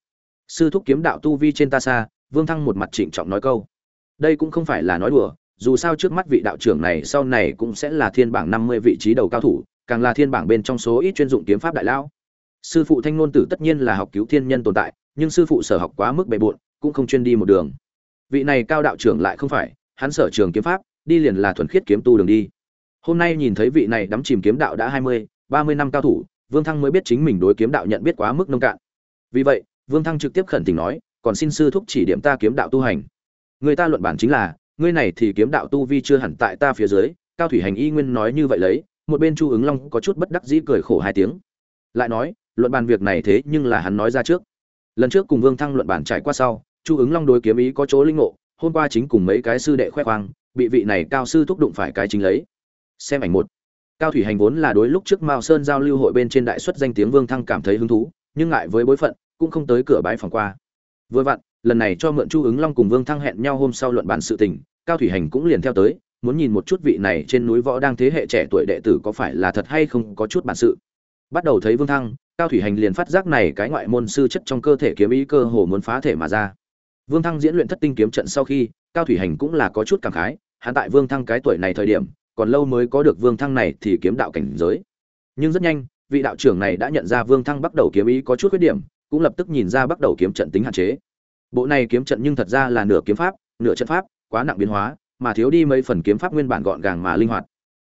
Sư thúc kiếm đạo tu vi trên ta xa, vương thăng một mặt trịnh trọng nói câu. Đây cũng không phải là nói đùa dù sao trước mắt vị đạo trưởng này sau này cũng sẽ là thiên bảng năm mươi vị trí đầu cao thủ, càng là thiên bảng bên trong số ít chuyên dụng kiếm pháp đại lão. Sư phụ thanh nôn tử tất nhiên là học cứu thiên nhân tồn tại, nhưng sư phụ sở học quá mức bề bộn, cũng không chuyên đi một đường. Vị này cao đạo trưởng lại không phải, hắn sở trường kiếm pháp, đi liền là thuần khiết kiếm tu đường đi. Hôm nay nhìn thấy vị này đắm chìm kiếm đạo đã hai mươi, ba mươi năm cao thủ, vương thăng mới biết chính mình đối kiếm đạo nhận biết quá mức nông cạn. Vì vậy, vương thăng trực tiếp khẩn tình nói, còn xin sư thúc chỉ điểm ta kiếm đạo tu hành. Người ta luận bản chính là ngươi này thì kiếm đạo tu vi chưa hẳn tại ta phía dưới, cao thủy hành y nguyên nói như vậy lấy, một bên chu ứng long có chút bất đắc dĩ cười khổ hai tiếng. Lại nói, luận bàn việc này thế nhưng là hắn nói ra trước. Lần trước cùng vương thăng luận bàn trải qua sau, chu ứng long đối kiếm ý có chỗ linh ngộ, hôm qua chính cùng mấy cái sư đệ khoe khoang, bị vị này cao sư thúc đụng phải cái chính lấy. Xem ảnh một. Cao thủy hành vốn là đối lúc trước mao sơn giao lưu hội bên trên đại xuất danh tiếng vương thăng cảm thấy hứng thú, nhưng ngại với bối phận, cũng không tới cửa bãi phòng qua. Vừa vặn, lần này cho mượn chu ứng long cùng vương thăng hẹn nhau hôm sau luận bàn sự tình cao thủy hành cũng liền theo tới, muốn nhìn một chút vị này trên núi võ đang thế hệ trẻ tuổi đệ tử có phải là thật hay không có chút bản sự. Bắt đầu thấy vương thăng, cao thủy hành liền phát giác này cái ngoại môn sư chất trong cơ thể kiếm ý cơ hồ muốn phá thể mà ra. Vương thăng diễn luyện thất tinh kiếm trận sau khi, cao thủy hành cũng là có chút cảm khái, hắn tại vương thăng cái tuổi này thời điểm, còn lâu mới có được vương thăng này thì kiếm đạo cảnh giới. Nhưng rất nhanh, vị đạo trưởng này đã nhận ra vương thăng bắt đầu kiếm ý có chút khuyết điểm, cũng lập tức nhìn ra bắt đầu kiếm trận tính hạn chế. Bộ này kiếm trận nhưng thật ra là nửa kiếm pháp, nửa trận pháp quá nặng biến hóa, mà thiếu đi mấy phần kiếm pháp nguyên bản gọn gàng mà linh hoạt.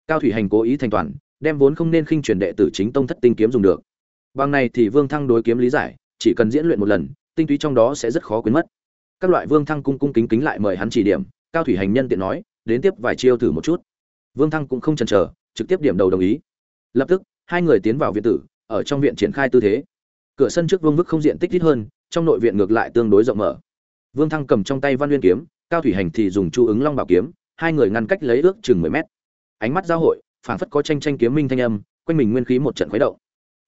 Cao thủy hành cố ý thành toàn, đem vốn không nên khinh truyền đệ tử chính tông thất tinh kiếm dùng được. Bằng này thì vương thăng đối kiếm lý giải, chỉ cần diễn luyện một lần, tinh túy trong đó sẽ rất khó quên mất. Các loại vương thăng cung cung kính kính lại mời hắn chỉ điểm, cao thủy hành nhân tiện nói, đến tiếp vài chiêu thử một chút. Vương thăng cũng không chần chờ, trực tiếp điểm đầu đồng ý. Lập tức, hai người tiến vào viện tử, ở trong viện triển khai tư thế. Cửa sân trước vương vức không diện tích ít hơn, trong nội viện ngược lại tương đối rộng mở. Vương thăng cầm trong tay văn nguyên kiếm cao thủy hành thì dùng chu ứng long bảo kiếm, hai người ngăn cách lấy ước chừng mười mét. Ánh mắt giao hội, phảng phất có tranh tranh kiếm minh thanh âm, quanh mình nguyên khí một trận khuấy động.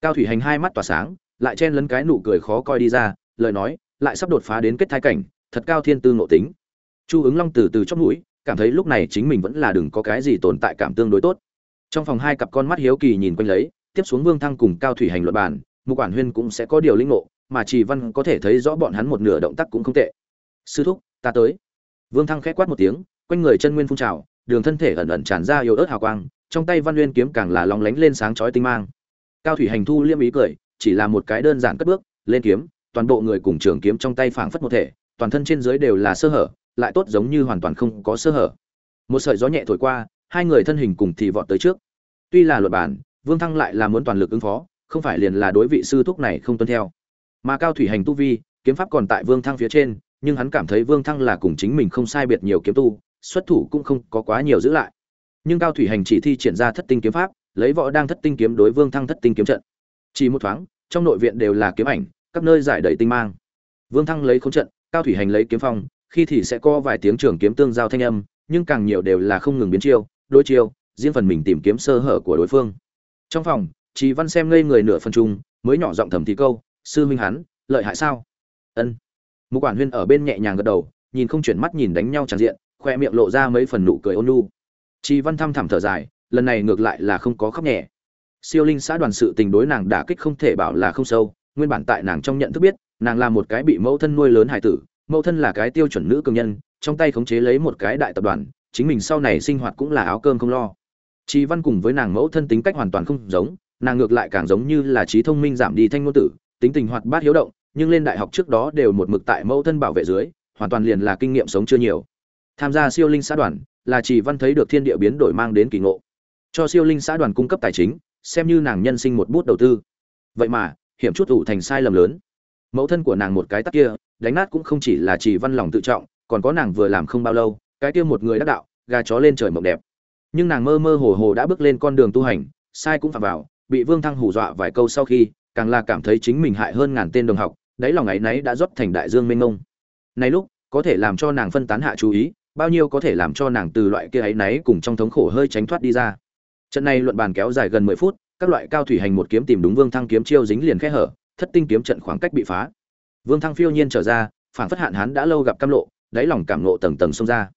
Cao thủy hành hai mắt tỏa sáng, lại chen lấn cái nụ cười khó coi đi ra, lời nói, lại sắp đột phá đến kết thai cảnh, thật cao thiên tư ngộ tính. Chu ứng long từ từ chót mũi, cảm thấy lúc này chính mình vẫn là đừng có cái gì tồn tại cảm tương đối tốt. Trong phòng hai cặp con mắt hiếu kỳ nhìn quanh lấy, tiếp xuống vương thăng cùng cao thủy hành luận bàn, mục quản huyên cũng sẽ có điều linh ngộ, mà chỉ văn có thể thấy rõ bọn hắn một nửa động tác cũng không tệ. Sư thúc, ta tới vương thăng khẽ quát một tiếng, quanh người chân nguyên phun trào, đường thân thể ẩn ẩn tràn ra yếu ớt hào quang, trong tay văn nguyên kiếm càng là lóng lánh lên sáng chói tinh mang. Cao thủy hành thu liêm ý cười, chỉ là một cái đơn giản cất bước, lên kiếm, toàn bộ người cùng trường kiếm trong tay phảng phất một thể, toàn thân trên dưới đều là sơ hở, lại tốt giống như hoàn toàn không có sơ hở. Một sợi gió nhẹ thổi qua, hai người thân hình cùng thì vọt tới trước. Tuy là luật bản, vương thăng lại là muốn toàn lực ứng phó, không phải liền là đối vị sư thúc này không tuân theo. Mà cao thủy hành tu vi, kiếm pháp còn tại vương thăng phía trên nhưng hắn cảm thấy vương thăng là cùng chính mình không sai biệt nhiều kiếm tu, xuất thủ cũng không có quá nhiều giữ lại. Nhưng cao thủy hành chỉ thi triển ra thất tinh kiếm pháp, lấy võ đang thất tinh kiếm đối vương thăng thất tinh kiếm trận. Chỉ một thoáng, trong nội viện đều là kiếm ảnh, các nơi giải đầy tinh mang. Vương thăng lấy khống trận, cao thủy hành lấy kiếm phong, khi thì sẽ có vài tiếng trường kiếm tương giao thanh âm, nhưng càng nhiều đều là không ngừng biến chiêu, đối chiêu, riêng phần mình tìm kiếm sơ hở của đối phương. Trong phòng chị văn xem ngây người nửa phần trung mới nhỏ giọng thầm thì câu, sư minh hắn, lợi hại sao? Ân một quản huyên ở bên nhẹ nhàng gật đầu nhìn không chuyển mắt nhìn đánh nhau tràn diện khoe miệng lộ ra mấy phần nụ cười ôn nhu. Chi văn thăm thẳm thở dài lần này ngược lại là không có khóc nhẹ. Siêu linh xã đoàn sự tình đối nàng đả kích không thể bảo là không sâu nguyên bản tại nàng trong nhận thức biết nàng là một cái bị mẫu thân nuôi lớn hải tử mẫu thân là cái tiêu chuẩn nữ cường nhân trong tay khống chế lấy một cái đại tập đoàn chính mình sau này sinh hoạt cũng là áo cơm không lo. Trí Văn cùng với nàng mẫu thân tính cách hoàn toàn không giống, nàng ngược lại càng giống như là trí thông minh giảm đi thanh ngôn tử, tính tình hoạt bát hiếu động, nhưng lên đại học trước đó đều một mực tại mẫu thân bảo vệ dưới, hoàn toàn liền là kinh nghiệm sống chưa nhiều. Tham gia siêu linh xã đoàn, là Chỉ Văn thấy được thiên địa biến đổi mang đến kỳ ngộ. Cho siêu linh xã đoàn cung cấp tài chính, xem như nàng nhân sinh một bút đầu tư. Vậy mà, hiểm chút ủ thành sai lầm lớn. Mẫu thân của nàng một cái tắc kia, đánh nát cũng không chỉ là Chỉ Văn lòng tự trọng, còn có nàng vừa làm không bao lâu, cái kia một người đắc đạo, gà chó lên trời mộng đẹp nhưng nàng mơ mơ hồ hồ đã bước lên con đường tu hành sai cũng phạm vào bị vương thăng hù dọa vài câu sau khi càng là cảm thấy chính mình hại hơn ngàn tên đồng học đáy lòng ấy nấy đã rót thành đại dương mênh mông. Này lúc có thể làm cho nàng phân tán hạ chú ý bao nhiêu có thể làm cho nàng từ loại kia ấy nấy cùng trong thống khổ hơi tránh thoát đi ra. Trận này luận bàn kéo dài gần mười phút các loại cao thủy hành một kiếm tìm đúng vương thăng kiếm chiêu dính liền khe hở thất tinh kiếm trận khoảng cách bị phá. Vương thăng phiêu nhiên trở ra phản phất hạn hán đã lâu gặp cam lộ đáy lòng cảm nộ tầng tầng xông ra.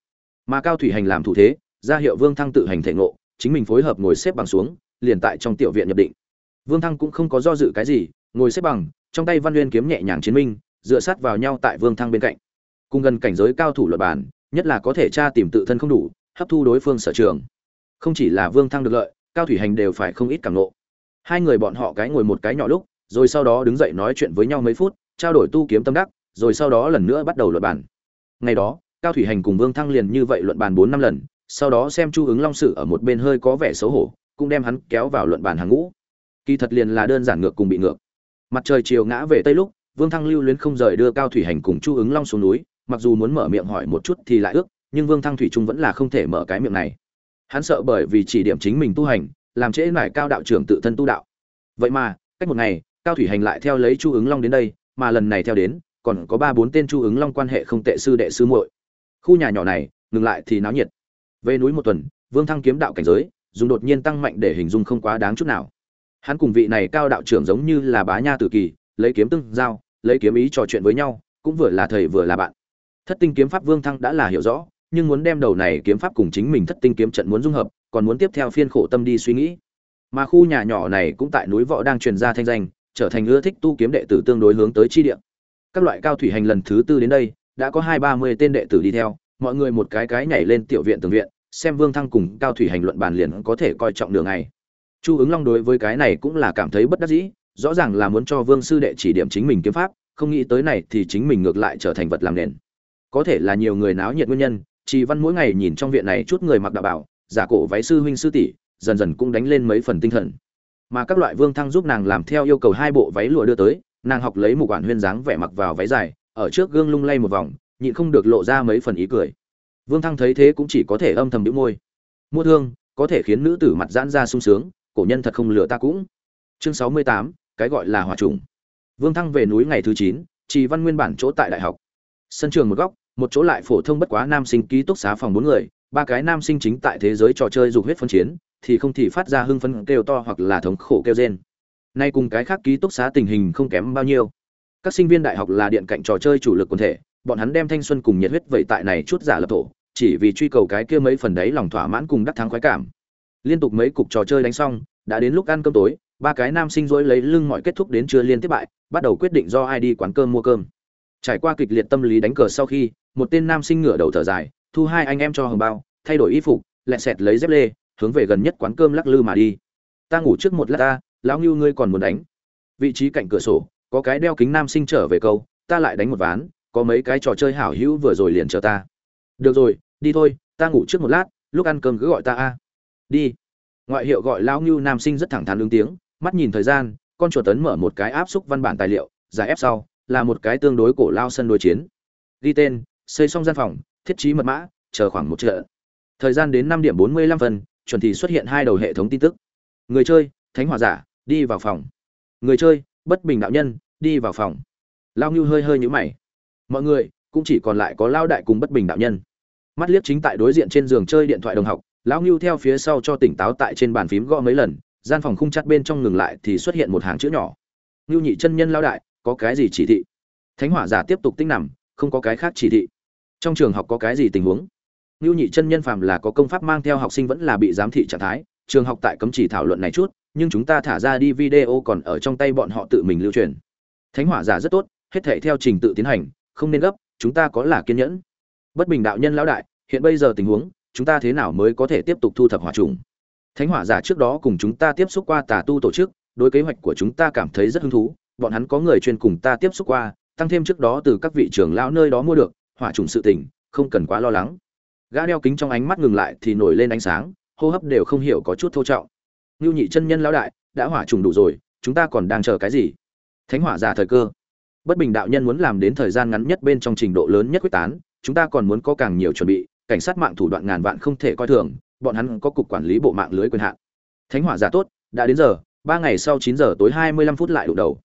Mà cao thủy hành làm thủ thế ra hiệu Vương Thăng tự hành thể ngộ, chính mình phối hợp ngồi xếp bằng xuống, liền tại trong tiểu viện nhập định. Vương Thăng cũng không có do dự cái gì, ngồi xếp bằng, trong tay Văn Nguyên kiếm nhẹ nhàng chiến minh, dựa sát vào nhau tại Vương Thăng bên cạnh. Cùng gần cảnh giới cao thủ luật bản, nhất là có thể tra tìm tự thân không đủ, hấp thu đối phương sở trường. Không chỉ là Vương Thăng được lợi, Cao Thủy Hành đều phải không ít cảm nộ. Hai người bọn họ cái ngồi một cái nhỏ lúc, rồi sau đó đứng dậy nói chuyện với nhau mấy phút, trao đổi tu kiếm tâm đắc, rồi sau đó lần nữa bắt đầu luận bản. Ngày đó, Cao Thủy Hành cùng Vương Thăng liền như vậy luận bàn bốn năm lần, sau đó xem chu ứng long sự ở một bên hơi có vẻ xấu hổ cũng đem hắn kéo vào luận bàn hàng ngũ kỳ thật liền là đơn giản ngược cùng bị ngược mặt trời chiều ngã về tây lúc, vương thăng lưu luyến không rời đưa cao thủy hành cùng chu ứng long xuống núi, mặc dù muốn mở miệng hỏi một chút thì lại ước, nhưng vương thăng thủy trung vẫn là không thể mở cái miệng này. Hắn sợ bởi vì chỉ điểm chính mình tu hành, làm trễ nải cao đạo trưởng tự thân tu đạo. Vậy mà, cách một ngày, cao thủy hành lại theo lấy chu ứng long đến đây, mà lần này theo đến, còn có ba bốn tên chu ứng long quan hệ không tệ sư đệ sư muội. Khu nhà nhỏ này, ngừng lại thì náo nhiệt. Về núi một tuần, vương thăng kiếm đạo cảnh giới, dùng đột nhiên tăng mạnh để hình dung không quá đáng chút nào hắn cùng vị này cao đạo trưởng giống như là bá nha tử kỳ, lấy kiếm tương giao, lấy kiếm ý trò chuyện với nhau, cũng vừa là thầy vừa là bạn. Thất tinh kiếm pháp vương thăng đã là hiểu rõ, nhưng muốn đem đầu này kiếm pháp cùng chính mình thất tinh kiếm trận muốn dung hợp, còn muốn tiếp theo phiên khổ tâm đi suy nghĩ. Mà khu nhà nhỏ này cũng tại núi võ đang truyền ra thanh danh, trở thành ưa thích tu kiếm đệ tử tương đối hướng tới chi địa. Các loại cao thủy hành lần thứ tư đến đây, đã có hai ba mươi tên đệ tử đi theo, mọi người một cái cái nhảy lên tiểu viện tường viện, xem vương thăng cùng cao thủy hành luận bàn liền có thể coi trọng đường này chu ứng long đối với cái này cũng là cảm thấy bất đắc dĩ, rõ ràng là muốn cho vương sư đệ chỉ điểm chính mình kiếm pháp, không nghĩ tới này thì chính mình ngược lại trở thành vật làm nền. Có thể là nhiều người náo nhiệt nguyên nhân chỉ văn mỗi ngày nhìn trong viện này chút người mặc đạo bảo, giả cổ váy sư huynh sư tỷ, dần dần cũng đánh lên mấy phần tinh thần. Mà các loại vương thăng giúp nàng làm theo yêu cầu hai bộ váy lụa đưa tới, nàng học lấy một quản huyên dáng vẻ mặc vào váy dài, ở trước gương lung lay một vòng, nhịn không được lộ ra mấy phần ý cười. Vương thăng thấy thế cũng chỉ có thể âm thầm đĩu môi. Mua thương, có thể khiến nữ tử mặt giãn ra sung sướng cổ nhân thật không lừa ta cũng. Chương sáu mươi tám, cái gọi là hòa trùng. Vương thăng về núi ngày thứ chín, trì văn nguyên bản chỗ tại đại học. Sân trường một góc, một chỗ lại phổ thông bất quá nam sinh ký túc xá phòng bốn người, ba cái nam sinh chính tại thế giới trò chơi dục huyết phân chiến, thì không thì phát ra hưng phấn kêu to hoặc là thống khổ kêu rên. Nay cùng cái khác ký túc xá tình hình không kém bao nhiêu. Các sinh viên đại học là điện cạnh trò chơi chủ lực quần thể, bọn hắn đem thanh xuân cùng nhiệt huyết vậy tại này chút giả lập thổ, chỉ vì truy cầu cái kia mấy phần đấy lòng thỏa mãn cùng đắc thắng khoái cảm liên tục mấy cục trò chơi đánh xong, đã đến lúc ăn cơm tối, ba cái nam sinh dối lấy lưng mọi kết thúc đến trưa liên tiếp bại, bắt đầu quyết định do ai đi quán cơm mua cơm. Trải qua kịch liệt tâm lý đánh cờ sau khi, một tên nam sinh ngửa đầu thở dài, thu hai anh em cho hồng bao, thay đổi y phục, lẹ sẹt lấy dép lê, hướng về gần nhất quán cơm lắc lư mà đi. Ta ngủ trước một lát ta, lão ngưu ngươi còn muốn đánh. Vị trí cạnh cửa sổ, có cái đeo kính nam sinh trở về câu, ta lại đánh một ván, có mấy cái trò chơi hảo hữu vừa rồi liền chờ ta. Được rồi, đi thôi, ta ngủ trước một lát, lúc ăn cơm cứ gọi ta a đi. Ngoại hiệu gọi lão ngưu nam sinh rất thẳng thắn lương tiếng, mắt nhìn thời gian, con chuột tấn mở một cái áp xúc văn bản tài liệu, giải ép sau, là một cái tương đối cổ lao sân đối chiến. Ghi tên, xây xong gian phòng, thiết trí mật mã, chờ khoảng một trận thời gian đến năm điểm bốn mươi lăm phần chuẩn thì xuất hiện hai đầu hệ thống tin tức. Người chơi, thánh hỏa giả, đi vào phòng. Người chơi, bất bình đạo nhân, đi vào phòng. Lao ngưu hơi hơi nhũ mày. Mọi người, cũng chỉ còn lại có lao đại cùng bất bình đạo nhân. Mắt liếc chính tại đối diện trên giường chơi điện thoại đồng học lão ngưu theo phía sau cho tỉnh táo tại trên bàn phím gõ mấy lần, gian phòng khung chặt bên trong ngừng lại thì xuất hiện một hàng chữ nhỏ. Ngưu nhị chân nhân lao đại, có cái gì chỉ thị? Thánh hỏa giả tiếp tục tinh nằm, không có cái khác chỉ thị. Trong trường học có cái gì tình huống? Ngưu nhị chân nhân phàm là có công pháp mang theo học sinh vẫn là bị giám thị trạng thái, trường học tại cấm chỉ thảo luận này chút, nhưng chúng ta thả ra đi video còn ở trong tay bọn họ tự mình lưu truyền. Thánh hỏa giả rất tốt, hết thể theo trình tự tiến hành, không nên gấp, chúng ta có là kiên nhẫn. Bất bình đạo nhân lão đại, hiện bây giờ tình huống chúng ta thế nào mới có thể tiếp tục thu thập hỏa trùng? Thánh hỏa giả trước đó cùng chúng ta tiếp xúc qua tà tu tổ chức, đối kế hoạch của chúng ta cảm thấy rất hứng thú. Bọn hắn có người chuyên cùng ta tiếp xúc qua, tăng thêm trước đó từ các vị trưởng lão nơi đó mua được, hỏa trùng sự tình, không cần quá lo lắng. Gã đeo kính trong ánh mắt ngừng lại thì nổi lên ánh sáng, hô hấp đều không hiểu có chút thô trọng. Ngưu nhị chân nhân lão đại, đã hỏa trùng đủ rồi, chúng ta còn đang chờ cái gì? Thánh hỏa giả thời cơ. Bất bình đạo nhân muốn làm đến thời gian ngắn nhất bên trong trình độ lớn nhất quyết tán, chúng ta còn muốn có càng nhiều chuẩn bị cảnh sát mạng thủ đoạn ngàn vạn không thể coi thường, bọn hắn có cục quản lý bộ mạng lưới quyền hạn. Thánh hỏa giả tốt, đã đến giờ, ba ngày sau chín giờ tối hai mươi lăm phút lại đụng đầu.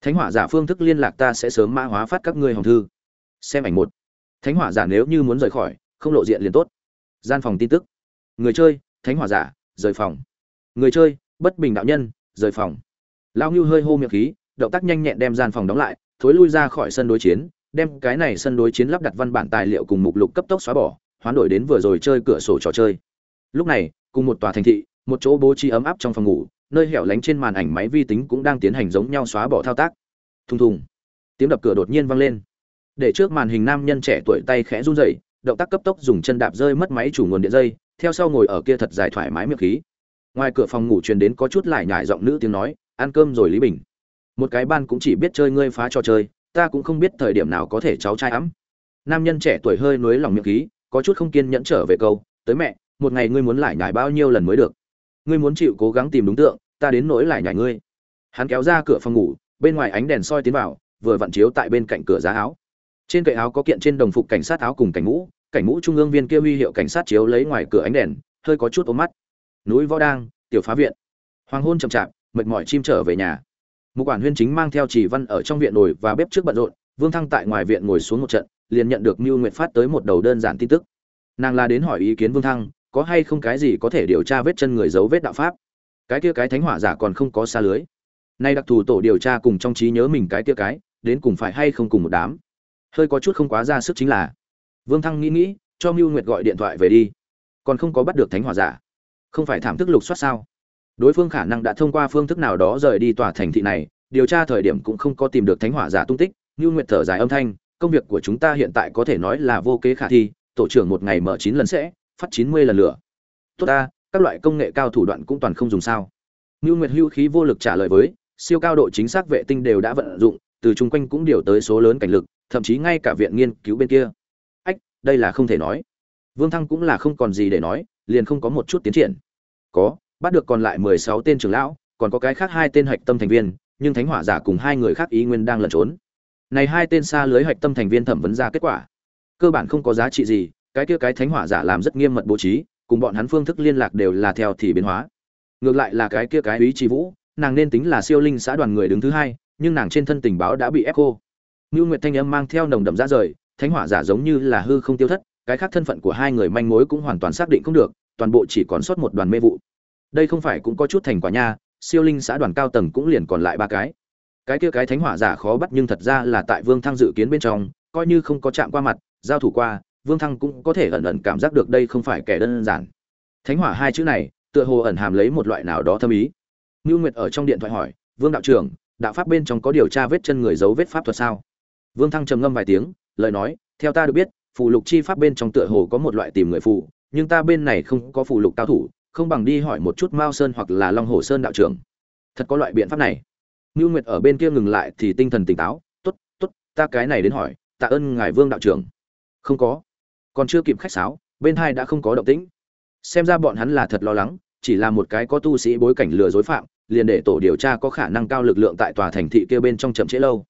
Thánh hỏa giả phương thức liên lạc ta sẽ sớm mã hóa phát các ngươi hồng thư. Xem ảnh một. Thánh hỏa giả nếu như muốn rời khỏi, không lộ diện liền tốt. Gian phòng tin tức. Người chơi, thánh hỏa giả, rời phòng. Người chơi, bất bình đạo nhân, rời phòng. Lao Nưu hơi hô miệng khí, động tác nhanh nhẹn đem gian phòng đóng lại, thối lui ra khỏi sân đối chiến, đem cái này sân đối chiến lắp đặt văn bản tài liệu cùng mục lục cấp tốc xóa bỏ hoán đổi đến vừa rồi chơi cửa sổ trò chơi. Lúc này, cùng một tòa thành thị, một chỗ bố trí ấm áp trong phòng ngủ, nơi hẻo lánh trên màn ảnh máy vi tính cũng đang tiến hành giống nhau xóa bỏ thao tác. Thùng thùng. Tiếng đập cửa đột nhiên vang lên. Để trước màn hình nam nhân trẻ tuổi tay khẽ run rẩy, động tác cấp tốc dùng chân đạp rơi mất máy chủ nguồn điện dây, theo sau ngồi ở kia thật dài thoải mái miệng khí. Ngoài cửa phòng ngủ truyền đến có chút lại nhải giọng nữ tiếng nói, ăn cơm rồi lý bình. Một cái ban cũng chỉ biết chơi ngươi phá trò chơi, ta cũng không biết thời điểm nào có thể cháu trai ấm. Nam nhân trẻ tuổi hơi nuối lòng miệng khí có chút không kiên nhẫn trở về câu, tới mẹ, một ngày ngươi muốn lại nhải bao nhiêu lần mới được? Ngươi muốn chịu cố gắng tìm đúng tượng, ta đến nỗi lại nhải ngươi. Hắn kéo ra cửa phòng ngủ, bên ngoài ánh đèn soi tiến vào, vừa vặn chiếu tại bên cạnh cửa giá áo. Trên cậy áo có kiện trên đồng phục cảnh sát áo cùng cảnh mũ cảnh mũ trung ương viên kia huy hiệu cảnh sát chiếu lấy ngoài cửa ánh đèn, hơi có chút ốm mắt. Núi võ đang, tiểu phá viện. Hoàng hôn chậm chạp, mệt mỏi chim trở về nhà. Một quản huyên chính mang theo chỉ văn ở trong viện nồi và bếp trước bận rộn, vương thăng tại ngoài viện ngồi xuống một trận liền nhận được mưu nguyệt phát tới một đầu đơn giản tin tức. Nàng là đến hỏi ý kiến vương thăng, có hay không cái gì có thể điều tra vết chân người dấu vết đạo pháp? Cái kia cái thánh hỏa giả còn không có xa lưới. Nay đặc thù tổ điều tra cùng trong trí nhớ mình cái kia cái, đến cùng phải hay không cùng một đám? Hơi có chút không quá ra sức chính là. Vương thăng nghĩ nghĩ, cho mưu nguyệt gọi điện thoại về đi. Còn không có bắt được thánh hỏa giả. Không phải thảm thức lục soát sao? Đối phương khả năng đã thông qua phương thức nào đó rời đi tòa thành thị này, điều tra thời điểm cũng không có tìm được thánh hỏa giả tung tích. Nưu nguyệt thở dài âm thanh công việc của chúng ta hiện tại có thể nói là vô kế khả thi, tổ trưởng một ngày mở chín lần sẽ, phát chín mươi lần lửa. Tốt ta, các loại công nghệ cao thủ đoạn cũng toàn không dùng sao. Ngưu nguyệt hưu khí vô lực trả lời với, siêu cao độ chính xác vệ tinh đều đã vận dụng, từ chung quanh cũng điều tới số lớn cảnh lực, thậm chí ngay cả viện nghiên cứu bên kia. Ách, đây là không thể nói. Vương thăng cũng là không còn gì để nói, liền không có một chút tiến triển. Có, bắt được còn lại mười sáu tên trưởng lão, còn có cái khác hai tên hạch tâm thành viên, nhưng thánh hỏa giả cùng hai người khác ý nguyên đang lẩn trốn này hai tên xa lưới hạch tâm thành viên thẩm vấn ra kết quả. Cơ bản không có giá trị gì, cái kia cái thánh hỏa giả làm rất nghiêm mật bố trí, cùng bọn hắn phương thức liên lạc đều là theo thì biến hóa. Ngược lại là cái kia cái ý chi vũ, nàng nên tính là siêu linh xã đoàn người đứng thứ hai, nhưng nàng trên thân tình báo đã bị ép cô ngưu nguyệt thanh âm mang theo nồng đậm ra rời, thánh hỏa giả giống như là hư không tiêu thất, cái khác thân phận của hai người manh mối cũng hoàn toàn xác định không được, toàn bộ chỉ còn sót một đoàn mê vụ. Đây không phải cũng có chút thành quả nha, siêu linh xã đoàn cao tầng cũng liền còn lại ba cái cái kia cái thánh hỏa giả khó bắt nhưng thật ra là tại vương thăng dự kiến bên trong, coi như không có chạm qua mặt, giao thủ qua, vương thăng cũng có thể ẩn ẩn cảm giác được đây không phải kẻ đơn giản. Thánh hỏa hai chữ này, tựa hồ ẩn hàm lấy một loại nào đó thâm ý. Ngưu nguyệt ở trong điện thoại hỏi, vương đạo trưởng, đạo pháp bên trong có điều tra vết chân người giấu vết pháp thuật sao? Vương thăng trầm ngâm vài tiếng, lời nói, theo ta được biết, phù lục chi pháp bên trong tựa hồ có một loại tìm người phù, nhưng ta bên này không có phù lục cao thủ, không bằng đi hỏi một chút mao sơn hoặc là long hồ sơn đạo trưởng. Thật có loại biện pháp này ngưu nguyệt ở bên kia ngừng lại thì tinh thần tỉnh táo, tốt tốt, ta cái này đến hỏi, tạ ơn ngài vương đạo trưởng. Không có, còn chưa kịp khách sáo, bên hai đã không có động tĩnh. Xem ra bọn hắn là thật lo lắng, chỉ là một cái có tu sĩ bối cảnh lừa dối phạm, liền để tổ điều tra có khả năng cao lực lượng tại tòa thành thị kia bên trong chậm trễ lâu.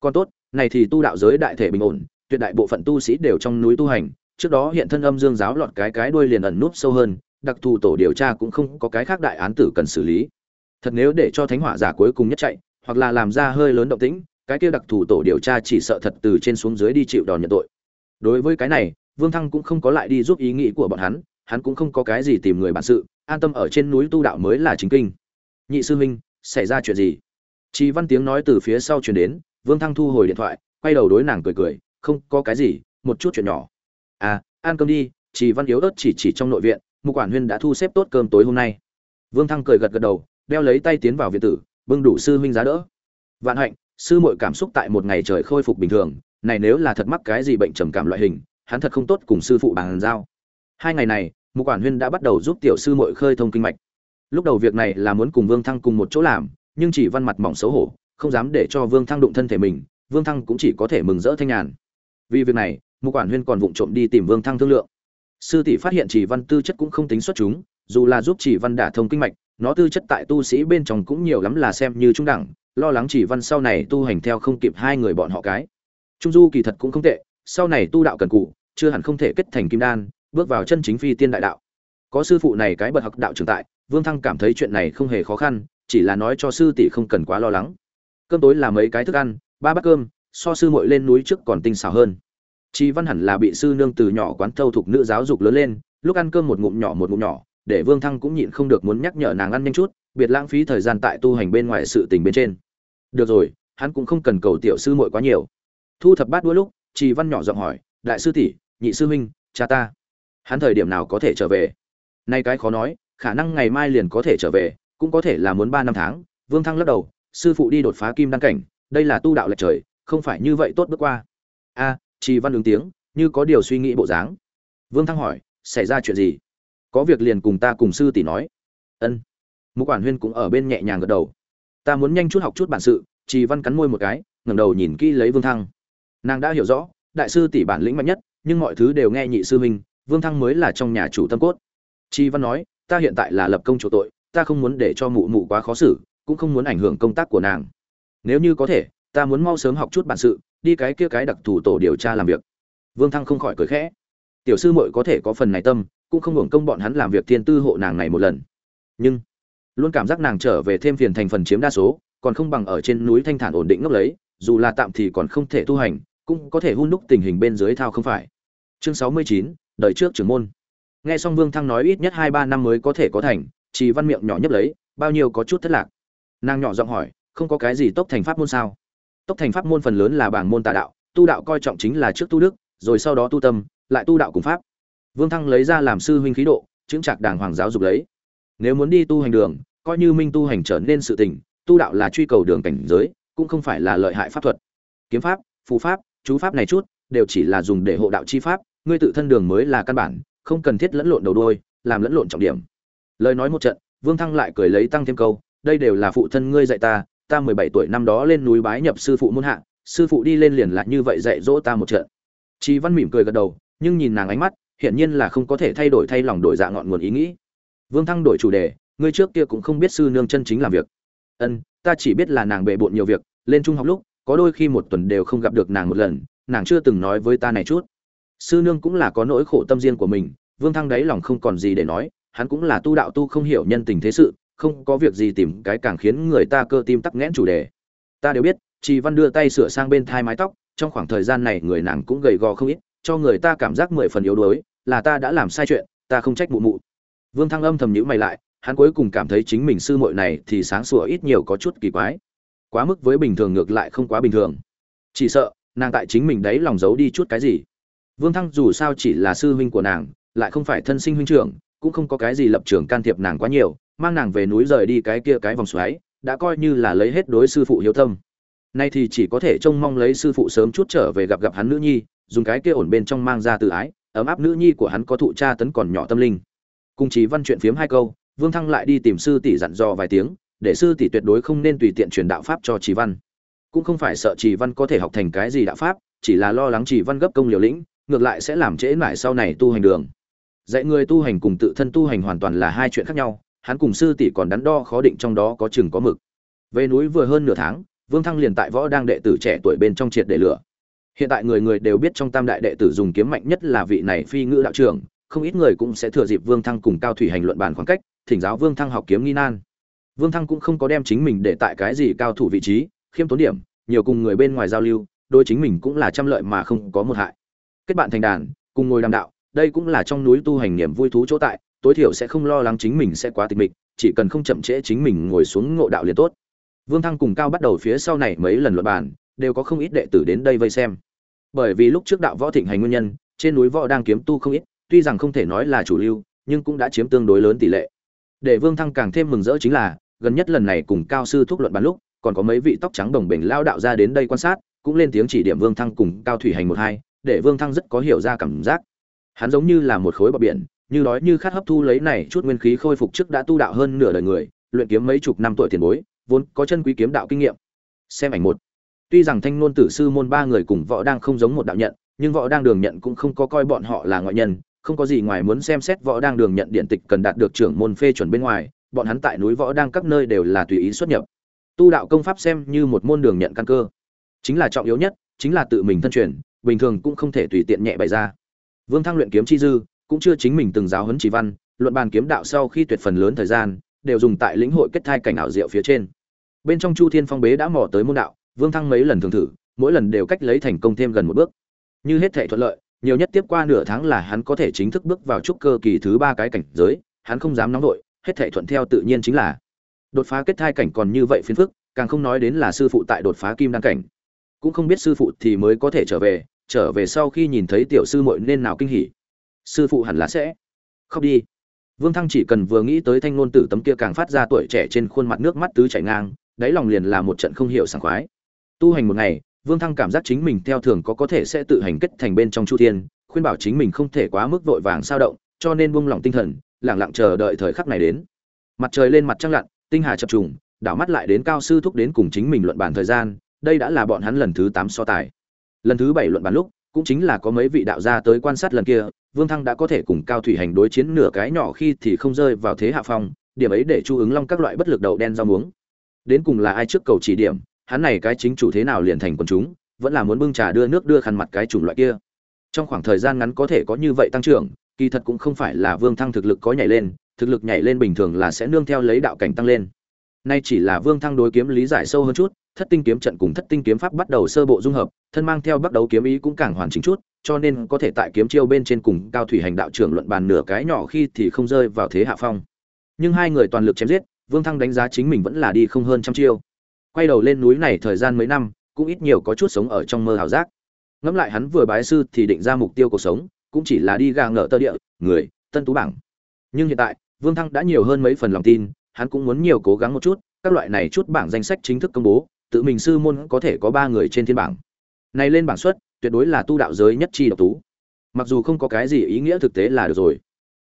Còn tốt, này thì tu đạo giới đại thể bình ổn, tuyệt đại bộ phận tu sĩ đều trong núi tu hành, trước đó hiện thân âm dương giáo lọt cái cái đuôi liền ẩn núp sâu hơn, đặc thù tổ điều tra cũng không có cái khác đại án tử cần xử lý. Thật nếu để cho thánh hỏa giả cuối cùng nhất chạy hoặc là làm ra hơi lớn động tĩnh, cái kia đặc thù tổ điều tra chỉ sợ thật từ trên xuống dưới đi chịu đòn nhận tội. Đối với cái này, vương thăng cũng không có lại đi giúp ý nghĩ của bọn hắn hắn cũng không có cái gì tìm người bản sự, an tâm ở trên núi tu đạo mới là chính kinh. Nhị sư huynh, xảy ra chuyện gì? Chị văn tiếng nói từ phía sau truyền đến, vương thăng thu hồi điện thoại, quay đầu đối nàng cười cười, không, có cái gì, một chút chuyện nhỏ. À ăn cơm đi. Chị văn yếu ớt chỉ chỉ trong nội viện, mục quản huyên đã thu xếp tốt cơm tối hôm nay. Vương thăng cười gật gật đầu, đeo lấy tay tiến vào viện tử bưng đủ sư huynh giá đỡ. Vạn hạnh, sư muội cảm xúc tại một ngày trời khôi phục bình thường, này nếu là thật mắc cái gì bệnh trầm cảm loại hình, hắn thật không tốt cùng sư phụ bàn giao. Hai ngày này, mục quản huyên đã bắt đầu giúp tiểu sư muội khơi thông kinh mạch. Lúc đầu việc này là muốn cùng vương thăng cùng một chỗ làm, nhưng chỉ văn mặt mỏng xấu hổ, không dám để cho vương thăng đụng thân thể mình, vương thăng cũng chỉ có thể mừng rỡ thanh nhàn. Vì việc này, mục quản huyên còn vụng trộm đi tìm vương thăng thương lượng. Sư tỷ phát hiện chỉ văn tư chất cũng không tính xuất chúng, dù là giúp chỉ văn đả thông kinh mạch nó tư chất tại tu sĩ bên trong cũng nhiều lắm là xem như trung đẳng, lo lắng chỉ văn sau này tu hành theo không kịp hai người bọn họ cái. Trung du kỳ thật cũng không tệ, sau này tu đạo cần cụ, chưa hẳn không thể kết thành kim đan, bước vào chân chính phi tiên đại đạo. Có sư phụ này cái bậc học đạo trưởng tại, vương thăng cảm thấy chuyện này không hề khó khăn, chỉ là nói cho sư tỷ không cần quá lo lắng. Cơm tối là mấy cái thức ăn, ba bát cơm, so sư muội lên núi trước còn tinh xảo hơn. Chi văn hẳn là bị sư nương từ nhỏ quán thâu thục nữ giáo dục lớn lên, lúc ăn cơm một ngụm nhỏ một ngụm nhỏ để vương thăng cũng nhịn không được muốn nhắc nhở nàng ăn nhanh chút, biệt lãng phí thời gian tại tu hành bên ngoài sự tình bên trên. Được rồi, hắn cũng không cần cầu tiểu sư muội quá nhiều. Thu thập bát đũa lúc, trì văn nhỏ giọng hỏi, đại sư tỷ, nhị sư huynh, cha ta, hắn thời điểm nào có thể trở về? Nay cái khó nói, khả năng ngày mai liền có thể trở về, cũng có thể là muốn ba năm tháng. Vương thăng lắc đầu, sư phụ đi đột phá kim đăng cảnh, đây là tu đạo lệch trời, không phải như vậy tốt bước qua. A, trì văn ứng tiếng, như có điều suy nghĩ bộ dáng. Vương thăng hỏi, xảy ra chuyện gì? Có việc liền cùng ta cùng sư tỷ nói. Ân. Mục quản huyên cũng ở bên nhẹ nhàng gật đầu. Ta muốn nhanh chút học chút bản sự trì văn cắn môi một cái, ngẩng đầu nhìn kỹ lấy vương thăng. Nàng đã hiểu rõ, đại sư tỷ bản lĩnh mạnh nhất, nhưng mọi thứ đều nghe nhị sư huynh, vương thăng mới là trong nhà chủ tâm cốt. Chi văn nói, ta hiện tại là lập công chủ tội, ta không muốn để cho mụ mụ quá khó xử, cũng không muốn ảnh hưởng công tác của nàng. Nếu như có thể, ta muốn mau sớm học chút bản sự, đi cái kia cái đặc thù tổ điều tra làm việc. Vương thăng không khỏi cười khẽ. Tiểu sư muội có thể có phần này tâm cũng không hưởng công bọn hắn làm việc thiên tư hộ nàng này một lần. Nhưng, luôn cảm giác nàng trở về thêm phiền thành phần chiếm đa số, còn không bằng ở trên núi thanh thản ổn định ngốc lấy, dù là tạm thì còn không thể tu hành, cũng có thể hun đúc tình hình bên dưới thao không phải. Chương sáu mươi chín, đợi trước trưởng môn. Nghe xong vương thăng nói ít nhất hai ba năm mới có thể có thành, chỉ văn miệng nhỏ nhấp lấy, bao nhiêu có chút thất lạc. Nàng nhỏ giọng hỏi, không có cái gì tốc thành pháp môn sao? Tốc thành pháp môn phần lớn là bảng môn tà đạo, tu đạo coi trọng chính là trước tu đức, rồi sau đó tu tâm, lại tu đạo cùng pháp vương thăng lấy ra làm sư huynh khí độ chứng trạc đàng hoàng giáo dục lấy nếu muốn đi tu hành đường coi như minh tu hành trở nên sự tình tu đạo là truy cầu đường cảnh giới cũng không phải là lợi hại pháp thuật kiếm pháp phù pháp chú pháp này chút đều chỉ là dùng để hộ đạo chi pháp ngươi tự thân đường mới là căn bản không cần thiết lẫn lộn đầu đuôi, làm lẫn lộn trọng điểm. Lời nói một trận, Vương Thăng lại cười lấy tăng thêm câu, đây đều là phụ thân ngươi dạy ta, ta mười bảy tuổi năm đó lên núi bái nhập sư phụ môn hạ, sư phụ đi lên liền lại như vậy dạy dỗ ta một trận. Chi Văn mỉm cười gật đầu, nhưng nhìn nàng ánh mắt, hiển nhiên là không có thể thay đổi thay lòng đổi dạ ngọn nguồn ý nghĩ. Vương Thăng đổi chủ đề, ngươi trước kia cũng không biết sư nương chân chính làm việc. Ân, ta chỉ biết là nàng bệ bội nhiều việc, lên trung học lúc, có đôi khi một tuần đều không gặp được nàng một lần, nàng chưa từng nói với ta này chút. Sư nương cũng là có nỗi khổ tâm riêng của mình, Vương Thăng đáy lòng không còn gì để nói, hắn cũng là tu đạo tu không hiểu nhân tình thế sự, không có việc gì tìm cái càng khiến người ta cơ tim tắc nghẽn chủ đề. Ta đều biết, Trì Văn đưa tay sửa sang bên thai mái tóc, trong khoảng thời gian này người nàng cũng gầy gò không ít, cho người ta cảm giác mười phần yếu đuối, là ta đã làm sai chuyện, ta không trách mụ mụ. Vương Thăng âm thầm nhíu mày lại, hắn cuối cùng cảm thấy chính mình sư muội này thì sáng sủa ít nhiều có chút kỳ quái. Quá mức với bình thường ngược lại không quá bình thường. Chỉ sợ, nàng tại chính mình đấy lòng giấu đi chút cái gì. Vương Thăng dù sao chỉ là sư huynh của nàng, lại không phải thân sinh huynh trưởng, cũng không có cái gì lập trường can thiệp nàng quá nhiều, mang nàng về núi rời đi cái kia cái vòng xoáy, đã coi như là lấy hết đối sư phụ hiếu tâm. Nay thì chỉ có thể trông mong lấy sư phụ sớm chút trở về gặp gặp hắn nữ nhi, dùng cái kia ổn bên trong mang ra từ ái, ấm áp nữ nhi của hắn có thụ cha tấn còn nhỏ tâm linh. Cùng chí văn chuyện phiếm hai câu, Vương Thăng lại đi tìm sư tỷ dặn dò vài tiếng, để sư tỷ tuyệt đối không nên tùy tiện truyền đạo pháp cho chí Văn. Cũng không phải sợ chí Văn có thể học thành cái gì đạo pháp, chỉ là lo lắng chí Văn gấp công liều lĩnh, ngược lại sẽ làm trễ mãi sau này tu hành đường. Dạy người tu hành cùng tự thân tu hành hoàn toàn là hai chuyện khác nhau, hắn cùng sư tỷ còn đắn đo khó định trong đó có chừng có mực. Về núi vừa hơn nửa tháng, Vương Thăng liền tại võ đang đệ tử trẻ tuổi bên trong triệt để lửa. Hiện tại người người đều biết trong Tam đại đệ tử dùng kiếm mạnh nhất là vị này phi ngữ đạo trưởng, không ít người cũng sẽ thừa dịp Vương Thăng cùng Cao Thủy hành luận bàn khoảng cách, thỉnh giáo Vương Thăng học kiếm nghi nan. Vương Thăng cũng không có đem chính mình để tại cái gì cao thủ vị trí, khiêm tốn điểm, nhiều cùng người bên ngoài giao lưu, đôi chính mình cũng là trăm lợi mà không có một hại. Kết bạn thành đàn, cùng ngồi đàm đạo, đây cũng là trong núi tu hành niềm vui thú chỗ tại, tối thiểu sẽ không lo lắng chính mình sẽ quá tịch mịch, chỉ cần không chậm trễ chính mình ngồi xuống ngộ đạo liền tốt. Vương Thăng cùng Cao bắt đầu phía sau này mấy lần luận bàn, đều có không ít đệ tử đến đây vây xem. Bởi vì lúc trước đạo võ thịnh hành nguyên nhân, trên núi võ đang kiếm tu không ít, tuy rằng không thể nói là chủ lưu, nhưng cũng đã chiếm tương đối lớn tỷ lệ. Để Vương Thăng càng thêm mừng rỡ chính là, gần nhất lần này cùng cao sư thúc luận bàn lúc, còn có mấy vị tóc trắng đồng bình lao đạo ra đến đây quan sát, cũng lên tiếng chỉ điểm Vương Thăng cùng Cao Thủy Hành một hai, để Vương Thăng rất có hiểu ra cảm giác. Hắn giống như là một khối bọc biển, như đói như khát hấp thu lấy này chút nguyên khí khôi phục trước đã tu đạo hơn nửa đời người, luyện kiếm mấy chục năm tuổi tiền bối, vốn có chân quý kiếm đạo kinh nghiệm. Xem ảnh một. Tuy rằng Thanh Nôn tử sư môn ba người cùng võ đang không giống một đạo nhận, nhưng võ đang đường nhận cũng không có coi bọn họ là ngoại nhân, không có gì ngoài muốn xem xét võ đang đường nhận điện tịch cần đạt được trưởng môn phê chuẩn bên ngoài, bọn hắn tại núi võ đang các nơi đều là tùy ý xuất nhập. Tu đạo công pháp xem như một môn đường nhận căn cơ, chính là trọng yếu nhất, chính là tự mình thân truyền, bình thường cũng không thể tùy tiện nhẹ bày ra. Vương Thăng luyện kiếm chi dư, cũng chưa chính mình từng giáo huấn chỉ văn, luận bàn kiếm đạo sau khi tuyệt phần lớn thời gian đều dùng tại lĩnh hội kết thai cảnh ảo diệu phía trên. Bên trong Chu Thiên Phong bế đã mò tới môn đạo, Vương Thăng mấy lần thường thử, mỗi lần đều cách lấy thành công thêm gần một bước. Như hết thảy thuận lợi, nhiều nhất tiếp qua nửa tháng là hắn có thể chính thức bước vào trúc cơ kỳ thứ ba cái cảnh giới, hắn không dám nóng đội, hết thảy thuận theo tự nhiên chính là đột phá kết thai cảnh còn như vậy phiền phức, càng không nói đến là sư phụ tại đột phá kim đan cảnh. Cũng không biết sư phụ thì mới có thể trở về, trở về sau khi nhìn thấy tiểu sư muội nên nào kinh hỉ. Sư phụ hẳn là sẽ khóc đi. Vương Thăng chỉ cần vừa nghĩ tới thanh ngôn tử tấm kia càng phát ra tuổi trẻ trên khuôn mặt nước mắt tứ chảy ngang, đáy lòng liền là một trận không hiểu sảng khoái. Tu hành một ngày, Vương Thăng cảm giác chính mình theo thường có có thể sẽ tự hành kết thành bên trong Chu Thiên, khuyên bảo chính mình không thể quá mức vội vàng sao động, cho nên buông lỏng tinh thần, lặng lặng chờ đợi thời khắc này đến. Mặt trời lên mặt trăng lặn, tinh hà chập trùng, đảo mắt lại đến cao sư thúc đến cùng chính mình luận bàn thời gian, đây đã là bọn hắn lần thứ tám so tài. Lần thứ bảy luận bàn lúc, cũng chính là có mấy vị đạo gia tới quan sát lần kia, Vương Thăng đã có thể cùng Cao Thủy Hành đối chiến nửa cái nhỏ khi thì không rơi vào thế hạ phong, điểm ấy để chu ứng long các loại bất lực đầu đen rau muống. Đến cùng là ai trước cầu chỉ điểm, hắn này cái chính chủ thế nào liền thành quần chúng, vẫn là muốn bưng trà đưa nước đưa khăn mặt cái chủng loại kia. Trong khoảng thời gian ngắn có thể có như vậy tăng trưởng, kỳ thật cũng không phải là Vương Thăng thực lực có nhảy lên, thực lực nhảy lên bình thường là sẽ nương theo lấy đạo cảnh tăng lên. Nay chỉ là Vương Thăng đối kiếm lý giải sâu hơn chút, thất tinh kiếm trận cùng thất tinh kiếm pháp bắt đầu sơ bộ dung hợp, thân mang theo bắt đầu kiếm ý cũng càng hoàn chỉnh chút, cho nên có thể tại kiếm chiêu bên trên cùng cao thủy hành đạo trưởng luận bàn nửa cái nhỏ khi thì không rơi vào thế hạ phong. Nhưng hai người toàn lực chém giết, Vương Thăng đánh giá chính mình vẫn là đi không hơn trăm chiêu. Quay đầu lên núi này thời gian mấy năm, cũng ít nhiều có chút sống ở trong mơ hào giác. Ngẫm lại hắn vừa bái sư thì định ra mục tiêu cuộc sống, cũng chỉ là đi gà ngỡ tơ địa, người, tân tú bảng. Nhưng hiện tại, Vương Thăng đã nhiều hơn mấy phần lòng tin, hắn cũng muốn nhiều cố gắng một chút, các loại này chút bảng danh sách chính thức công bố, tự mình sư môn có thể có ba người trên thiên bảng này lên bảng xuất tuyệt đối là tu đạo giới nhất chi độc tú mặc dù không có cái gì ý nghĩa thực tế là được rồi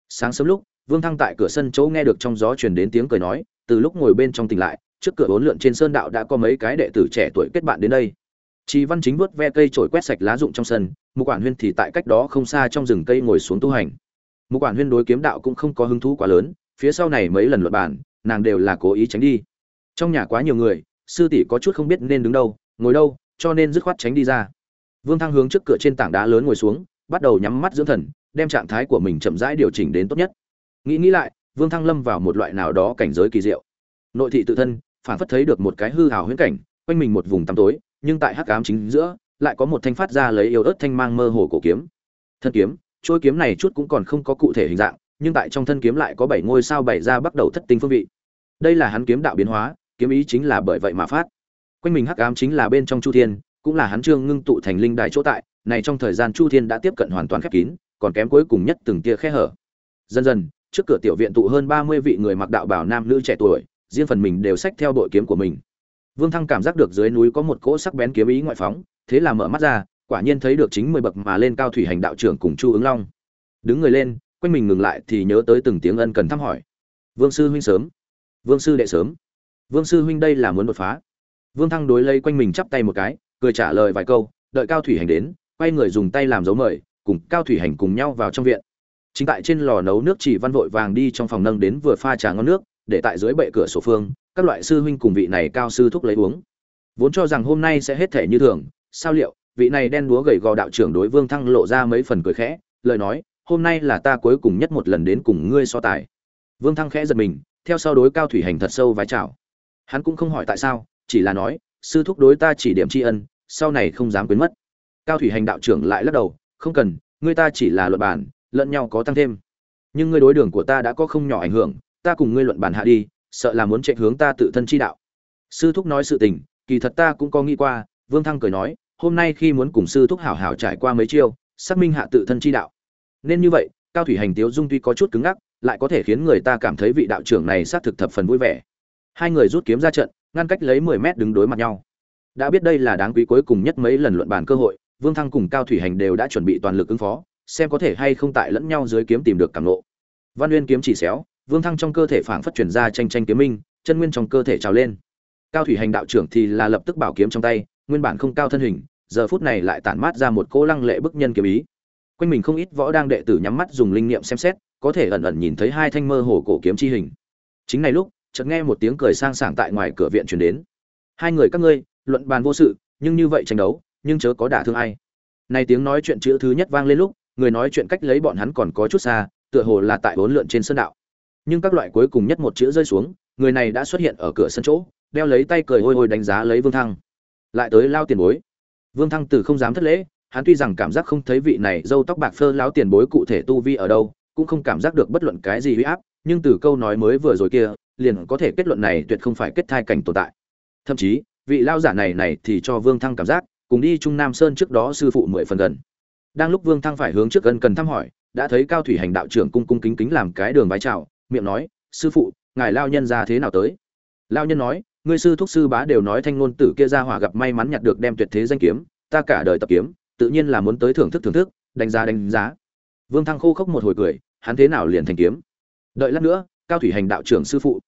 sáng sớm lúc vương thăng tại cửa sân chỗ nghe được trong gió truyền đến tiếng cười nói từ lúc ngồi bên trong tỉnh lại trước cửa bốn lượn trên sơn đạo đã có mấy cái đệ tử trẻ tuổi kết bạn đến đây Trì Văn Chính vuốt ve cây trổi quét sạch lá rụng trong sân, Mục Quản Huyên thì tại cách đó không xa trong rừng cây ngồi xuống tu hành. Mục Quản Huyên đối kiếm đạo cũng không có hứng thú quá lớn, phía sau này mấy lần luận bản, nàng đều là cố ý tránh đi. Trong nhà quá nhiều người, sư tỷ có chút không biết nên đứng đâu, ngồi đâu, cho nên dứt khoát tránh đi ra. Vương Thăng hướng trước cửa trên tảng đá lớn ngồi xuống, bắt đầu nhắm mắt dưỡng thần, đem trạng thái của mình chậm rãi điều chỉnh đến tốt nhất. Nghĩ nghĩ lại, Vương Thăng lâm vào một loại nào đó cảnh giới kỳ diệu. Nội thị tự thân, phản phất thấy được một cái hư hào huyễn cảnh, quanh mình một vùng tăm tối, nhưng tại hắc ám chính giữa, lại có một thanh phát ra lấy yêu ớt thanh mang mơ hồ cổ kiếm. Thân kiếm, trôi kiếm này chút cũng còn không có cụ thể hình dạng, nhưng tại trong thân kiếm lại có bảy ngôi sao bảy ra bắt đầu thất tinh phương vị. Đây là hắn kiếm đạo biến hóa, kiếm ý chính là bởi vậy mà phát. Quanh mình hắc ám chính là bên trong Chu Thiên, cũng là hắn trương ngưng tụ thành linh đại chỗ tại, này trong thời gian Chu Thiên đã tiếp cận hoàn toàn khép kín, còn kém cuối cùng nhất từng tia khe hở. Dần dần, trước cửa tiểu viện tụ hơn 30 vị người mặc đạo bảo nam nữ trẻ tuổi, riêng phần mình đều xách theo đội kiếm của mình. Vương Thăng cảm giác được dưới núi có một cỗ sắc bén kiếm ý ngoại phóng, thế là mở mắt ra, quả nhiên thấy được chính mười bậc mà lên cao thủy hành đạo trưởng cùng Chu ứng Long. Đứng người lên, quanh mình ngừng lại thì nhớ tới từng tiếng ân cần thăm hỏi. Vương sư huynh sớm, Vương sư đệ sớm. Vương sư huynh đây là muốn đột phá. Vương Thăng đối lấy quanh mình chắp tay một cái, cười trả lời vài câu, đợi cao thủy hành đến, quay người dùng tay làm dấu mời, cùng cao thủy hành cùng nhau vào trong viện. Chính tại trên lò nấu nước chỉ văn vội vàng đi trong phòng nâng đến vừa pha trà ngon nước, để tại dưới bệ cửa sổ phương, các loại sư huynh cùng vị này cao sư thúc lấy uống. Vốn cho rằng hôm nay sẽ hết thể như thường sao liệu vị này đen đúa gầy gò đạo trưởng đối vương thăng lộ ra mấy phần cười khẽ lời nói hôm nay là ta cuối cùng nhất một lần đến cùng ngươi so tài. Vương thăng khẽ giật mình theo sau đối cao thủy hành thật sâu vái chào. Hắn cũng không hỏi tại sao chỉ là nói sư thúc đối ta chỉ điểm tri ân sau này không dám quên mất. Cao thủy hành đạo trưởng lại lắc đầu không cần ngươi ta chỉ là luận bản lẫn nhau có tăng thêm. Nhưng ngươi đối đường của ta đã có không nhỏ ảnh hưởng ta cùng ngươi luận bản hạ đi, sợ là muốn chạy hướng ta tự thân chi đạo. Sư thúc nói sự tình, kỳ thật ta cũng có nghĩ qua, vương thăng cười nói, hôm nay khi muốn cùng sư thúc hảo hảo trải qua mấy chiêu, xác minh hạ tự thân chi đạo. Nên như vậy, cao thủy hành tiếu dung tuy có chút cứng ngắc, lại có thể khiến người ta cảm thấy vị đạo trưởng này xác thực thập phần vui vẻ. Hai người rút kiếm ra trận, ngăn cách lấy mười mét đứng đối mặt nhau. Đã biết đây là đáng quý cuối cùng nhất mấy lần luận bàn cơ hội, vương thăng cùng cao thủy hành đều đã chuẩn bị toàn lực ứng phó, xem có thể hay không tại lẫn nhau dưới kiếm tìm được cảm lộ văn uyên kiếm chỉ xéo vương thăng trong cơ thể phảng phất chuyển ra tranh tranh kiếm minh, chân nguyên trong cơ thể trào lên. Cao thủy hành đạo trưởng thì là lập tức bảo kiếm trong tay, nguyên bản không cao thân hình, giờ phút này lại tản mát ra một cỗ lăng lệ bức nhân kiếm ý. Quanh mình không ít võ đang đệ tử nhắm mắt dùng linh niệm xem xét, có thể ẩn ẩn nhìn thấy hai thanh mơ hồ cổ kiếm chi hình. Chính này lúc, chợt nghe một tiếng cười sang sảng tại ngoài cửa viện truyền đến. Hai người các ngươi, luận bàn vô sự, nhưng như vậy tranh đấu, nhưng chớ có đả thương ai. Này tiếng nói chuyện chữ thứ nhất vang lên lúc, người nói chuyện cách lấy bọn hắn còn có chút xa, tựa hồ là tại bốn lượn trên sân đạo nhưng các loại cuối cùng nhất một chữ rơi xuống, người này đã xuất hiện ở cửa sân chỗ, đeo lấy tay cười hôi hôi đánh giá lấy vương thăng. Lại tới lao tiền bối. Vương thăng từ không dám thất lễ, hắn tuy rằng cảm giác không thấy vị này dâu tóc bạc phơ lao tiền bối cụ thể tu vi ở đâu, cũng không cảm giác được bất luận cái gì huy áp, nhưng từ câu nói mới vừa rồi kia, liền có thể kết luận này tuyệt không phải kết thai cảnh tồn tại. Thậm chí, vị lao giả này này thì cho vương thăng cảm giác, cùng đi trung nam sơn trước đó sư phụ mười phần gần. Đang lúc vương thăng phải hướng trước gần cần thăm hỏi, đã thấy cao thủy hành đạo trưởng cung cung kính kính làm cái đường vái chào miệng nói, sư phụ, ngài lao nhân ra thế nào tới? Lao nhân nói, ngươi sư thúc sư bá đều nói thanh ngôn tử kia ra hỏa gặp may mắn nhặt được đem tuyệt thế danh kiếm, ta cả đời tập kiếm, tự nhiên là muốn tới thưởng thức thưởng thức, đánh giá đánh giá. Vương thăng khô khốc một hồi cười, hắn thế nào liền thành kiếm? Đợi lát nữa, cao thủy hành đạo trưởng sư phụ.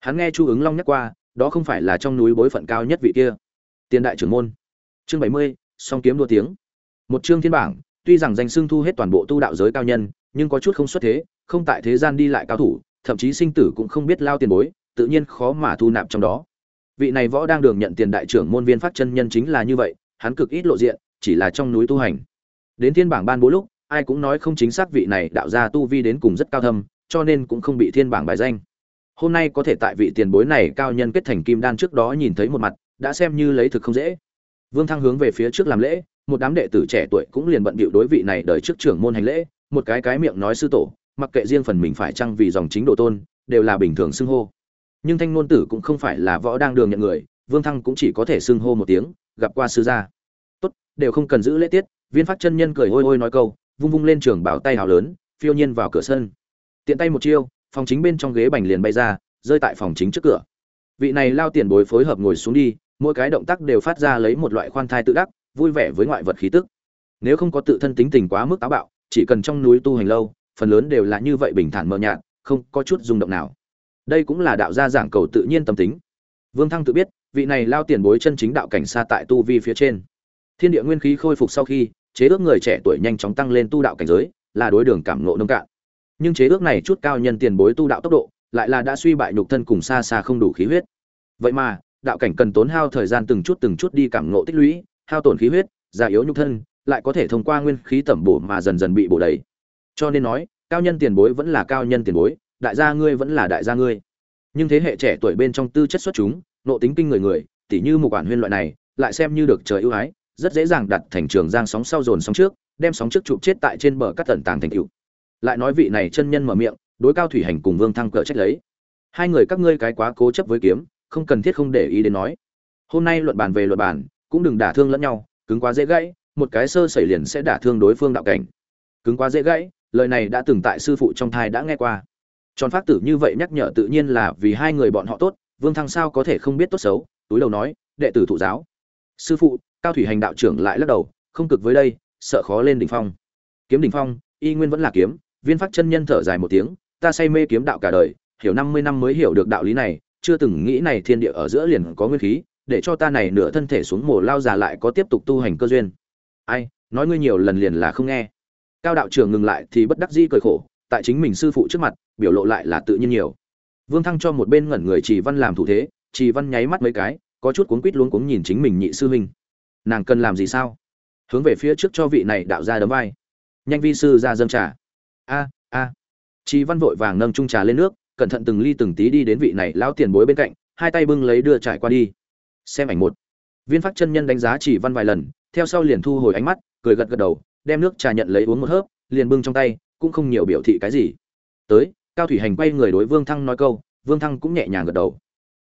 Hắn nghe chu ứng long nhắc qua, đó không phải là trong núi bối phận cao nhất vị kia. Tiền đại trưởng môn. Chương bảy mươi, song kiếm đua tiếng. Một chương thiên bảng, tuy rằng danh xưng thu hết toàn bộ tu đạo giới cao nhân, nhưng có chút không xuất thế, không tại thế gian đi lại cao thủ thậm chí sinh tử cũng không biết lao tiền bối, tự nhiên khó mà thu nạp trong đó. Vị này võ đang đường nhận tiền đại trưởng môn viên phát chân nhân chính là như vậy, hắn cực ít lộ diện, chỉ là trong núi tu hành. Đến thiên bảng ban bố lúc, ai cũng nói không chính xác vị này đạo ra tu vi đến cùng rất cao thâm, cho nên cũng không bị thiên bảng bài danh. Hôm nay có thể tại vị tiền bối này cao nhân kết thành kim đan trước đó nhìn thấy một mặt, đã xem như lấy thực không dễ. Vương thăng hướng về phía trước làm lễ, một đám đệ tử trẻ tuổi cũng liền bận bịu đối vị này đợi trước trưởng môn hành lễ, một cái cái miệng nói sư tổ mặc kệ riêng phần mình phải chăng vì dòng chính độ tôn, đều là bình thường xưng hô. Nhưng thanh ngôn tử cũng không phải là võ đang đường nhận người, vương thăng cũng chỉ có thể xưng hô một tiếng, gặp qua sư gia. Tốt, đều không cần giữ lễ tiết, viên phát chân nhân cười hôi hôi nói câu, vung vung lên trường bảo tay hào lớn, phiêu nhiên vào cửa sân. Tiện tay một chiêu, phòng chính bên trong ghế bành liền bay ra, rơi tại phòng chính trước cửa. Vị này lao tiền bối phối hợp ngồi xuống đi, mỗi cái động tác đều phát ra lấy một loại khoan thai tự đắc, vui vẻ với ngoại vật khí tức. Nếu không có tự thân tính tình quá mức táo bạo, chỉ cần trong núi tu hành lâu phần lớn đều là như vậy bình thản mờ nhạt, không có chút rung động nào. Đây cũng là đạo gia giảng cầu tự nhiên tâm tính. Vương thăng tự biết, vị này lao tiền bối chân chính đạo cảnh xa tại tu vi phía trên. Thiên địa nguyên khí khôi phục sau khi, chế ước người trẻ tuổi nhanh chóng tăng lên tu đạo cảnh giới, là đối đường cảm ngộ nông cạn. Nhưng chế ước này chút cao nhân tiền bối tu đạo tốc độ, lại là đã suy bại nhục thân cùng xa xa không đủ khí huyết. Vậy mà, đạo cảnh cần tốn hao thời gian từng chút từng chút đi cảm ngộ tích lũy, hao tổn khí huyết, già yếu nhục thân, lại có thể thông qua nguyên khí tẩm bổ mà dần dần bị bổ đầy cho nên nói, cao nhân tiền bối vẫn là cao nhân tiền bối, đại gia ngươi vẫn là đại gia ngươi. Nhưng thế hệ trẻ tuổi bên trong tư chất xuất chúng, nộ tính kinh người người, tỉ như một quản huyên loại này, lại xem như được trời ưu ái, rất dễ dàng đặt thành trường giang sóng sau dồn sóng trước, đem sóng trước chụp chết tại trên bờ các tận tàng thành cựu lại nói vị này chân nhân mở miệng, đối cao thủy hành cùng vương thăng cờ trách lấy. Hai người các ngươi cái quá cố chấp với kiếm, không cần thiết không để ý đến nói. Hôm nay luận bàn về luận bàn, cũng đừng đả thương lẫn nhau, cứng quá dễ gãy, một cái sơ xảy liền sẽ đả thương đối phương đạo cảnh. Cứng quá dễ gãy lời này đã từng tại sư phụ trong thai đã nghe qua. Tròn phát tử như vậy nhắc nhở tự nhiên là vì hai người bọn họ tốt, vương thăng sao có thể không biết tốt xấu, túi đầu nói, đệ tử thụ giáo. Sư phụ, cao thủy hành đạo trưởng lại lắc đầu, không cực với đây, sợ khó lên đỉnh phong. Kiếm đỉnh phong, y nguyên vẫn là kiếm. Viên phát chân nhân thở dài một tiếng, ta say mê kiếm đạo cả đời, hiểu năm mươi năm mới hiểu được đạo lý này, chưa từng nghĩ này thiên địa ở giữa liền có nguyên khí, để cho ta này nửa thân thể xuống mồ lao già lại có tiếp tục tu hành cơ duyên. Ai, nói ngươi nhiều lần liền là không nghe cao đạo trưởng ngừng lại thì bất đắc dĩ cười khổ, tại chính mình sư phụ trước mặt, biểu lộ lại là tự nhiên nhiều. Vương thăng cho một bên ngẩn người Chỉ văn làm thủ thế Chỉ văn nháy mắt mấy cái, có chút cuốn quýt luống cuống nhìn chính mình nhị sư huynh. Nàng cần làm gì sao? Hướng về phía trước cho vị này đạo ra đấm vai. Nhanh vi sư ra dâng trà. A a. Chị văn vội vàng nâng trung trà lên nước, cẩn thận từng ly từng tí đi đến vị này lão tiền bối bên cạnh, hai tay bưng lấy đưa trải qua đi. Xem ảnh một. Viên phát chân nhân đánh giá chỉ văn vài lần, theo sau liền thu hồi ánh mắt, cười gật gật đầu đem nước trà nhận lấy uống một hớp, liền bưng trong tay, cũng không nhiều biểu thị cái gì. Tới, cao thủy hành quay người đối vương thăng nói câu, vương thăng cũng nhẹ nhàng gật đầu.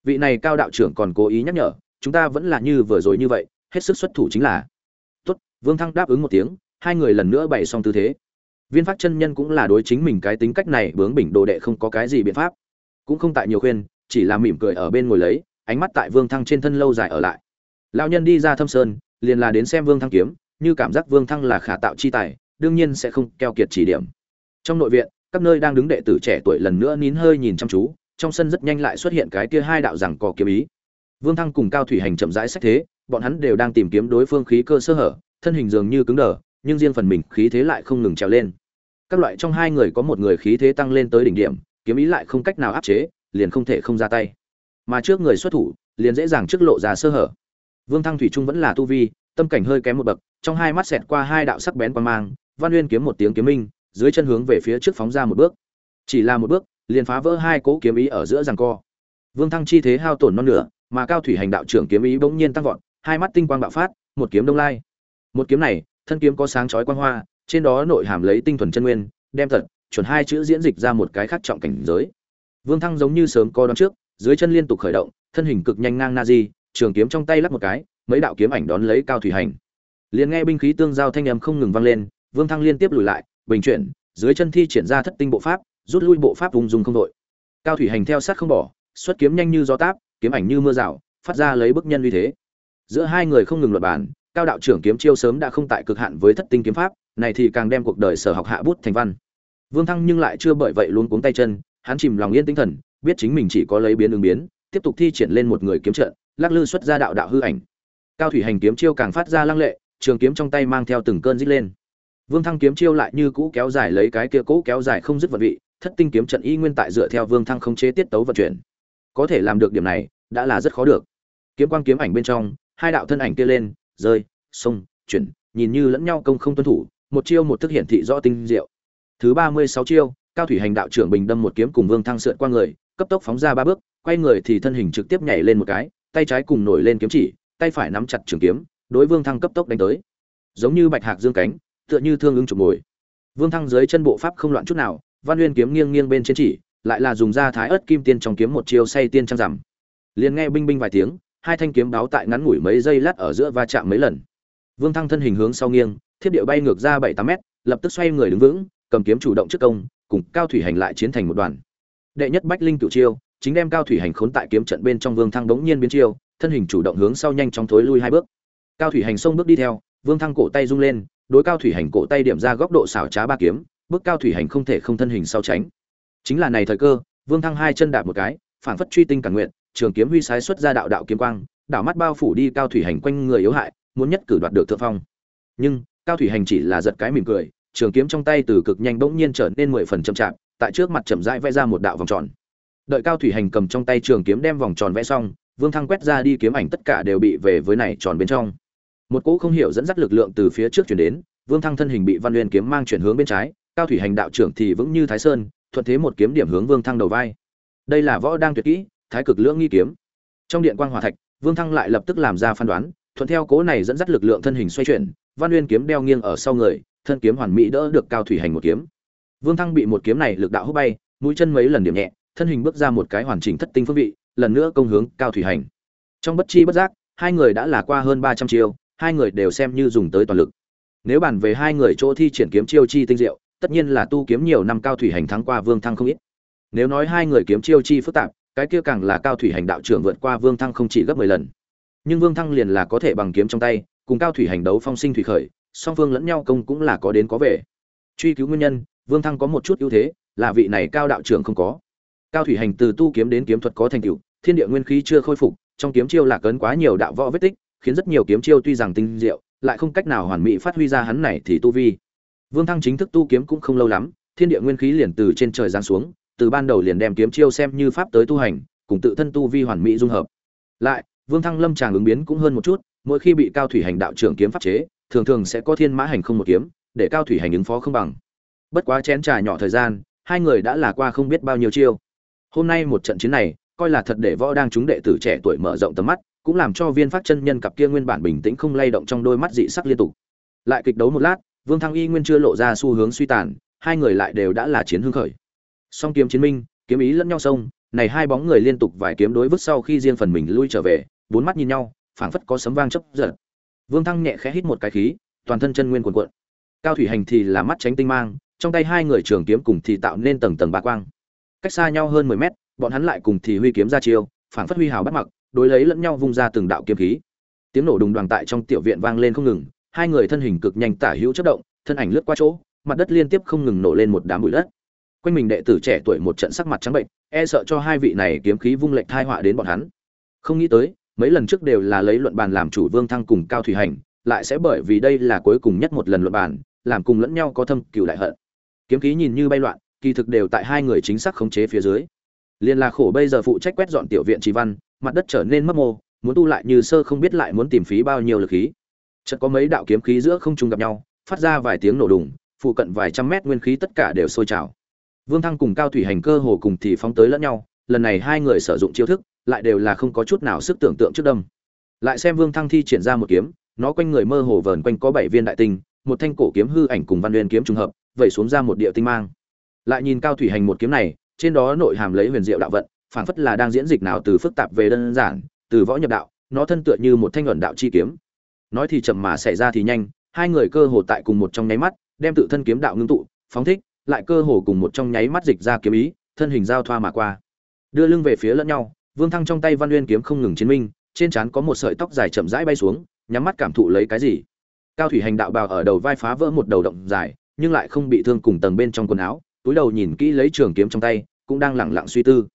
Vị này cao đạo trưởng còn cố ý nhắc nhở, chúng ta vẫn là như vừa rồi như vậy, hết sức xuất thủ chính là. Tốt, vương thăng đáp ứng một tiếng, hai người lần nữa bày xong tư thế. Viên phát chân nhân cũng là đối chính mình cái tính cách này bướng bỉnh đồ đệ không có cái gì biện pháp. Cũng không tại nhiều khuyên, chỉ là mỉm cười ở bên ngồi lấy, ánh mắt tại vương thăng trên thân lâu dài ở lại. Lão nhân đi ra thâm sơn, liền là đến xem vương thăng kiếm như cảm giác vương thăng là khả tạo chi tài, đương nhiên sẽ không keo kiệt chỉ điểm. Trong nội viện, các nơi đang đứng đệ tử trẻ tuổi lần nữa nín hơi nhìn chăm chú, trong sân rất nhanh lại xuất hiện cái kia hai đạo rằng có kiếm ý. Vương thăng cùng cao thủy hành chậm rãi sách thế, bọn hắn đều đang tìm kiếm đối phương khí cơ sơ hở, thân hình dường như cứng đờ, nhưng riêng phần mình khí thế lại không ngừng trèo lên. Các loại trong hai người có một người khí thế tăng lên tới đỉnh điểm, kiếm ý lại không cách nào áp chế, liền không thể không ra tay. Mà trước người xuất thủ, liền dễ dàng trước lộ ra sơ hở. Vương thăng thủy trung vẫn là tu vi tâm cảnh hơi kém một bậc, trong hai mắt xẹt qua hai đạo sắc bén quang mang, văn uyên kiếm một tiếng kiếm minh, dưới chân hướng về phía trước phóng ra một bước. Chỉ là một bước, liền phá vỡ hai cỗ kiếm ý ở giữa giằng co. Vương thăng chi thế hao tổn non nửa, mà cao thủy hành đạo trưởng kiếm ý bỗng nhiên tăng vọt, hai mắt tinh quang bạo phát, một kiếm đông lai. Một kiếm này, thân kiếm có sáng chói quang hoa, trên đó nội hàm lấy tinh thuần chân nguyên, đem thật, chuẩn hai chữ diễn dịch ra một cái khác trọng cảnh giới. Vương thăng giống như sớm co đón trước, dưới chân liên tục khởi động, thân hình cực nhanh ngang na di trường kiếm trong tay lắc một cái mấy đạo kiếm ảnh đón lấy cao thủy hành. Liền nghe binh khí tương giao thanh âm không ngừng vang lên vương thăng liên tiếp lùi lại bình chuyển dưới chân thi triển ra thất tinh bộ pháp rút lui bộ pháp vùng dùng không đội. Cao thủy hành theo sát không bỏ xuất kiếm nhanh như gió táp kiếm ảnh như mưa rào phát ra lấy bức nhân uy thế. Giữa hai người không ngừng luật bàn, cao đạo trưởng kiếm chiêu sớm đã không tại cực hạn với thất tinh kiếm pháp này thì càng đem cuộc đời sở học hạ bút thành văn. Vương thăng nhưng lại chưa bởi vậy luôn cuống tay chân hắn chìm lòng yên tinh thần biết chính mình chỉ có lấy biến ứng biến tiếp tục thi triển lên một người kiếm trận lắc lư xuất ra đạo đạo hư ảnh cao thủy hành kiếm chiêu càng phát ra lăng lệ, trường kiếm trong tay mang theo từng cơn rít lên. Vương thăng kiếm chiêu lại như cũ kéo dài lấy cái kia cũ kéo dài không dứt vật vị, thất tinh kiếm trận y nguyên tại dựa theo vương thăng không chế tiết tấu vận chuyển. Có thể làm được điểm này, đã là rất khó được. Kiếm quang kiếm ảnh bên trong, hai đạo thân ảnh kia lên, rơi, xông, chuyển, nhìn như lẫn nhau công không tuân thủ, một chiêu một thức hiển thị rõ tinh diệu. Thứ ba mươi sáu chiêu, cao thủy hành đạo trưởng bình đâm một kiếm cùng vương thăng sượn qua người, cấp tốc phóng ra ba bước, quay người thì thân hình trực tiếp nhảy lên một cái, tay trái cùng nổi lên kiếm chỉ tay phải nắm chặt trường kiếm, đối vương thăng cấp tốc đánh tới. Giống như bạch hạc dương cánh, tựa như thương ưng chụp mồi. Vương thăng dưới chân bộ pháp không loạn chút nào, văn uyên kiếm nghiêng nghiêng bên trên chỉ, lại là dùng ra thái ớt kim tiên trong kiếm một chiêu say tiên trăng rằm. Liền nghe binh binh vài tiếng, hai thanh kiếm báo tại ngắn ngủi mấy giây lát ở giữa va chạm mấy lần. Vương thăng thân hình hướng sau nghiêng, thiết điệu bay ngược ra bảy tám mét, lập tức xoay người đứng vững, cầm kiếm chủ động trước công, cùng cao thủy hành lại chiến thành một đoàn. Đệ nhất bách linh cửu chiêu, chính đem cao thủy hành khốn tại kiếm trận bên trong vương thăng đống nhiên biến chiêu thân hình chủ động hướng sau nhanh chóng thối lui hai bước. Cao thủy hành xông bước đi theo, vương thăng cổ tay rung lên, đối cao thủy hành cổ tay điểm ra góc độ xảo trá ba kiếm, bước cao thủy hành không thể không thân hình sau tránh. Chính là này thời cơ, vương thăng hai chân đạp một cái, phản phất truy tinh cả nguyện, trường kiếm huy sái xuất ra đạo đạo kiếm quang, đảo mắt bao phủ đi cao thủy hành quanh người yếu hại, muốn nhất cử đoạt được thượng phong. Nhưng, cao thủy hành chỉ là giật cái mỉm cười, trường kiếm trong tay từ cực nhanh bỗng nhiên trở nên mười phần chậm chạp, tại trước mặt chậm rãi vẽ ra một đạo vòng tròn. Đợi cao thủy hành cầm trong tay trường kiếm đem vòng tròn vẽ xong vương thăng quét ra đi kiếm ảnh tất cả đều bị về với này tròn bên trong. Một cỗ không hiểu dẫn dắt lực lượng từ phía trước chuyển đến, vương thăng thân hình bị văn nguyên kiếm mang chuyển hướng bên trái, cao thủy hành đạo trưởng thì vững như thái sơn, thuận thế một kiếm điểm hướng vương thăng đầu vai. Đây là võ đang tuyệt kỹ, thái cực lưỡng nghi kiếm. Trong điện quang hòa thạch, vương thăng lại lập tức làm ra phán đoán, thuận theo cố này dẫn dắt lực lượng thân hình xoay chuyển, văn nguyên kiếm đeo nghiêng ở sau người, thân kiếm hoàn mỹ đỡ được cao thủy hành một kiếm. Vương thăng bị một kiếm này lực đạo hút bay, mũi chân mấy lần điểm nhẹ, thân hình bước ra một cái hoàn chỉnh thất tinh phương vị lần nữa công hướng cao thủy hành. Trong bất chi bất giác, hai người đã là qua hơn ba trăm chiêu, hai người đều xem như dùng tới toàn lực. Nếu bàn về hai người chỗ thi triển kiếm chiêu chi tinh diệu, tất nhiên là tu kiếm nhiều năm cao thủy hành thắng qua vương thăng không ít. Nếu nói hai người kiếm chiêu chi phức tạp, cái kia càng là cao thủy hành đạo trưởng vượt qua vương thăng không chỉ gấp mười lần. Nhưng vương thăng liền là có thể bằng kiếm trong tay, cùng cao thủy hành đấu phong sinh thủy khởi, song phương lẫn nhau công cũng là có đến có về. Truy cứu nguyên nhân, vương thăng có một chút ưu thế, là vị này cao đạo trưởng không có cao thủy hành từ tu kiếm đến kiếm thuật có thành tựu, thiên địa nguyên khí chưa khôi phục, trong kiếm chiêu lạc ấn quá nhiều đạo võ vết tích, khiến rất nhiều kiếm chiêu tuy rằng tinh diệu, lại không cách nào hoàn mỹ phát huy ra hắn này thì tu vi. Vương thăng chính thức tu kiếm cũng không lâu lắm, thiên địa nguyên khí liền từ trên trời giáng xuống, từ ban đầu liền đem kiếm chiêu xem như pháp tới tu hành, cùng tự thân tu vi hoàn mỹ dung hợp. Lại, vương thăng lâm tràng ứng biến cũng hơn một chút, mỗi khi bị cao thủy hành đạo trưởng kiếm pháp chế, thường thường sẽ có thiên mã hành không một kiếm, để cao thủy hành ứng phó không bằng. Bất quá chén trà nhỏ thời gian, hai người đã là qua không biết bao nhiêu chiêu hôm nay một trận chiến này, coi là thật để võ đang chúng đệ tử trẻ tuổi mở rộng tầm mắt, cũng làm cho viên phát chân nhân cặp kia nguyên bản bình tĩnh không lay động trong đôi mắt dị sắc liên tục. Lại kịch đấu một lát, vương thăng y nguyên chưa lộ ra xu hướng suy tàn, hai người lại đều đã là chiến hưng khởi. Song kiếm chiến minh, kiếm ý lẫn nhau sông, này hai bóng người liên tục vài kiếm đối vứt sau khi riêng phần mình lui trở về, bốn mắt nhìn nhau, phảng phất có sấm vang chấp giật. Vương thăng nhẹ khẽ hít một cái khí, toàn thân chân nguyên cuồn cuộn. Cao thủy hành thì là mắt tránh tinh mang, trong tay hai người trường kiếm cùng thì tạo nên tầng tầng bạc quang cách xa nhau hơn mười mét, bọn hắn lại cùng thì huy kiếm ra chiêu, phảng phất huy hào bắt mặc, đối lấy lẫn nhau vung ra từng đạo kiếm khí. Tiếng nổ đùng đoàn tại trong tiểu viện vang lên không ngừng, hai người thân hình cực nhanh tả hữu chất động, thân ảnh lướt qua chỗ, mặt đất liên tiếp không ngừng nổ lên một đám bụi đất. Quanh mình đệ tử trẻ tuổi một trận sắc mặt trắng bệnh e sợ cho hai vị này kiếm khí vung lệnh thai họa đến bọn hắn. Không nghĩ tới, mấy lần trước đều là lấy luận bàn làm chủ vương thăng cùng cao thủy hành, lại sẽ bởi vì đây là cuối cùng nhất một lần luận bàn, làm cùng lẫn nhau có thâm cừu đại hận. Kiếm khí nhìn như bay loạn kỳ thực đều tại hai người chính xác khống chế phía dưới. Liên là khổ bây giờ phụ trách quét dọn tiểu viện trì văn, mặt đất trở nên mấp mô, muốn tu lại như sơ không biết lại muốn tìm phí bao nhiêu lực khí. Chợt có mấy đạo kiếm khí giữa không trung gặp nhau, phát ra vài tiếng nổ đùng, phụ cận vài trăm mét nguyên khí tất cả đều sôi trào. Vương thăng cùng cao thủy hành cơ hồ cùng thì phóng tới lẫn nhau, lần này hai người sử dụng chiêu thức, lại đều là không có chút nào sức tưởng tượng trước đâm. Lại xem vương thăng thi triển ra một kiếm, nó quanh người mơ hồ vờn quanh có bảy viên đại tinh, một thanh cổ kiếm hư ảnh cùng văn nguyên kiếm trùng hợp, vẩy xuống ra một địa tinh mang lại nhìn cao thủy hành một kiếm này, trên đó nội hàm lấy huyền diệu đạo vận, phảng phất là đang diễn dịch nào từ phức tạp về đơn giản, từ võ nhập đạo, nó thân tựa như một thanh luận đạo chi kiếm. Nói thì chậm mà xảy ra thì nhanh, hai người cơ hồ tại cùng một trong nháy mắt, đem tự thân kiếm đạo ngưng tụ, phóng thích, lại cơ hồ cùng một trong nháy mắt dịch ra kiếm ý, thân hình giao thoa mà qua. Đưa lưng về phía lẫn nhau, vương thăng trong tay văn uyên kiếm không ngừng chiến minh, trên trán có một sợi tóc dài chậm rãi bay xuống, nhắm mắt cảm thụ lấy cái gì. Cao thủy hành đạo bào ở đầu vai phá vỡ một đầu động dài, nhưng lại không bị thương cùng tầng bên trong quần áo túi đầu nhìn kỹ lấy trường kiếm trong tay cũng đang lẳng lặng suy tư.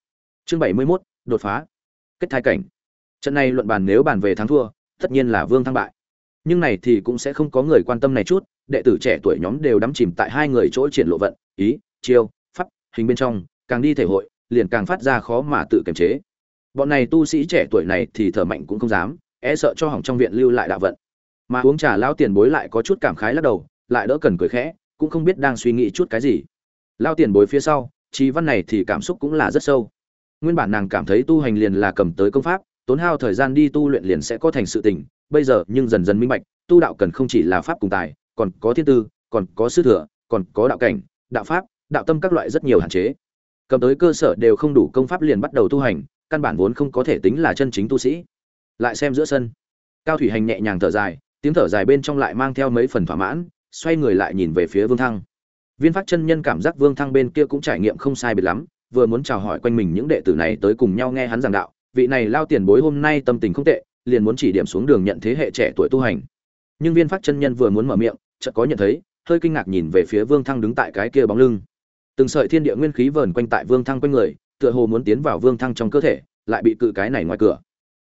Chương bảy mươi 71, đột phá. Kết thai cảnh. Trận này luận bàn nếu bàn về thắng thua tất nhiên là vương thăng bại. Nhưng này thì cũng sẽ không có người quan tâm này chút đệ tử trẻ tuổi nhóm đều đắm chìm tại hai người chỗ triển lộ vận ý chiêu pháp hình bên trong càng đi thể hội liền càng phát ra khó mà tự kiềm chế. Bọn này tu sĩ trẻ tuổi này thì thở mạnh cũng không dám e sợ cho hỏng trong viện lưu lại đạo vận. Mà uống trà lao tiền bối lại có chút cảm khái lắc đầu lại đỡ cần cười khẽ cũng không biết đang suy nghĩ chút cái gì lao tiền bối phía sau trí văn này thì cảm xúc cũng là rất sâu. Nguyên bản nàng cảm thấy tu hành liền là cầm tới công pháp, tốn hao thời gian đi tu luyện liền sẽ có thành sự tình, bây giờ nhưng dần dần minh bạch, tu đạo cần không chỉ là pháp cùng tài, còn có thiên tư, còn có sư thừa, còn có đạo cảnh, đạo pháp, đạo tâm các loại rất nhiều hạn chế. Cầm tới cơ sở đều không đủ công pháp liền bắt đầu tu hành, căn bản vốn không có thể tính là chân chính tu sĩ. Lại xem giữa sân. Cao thủy hành nhẹ nhàng thở dài, tiếng thở dài bên trong lại mang theo mấy phần thỏa mãn, xoay người lại nhìn về phía vương thăng viên phát chân nhân cảm giác vương thăng bên kia cũng trải nghiệm không sai biệt lắm, vừa muốn chào hỏi quanh mình những đệ tử này tới cùng nhau nghe hắn giảng đạo, vị này lao tiền bối hôm nay tâm tình không tệ, liền muốn chỉ điểm xuống đường nhận thế hệ trẻ tuổi tu hành. Nhưng viên phát chân nhân vừa muốn mở miệng, chợt có nhận thấy, hơi kinh ngạc nhìn về phía vương thăng đứng tại cái kia bóng lưng. Từng sợi thiên địa nguyên khí vờn quanh tại vương thăng quanh người, tựa hồ muốn tiến vào vương thăng trong cơ thể, lại bị cự cái này ngoài cửa.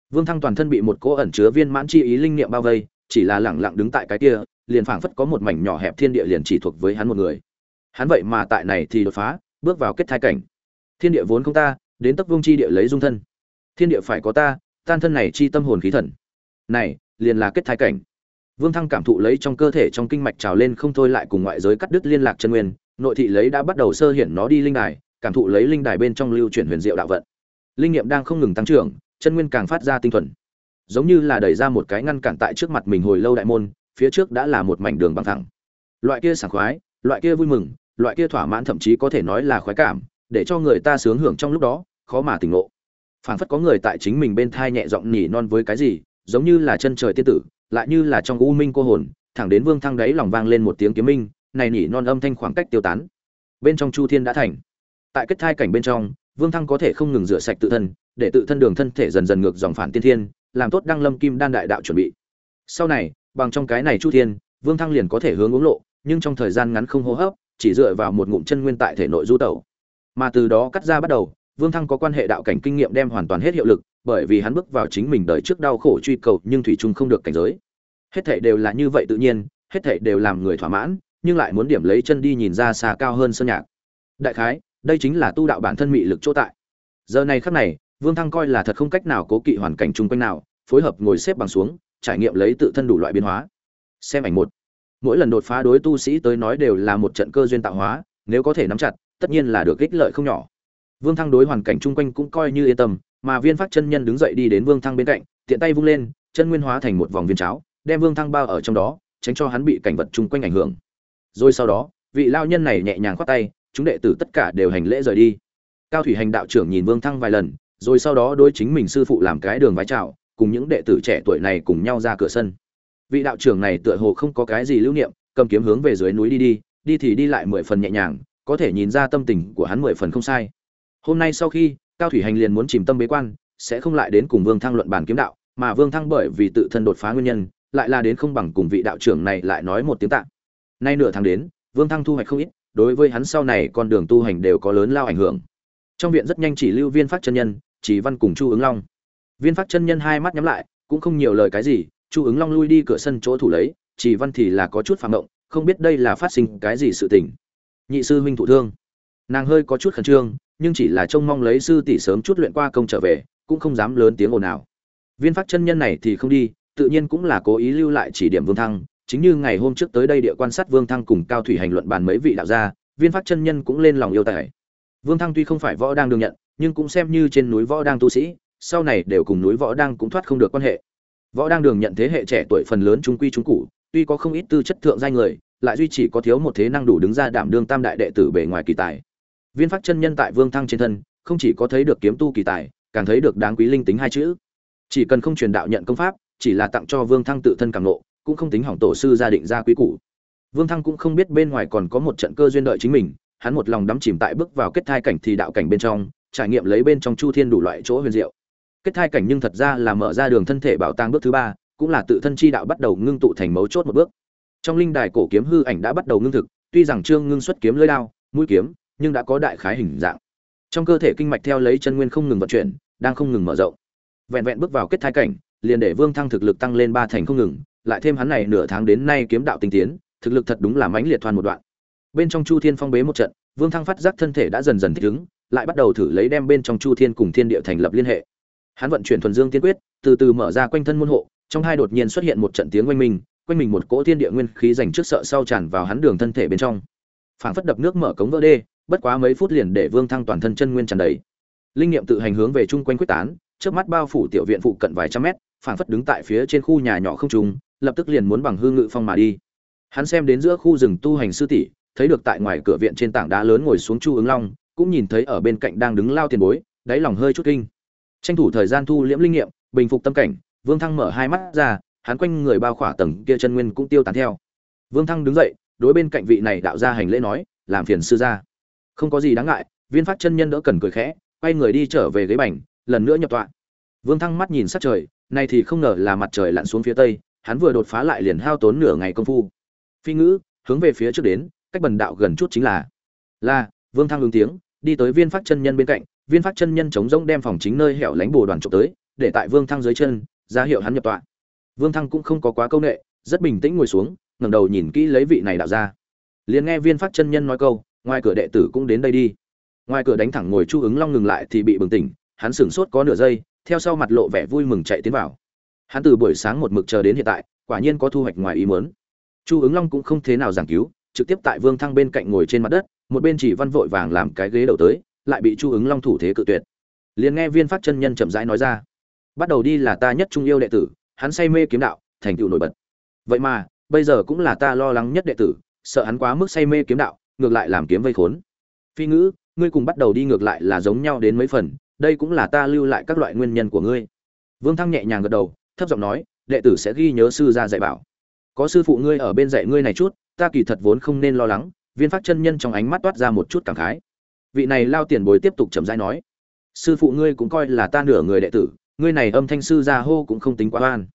Vương thăng toàn thân bị một cỗ ẩn chứa viên mãn chi ý linh niệm bao vây, chỉ là lẳng lặng đứng tại cái kia, liền phảng phất có một mảnh nhỏ hẹp thiên địa liền chỉ thuộc với hắn một người hắn vậy mà tại này thì đột phá, bước vào kết thai cảnh. Thiên địa vốn không ta, đến tấp vương chi địa lấy dung thân. Thiên địa phải có ta, tan thân này chi tâm hồn khí thần. Này, liền là kết thai cảnh. Vương thăng cảm thụ lấy trong cơ thể trong kinh mạch trào lên không thôi lại cùng ngoại giới cắt đứt liên lạc chân nguyên, nội thị lấy đã bắt đầu sơ hiển nó đi linh đài, cảm thụ lấy linh đài bên trong lưu chuyển huyền diệu đạo vận. Linh nghiệm đang không ngừng tăng trưởng, chân nguyên càng phát ra tinh thuần. Giống như là đẩy ra một cái ngăn cản tại trước mặt mình hồi lâu đại môn, phía trước đã là một mảnh đường bằng thẳng. Loại kia sảng khoái, loại kia vui mừng loại kia thỏa mãn thậm chí có thể nói là khoái cảm, để cho người ta sướng hưởng trong lúc đó, khó mà tỉnh ngộ. Phảng phất có người tại chính mình bên thai nhẹ giọng nhỉ non với cái gì, giống như là chân trời tiên tử, lại như là trong u minh cô hồn, thẳng đến vương thăng đáy lòng vang lên một tiếng kiếm minh, này nhỉ non âm thanh khoảng cách tiêu tán. Bên trong chu thiên đã thành. Tại kết thai cảnh bên trong, vương thăng có thể không ngừng rửa sạch tự thân, để tự thân đường thân thể dần dần ngược dòng phản tiên thiên, làm tốt đăng lâm kim đan đại đạo chuẩn bị. Sau này, bằng trong cái này chu thiên, vương thăng liền có thể hướng uống lộ, nhưng trong thời gian ngắn không hô hấp chỉ dựa vào một ngụm chân nguyên tại thể nội du tẩu. Mà từ đó cắt ra bắt đầu, vương thăng có quan hệ đạo cảnh kinh nghiệm đem hoàn toàn hết hiệu lực, bởi vì hắn bước vào chính mình đời trước đau khổ truy cầu nhưng thủy chung không được cảnh giới. Hết thảy đều là như vậy tự nhiên, hết thảy đều làm người thỏa mãn, nhưng lại muốn điểm lấy chân đi nhìn ra xa cao hơn sơn nhạc. Đại khái, đây chính là tu đạo bản thân mị lực chỗ tại. Giờ này khắc này, vương thăng coi là thật không cách nào cố kỵ hoàn cảnh chung quanh nào, phối hợp ngồi xếp bằng xuống, trải nghiệm lấy tự thân đủ loại biến hóa. Xem ảnh một mỗi lần đột phá đối tu sĩ tới nói đều là một trận cơ duyên tạo hóa, nếu có thể nắm chặt, tất nhiên là được ích lợi không nhỏ. Vương thăng đối hoàn cảnh chung quanh cũng coi như yên tâm, mà viên phát chân nhân đứng dậy đi đến vương thăng bên cạnh, tiện tay vung lên, chân nguyên hóa thành một vòng viên cháo, đem vương thăng bao ở trong đó, tránh cho hắn bị cảnh vật chung quanh ảnh hưởng. Rồi sau đó, vị lao nhân này nhẹ nhàng khoát tay, chúng đệ tử tất cả đều hành lễ rời đi. Cao thủy hành đạo trưởng nhìn vương thăng vài lần, rồi sau đó đối chính mình sư phụ làm cái đường vái chào, cùng những đệ tử trẻ tuổi này cùng nhau ra cửa sân vị đạo trưởng này tựa hồ không có cái gì lưu niệm, cầm kiếm hướng về dưới núi đi đi đi thì đi lại mười phần nhẹ nhàng, có thể nhìn ra tâm tình của hắn mười phần không sai. Hôm nay sau khi, cao thủy hành liền muốn chìm tâm bế quan, sẽ không lại đến cùng vương thăng luận bàn kiếm đạo, mà vương thăng bởi vì tự thân đột phá nguyên nhân, lại là đến không bằng cùng vị đạo trưởng này lại nói một tiếng tạng nay nửa tháng đến, vương thăng thu hoạch không ít, đối với hắn sau này con đường tu hành đều có lớn lao ảnh hưởng. Trong viện rất nhanh chỉ lưu viên phát chân nhân, chỉ văn cùng chu ứng long. Viên phát chân nhân hai mắt nhắm lại, cũng không nhiều lời cái gì chu ứng long lui đi cửa sân chỗ thủ lấy, chỉ văn thì là có chút phạm động, không biết đây là phát sinh cái gì sự tình. Nhị sư huynh thụ thương. Nàng hơi có chút khẩn trương, nhưng chỉ là trông mong lấy sư tỷ sớm chút luyện qua công trở về, cũng không dám lớn tiếng ồn nào viên phát chân nhân này thì không đi, tự nhiên cũng là cố ý lưu lại chỉ điểm vương thăng, chính như ngày hôm trước tới đây địa quan sát vương thăng cùng cao thủy hành luận bàn mấy vị đạo gia, viên phát chân nhân cũng lên lòng yêu tài. Vương thăng tuy không phải võ đang đương nhận, nhưng cũng xem như trên núi võ đang tu sĩ, sau này đều cùng núi võ đang cũng thoát không được quan hệ võ đang đường nhận thế hệ trẻ tuổi phần lớn trung quy trung cụ tuy có không ít tư chất thượng danh người, lại duy chỉ có thiếu một thế năng đủ đứng ra đảm đương tam đại đệ tử bề ngoài kỳ tài. Viên phát chân nhân tại vương thăng trên thân, không chỉ có thấy được kiếm tu kỳ tài, càng thấy được đáng quý linh tính hai chữ. Chỉ cần không truyền đạo nhận công pháp, chỉ là tặng cho vương thăng tự thân càng nộ cũng không tính hỏng tổ sư gia định ra quý cũ vương thăng cũng không biết bên ngoài còn có một trận cơ duyên đợi chính mình, hắn một lòng đắm chìm tại bước vào kết thai cảnh thì đạo cảnh bên trong, trải nghiệm lấy bên trong chu thiên đủ loại chỗ huyền diệu kết thai cảnh nhưng thật ra là mở ra đường thân thể bảo tàng bước thứ ba, cũng là tự thân chi đạo bắt đầu ngưng tụ thành mấu chốt một bước. Trong linh đài cổ kiếm hư ảnh đã bắt đầu ngưng thực, tuy rằng trương ngưng xuất kiếm lưỡi đao, mũi kiếm, nhưng đã có đại khái hình dạng. Trong cơ thể kinh mạch theo lấy chân nguyên không ngừng vận chuyển, đang không ngừng mở rộng. Vẹn vẹn bước vào kết thai cảnh, liền để vương thăng thực lực tăng lên ba thành không ngừng, lại thêm hắn này nửa tháng đến nay kiếm đạo tinh tiến, thực lực thật đúng là mãnh liệt thoan một đoạn. Bên trong chu thiên phong bế một trận, vương thăng phát giác thân thể đã dần dần thích ứng, lại bắt đầu thử lấy đem bên trong chu thiên cùng thiên địa thành lập liên hệ hắn vận chuyển thuần dương tiên quyết, từ từ mở ra quanh thân môn hộ, trong hai đột nhiên xuất hiện một trận tiếng quanh mình quanh mình một cỗ thiên địa nguyên khí dành trước sợ sau tràn vào hắn đường thân thể bên trong. Phảng phất đập nước mở cống vỡ đê, bất quá mấy phút liền để vương thăng toàn thân chân nguyên tràn đầy. Linh nghiệm tự hành hướng về chung quanh quyết tán, trước mắt bao phủ tiểu viện phụ cận vài trăm mét, phảng phất đứng tại phía trên khu nhà nhỏ không trung, lập tức liền muốn bằng hương ngự phong mà đi. Hắn xem đến giữa khu rừng tu hành sư tỷ, thấy được tại ngoài cửa viện trên tảng đá lớn ngồi xuống chu ứng long, cũng nhìn thấy ở bên cạnh đang đứng lao tiền bối, đáy lòng hơi chút kinh tranh thủ thời gian thu liễm linh nghiệm, bình phục tâm cảnh, vương thăng mở hai mắt ra, hắn quanh người bao khỏa tầng kia chân nguyên cũng tiêu tán theo. Vương thăng đứng dậy, đối bên cạnh vị này đạo ra hành lễ nói, làm phiền sư gia. Không có gì đáng ngại. Viên phát chân nhân đỡ cần cười khẽ, quay người đi trở về ghế bành, lần nữa nhập tọa. Vương thăng mắt nhìn sát trời, nay thì không ngờ là mặt trời lặn xuống phía tây, hắn vừa đột phá lại liền hao tốn nửa ngày công phu. Phi ngữ, hướng về phía trước đến, cách bần đạo gần chút chính là là, vương thăng ứng tiếng, đi tới viên phát chân nhân bên cạnh viên phát chân nhân chống rỗng đem phòng chính nơi hẻo lánh bồ đoàn trộm tới, để tại vương thăng dưới chân, ra hiệu hắn nhập tọa. Vương thăng cũng không có quá câu nệ, rất bình tĩnh ngồi xuống, ngẩng đầu nhìn kỹ lấy vị này đạo ra liền nghe viên phát chân nhân nói câu, ngoài cửa đệ tử cũng đến đây đi. Ngoài cửa đánh thẳng ngồi chu ứng long ngừng lại thì bị bừng tỉnh, hắn sửng sốt có nửa giây, theo sau mặt lộ vẻ vui mừng chạy tiến vào. Hắn từ buổi sáng một mực chờ đến hiện tại, quả nhiên có thu hoạch ngoài ý muốn. Chu ứng long cũng không thế nào giảng cứu, trực tiếp tại vương thăng bên cạnh ngồi trên mặt đất, một bên chỉ văn vội vàng làm cái ghế đầu tới lại bị chu ứng long thủ thế cự tuyệt. Liền nghe viên phát chân nhân chậm rãi nói ra, bắt đầu đi là ta nhất trung yêu đệ tử, hắn say mê kiếm đạo, thành tựu nổi bật. Vậy mà, bây giờ cũng là ta lo lắng nhất đệ tử, sợ hắn quá mức say mê kiếm đạo, ngược lại làm kiếm vây khốn. Phi ngữ, ngươi cùng bắt đầu đi ngược lại là giống nhau đến mấy phần, đây cũng là ta lưu lại các loại nguyên nhân của ngươi. Vương thăng nhẹ nhàng gật đầu, thấp giọng nói, đệ tử sẽ ghi nhớ sư gia dạy bảo. Có sư phụ ngươi ở bên dạy ngươi này chút, ta kỳ thật vốn không nên lo lắng. Viên phát chân nhân trong ánh mắt toát ra một chút cảm khái vị này lao tiền bối tiếp tục chậm rãi nói, sư phụ ngươi cũng coi là ta nửa người đệ tử, ngươi này âm thanh sư gia hô cũng không tính quá oan.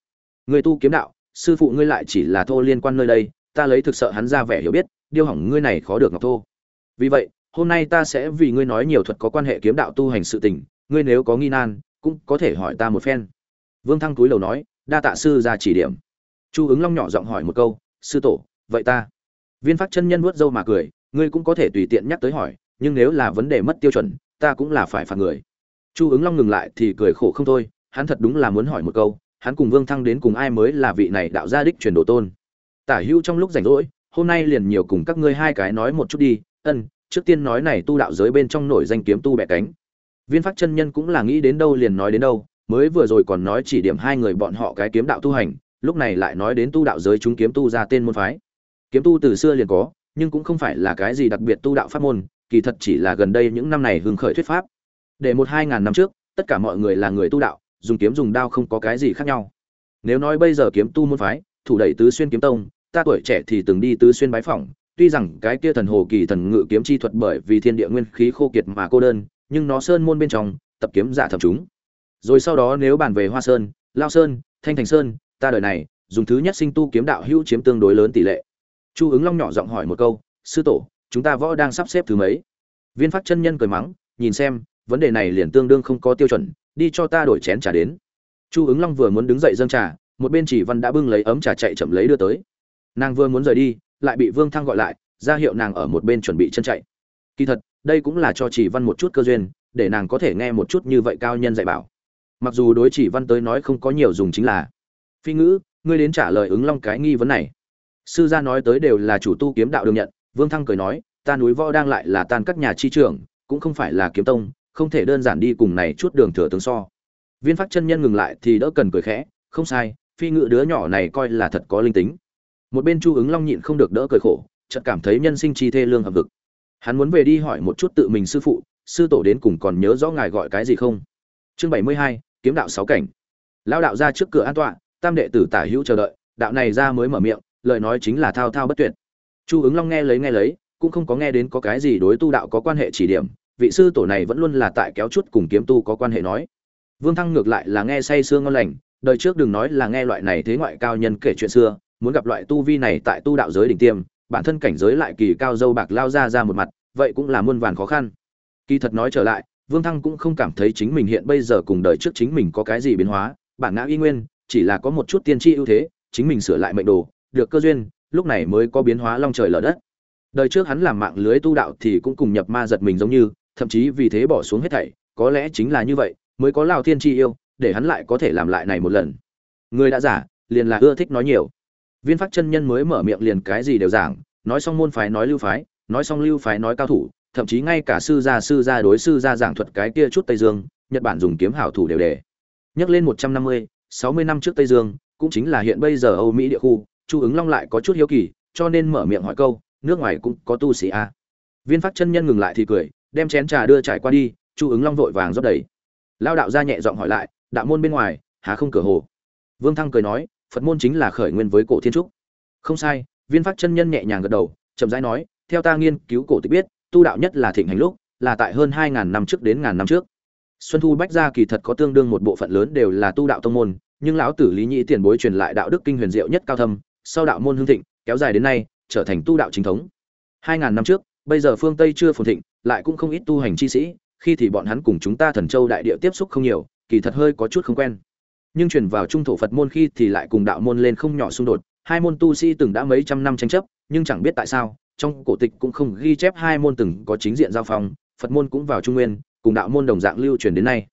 Ngươi tu kiếm đạo, sư phụ ngươi lại chỉ là thô liên quan nơi đây, ta lấy thực sợ hắn ra vẻ hiểu biết, điêu hỏng ngươi này khó được ngọc thô. Vì vậy, hôm nay ta sẽ vì ngươi nói nhiều thuật có quan hệ kiếm đạo tu hành sự tình, ngươi nếu có nghi nan, cũng có thể hỏi ta một phen. Vương thăng túi lầu nói, đa tạ sư ra chỉ điểm. Chu ứng long nhỏ giọng hỏi một câu, sư tổ, vậy ta? Viên phát chân nhân vuốt râu mà cười, ngươi cũng có thể tùy tiện nhắc tới hỏi nhưng nếu là vấn đề mất tiêu chuẩn, ta cũng là phải phạt người. Chu ứng long ngừng lại thì cười khổ không thôi, hắn thật đúng là muốn hỏi một câu, hắn cùng vương thăng đến cùng ai mới là vị này đạo gia đích truyền đồ tôn? Tả hữu trong lúc rảnh rỗi, hôm nay liền nhiều cùng các ngươi hai cái nói một chút đi, ân, trước tiên nói này tu đạo giới bên trong nổi danh kiếm tu bẻ cánh. Viên phát chân nhân cũng là nghĩ đến đâu liền nói đến đâu, mới vừa rồi còn nói chỉ điểm hai người bọn họ cái kiếm đạo tu hành, lúc này lại nói đến tu đạo giới chúng kiếm tu ra tên môn phái. Kiếm tu từ xưa liền có, nhưng cũng không phải là cái gì đặc biệt tu đạo pháp môn kỳ thật chỉ là gần đây những năm này hưng khởi thuyết pháp. Để một hai ngàn năm trước, tất cả mọi người là người tu đạo, dùng kiếm dùng đao không có cái gì khác nhau. Nếu nói bây giờ kiếm tu môn phái, thủ đẩy tứ xuyên kiếm tông, ta tuổi trẻ thì từng đi tứ xuyên bái phỏng, tuy rằng cái kia thần hồ kỳ thần ngự kiếm chi thuật bởi vì thiên địa nguyên khí khô kiệt mà cô đơn, nhưng nó sơn môn bên trong, tập kiếm giả thập chúng. Rồi sau đó nếu bàn về hoa sơn, lao sơn, thanh thành sơn, ta đời này, dùng thứ nhất sinh tu kiếm đạo hữu chiếm tương đối lớn tỷ lệ. Chu ứng long nhỏ giọng hỏi một câu, sư tổ chúng ta võ đang sắp xếp thứ mấy? Viên phát chân nhân cười mắng, nhìn xem, vấn đề này liền tương đương không có tiêu chuẩn, đi cho ta đổi chén trà đến. Chu ứng long vừa muốn đứng dậy dâng trà, một bên chỉ văn đã bưng lấy ấm trà chạy chậm lấy đưa tới. Nàng vừa muốn rời đi, lại bị vương thăng gọi lại, ra hiệu nàng ở một bên chuẩn bị chân chạy. Kỳ thật, đây cũng là cho chỉ văn một chút cơ duyên, để nàng có thể nghe một chút như vậy cao nhân dạy bảo. Mặc dù đối chỉ văn tới nói không có nhiều dùng chính là, phi ngữ, ngươi đến trả lời ứng long cái nghi vấn này. Sư gia nói tới đều là chủ tu kiếm đạo đường nhận vương thăng cười nói, ta núi võ đang lại là tan các nhà chi trưởng, cũng không phải là kiếm tông, không thể đơn giản đi cùng này chút đường thừa tướng so. Viên phát chân nhân ngừng lại thì đỡ cần cười khẽ, không sai, phi ngựa đứa nhỏ này coi là thật có linh tính. Một bên chu ứng long nhịn không được đỡ cười khổ, chợt cảm thấy nhân sinh chi thê lương hợp vực. Hắn muốn về đi hỏi một chút tự mình sư phụ, sư tổ đến cùng còn nhớ rõ ngài gọi cái gì không? Chương bảy mươi hai, kiếm đạo sáu cảnh. Lao đạo ra trước cửa an tọa, tam đệ tử tả hữu chờ đợi, đạo này ra mới mở miệng, lời nói chính là thao thao bất tuyệt chu ứng long nghe lấy nghe lấy, cũng không có nghe đến có cái gì đối tu đạo có quan hệ chỉ điểm, vị sư tổ này vẫn luôn là tại kéo chút cùng kiếm tu có quan hệ nói. Vương thăng ngược lại là nghe say sương ngon lành, đời trước đừng nói là nghe loại này thế ngoại cao nhân kể chuyện xưa, muốn gặp loại tu vi này tại tu đạo giới đỉnh tiêm, bản thân cảnh giới lại kỳ cao dâu bạc lao ra ra một mặt, vậy cũng là muôn vàn khó khăn. Kỳ thật nói trở lại, vương thăng cũng không cảm thấy chính mình hiện bây giờ cùng đời trước chính mình có cái gì biến hóa, bản ngã y nguyên, chỉ là có một chút tiên tri ưu thế, chính mình sửa lại mệnh đồ, được cơ duyên lúc này mới có biến hóa long trời lở đất. Đời trước hắn làm mạng lưới tu đạo thì cũng cùng nhập ma giật mình giống như, thậm chí vì thế bỏ xuống hết thảy, có lẽ chính là như vậy, mới có lão thiên tri yêu, để hắn lại có thể làm lại này một lần. Người đã giả, liền là ưa thích nói nhiều. Viên phát chân nhân mới mở miệng liền cái gì đều giảng, nói xong môn phái nói lưu phái, nói xong lưu phái nói cao thủ, thậm chí ngay cả sư gia sư gia đối sư gia giảng thuật cái kia chút tây dương, nhật bản dùng kiếm hảo thủ đều đề nhắc lên một trăm năm mươi, sáu mươi năm trước tây dương, cũng chính là hiện bây giờ âu mỹ địa khu chu ứng long lại có chút hiếu kỳ, cho nên mở miệng hỏi câu, nước ngoài cũng có tu sĩ à. viên phát chân nhân ngừng lại thì cười, đem chén trà đưa trải qua đi, chu ứng long vội vàng rót đầy. Lao đạo ra nhẹ giọng hỏi lại, đạo môn bên ngoài, há không cửa hồ? Vương thăng cười nói, phật môn chính là khởi nguyên với cổ thiên trúc. Không sai, viên phát chân nhân nhẹ nhàng gật đầu, chậm rãi nói, theo ta nghiên cứu cổ tịch biết, tu đạo nhất là thịnh hành lúc, là tại hơn hai ngàn năm trước đến ngàn năm trước. Xuân thu bách gia kỳ thật có tương đương một bộ phận lớn đều là tu đạo tông môn, nhưng lão tử lý nhĩ tiền bối truyền lại đạo đức kinh huyền diệu nhất cao thâm sau đạo môn hương thịnh, kéo dài đến nay, trở thành tu đạo chính thống. Hai ngàn năm trước, bây giờ phương tây chưa phồn thịnh, lại cũng không ít tu hành chi sĩ, khi thì bọn hắn cùng chúng ta thần châu đại địa tiếp xúc không nhiều, kỳ thật hơi có chút không quen. Nhưng truyền vào trung thổ phật môn khi thì lại cùng đạo môn lên không nhỏ xung đột, hai môn tu sĩ từng đã mấy trăm năm tranh chấp, nhưng chẳng biết tại sao, trong cổ tịch cũng không ghi chép hai môn từng có chính diện giao phong, phật môn cũng vào trung nguyên, cùng đạo môn đồng dạng lưu truyền đến nay.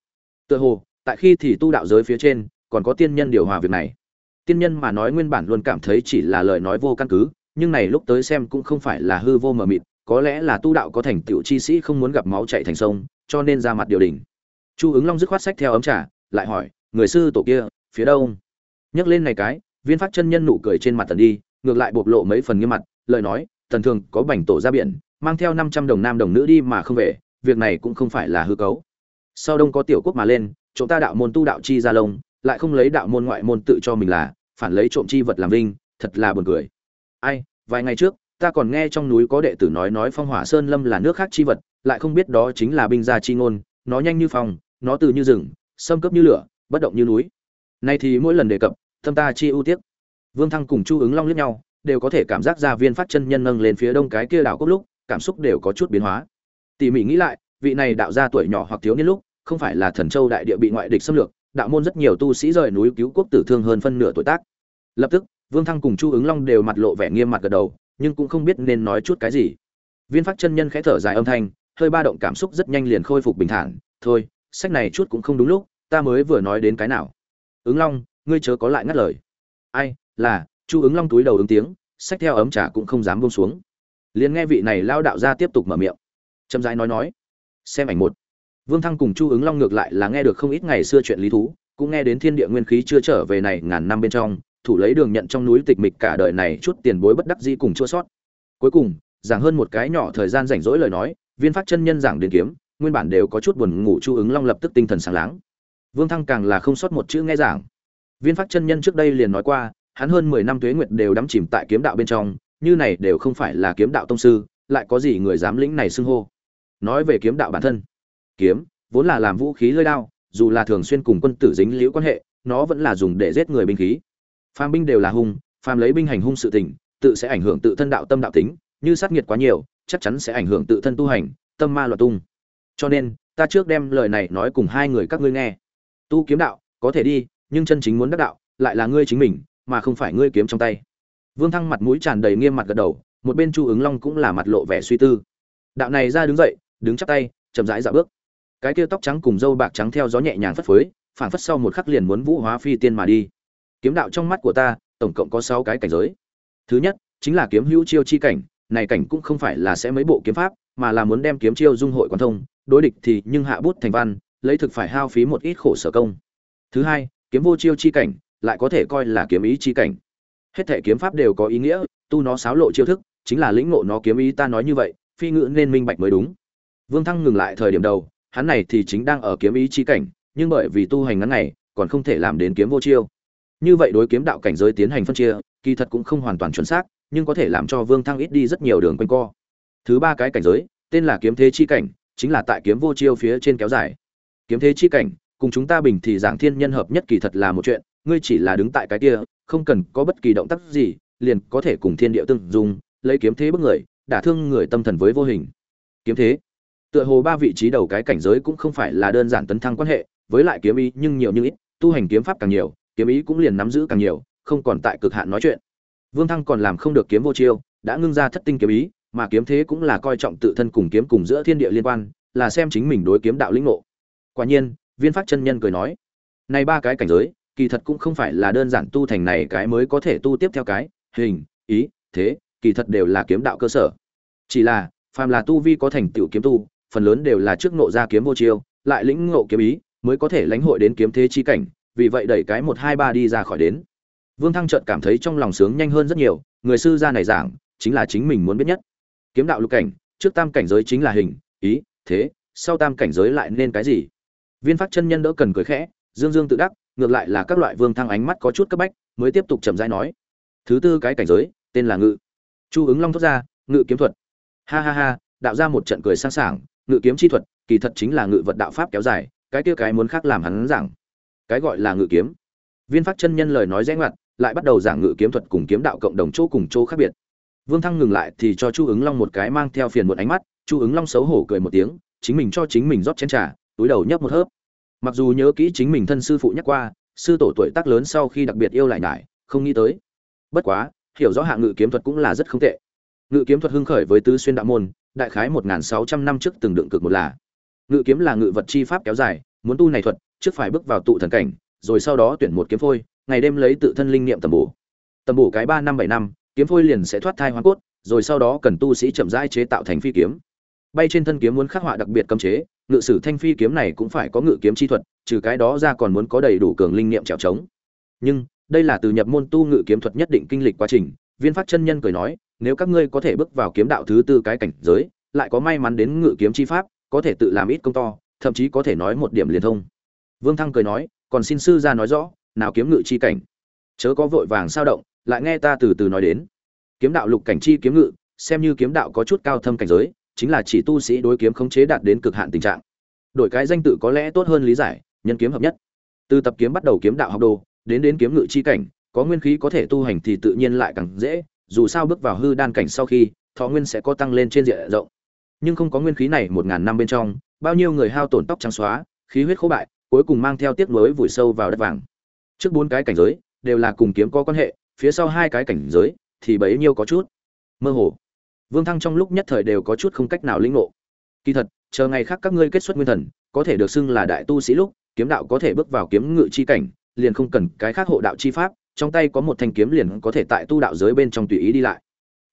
Tựa hồ, tại khi thì tu đạo giới phía trên, còn có tiên nhân điều hòa việc này tiên nhân mà nói nguyên bản luôn cảm thấy chỉ là lời nói vô căn cứ, nhưng này lúc tới xem cũng không phải là hư vô mờ mịt, có lẽ là tu đạo có thành tựu chi sĩ không muốn gặp máu chạy thành sông, cho nên ra mặt điều đình. Chu ứng long dứt khoát sách theo ấm trà, lại hỏi, người sư tổ kia, phía đâu? Nhắc lên này cái, viên phát chân nhân nụ cười trên mặt tần đi, ngược lại bộc lộ mấy phần nghiêm mặt, lời nói, tần thường, có bảnh tổ ra biển, mang theo năm trăm đồng nam đồng nữ đi mà không về, việc này cũng không phải là hư cấu. Sau đông có tiểu quốc mà lên, chỗ ta đạo môn tu đạo chi ra lông lại không lấy đạo môn ngoại môn tự cho mình là, phản lấy trộm chi vật làm vinh, thật là buồn cười. Ai, vài ngày trước, ta còn nghe trong núi có đệ tử nói nói phong hỏa sơn lâm là nước khác chi vật, lại không biết đó chính là binh gia chi ngôn, nó nhanh như phong, nó từ như rừng, xâm cấp như lửa, bất động như núi. Nay thì mỗi lần đề cập, tâm ta chi ưu tiếc. Vương thăng cùng chu ứng long liếc nhau, đều có thể cảm giác ra viên phát chân nhân nâng lên phía đông cái kia đảo cốc lúc, cảm xúc đều có chút biến hóa. Tỉ mỉ nghĩ lại, vị này đạo gia tuổi nhỏ hoặc thiếu niên lúc, không phải là thần châu đại địa bị ngoại địch xâm lược đạo môn rất nhiều tu sĩ rời núi cứu quốc tử thương hơn phân nửa tuổi tác. Lập tức, vương thăng cùng chu ứng long đều mặt lộ vẻ nghiêm mặt gật đầu, nhưng cũng không biết nên nói chút cái gì. Viên phát chân nhân khẽ thở dài âm thanh, hơi ba động cảm xúc rất nhanh liền khôi phục bình thản. Thôi, sách này chút cũng không đúng lúc, ta mới vừa nói đến cái nào? Ứng long, ngươi chớ có lại ngắt lời. Ai, là, chu ứng long túi đầu ứng tiếng, sách theo ấm trà cũng không dám buông xuống. Liền nghe vị này lao đạo ra tiếp tục mở miệng. Chậm rãi nói nói. Xem ảnh một vương thăng cùng chu ứng long ngược lại là nghe được không ít ngày xưa chuyện lý thú, cũng nghe đến thiên địa nguyên khí chưa trở về này ngàn năm bên trong, thủ lấy đường nhận trong núi tịch mịch cả đời này chút tiền bối bất đắc dĩ cùng chua sót. Cuối cùng, giảng hơn một cái nhỏ thời gian rảnh rỗi lời nói, viên phát chân nhân giảng đến kiếm, nguyên bản đều có chút buồn ngủ chu ứng long lập tức tinh thần sáng láng. Vương thăng càng là không sót một chữ nghe giảng. Viên phát chân nhân trước đây liền nói qua, hắn hơn mười năm tuế nguyệt đều đắm chìm tại kiếm đạo bên trong, như này đều không phải là kiếm đạo tông sư, lại có gì người dám lĩnh này xưng hô? Nói về kiếm đạo bản thân kiếm, vốn là làm vũ khí lơi đao, dù là thường xuyên cùng quân tử dính liễu quan hệ, nó vẫn là dùng để giết người binh khí. Phàm binh đều là hung, phàm lấy binh hành hung sự tình, tự sẽ ảnh hưởng tự thân đạo tâm đạo tính, như sát nghiệt quá nhiều, chắc chắn sẽ ảnh hưởng tự thân tu hành, tâm ma loạn tung. Cho nên, ta trước đem lời này nói cùng hai người các ngươi nghe. Tu kiếm đạo, có thể đi, nhưng chân chính muốn đắc đạo, lại là ngươi chính mình, mà không phải ngươi kiếm trong tay. Vương thăng mặt mũi tràn đầy nghiêm mặt gật đầu, một bên chu ứng long cũng là mặt lộ vẻ suy tư. Đạo này ra đứng dậy, đứng chắp tay, chậm rãi dạo bước cái kia tóc trắng cùng râu bạc trắng theo gió nhẹ nhàng phất phới, phảng phất sau một khắc liền muốn vũ hóa phi tiên mà đi. Kiếm đạo trong mắt của ta, tổng cộng có sáu cái cảnh giới. Thứ nhất, chính là kiếm hữu chiêu chi cảnh, này cảnh cũng không phải là sẽ mấy bộ kiếm pháp, mà là muốn đem kiếm chiêu dung hội quan thông, đối địch thì nhưng hạ bút thành văn, lấy thực phải hao phí một ít khổ sở công. Thứ hai, kiếm vô chiêu chi cảnh, lại có thể coi là kiếm ý chi cảnh. Hết thể kiếm pháp đều có ý nghĩa, tu nó xáo lộ chiêu thức, chính là lĩnh ngộ nó kiếm ý ta nói như vậy, phi ngữ nên minh bạch mới đúng. Vương thăng ngừng lại thời điểm đầu hắn này thì chính đang ở kiếm ý chi cảnh, nhưng bởi vì tu hành ngắn ngày, còn không thể làm đến kiếm vô chiêu. Như vậy đối kiếm đạo cảnh giới tiến hành phân chia, kỳ thật cũng không hoàn toàn chuẩn xác, nhưng có thể làm cho vương thăng ít đi rất nhiều đường quanh co. Thứ ba cái cảnh giới, tên là kiếm thế chi cảnh, chính là tại kiếm vô chiêu phía trên kéo dài. Kiếm thế chi cảnh, cùng chúng ta bình thì giảng thiên nhân hợp nhất kỳ thật là một chuyện, ngươi chỉ là đứng tại cái kia, không cần có bất kỳ động tác gì, liền có thể cùng thiên địa tương dung, lấy kiếm thế bức người, đả thương người tâm thần với vô hình. Kiếm thế tựa hồ ba vị trí đầu cái cảnh giới cũng không phải là đơn giản tấn thăng quan hệ, với lại kiếm ý nhưng nhiều như ít, tu hành kiếm pháp càng nhiều, kiếm ý cũng liền nắm giữ càng nhiều, không còn tại cực hạn nói chuyện. Vương thăng còn làm không được kiếm vô chiêu, đã ngưng ra thất tinh kiếm ý, mà kiếm thế cũng là coi trọng tự thân cùng kiếm cùng giữa thiên địa liên quan, là xem chính mình đối kiếm đạo lĩnh ngộ. Quả nhiên, viên phát chân nhân cười nói, này ba cái cảnh giới, kỳ thật cũng không phải là đơn giản tu thành này cái mới có thể tu tiếp theo cái, hình, ý, thế, kỳ thật đều là kiếm đạo cơ sở. Chỉ là, phàm là tu vi có thành tựu kiếm tu phần lớn đều là trước nộ ra kiếm vô chiêu, lại lĩnh ngộ kiếm ý, mới có thể lãnh hội đến kiếm thế chi cảnh, vì vậy đẩy cái một hai ba đi ra khỏi đến. Vương thăng chợt cảm thấy trong lòng sướng nhanh hơn rất nhiều, người sư gia này giảng, chính là chính mình muốn biết nhất. Kiếm đạo lục cảnh, trước tam cảnh giới chính là hình, ý, thế, sau tam cảnh giới lại nên cái gì? Viên phát chân nhân đỡ cần cười khẽ, dương dương tự đắc, ngược lại là các loại vương thăng ánh mắt có chút cấp bách, mới tiếp tục chậm rãi nói. Thứ tư cái cảnh giới, tên là ngự. Chu ứng long thoát ra, ngự kiếm thuật. Ha ha ha, đạo ra một trận cười sang sảng ngự kiếm chi thuật, kỳ thật chính là ngự vật đạo pháp kéo dài, cái kia cái muốn khác làm hắn giảng. Cái gọi là ngự kiếm. Viên phát chân nhân lời nói rẽ ngoặt, lại bắt đầu giảng ngự kiếm thuật cùng kiếm đạo cộng đồng chỗ cùng chỗ khác biệt. Vương thăng ngừng lại thì cho chu ứng long một cái mang theo phiền một ánh mắt, chu ứng long xấu hổ cười một tiếng, chính mình cho chính mình rót chén trà, túi đầu nhấp một hớp. Mặc dù nhớ kỹ chính mình thân sư phụ nhắc qua, sư tổ tuổi tác lớn sau khi đặc biệt yêu lại nhải, không nghĩ tới. Bất quá, hiểu rõ hạ ngự kiếm thuật cũng là rất không tệ. Ngự kiếm thuật hưng khởi với tứ xuyên đạo môn đại khái một sáu trăm năm trước từng đựng cực một là. Ngự kiếm là ngự vật chi pháp kéo dài, muốn tu này thuật, trước phải bước vào tụ thần cảnh, rồi sau đó tuyển một kiếm phôi, ngày đêm lấy tự thân linh niệm tầm bổ. Tầm bổ cái ba năm bảy năm, kiếm phôi liền sẽ thoát thai hoa cốt, rồi sau đó cần tu sĩ chậm rãi chế tạo thành phi kiếm. Bay trên thân kiếm muốn khắc họa đặc biệt cấm chế, ngự sử thanh phi kiếm này cũng phải có ngự kiếm chi thuật, trừ cái đó ra còn muốn có đầy đủ cường linh niệm trèo trống. Nhưng, đây là từ nhập môn tu ngự kiếm thuật nhất định kinh lịch quá trình, viên phát chân nhân cười nói nếu các ngươi có thể bước vào kiếm đạo thứ tư cái cảnh giới, lại có may mắn đến ngự kiếm chi pháp, có thể tự làm ít công to, thậm chí có thể nói một điểm liền thông. Vương thăng cười nói, còn xin sư ra nói rõ, nào kiếm ngự chi cảnh? Chớ có vội vàng sao động, lại nghe ta từ từ nói đến. Kiếm đạo lục cảnh chi kiếm ngự, xem như kiếm đạo có chút cao thâm cảnh giới, chính là chỉ tu sĩ đối kiếm khống chế đạt đến cực hạn tình trạng. Đổi cái danh tự có lẽ tốt hơn lý giải, nhân kiếm hợp nhất. Từ tập kiếm bắt đầu kiếm đạo học đồ, đến đến kiếm ngự chi cảnh, có nguyên khí có thể tu hành thì tự nhiên lại càng dễ dù sao bước vào hư đan cảnh sau khi, thọ nguyên sẽ có tăng lên trên diện rộng. Nhưng không có nguyên khí này một ngàn năm bên trong, bao nhiêu người hao tổn tóc trắng xóa, khí huyết khô bại, cuối cùng mang theo tiếc nuối vùi sâu vào đất vàng. Trước bốn cái cảnh giới, đều là cùng kiếm có quan hệ, phía sau hai cái cảnh giới, thì bấy nhiêu có chút. Mơ hồ. Vương thăng trong lúc nhất thời đều có chút không cách nào lĩnh ngộ. Kỳ thật, chờ ngày khác các ngươi kết xuất nguyên thần, có thể được xưng là đại tu sĩ lúc, kiếm đạo có thể bước vào kiếm ngự chi cảnh, liền không cần cái khác hộ đạo chi pháp trong tay có một thanh kiếm liền có thể tại tu đạo giới bên trong tùy ý đi lại.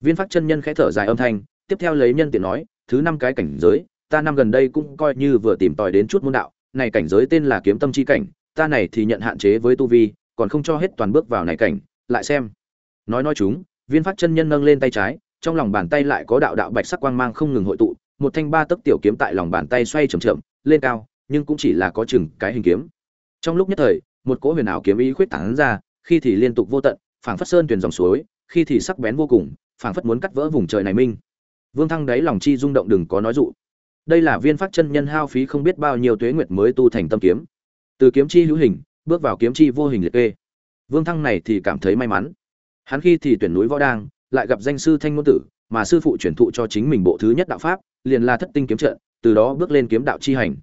Viên phát chân nhân khẽ thở dài âm thanh, tiếp theo lấy nhân tiện nói, thứ năm cái cảnh giới, ta năm gần đây cũng coi như vừa tìm tòi đến chút môn đạo, này cảnh giới tên là kiếm tâm chi cảnh, ta này thì nhận hạn chế với tu vi, còn không cho hết toàn bước vào này cảnh, lại xem. Nói nói chúng, viên phát chân nhân nâng lên tay trái, trong lòng bàn tay lại có đạo đạo bạch sắc quang mang không ngừng hội tụ, một thanh ba tấc tiểu kiếm tại lòng bàn tay xoay chậm chậm, lên cao, nhưng cũng chỉ là có chừng cái hình kiếm. Trong lúc nhất thời, một cỗ huyền ảo kiếm ý khuyết tán ra khi thì liên tục vô tận, phảng phất sơn tuyển dòng suối, khi thì sắc bén vô cùng, phảng phất muốn cắt vỡ vùng trời này minh vương thăng đáy lòng chi rung động đừng có nói dụ. Đây là viên phát chân nhân hao phí không biết bao nhiêu tuế nguyệt mới tu thành tâm kiếm. Từ kiếm chi hữu hình, bước vào kiếm chi vô hình liệt kê. Vương thăng này thì cảm thấy may mắn. Hắn khi thì tuyển núi võ đang, lại gặp danh sư thanh ngôn tử, mà sư phụ truyền thụ cho chính mình bộ thứ nhất đạo pháp, liền là thất tinh kiếm trận, từ đó bước lên kiếm đạo chi hành.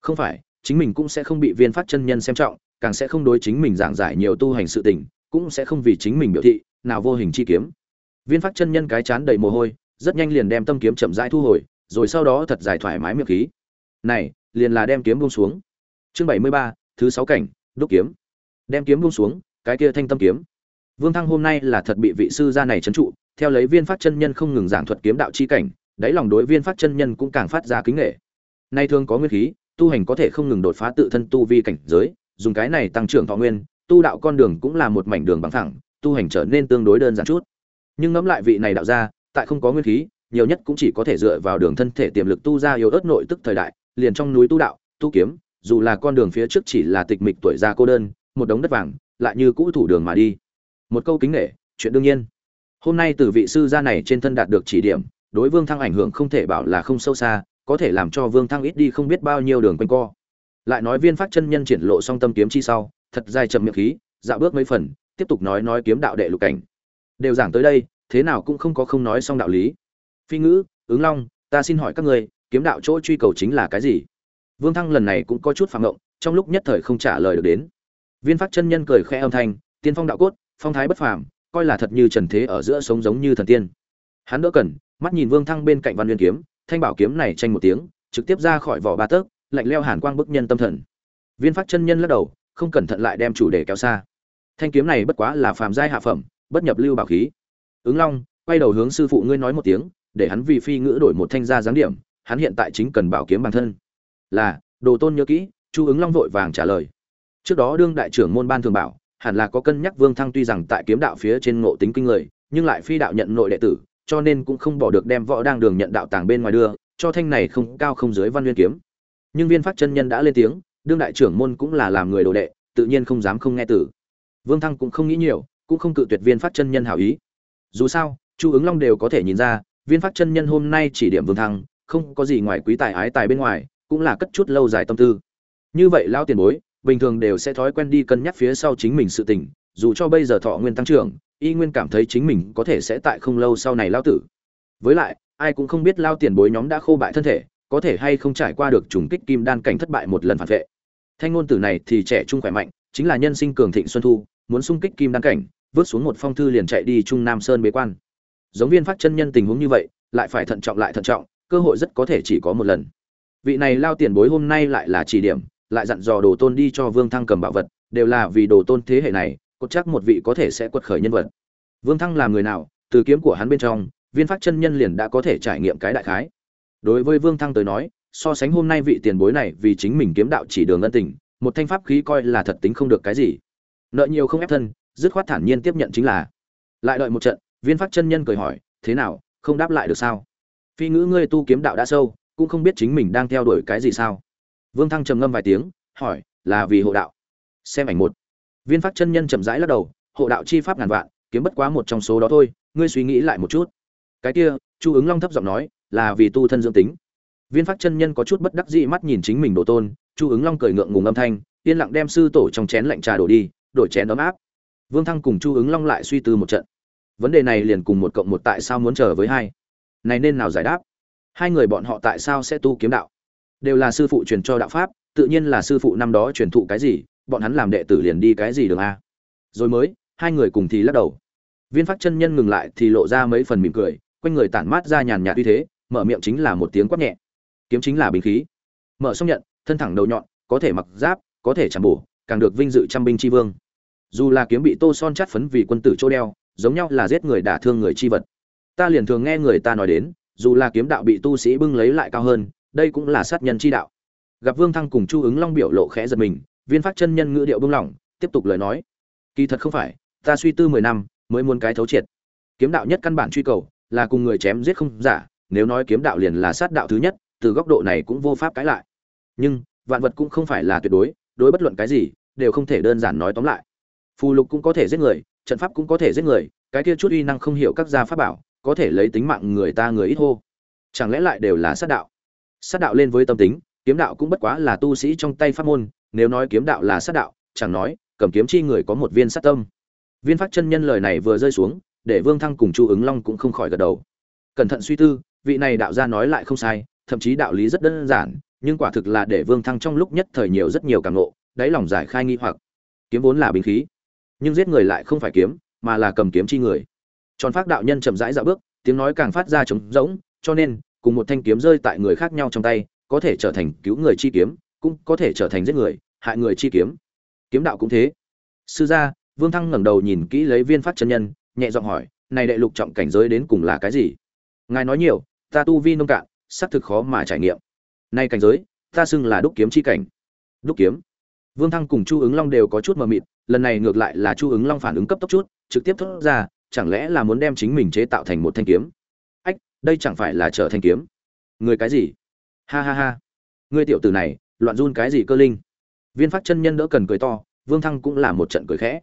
Không phải, chính mình cũng sẽ không bị viên phát chân nhân xem trọng càng sẽ không đối chính mình giảng giải nhiều tu hành sự tình, cũng sẽ không vì chính mình biểu thị, nào vô hình chi kiếm. Viên phát chân nhân cái chán đầy mồ hôi, rất nhanh liền đem tâm kiếm chậm rãi thu hồi, rồi sau đó thật giải thoải mái miệng khí. Này, liền là đem kiếm buông xuống. Chương bảy mươi ba, thứ sáu cảnh, đúc kiếm. Đem kiếm buông xuống, cái kia thanh tâm kiếm. Vương thăng hôm nay là thật bị vị sư gia này trấn trụ, theo lấy viên phát chân nhân không ngừng giảng thuật kiếm đạo chi cảnh, đáy lòng đối viên phát chân nhân cũng càng phát ra kính nghệ nay thường có nguyên khí, tu hành có thể không ngừng đột phá tự thân tu vi cảnh giới dùng cái này tăng trưởng thọ nguyên, tu đạo con đường cũng là một mảnh đường bằng thẳng tu hành trở nên tương đối đơn giản chút. Nhưng ngẫm lại vị này đạo ra tại không có nguyên khí, nhiều nhất cũng chỉ có thể dựa vào đường thân thể tiềm lực tu ra yếu ớt nội tức thời đại, liền trong núi tu đạo, tu kiếm, dù là con đường phía trước chỉ là tịch mịch tuổi già cô đơn, một đống đất vàng, lại như cũ thủ đường mà đi. Một câu kính nghệ chuyện đương nhiên. Hôm nay từ vị sư gia này trên thân đạt được chỉ điểm, đối vương thăng ảnh hưởng không thể bảo là không sâu xa, có thể làm cho vương thăng ít đi không biết bao nhiêu đường quanh co lại nói viên phát chân nhân triển lộ song tâm kiếm chi sau, thật dài chậm miệng khí, dạo bước mấy phần, tiếp tục nói nói kiếm đạo đệ lục cảnh. Đều giảng tới đây, thế nào cũng không có không nói xong đạo lý. Phi ngữ, ứng long, ta xin hỏi các ngươi kiếm đạo chỗ truy cầu chính là cái gì? Vương thăng lần này cũng có chút phạm ngộng, trong lúc nhất thời không trả lời được đến. Viên phát chân nhân cười khẽ âm thanh, tiên phong đạo cốt, phong thái bất phàm, coi là thật như trần thế ở giữa sống giống như thần tiên. Hắn đỡ cần, mắt nhìn vương thăng bên cạnh văn nguyên kiếm, thanh bảo kiếm này tranh một tiếng, trực tiếp ra khỏi vỏ ba tấc lạnh leo hàn quang bức nhân tâm thần. Viên phát chân nhân lắc đầu, không cẩn thận lại đem chủ đề kéo xa. Thanh kiếm này bất quá là phàm giai hạ phẩm, bất nhập lưu bảo khí. Ứng long, quay đầu hướng sư phụ ngươi nói một tiếng, để hắn vì phi ngữ đổi một thanh gia giáng điểm, hắn hiện tại chính cần bảo kiếm bản thân. Là, đồ tôn nhớ kỹ, chu ứng long vội vàng trả lời. Trước đó đương đại trưởng môn ban thường bảo, hẳn là có cân nhắc vương thăng tuy rằng tại kiếm đạo phía trên ngộ tính kinh người, nhưng lại phi đạo nhận nội đệ tử, cho nên cũng không bỏ được đem võ đang đường nhận đạo tàng bên ngoài đưa, cho thanh này không cao không dưới văn nguyên kiếm nhưng viên phát chân nhân đã lên tiếng, đương đại trưởng môn cũng là làm người đồ đệ, tự nhiên không dám không nghe tử vương thăng cũng không nghĩ nhiều, cũng không cự tuyệt viên phát chân nhân hảo ý. Dù sao, chu ứng long đều có thể nhìn ra, viên phát chân nhân hôm nay chỉ điểm vương thăng, không có gì ngoài quý tài ái tài bên ngoài, cũng là cất chút lâu dài tâm tư. Như vậy lao tiền bối, bình thường đều sẽ thói quen đi cân nhắc phía sau chính mình sự tình, dù cho bây giờ thọ nguyên tăng trưởng, y nguyên cảm thấy chính mình có thể sẽ tại không lâu sau này lao tử. Với lại, ai cũng không biết lao tiền bối nhóm đã khô bại thân thể có thể hay không trải qua được trùng kích kim đan cảnh thất bại một lần phản vệ. Thanh ngôn tử này thì trẻ trung khỏe mạnh, chính là nhân sinh cường thịnh xuân thu, muốn xung kích kim đan cảnh vớt xuống một phong thư liền chạy đi trung nam sơn bế quan. Giống viên phát chân nhân tình huống như vậy, lại phải thận trọng lại thận trọng, cơ hội rất có thể chỉ có một lần. Vị này lao tiền bối hôm nay lại là chỉ điểm, lại dặn dò đồ tôn đi cho vương thăng cầm bảo vật, đều là vì đồ tôn thế hệ này, cốt chắc một vị có thể sẽ quật khởi nhân vật. Vương thăng là người nào, từ kiếm của hắn bên trong, viên phát chân nhân liền đã có thể trải nghiệm cái đại khái đối với vương thăng tới nói, so sánh hôm nay vị tiền bối này vì chính mình kiếm đạo chỉ đường ân tình, một thanh pháp khí coi là thật tính không được cái gì. Nợ nhiều không ép thân, dứt khoát thản nhiên tiếp nhận chính là. Lại đợi một trận, viên phát chân nhân cười hỏi, thế nào, không đáp lại được sao? Phi ngữ ngươi tu kiếm đạo đã sâu, cũng không biết chính mình đang theo đuổi cái gì sao? Vương thăng trầm ngâm vài tiếng, hỏi, là vì hộ đạo? Xem ảnh một. Viên phát chân nhân chậm rãi lắc đầu, hộ đạo chi pháp ngàn vạn, kiếm bất quá một trong số đó thôi, ngươi suy nghĩ lại một chút. Cái kia, chu ứng long thấp giọng nói là vì tu thân dưỡng tính. Viên phát chân nhân có chút bất đắc dĩ mắt nhìn chính mình đổ tôn, chu ứng long cười ngượng ngùng âm thanh, yên lặng đem sư tổ trong chén lạnh trà đổ đi, đổi chén ấm áp. Vương thăng cùng chu ứng long lại suy tư một trận. Vấn đề này liền cùng một cộng một tại sao muốn chờ với hai? Này nên nào giải đáp? Hai người bọn họ tại sao sẽ tu kiếm đạo? Đều là sư phụ truyền cho đạo pháp, tự nhiên là sư phụ năm đó truyền thụ cái gì, bọn hắn làm đệ tử liền đi cái gì đường a? Rồi mới, hai người cùng thì lắc đầu. Viên phát chân nhân ngừng lại thì lộ ra mấy phần mỉm cười, quanh người tản mát ra nhàn nhạt uy thế mở miệng chính là một tiếng quát nhẹ. Kiếm chính là binh khí. Mở xong nhận, thân thẳng đầu nhọn, có thể mặc giáp, có thể chẳng bổ, càng được vinh dự trăm binh tri vương. Dù là kiếm bị tô son chát phấn vì quân tử chỗ đeo, giống nhau là giết người đả thương người chi vật. Ta liền thường nghe người ta nói đến, dù là kiếm đạo bị tu sĩ bưng lấy lại cao hơn, đây cũng là sát nhân chi đạo. Gặp vương thăng cùng chu ứng long biểu lộ khẽ giật mình, viên phát chân nhân ngữ điệu bưng lỏng, tiếp tục lời nói. Kỳ thật không phải, ta suy tư mười năm, mới muốn cái thấu triệt. Kiếm đạo nhất căn bản truy cầu, là cùng người chém giết không giả nếu nói kiếm đạo liền là sát đạo thứ nhất, từ góc độ này cũng vô pháp cãi lại. Nhưng, vạn vật cũng không phải là tuyệt đối đối bất luận cái gì, đều không thể đơn giản nói tóm lại. Phù lục cũng có thể giết người, trận pháp cũng có thể giết người, cái kia chút uy năng không hiểu các gia pháp bảo, có thể lấy tính mạng người ta người ít hô. Chẳng lẽ lại đều là sát đạo? Sát đạo lên với tâm tính, kiếm đạo cũng bất quá là tu sĩ trong tay pháp môn, nếu nói kiếm đạo là sát đạo, chẳng nói, cầm kiếm chi người có một viên sát tâm. Viên phát chân nhân lời này vừa rơi xuống, để vương thăng cùng chu ứng long cũng không khỏi gật đầu. Cẩn thận suy tư vị này đạo gia nói lại không sai, thậm chí đạo lý rất đơn giản, nhưng quả thực là để vương thăng trong lúc nhất thời nhiều rất nhiều cảm nộ đáy lòng giải khai nghi hoặc. Kiếm vốn là binh khí, nhưng giết người lại không phải kiếm, mà là cầm kiếm chi người. Tròn phát đạo nhân chậm rãi dạo bước, tiếng nói càng phát ra trống rỗng, cho nên, cùng một thanh kiếm rơi tại người khác nhau trong tay, có thể trở thành cứu người chi kiếm, cũng có thể trở thành giết người, hại người chi kiếm. Kiếm đạo cũng thế. Sư gia, vương thăng ngẩng đầu nhìn kỹ lấy viên phát chân nhân, nhẹ giọng hỏi, này đệ lục trọng cảnh giới đến cùng là cái gì? Ngài nói nhiều ta tu vi nông cạn, xác thực khó mà trải nghiệm. Nay cảnh giới, ta xưng là đúc kiếm chi cảnh. Đúc kiếm. Vương thăng cùng chu ứng long đều có chút mờ mịt, lần này ngược lại là chu ứng long phản ứng cấp tốc chút, trực tiếp thốt ra, chẳng lẽ là muốn đem chính mình chế tạo thành một thanh kiếm? Ách, đây chẳng phải là trở thành kiếm. Người cái gì? Ha ha ha. Ngươi tiểu tử này, loạn run cái gì cơ linh? Viên phát chân nhân đỡ cần cười to, vương thăng cũng là một trận cười khẽ.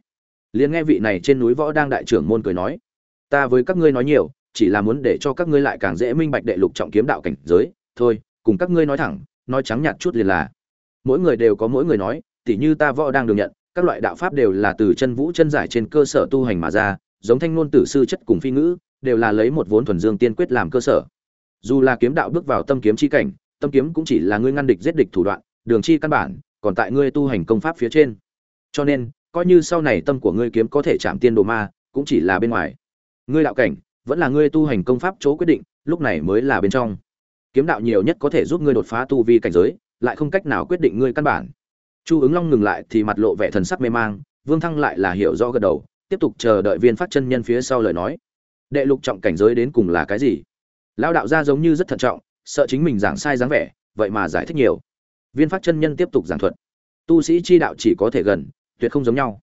Liền nghe vị này trên núi võ đang đại trưởng môn cười nói, ta với các ngươi nói nhiều chỉ là muốn để cho các ngươi lại càng dễ minh bạch đệ lục trọng kiếm đạo cảnh giới. Thôi, cùng các ngươi nói thẳng, nói trắng nhạt chút liền là. Mỗi người đều có mỗi người nói, tỉ như ta võ đang được nhận, các loại đạo pháp đều là từ chân vũ chân giải trên cơ sở tu hành mà ra, giống thanh ngôn tử sư chất cùng phi ngữ, đều là lấy một vốn thuần dương tiên quyết làm cơ sở. Dù là kiếm đạo bước vào tâm kiếm chi cảnh, tâm kiếm cũng chỉ là ngươi ngăn địch giết địch thủ đoạn, đường chi căn bản, còn tại ngươi tu hành công pháp phía trên. Cho nên, coi như sau này tâm của ngươi kiếm có thể chạm tiên đồ ma, cũng chỉ là bên ngoài. Ngươi đạo cảnh vẫn là ngươi tu hành công pháp chỗ quyết định, lúc này mới là bên trong. Kiếm đạo nhiều nhất có thể giúp ngươi đột phá tu vi cảnh giới, lại không cách nào quyết định ngươi căn bản. Chu ứng long ngừng lại thì mặt lộ vẻ thần sắc mê mang, vương thăng lại là hiểu rõ gật đầu, tiếp tục chờ đợi viên phát chân nhân phía sau lời nói. Đệ lục trọng cảnh giới đến cùng là cái gì? Lão đạo gia giống như rất thận trọng, sợ chính mình giảng sai dáng vẻ, vậy mà giải thích nhiều. Viên phát chân nhân tiếp tục giảng thuật. Tu sĩ chi đạo chỉ có thể gần, tuyệt không giống nhau.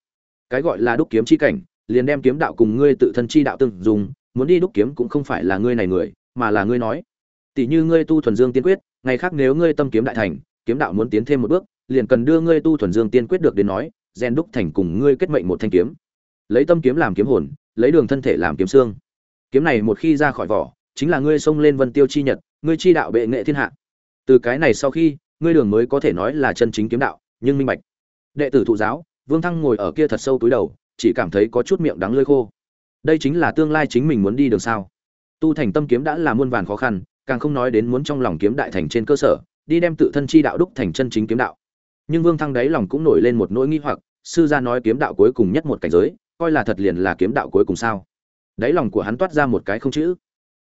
Cái gọi là đúc kiếm chi cảnh, liền đem kiếm đạo cùng ngươi tự thân chi đạo từng dùng muốn đi đúc kiếm cũng không phải là ngươi này người, mà là ngươi nói. Tỷ như ngươi tu thuần dương tiên quyết, ngày khác nếu ngươi tâm kiếm đại thành, kiếm đạo muốn tiến thêm một bước, liền cần đưa ngươi tu thuần dương tiên quyết được đến nói, gen đúc thành cùng ngươi kết mệnh một thanh kiếm. Lấy tâm kiếm làm kiếm hồn, lấy đường thân thể làm kiếm xương. Kiếm này một khi ra khỏi vỏ, chính là ngươi xông lên vân tiêu chi nhật, ngươi chi đạo bệ nghệ thiên hạ. Từ cái này sau khi, ngươi đường mới có thể nói là chân chính kiếm đạo, nhưng minh bạch. Đệ tử thụ giáo, vương thăng ngồi ở kia thật sâu túi đầu, chỉ cảm thấy có chút miệng đắng lơi khô đây chính là tương lai chính mình muốn đi đường sao. Tu thành tâm kiếm đã là muôn vàn khó khăn, càng không nói đến muốn trong lòng kiếm đại thành trên cơ sở, đi đem tự thân chi đạo đúc thành chân chính kiếm đạo. Nhưng vương thăng đáy lòng cũng nổi lên một nỗi nghi hoặc, sư gia nói kiếm đạo cuối cùng nhất một cảnh giới, coi là thật liền là kiếm đạo cuối cùng sao? Đáy lòng của hắn toát ra một cái không chữ.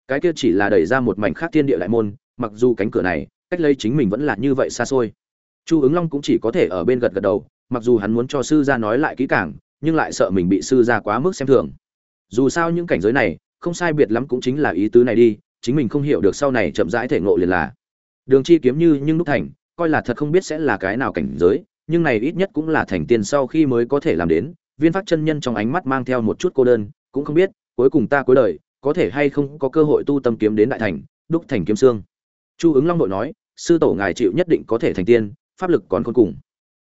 Cái kia chỉ là đẩy ra một mảnh khác thiên địa đại môn, mặc dù cánh cửa này, cách lấy chính mình vẫn là như vậy xa xôi. Chu ứng long cũng chỉ có thể ở bên gật gật đầu, mặc dù hắn muốn cho sư gia nói lại kỹ càng, nhưng lại sợ mình bị sư gia quá mức xem thường dù sao những cảnh giới này, không sai biệt lắm cũng chính là ý tứ này đi, chính mình không hiểu được sau này chậm rãi thể ngộ liền là. Đường chi kiếm như nhưng đúc thành, coi là thật không biết sẽ là cái nào cảnh giới, nhưng này ít nhất cũng là thành tiên sau khi mới có thể làm đến, viên phát chân nhân trong ánh mắt mang theo một chút cô đơn, cũng không biết, cuối cùng ta cuối đời, có thể hay không có cơ hội tu tâm kiếm đến đại thành, đúc thành kiếm xương. Chu ứng long nội nói, sư tổ ngài chịu nhất định có thể thành tiên, pháp lực còn khôn cùng.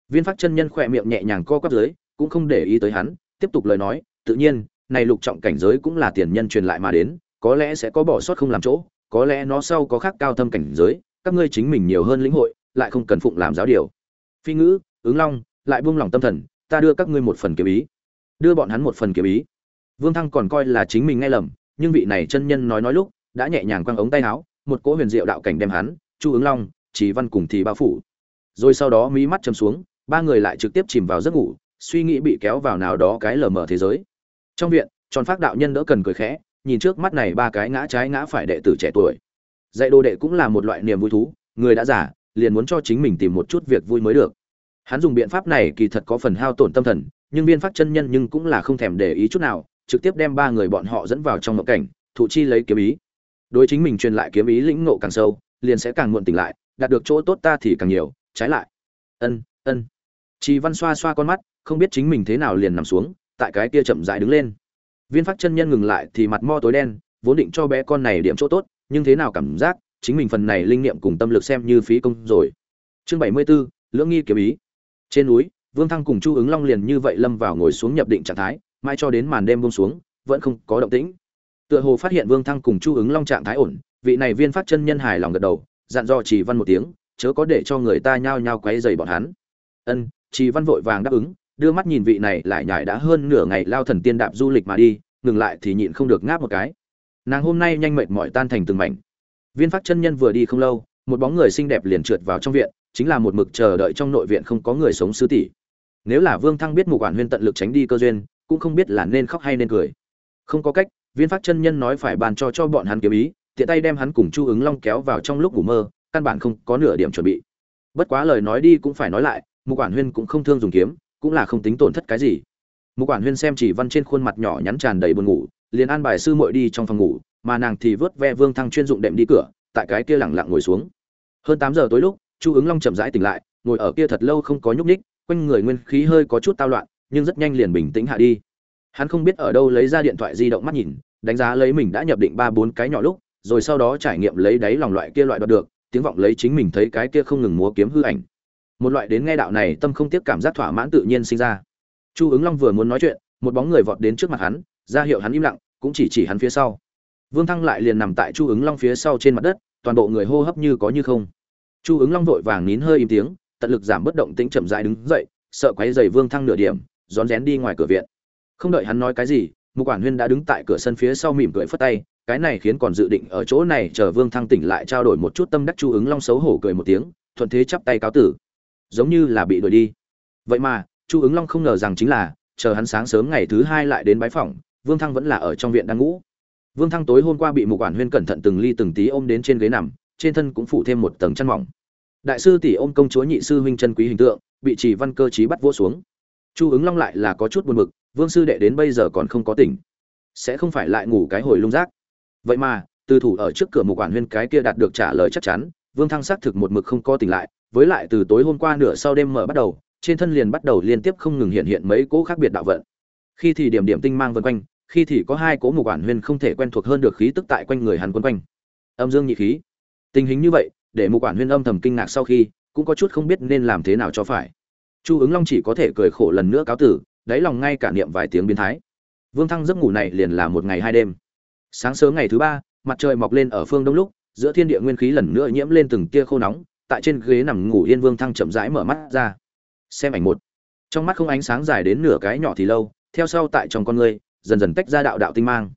Viên phát chân nhân khỏe miệng nhẹ nhàng co quắp dưới, cũng không để ý tới hắn, tiếp tục lời nói, tự nhiên này lục trọng cảnh giới cũng là tiền nhân truyền lại mà đến, có lẽ sẽ có bỏ sót không làm chỗ, có lẽ nó sau có khác cao thâm cảnh giới, các ngươi chính mình nhiều hơn lĩnh hội, lại không cần phụng làm giáo điều. Phi ngữ, ứng long, lại buông lòng tâm thần, ta đưa các ngươi một phần kiếm ý. Đưa bọn hắn một phần kiếm ý. Vương thăng còn coi là chính mình nghe lầm, nhưng vị này chân nhân nói nói lúc, đã nhẹ nhàng quăng ống tay áo, một cỗ huyền diệu đạo cảnh đem hắn, chu ứng long, chỉ văn cùng thì bao phủ. Rồi sau đó mí mắt chầm xuống, ba người lại trực tiếp chìm vào giấc ngủ, suy nghĩ bị kéo vào nào đó cái lờ mờ thế giới trong viện, tròn phát đạo nhân đỡ cần cười khẽ, nhìn trước mắt này ba cái ngã trái ngã phải đệ tử trẻ tuổi. Dạy đồ đệ cũng là một loại niềm vui thú, người đã giả liền muốn cho chính mình tìm một chút việc vui mới được. Hắn dùng biện pháp này kỳ thật có phần hao tổn tâm thần, nhưng viên phát chân nhân nhưng cũng là không thèm để ý chút nào, trực tiếp đem ba người bọn họ dẫn vào trong mộng cảnh, thụ chi lấy kiếm ý. Đối chính mình truyền lại kiếm ý lĩnh ngộ càng sâu, liền sẽ càng muộn tỉnh lại, đạt được chỗ tốt ta thì càng nhiều, trái lại. Ân ân. Chi văn xoa xoa con mắt, không biết chính mình thế nào liền nằm xuống tại cái kia chậm rãi đứng lên. Viên phát chân nhân ngừng lại thì mặt mo tối đen vốn định cho bé con này điểm chỗ tốt nhưng thế nào cảm giác chính mình phần này linh niệm cùng tâm lực xem như phí công rồi. Chương bảy mươi 74, lưỡng nghi kiếm ý. Trên núi vương thăng cùng chu ứng long liền như vậy lâm vào ngồi xuống nhập định trạng thái mai cho đến màn đêm buông xuống vẫn không có động tĩnh. Tựa hồ phát hiện vương thăng cùng chu ứng long trạng thái ổn vị này viên phát chân nhân hài lòng gật đầu dặn dò chỉ văn một tiếng chớ có để cho người ta nhao nhao quấy rầy bọn hắn. Ân chỉ văn vội vàng đáp ứng đưa mắt nhìn vị này lại nhải đã hơn nửa ngày lao thần tiên đạp du lịch mà đi, ngừng lại thì nhịn không được ngáp một cái. Nàng hôm nay nhanh mệt mỏi tan thành từng mảnh. Viên phát chân nhân vừa đi không lâu, một bóng người xinh đẹp liền trượt vào trong viện, chính là một mực chờ đợi trong nội viện không có người sống sư tỷ. Nếu là vương thăng biết mục quản huyên tận lực tránh đi cơ duyên, cũng không biết là nên khóc hay nên cười. Không có cách, viên phát chân nhân nói phải bàn cho cho bọn hắn kiếm ý, tiện tay đem hắn cùng chu ứng long kéo vào trong lúc ngủ mơ, căn bản không có nửa điểm chuẩn bị. Bất quá lời nói đi cũng phải nói lại, mục quản huyên cũng không thương dùng kiếm cũng là không tính tổn thất cái gì. Mục quản huyên xem chỉ văn trên khuôn mặt nhỏ nhắn tràn đầy buồn ngủ, liền an bài sư muội đi trong phòng ngủ, mà nàng thì vớt ve vương thăng chuyên dụng đệm đi cửa, tại cái kia lẳng lặng ngồi xuống. Hơn tám giờ tối lúc, chu ứng long chậm rãi tỉnh lại, ngồi ở kia thật lâu không có nhúc nhích, quanh người nguyên khí hơi có chút tao loạn, nhưng rất nhanh liền bình tĩnh hạ đi. Hắn không biết ở đâu lấy ra điện thoại di động mắt nhìn, đánh giá lấy mình đã nhập định ba bốn cái nhỏ lúc, rồi sau đó trải nghiệm lấy đáy lòng loại kia loại đoạt được, tiếng vọng lấy chính mình thấy cái kia không ngừng múa kiếm hư ảnh một loại đến nghe đạo này tâm không tiếc cảm giác thỏa mãn tự nhiên sinh ra. Chu ứng long vừa muốn nói chuyện, một bóng người vọt đến trước mặt hắn, ra hiệu hắn im lặng, cũng chỉ chỉ hắn phía sau. Vương thăng lại liền nằm tại chu ứng long phía sau trên mặt đất, toàn bộ người hô hấp như có như không. Chu ứng long vội vàng nín hơi im tiếng, tận lực giảm bất động tĩnh chậm rãi đứng dậy, sợ quấy rầy vương thăng nửa điểm, rón rén đi ngoài cửa viện. Không đợi hắn nói cái gì, mục quản huyên đã đứng tại cửa sân phía sau mỉm cười phất tay, cái này khiến còn dự định ở chỗ này chờ vương thăng tỉnh lại trao đổi một chút tâm đắc chu ứng long xấu hổ cười một tiếng, thuận thế chắp tay cáo tử giống như là bị đuổi đi. Vậy mà, chu ứng long không ngờ rằng chính là, chờ hắn sáng sớm ngày thứ hai lại đến bái phỏng, vương thăng vẫn là ở trong viện đang ngủ. Vương thăng tối hôm qua bị mục quản huyên cẩn thận từng ly từng tí ôm đến trên ghế nằm, trên thân cũng phủ thêm một tầng chăn mỏng. Đại sư tỷ ôm công chúa nhị sư huynh chân quý hình tượng, bị chỉ văn cơ trí bắt vỗ xuống. Chu ứng long lại là có chút buồn bực, vương sư đệ đến bây giờ còn không có tỉnh. Sẽ không phải lại ngủ cái hồi lung rác. Vậy mà, từ thủ ở trước cửa mục quản huyên cái kia đạt được trả lời chắc chắn, vương thăng xác thực một mực không có tỉnh lại với lại từ tối hôm qua nửa sau đêm mở bắt đầu, trên thân liền bắt đầu liên tiếp không ngừng hiện hiện mấy cỗ khác biệt đạo vận. Khi thì điểm điểm tinh mang vân quanh, khi thì có hai cỗ mục quản huyên không thể quen thuộc hơn được khí tức tại quanh người hắn quân quanh. Âm dương nhị khí. Tình hình như vậy, để mục quản huyên âm thầm kinh ngạc sau khi, cũng có chút không biết nên làm thế nào cho phải. Chu ứng long chỉ có thể cười khổ lần nữa cáo tử, đáy lòng ngay cả niệm vài tiếng biến thái. Vương thăng giấc ngủ này liền là một ngày hai đêm. Sáng sớm ngày thứ ba, mặt trời mọc lên ở phương đông lúc, giữa thiên địa nguyên khí lần nữa nhiễm lên từng tia khô nóng tại trên ghế nằm ngủ yên vương thăng chậm rãi mở mắt ra. Xem ảnh một. Trong mắt không ánh sáng dài đến nửa cái nhỏ thì lâu, theo sau tại trong con người, dần dần tách ra đạo đạo tinh mang.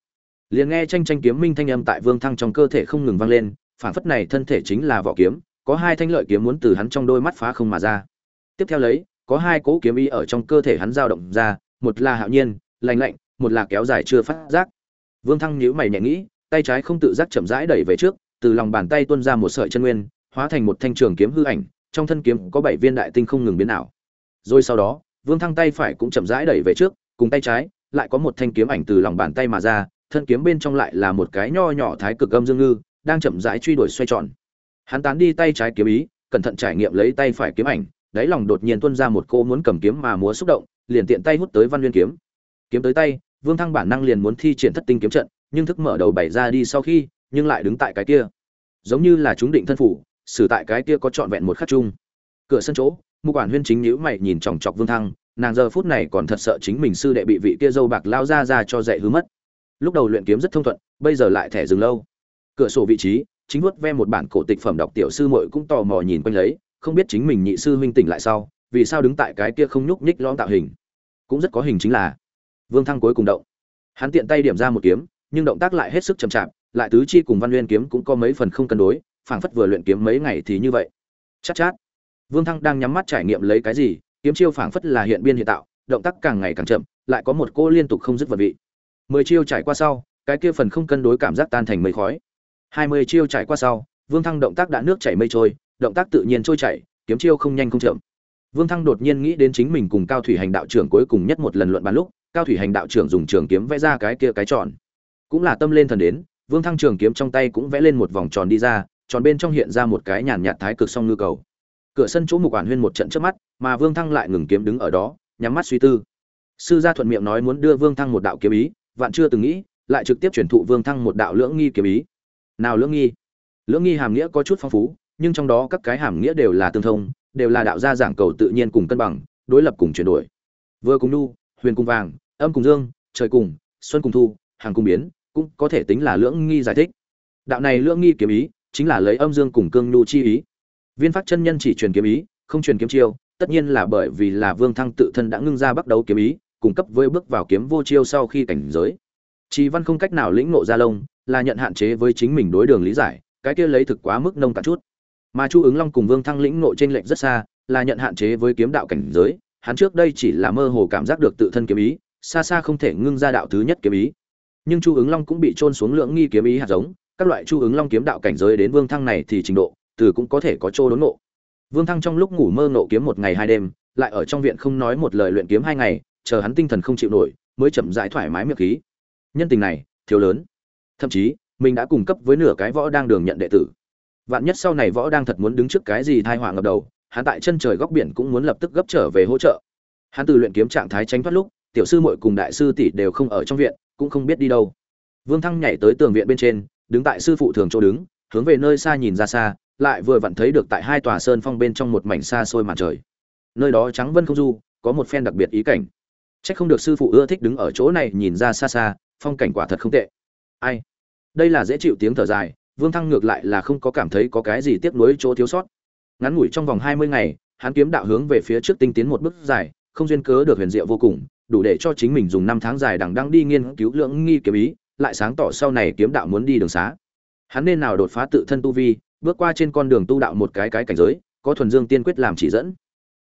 Liền nghe tranh tranh kiếm minh thanh âm tại vương thăng trong cơ thể không ngừng vang lên phản phất này thân thể chính là vỏ kiếm, có hai thanh lợi kiếm muốn từ hắn trong đôi mắt phá không mà ra. Tiếp theo lấy, có hai cỗ kiếm ý ở trong cơ thể hắn dao động ra, một là hạo nhiên lành lạnh, một là kéo dài chưa phát giác. Vương thăng nhíu mày nhẹ nghĩ, tay trái không tự giác chậm rãi đẩy về trước, từ lòng bàn tay tuôn ra một sợi chân nguyên hóa thành một thanh trường kiếm hư ảnh, trong thân kiếm có bảy viên đại tinh không ngừng biến ảo. Rồi sau đó, vương thăng tay phải cũng chậm rãi đẩy về trước, cùng tay trái, lại có một thanh kiếm ảnh từ lòng bàn tay mà ra, thân kiếm bên trong lại là một cái nho nhỏ thái cực âm dương ngư, đang chậm rãi truy đuổi xoay tròn. Hắn tán đi tay trái kiếm ý, cẩn thận trải nghiệm lấy tay phải kiếm ảnh, đáy lòng đột nhiên tuôn ra một cô muốn cầm kiếm mà múa xúc động, liền tiện tay hút tới văn nguyên kiếm. Kiếm tới tay, vương thăng bản năng liền muốn thi triển thất tinh kiếm trận, nhưng thức mở đầu bày ra đi sau khi, nhưng lại đứng tại cái kia. Giống như là chúng định thân phủ xử tại cái kia có trọn vẹn một khắc chung. Cửa sân chỗ, mục quản huyên chính nhíu mày nhìn chòng chọc vương thăng, nàng giờ phút này còn thật sợ chính mình sư đệ bị vị kia dâu bạc lao ra ra cho dạy hứa mất. Lúc đầu luyện kiếm rất thông thuận, bây giờ lại thẻ dừng lâu. Cửa sổ vị trí, chính vuốt ve một bản cổ tịch phẩm đọc tiểu sư muội cũng tò mò nhìn quanh lấy, không biết chính mình nhị sư huynh tỉnh lại sau, vì sao đứng tại cái kia không nhúc nhích lõm tạo hình. Cũng rất có hình chính là, vương thăng cuối cùng động. Hắn tiện tay điểm ra một kiếm, nhưng động tác lại hết sức chậm chạp, lại tứ chi cùng văn nguyên kiếm cũng có mấy phần không cân đối phảng phất vừa luyện kiếm mấy ngày thì như vậy. Chắc chát, chát. Vương thăng đang nhắm mắt trải nghiệm lấy cái gì kiếm chiêu phảng phất là hiện biên hiện tạo động tác càng ngày càng chậm lại có một cô liên tục không dứt vật vị. Mười chiêu trải qua sau cái kia phần không cân đối cảm giác tan thành mây khói. Hai mươi chiêu trải qua sau vương thăng động tác đã nước chảy mây trôi động tác tự nhiên trôi chảy kiếm chiêu không nhanh không chậm. Vương thăng đột nhiên nghĩ đến chính mình cùng cao thủy hành đạo trưởng cuối cùng nhất một lần luận bàn lúc cao thủy hành đạo trưởng dùng trường kiếm vẽ ra cái kia cái tròn. Cũng là tâm lên thần đến vương thăng trường kiếm trong tay cũng vẽ lên một vòng tròn đi ra tròn bên trong hiện ra một cái nhàn nhạt thái cực song ngư cầu. Cửa sân chỗ mục quản huyên một trận trước mắt, mà vương thăng lại ngừng kiếm đứng ở đó, nhắm mắt suy tư. Sư gia thuận miệng nói muốn đưa vương thăng một đạo kiếm ý, vạn chưa từng nghĩ, lại trực tiếp chuyển thụ vương thăng một đạo lưỡng nghi kiếm ý. Nào lưỡng nghi? Lưỡng nghi hàm nghĩa có chút phong phú, nhưng trong đó các cái hàm nghĩa đều là tương thông, đều là đạo gia giảng cầu tự nhiên cùng cân bằng, đối lập cùng chuyển đổi. Vừa cùng nu, huyền cùng vàng, âm cùng dương, trời cùng, xuân cùng thu, hàng cùng biến, cũng có thể tính là lưỡng nghi giải thích. Đạo này lưỡng nghi kiếm ý chính là lấy âm dương cùng cương nhu chi ý viên pháp chân nhân chỉ truyền kiếm ý không truyền kiếm chiêu tất nhiên là bởi vì là vương thăng tự thân đã ngưng ra bắt đầu kiếm ý cung cấp với bước vào kiếm vô chiêu sau khi cảnh giới Chỉ Văn không cách nào lĩnh ngộ ra lông, là nhận hạn chế với chính mình đối đường lý giải, cái kia lấy thực quá mức nông cạn chút. Mà Chu ứng Long cùng Vương Thăng lĩnh ngộ trên lệnh rất xa, là nhận hạn chế với kiếm đạo cảnh giới, hắn trước đây chỉ là mơ hồ cảm giác được tự thân kiếm ý, xa xa không thể ngưng ra đạo thứ nhất kiếm ý. Nhưng Chu ứng Long cũng bị trôn xuống lượng nghi kiếm ý hạt giống, các loại Chu ứng Long kiếm đạo cảnh giới đến Vương Thăng này thì trình độ, từ cũng có thể có chỗ đốn ngộ. Vương Thăng trong lúc ngủ mơ ngộ kiếm một ngày hai đêm, lại ở trong viện không nói một lời luyện kiếm hai ngày, chờ hắn tinh thần không chịu nổi, mới chậm rãi thoải mái miệng khí. Nhân tình này thiếu lớn. Thậm chí mình đã cung cấp với nửa cái võ đang đường nhận đệ tử. Vạn nhất sau này võ đang thật muốn đứng trước cái gì thai họa ngập đầu hắn tại chân trời góc biển cũng muốn lập tức gấp trở về hỗ trợ. Hắn từ luyện kiếm trạng thái tránh thoát lúc tiểu sư muội cùng đại sư tỷ đều không ở trong viện cũng không biết đi đâu. Vương thăng nhảy tới tường viện bên trên đứng tại sư phụ thường chỗ đứng hướng về nơi xa nhìn ra xa lại vừa vặn thấy được tại hai tòa sơn phong bên trong một mảnh xa xôi màn trời nơi đó trắng vân không du có một phen đặc biệt ý cảnh Chắc không được sư phụ ưa thích đứng ở chỗ này nhìn ra xa xa, phong cảnh quả thật không tệ. Ai? Đây là dễ chịu tiếng thở dài, Vương Thăng ngược lại là không có cảm thấy có cái gì tiếc nuối chỗ thiếu sót. Ngắn ngủi trong vòng 20 ngày, hắn kiếm đạo hướng về phía trước tinh tiến một bước dài, không duyên cớ được huyền diệu vô cùng, đủ để cho chính mình dùng năm tháng dài đằng đẵng đi nghiên cứu lượng nghi kiếm ý, lại sáng tỏ sau này kiếm đạo muốn đi đường xá. Hắn nên nào đột phá tự thân tu vi, bước qua trên con đường tu đạo một cái cái cảnh giới, có thuần dương tiên quyết làm chỉ dẫn.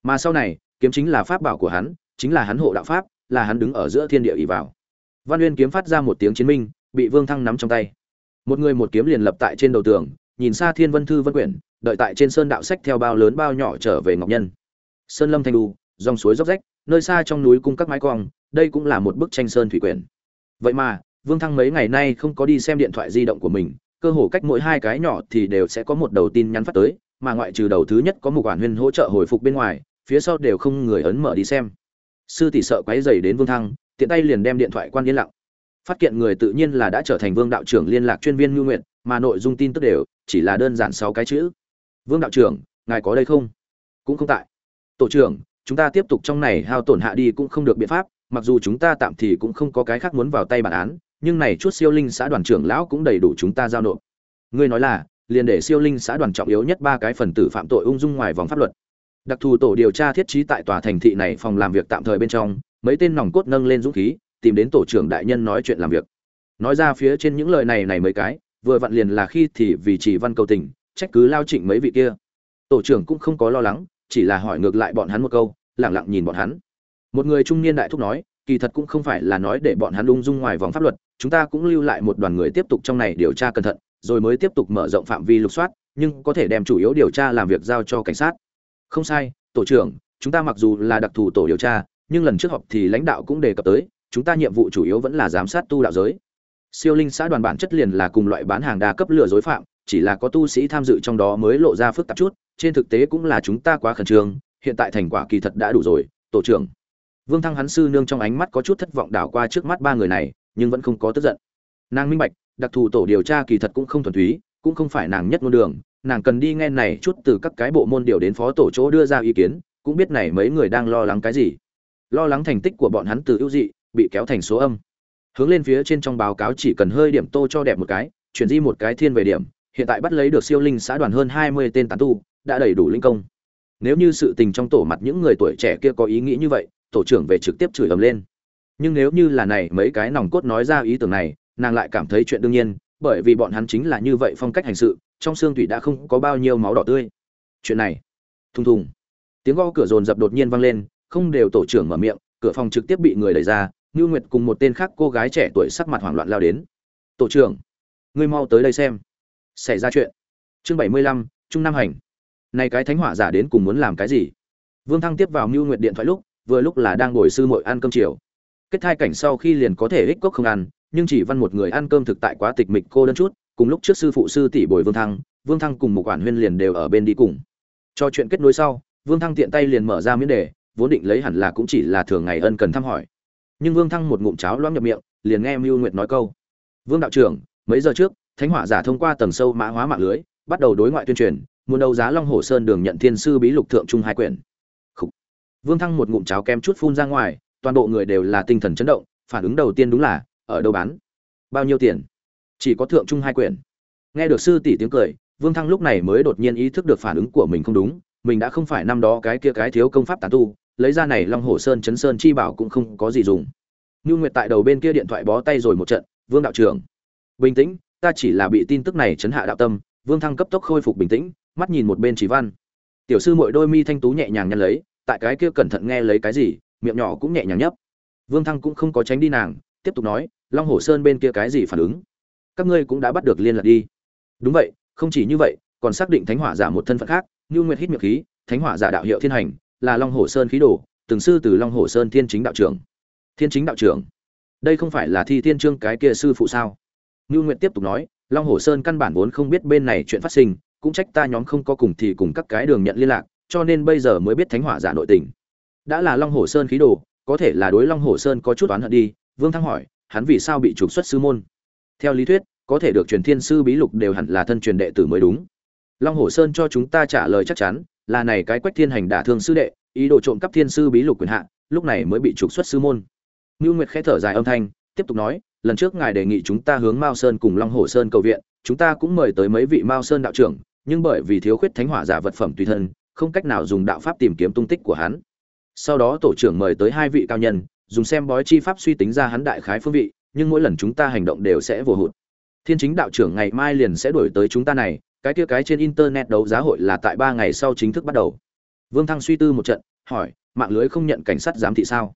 Mà sau này, kiếm chính là pháp bảo của hắn, chính là hắn hộ đạo pháp, là hắn đứng ở giữa thiên địa ỷ vào. Văn Uyên kiếm phát ra một tiếng chiến minh, bị Vương Thăng nắm trong tay. Một người một kiếm liền lập tại trên đầu tường, nhìn xa Thiên Vân Thư Vân quyển, đợi tại trên sơn đạo sách theo bao lớn bao nhỏ trở về Ngọc Nhân. Sơn lâm thanh đu, dòng suối róc rách, nơi xa trong núi cung các mái cong, đây cũng là một bức tranh sơn thủy quyển. Vậy mà, Vương Thăng mấy ngày nay không có đi xem điện thoại di động của mình, cơ hồ cách mỗi hai cái nhỏ thì đều sẽ có một đầu tin nhắn phát tới, mà ngoại trừ đầu thứ nhất có một quản huyên hỗ trợ hồi phục bên ngoài, phía sau đều không người ấn mở đi xem. Sư tỷ sợ quấy rầy đến vương thăng tiện tay liền đem điện thoại quan yên lặng. Phát kiện người tự nhiên là đã trở thành vương đạo trưởng liên lạc chuyên viên ngưu Nguyệt, mà nội dung tin tức đều chỉ là đơn giản sáu cái chữ. Vương đạo trưởng ngài có đây không? Cũng không tại. Tổ trưởng chúng ta tiếp tục trong này hao tổn hạ đi cũng không được biện pháp mặc dù chúng ta tạm thì cũng không có cái khác muốn vào tay bản án nhưng này chút siêu linh xã đoàn trưởng lão cũng đầy đủ chúng ta giao nộp. Ngươi nói là, liền để siêu linh xã đoàn trọng yếu nhất ba cái phần tử phạm tội ung dung ngoài vòng pháp luật. Đặc thù tổ điều tra thiết trí tại tòa thành thị này phòng làm việc tạm thời bên trong, mấy tên nòng cốt nâng lên dũng khí, tìm đến tổ trưởng đại nhân nói chuyện làm việc. Nói ra phía trên những lời này này mấy cái, vừa vặn liền là khi thì vì chỉ văn cầu tình, trách cứ lao trịnh mấy vị kia. Tổ trưởng cũng không có lo lắng, chỉ là hỏi ngược lại bọn hắn một câu lẳng lặng nhìn bọn hắn. Một người trung niên đại thúc nói kỳ thật cũng không phải là nói để bọn hắn lung dung ngoài vòng pháp luật, chúng ta cũng lưu lại một đoàn người tiếp tục trong này điều tra cẩn thận, rồi mới tiếp tục mở rộng phạm vi lục soát, nhưng có thể đem chủ yếu điều tra làm việc giao cho cảnh sát. Không sai, tổ trưởng, chúng ta mặc dù là đặc thù tổ điều tra, nhưng lần trước họp thì lãnh đạo cũng đề cập tới, chúng ta nhiệm vụ chủ yếu vẫn là giám sát tu đạo giới. Siêu linh xã đoàn bản chất liền là cùng loại bán hàng đa cấp lừa dối phạm, chỉ là có tu sĩ tham dự trong đó mới lộ ra phức tạp chút, trên thực tế cũng là chúng ta quá khẩn trương, hiện tại thành quả kỳ thật đã đủ rồi, tổ trưởng vương thăng hắn sư nương trong ánh mắt có chút thất vọng đảo qua trước mắt ba người này, nhưng vẫn không có tức giận. Nàng minh bạch, đặc thù tổ điều tra kỳ thật cũng không thuần túy, cũng không phải nàng nhất ngôn đường, nàng cần đi nghe này chút từ các cái bộ môn điều đến phó tổ chỗ đưa ra ý kiến, cũng biết này mấy người đang lo lắng cái gì. Lo lắng thành tích của bọn hắn từ ưu dị, bị kéo thành số âm. Hướng lên phía trên trong báo cáo chỉ cần hơi điểm tô cho đẹp một cái, chuyển di một cái thiên về điểm, hiện tại bắt lấy được siêu linh xã đoàn hơn hai mươi tên tán tu, đã đầy đủ linh công. Nếu như sự tình trong tổ mặt những người tuổi trẻ kia có ý nghĩ như vậy tổ trưởng về trực tiếp chửi ầm lên nhưng nếu như là này mấy cái nòng cốt nói ra ý tưởng này nàng lại cảm thấy chuyện đương nhiên bởi vì bọn hắn chính là như vậy phong cách hành sự trong xương thủy đã không có bao nhiêu máu đỏ tươi chuyện này thùng thùng tiếng gõ cửa rồn rập đột nhiên vang lên không đều tổ trưởng mở miệng cửa phòng trực tiếp bị người đẩy ra Nưu Nguyệt cùng một tên khác cô gái trẻ tuổi sắc mặt hoảng loạn lao đến. "Tổ trưởng, ngươi mau tới đây xem." Xảy ra chuyện. Chương bảy mươi lăm, Trung Nam hành. Này cái thánh hỏa giả đến cùng muốn làm cái gì? Vương Thăng tiếp vào Nưu Nguyệt điện thoại lúc, vừa lúc là đang ngồi sư muội ăn cơm chiều. Kết thai cảnh sau khi liền có thể ích cốc không ăn, nhưng chỉ văn một người ăn cơm thực tại quá tịch mịch cô đơn chút, cùng lúc trước sư phụ sư tỷ bồi Vương Thăng, Vương Thăng cùng một quản huyên liền đều ở bên đi cùng. Cho chuyện kết nối sau, Vương Thăng tiện tay liền mở ra miễn đề, vốn định lấy hẳn là cũng chỉ là thường ngày ân cần thăm hỏi nhưng vương thăng một ngụm cháo loãng nhập miệng liền nghe mưu nguyệt nói câu vương đạo trưởng mấy giờ trước thánh hỏa giả thông qua tầng sâu mã hóa mạng lưới bắt đầu đối ngoại tuyên truyền muốn đấu giá long hồ sơn đường nhận thiên sư bí lục thượng trung hai quyển vương thăng một ngụm cháo kem chút phun ra ngoài toàn bộ người đều là tinh thần chấn động phản ứng đầu tiên đúng là ở đâu bán bao nhiêu tiền chỉ có thượng trung hai quyển nghe được sư tỷ tiếng cười vương thăng lúc này mới đột nhiên ý thức được phản ứng của mình không đúng mình đã không phải năm đó cái kia cái thiếu công pháp tán tu lấy ra này long hồ sơn chấn sơn chi bảo cũng không có gì dùng Nưu Nguyệt tại đầu bên kia điện thoại bó tay rồi một trận, "Vương đạo trưởng, bình tĩnh, ta chỉ là bị tin tức này chấn hạ đạo tâm." Vương Thăng cấp tốc khôi phục bình tĩnh, mắt nhìn một bên Chỉ Văn. Tiểu sư muội đôi mi thanh tú nhẹ nhàng nhăn lấy, tại cái kia cẩn thận nghe lấy cái gì, miệng nhỏ cũng nhẹ nhàng nhấp. Vương Thăng cũng không có tránh đi nàng, tiếp tục nói, "Long Hồ Sơn bên kia cái gì phản ứng? Các ngươi cũng đã bắt được liên lạc đi." "Đúng vậy, không chỉ như vậy, còn xác định Thánh Hỏa giả một thân phận khác." như Nguyệt hít miệng khí, "Thánh Hỏa giả đạo hiệu Thiên Hành, là Long Hồ Sơn khí đồ, từng sư từ Long Hồ Sơn Thiên Chính đạo trưởng." thiên chính đạo trưởng đây không phải là thi thiên trương cái kia sư phụ sao như nguyệt tiếp tục nói long hồ sơn căn bản vốn không biết bên này chuyện phát sinh cũng trách ta nhóm không có cùng thì cùng các cái đường nhận liên lạc cho nên bây giờ mới biết thánh hỏa giả nội tình. Đã là long hồ sơn khí đồ có thể là đối long hồ sơn có chút oán hận đi vương thăng hỏi hắn vì sao bị trục xuất sư môn? Theo lý thuyết có thể được truyền thiên sư bí lục đều hẳn là thân truyền đệ tử mới đúng. Long hồ sơn cho chúng ta trả lời chắc chắn là này cái quách thiên hành đả thương sư đệ ý đồ trộm cắp thiên sư bí lục quyền hạ lúc này mới bị trục xuất sư môn. Nưu Nguyệt khẽ thở dài âm thanh, tiếp tục nói, lần trước ngài đề nghị chúng ta hướng Mao Sơn cùng Long Hổ Sơn cầu viện, chúng ta cũng mời tới mấy vị Mao Sơn đạo trưởng, nhưng bởi vì thiếu khuyết thánh hỏa giả vật phẩm tùy thân, không cách nào dùng đạo pháp tìm kiếm tung tích của hắn. Sau đó tổ trưởng mời tới hai vị cao nhân, dùng xem bói chi pháp suy tính ra hắn đại khái phương vị, nhưng mỗi lần chúng ta hành động đều sẽ vô hụt. Thiên chính đạo trưởng ngày mai liền sẽ đuổi tới chúng ta này, cái kia cái trên internet đấu giá hội là tại ba ngày sau chính thức bắt đầu. Vương Thăng suy tư một trận, hỏi, mạng lưới không nhận cảnh sát giám thị sao?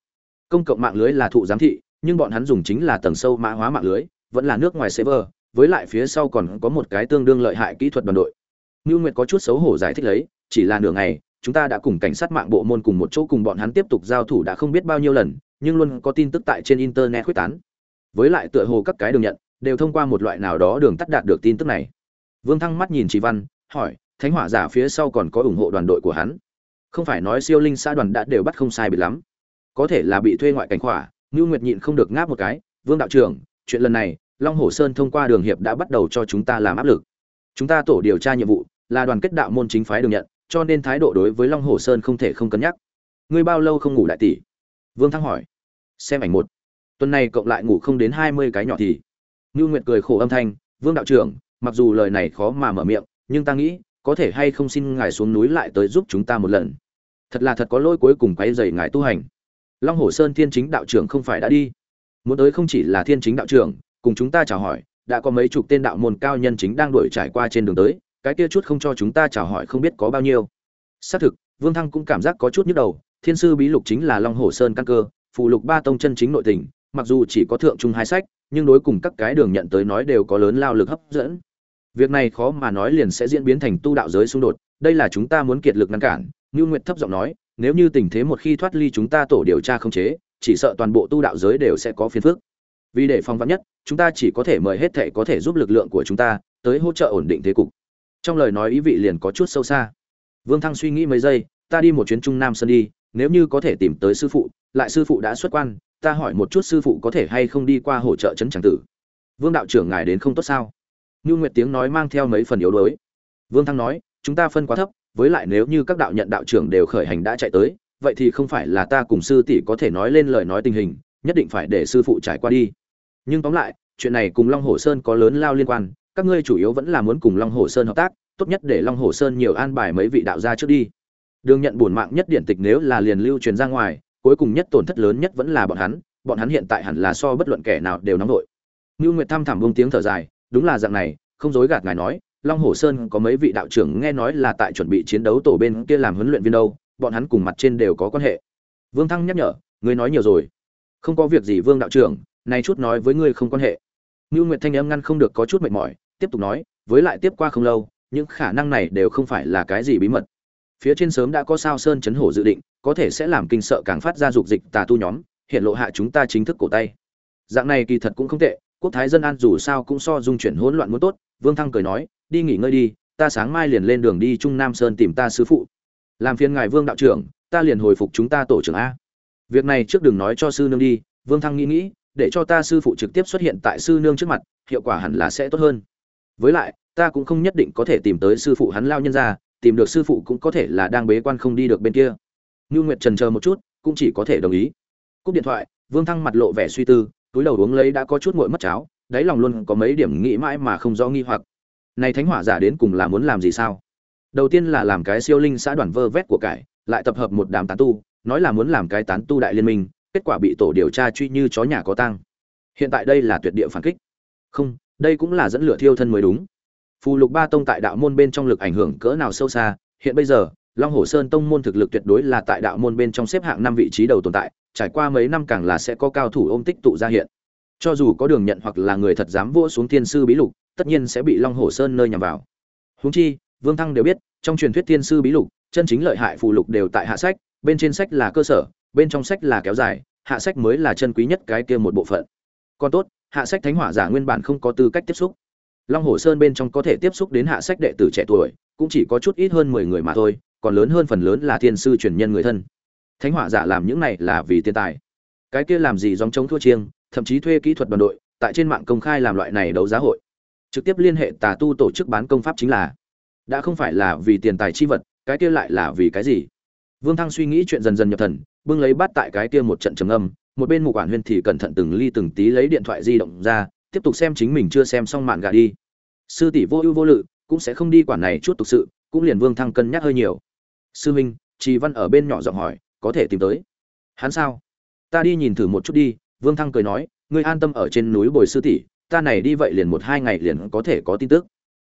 công cộng mạng lưới là thụ giám thị nhưng bọn hắn dùng chính là tầng sâu mã hóa mạng lưới vẫn là nước ngoài server với lại phía sau còn có một cái tương đương lợi hại kỹ thuật đoàn đội Nưu Nguyệt có chút xấu hổ giải thích lấy, chỉ là nửa ngày, chúng ta đã cùng cảnh sát mạng bộ môn cùng một chỗ cùng bọn hắn tiếp tục giao thủ đã không biết bao nhiêu lần, nhưng luôn có tin tức tại trên internet khuếch tán. Với lại tựa hồ các cái đường nhận đều thông qua một loại nào đó đường tắt đạt được tin tức này. Vương Thăng mắt nhìn chị Văn, hỏi, Thánh Hỏa giả phía sau còn có ủng hộ đoàn đội của hắn. Không phải nói siêu linh xã đoàn đã đều bắt không sai biệt lắm có thể là bị thuê ngoại cảnh khỏa ngưu nguyệt nhịn không được ngáp một cái vương đạo trưởng chuyện lần này long hồ sơn thông qua đường hiệp đã bắt đầu cho chúng ta làm áp lực chúng ta tổ điều tra nhiệm vụ là đoàn kết đạo môn chính phái đường nhận cho nên thái độ đối với long hồ sơn không thể không cân nhắc. Ngươi bao lâu không ngủ đại tỷ? Vương thăng hỏi. Xem ảnh một. Tuần này cộng lại ngủ không đến hai mươi cái nhỏ thì. Ngưu nguyệt cười khổ âm thanh. Vương đạo trưởng, mặc dù lời này khó mà mở miệng, nhưng ta nghĩ, có thể hay không xin ngài xuống núi lại tới giúp chúng ta một lần. Thật là thật có lỗi cuối cùng quay dày ngài tu hành. Long hồ sơn thiên chính đạo trưởng không phải đã đi. Muốn tới không chỉ là thiên chính đạo trưởng, cùng chúng ta chào hỏi, đã có mấy chục tên đạo môn cao nhân chính đang đuổi trải qua trên đường tới cái kia chút không cho chúng ta chào hỏi không biết có bao nhiêu. Xác thực, vương thăng cũng cảm giác có chút nhức đầu, thiên sư bí lục chính là long hồ sơn căn cơ phụ lục ba tông chân chính nội tình, mặc dù chỉ có thượng trung hai sách, nhưng đối cùng các cái đường nhận tới nói đều có lớn lao lực hấp dẫn. Việc này khó mà nói liền sẽ diễn biến thành tu đạo giới xung đột, đây là chúng ta muốn kiệt lực ngăn cản như nguyệt thấp giọng nói, nếu như tình thế một khi thoát ly chúng ta tổ điều tra không chế, chỉ sợ toàn bộ tu đạo giới đều sẽ có phiền phức. Vì để phòng vắn nhất, chúng ta chỉ có thể mời hết thệ có thể giúp lực lượng của chúng ta tới hỗ trợ ổn định thế cục trong lời nói ý vị liền có chút sâu xa. Vương thăng suy nghĩ mấy giây, ta đi một chuyến trung nam sơn đi, nếu như có thể tìm tới sư phụ, lại sư phụ đã xuất quan, ta hỏi một chút sư phụ có thể hay không đi qua hỗ trợ trấn tràng tử. Vương đạo trưởng ngài đến không tốt sao? Như nguyệt tiếng nói mang theo mấy phần yếu đuối. Vương thăng nói, chúng ta phân quá thấp, với lại nếu như các đạo nhận đạo trưởng đều khởi hành đã chạy tới, vậy thì không phải là ta cùng sư tỷ có thể nói lên lời nói tình hình, nhất định phải để sư phụ trải qua đi. Nhưng tóm lại, chuyện này cùng long hồ sơn có lớn lao liên quan các ngươi chủ yếu vẫn là muốn cùng long hồ sơn hợp tác, tốt nhất để long hồ sơn nhiều an bài mấy vị đạo gia trước đi. Đường nhận bổn mạng nhất điển tịch nếu là liền lưu truyền ra ngoài, cuối cùng nhất tổn thất lớn nhất vẫn là bọn hắn bọn hắn hiện tại hẳn là so bất luận kẻ nào đều nóng nổi ngưu nguyệt thăm thẳm buông tiếng thở dài, đúng là dạng này, không dối gạt ngài nói, long hồ sơn có mấy vị đạo trưởng nghe nói là tại chuẩn bị chiến đấu tổ bên kia làm huấn luyện viên đâu, bọn hắn cùng mặt trên đều có quan hệ. Vương thăng nhắc nhở, ngươi nói nhiều rồi. Không có việc gì vương đạo trưởng này chút nói với ngươi không quan hệ. Ngưu nguyệt thanh âm ngăn không được có chút mệt mỏi tiếp tục nói, với lại tiếp qua không lâu, những khả năng này đều không phải là cái gì bí mật. Phía trên sớm đã có sao sơn chấn hổ dự định, có thể sẽ làm kinh sợ càng phát ra dục dịch tà tu nhóm, hiện lộ hạ chúng ta chính thức cổ tay. Dạng này kỳ thật cũng không tệ, quốc thái dân an dù sao cũng so dung chuyển hỗn loạn muốn tốt, vương thăng cười nói, đi nghỉ ngơi đi, ta sáng mai liền lên đường đi trung nam sơn tìm ta sư phụ. Làm phiền ngài vương đạo trưởng, ta liền hồi phục chúng ta tổ trưởng a. Việc này trước đừng nói cho sư nương đi, vương thăng nghĩ nghĩ, để cho ta sư phụ trực tiếp xuất hiện tại sư nương trước mặt, hiệu quả hẳn là sẽ tốt hơn với lại, ta cũng không nhất định có thể tìm tới sư phụ hắn lao nhân ra, tìm được sư phụ cũng có thể là đang bế quan không đi được bên kia. Ngưu nguyệt trần chờ một chút, cũng chỉ có thể đồng ý. Cúp điện thoại, vương thăng mặt lộ vẻ suy tư, túi đầu uống lấy đã có chút nguội mất cháo, đáy lòng luôn có mấy điểm nghĩ mãi mà không rõ nghi hoặc. Này thánh hỏa giả đến cùng là muốn làm gì sao? Đầu tiên là làm cái siêu linh xã đoàn vơ vét của cải, lại tập hợp một đám tán tu, nói là muốn làm cái tán tu đại liên minh, kết quả bị tổ điều tra truy như chó nhà có tăng hiện tại đây là tuyệt địa phản kích. Không đây cũng là dẫn lửa thiêu thân mới đúng. Phù lục ba tông tại đạo môn bên trong lực ảnh hưởng cỡ nào sâu xa, hiện bây giờ, long hồ sơn tông môn thực lực tuyệt đối là tại đạo môn bên trong xếp hạng năm vị trí đầu tồn tại, trải qua mấy năm càng là sẽ có cao thủ ôm tích tụ ra hiện. Cho dù có đường nhận hoặc là người thật dám vỗ xuống thiên sư bí lục, tất nhiên sẽ bị long hồ sơn nơi nhằm vào. Húng chi, vương thăng đều biết, trong truyền thuyết thiên sư bí lục, chân chính lợi hại phù lục đều tại hạ sách, bên trên sách là cơ sở, bên trong sách là kéo dài, hạ sách mới là chân quý nhất cái kia một bộ phận. Còn tốt hạ sách thánh hỏa giả nguyên bản không có tư cách tiếp xúc. Long hồ sơn bên trong có thể tiếp xúc đến hạ sách đệ tử trẻ tuổi, cũng chỉ có chút ít hơn mười người mà thôi, còn lớn hơn phần lớn là thiên sư truyền nhân người thân. Thánh hỏa giả làm những này là vì tiền tài. Cái kia làm gì dòng chống thua chiêng, thậm chí thuê kỹ thuật đoàn đội, tại trên mạng công khai làm loại này đấu giá hội. Trực tiếp liên hệ tà tu tổ chức bán công pháp chính là, đã không phải là vì tiền tài chi vật, cái kia lại là vì cái gì? Vương thăng suy nghĩ chuyện dần dần nhập thần, bưng lấy bắt tại cái kia một trận trầm âm một bên mục quản huyên thì cẩn thận từng ly từng tí lấy điện thoại di động ra, tiếp tục xem chính mình chưa xem xong mạn gà đi. Sư tỷ vô ưu vô lự, cũng sẽ không đi quản này chút tục sự, cũng liền vương thăng cân nhắc hơi nhiều. Sư huynh trì văn ở bên nhỏ giọng hỏi, có thể tìm tới. Hắn sao? Ta đi nhìn thử một chút đi, vương thăng cười nói, ngươi an tâm ở trên núi bồi sư tỷ, ta này đi vậy liền một hai ngày liền có thể có tin tức.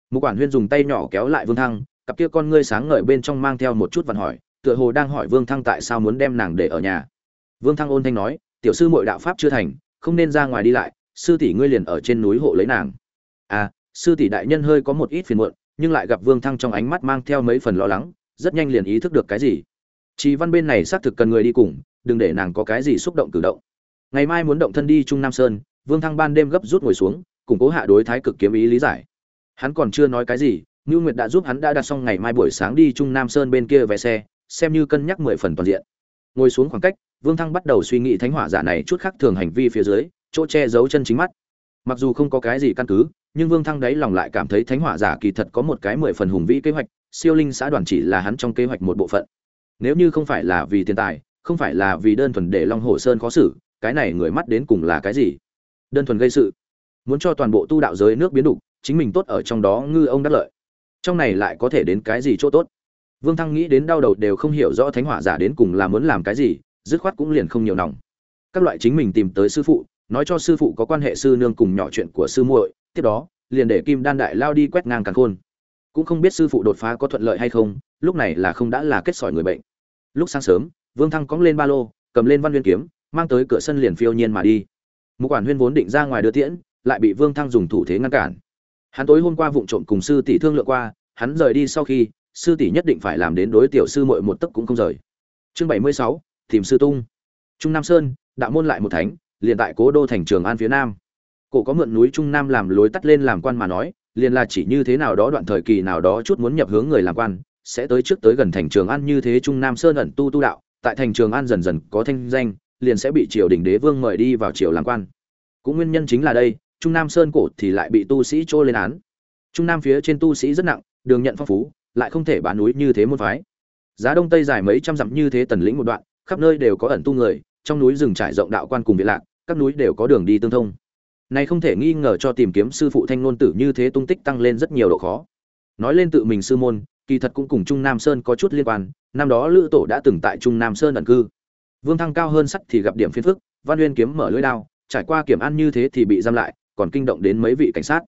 Mục quản huyên dùng tay nhỏ kéo lại vương thăng, cặp kia con ngươi sáng ngời bên trong mang theo một chút vằn hỏi, tựa hồ đang hỏi vương thăng tại sao muốn đem nàng để ở nhà. Vương thăng ôn thanh nói tiểu sư muội đạo pháp chưa thành, không nên ra ngoài đi lại, sư tỷ ngươi liền ở trên núi hộ lấy nàng. À sư tỷ đại nhân hơi có một ít phiền muộn, nhưng lại gặp vương thăng trong ánh mắt mang theo mấy phần lo lắng, rất nhanh liền ý thức được cái gì. Chị văn bên này xác thực cần người đi cùng, đừng để nàng có cái gì xúc động cử động. Ngày mai muốn động thân đi trung nam sơn, vương thăng ban đêm gấp rút ngồi xuống, củng cố hạ đối thái cực kiếm ý lý giải. Hắn còn chưa nói cái gì ngưu nguyệt đã giúp hắn đã đặt xong ngày mai buổi sáng đi trung nam sơn bên kia vé xe, xem như cân nhắc mười phần toàn diện. Ngồi xuống khoảng cách vương thăng bắt đầu suy nghĩ thánh hỏa giả này chút khác thường hành vi phía dưới, chỗ che giấu chân chính mắt. Mặc dù không có cái gì căn cứ, nhưng vương thăng đấy lòng lại cảm thấy thánh hỏa giả kỳ thật có một cái mười phần hùng vĩ kế hoạch, siêu linh xã đoàn chỉ là hắn trong kế hoạch một bộ phận. Nếu như không phải là vì tiền tài, không phải là vì đơn thuần để long hồ sơn khó xử, cái này người mắt đến cùng là cái gì? Đơn thuần gây sự. Muốn cho toàn bộ tu đạo giới nước biến đục chính mình tốt ở trong đó ngư ông đắc lợi. Trong này lại có thể đến cái gì chỗ tốt? Vương thăng nghĩ đến đau đầu đều không hiểu rõ thánh hỏa giả đến cùng là muốn làm cái gì dứt khoát cũng liền không nhiều nòng. Các loại chính mình tìm tới sư phụ, nói cho sư phụ có quan hệ sư nương cùng nhỏ chuyện của sư muội, tiếp đó, liền để kim đan đại lao đi quét ngang càng khôn. Cũng không biết sư phụ đột phá có thuận lợi hay không, lúc này là không đã là kết sỏi người bệnh. Lúc sáng sớm, vương thăng cóng lên ba lô, cầm lên văn huyên kiếm, mang tới cửa sân liền phiêu nhiên mà đi. Một quản huyên vốn định ra ngoài đưa tiễn, lại bị vương thăng dùng thủ thế ngăn cản. Hắn tối hôm qua vụng trộm cùng sư tỷ thương lượng qua, hắn rời đi sau khi, sư tỷ nhất định phải làm đến đối tiểu sư muội một tấc cũng không rời. Chương bảy mươi sáu tìm sư tung. Trung nam sơn, đạo môn lại một thánh, liền tại cố đô thành trường an phía nam. Cổ có mượn núi trung nam làm lối tắt lên làm quan mà nói, liền là chỉ như thế nào đó đoạn thời kỳ nào đó chút muốn nhập hướng người làm quan, sẽ tới trước tới gần thành trường an như thế trung nam sơn ẩn tu tu đạo, tại thành trường an dần dần có thanh danh, liền sẽ bị triều đình đế vương mời đi vào triều làm quan. Cũng nguyên nhân chính là đây, trung nam sơn cổ thì lại bị tu sĩ trô lên án. Trung nam phía trên tu sĩ rất nặng, đường nhận phong phú, lại không thể bán núi như thế môn phái. Giá đông tây dài mấy trăm dặm như thế tần lĩnh một đoạn khắp nơi đều có ẩn tu người, trong núi rừng trải rộng đạo quan cùng viện lạc, các núi đều có đường đi tương thông. Này không thể nghi ngờ cho tìm kiếm sư phụ thanh ngôn tử như thế tung tích tăng lên rất nhiều độ khó. Nói lên tự mình sư môn, kỳ thật cũng cùng trung nam sơn có chút liên quan, năm đó lữ tổ đã từng tại trung nam sơn ẩn cư. Vương thăng cao hơn sắt thì gặp điểm phiền phức, văn uyên kiếm mở lưỡi đao, trải qua kiểm ăn như thế thì bị giam lại, còn kinh động đến mấy vị cảnh sát.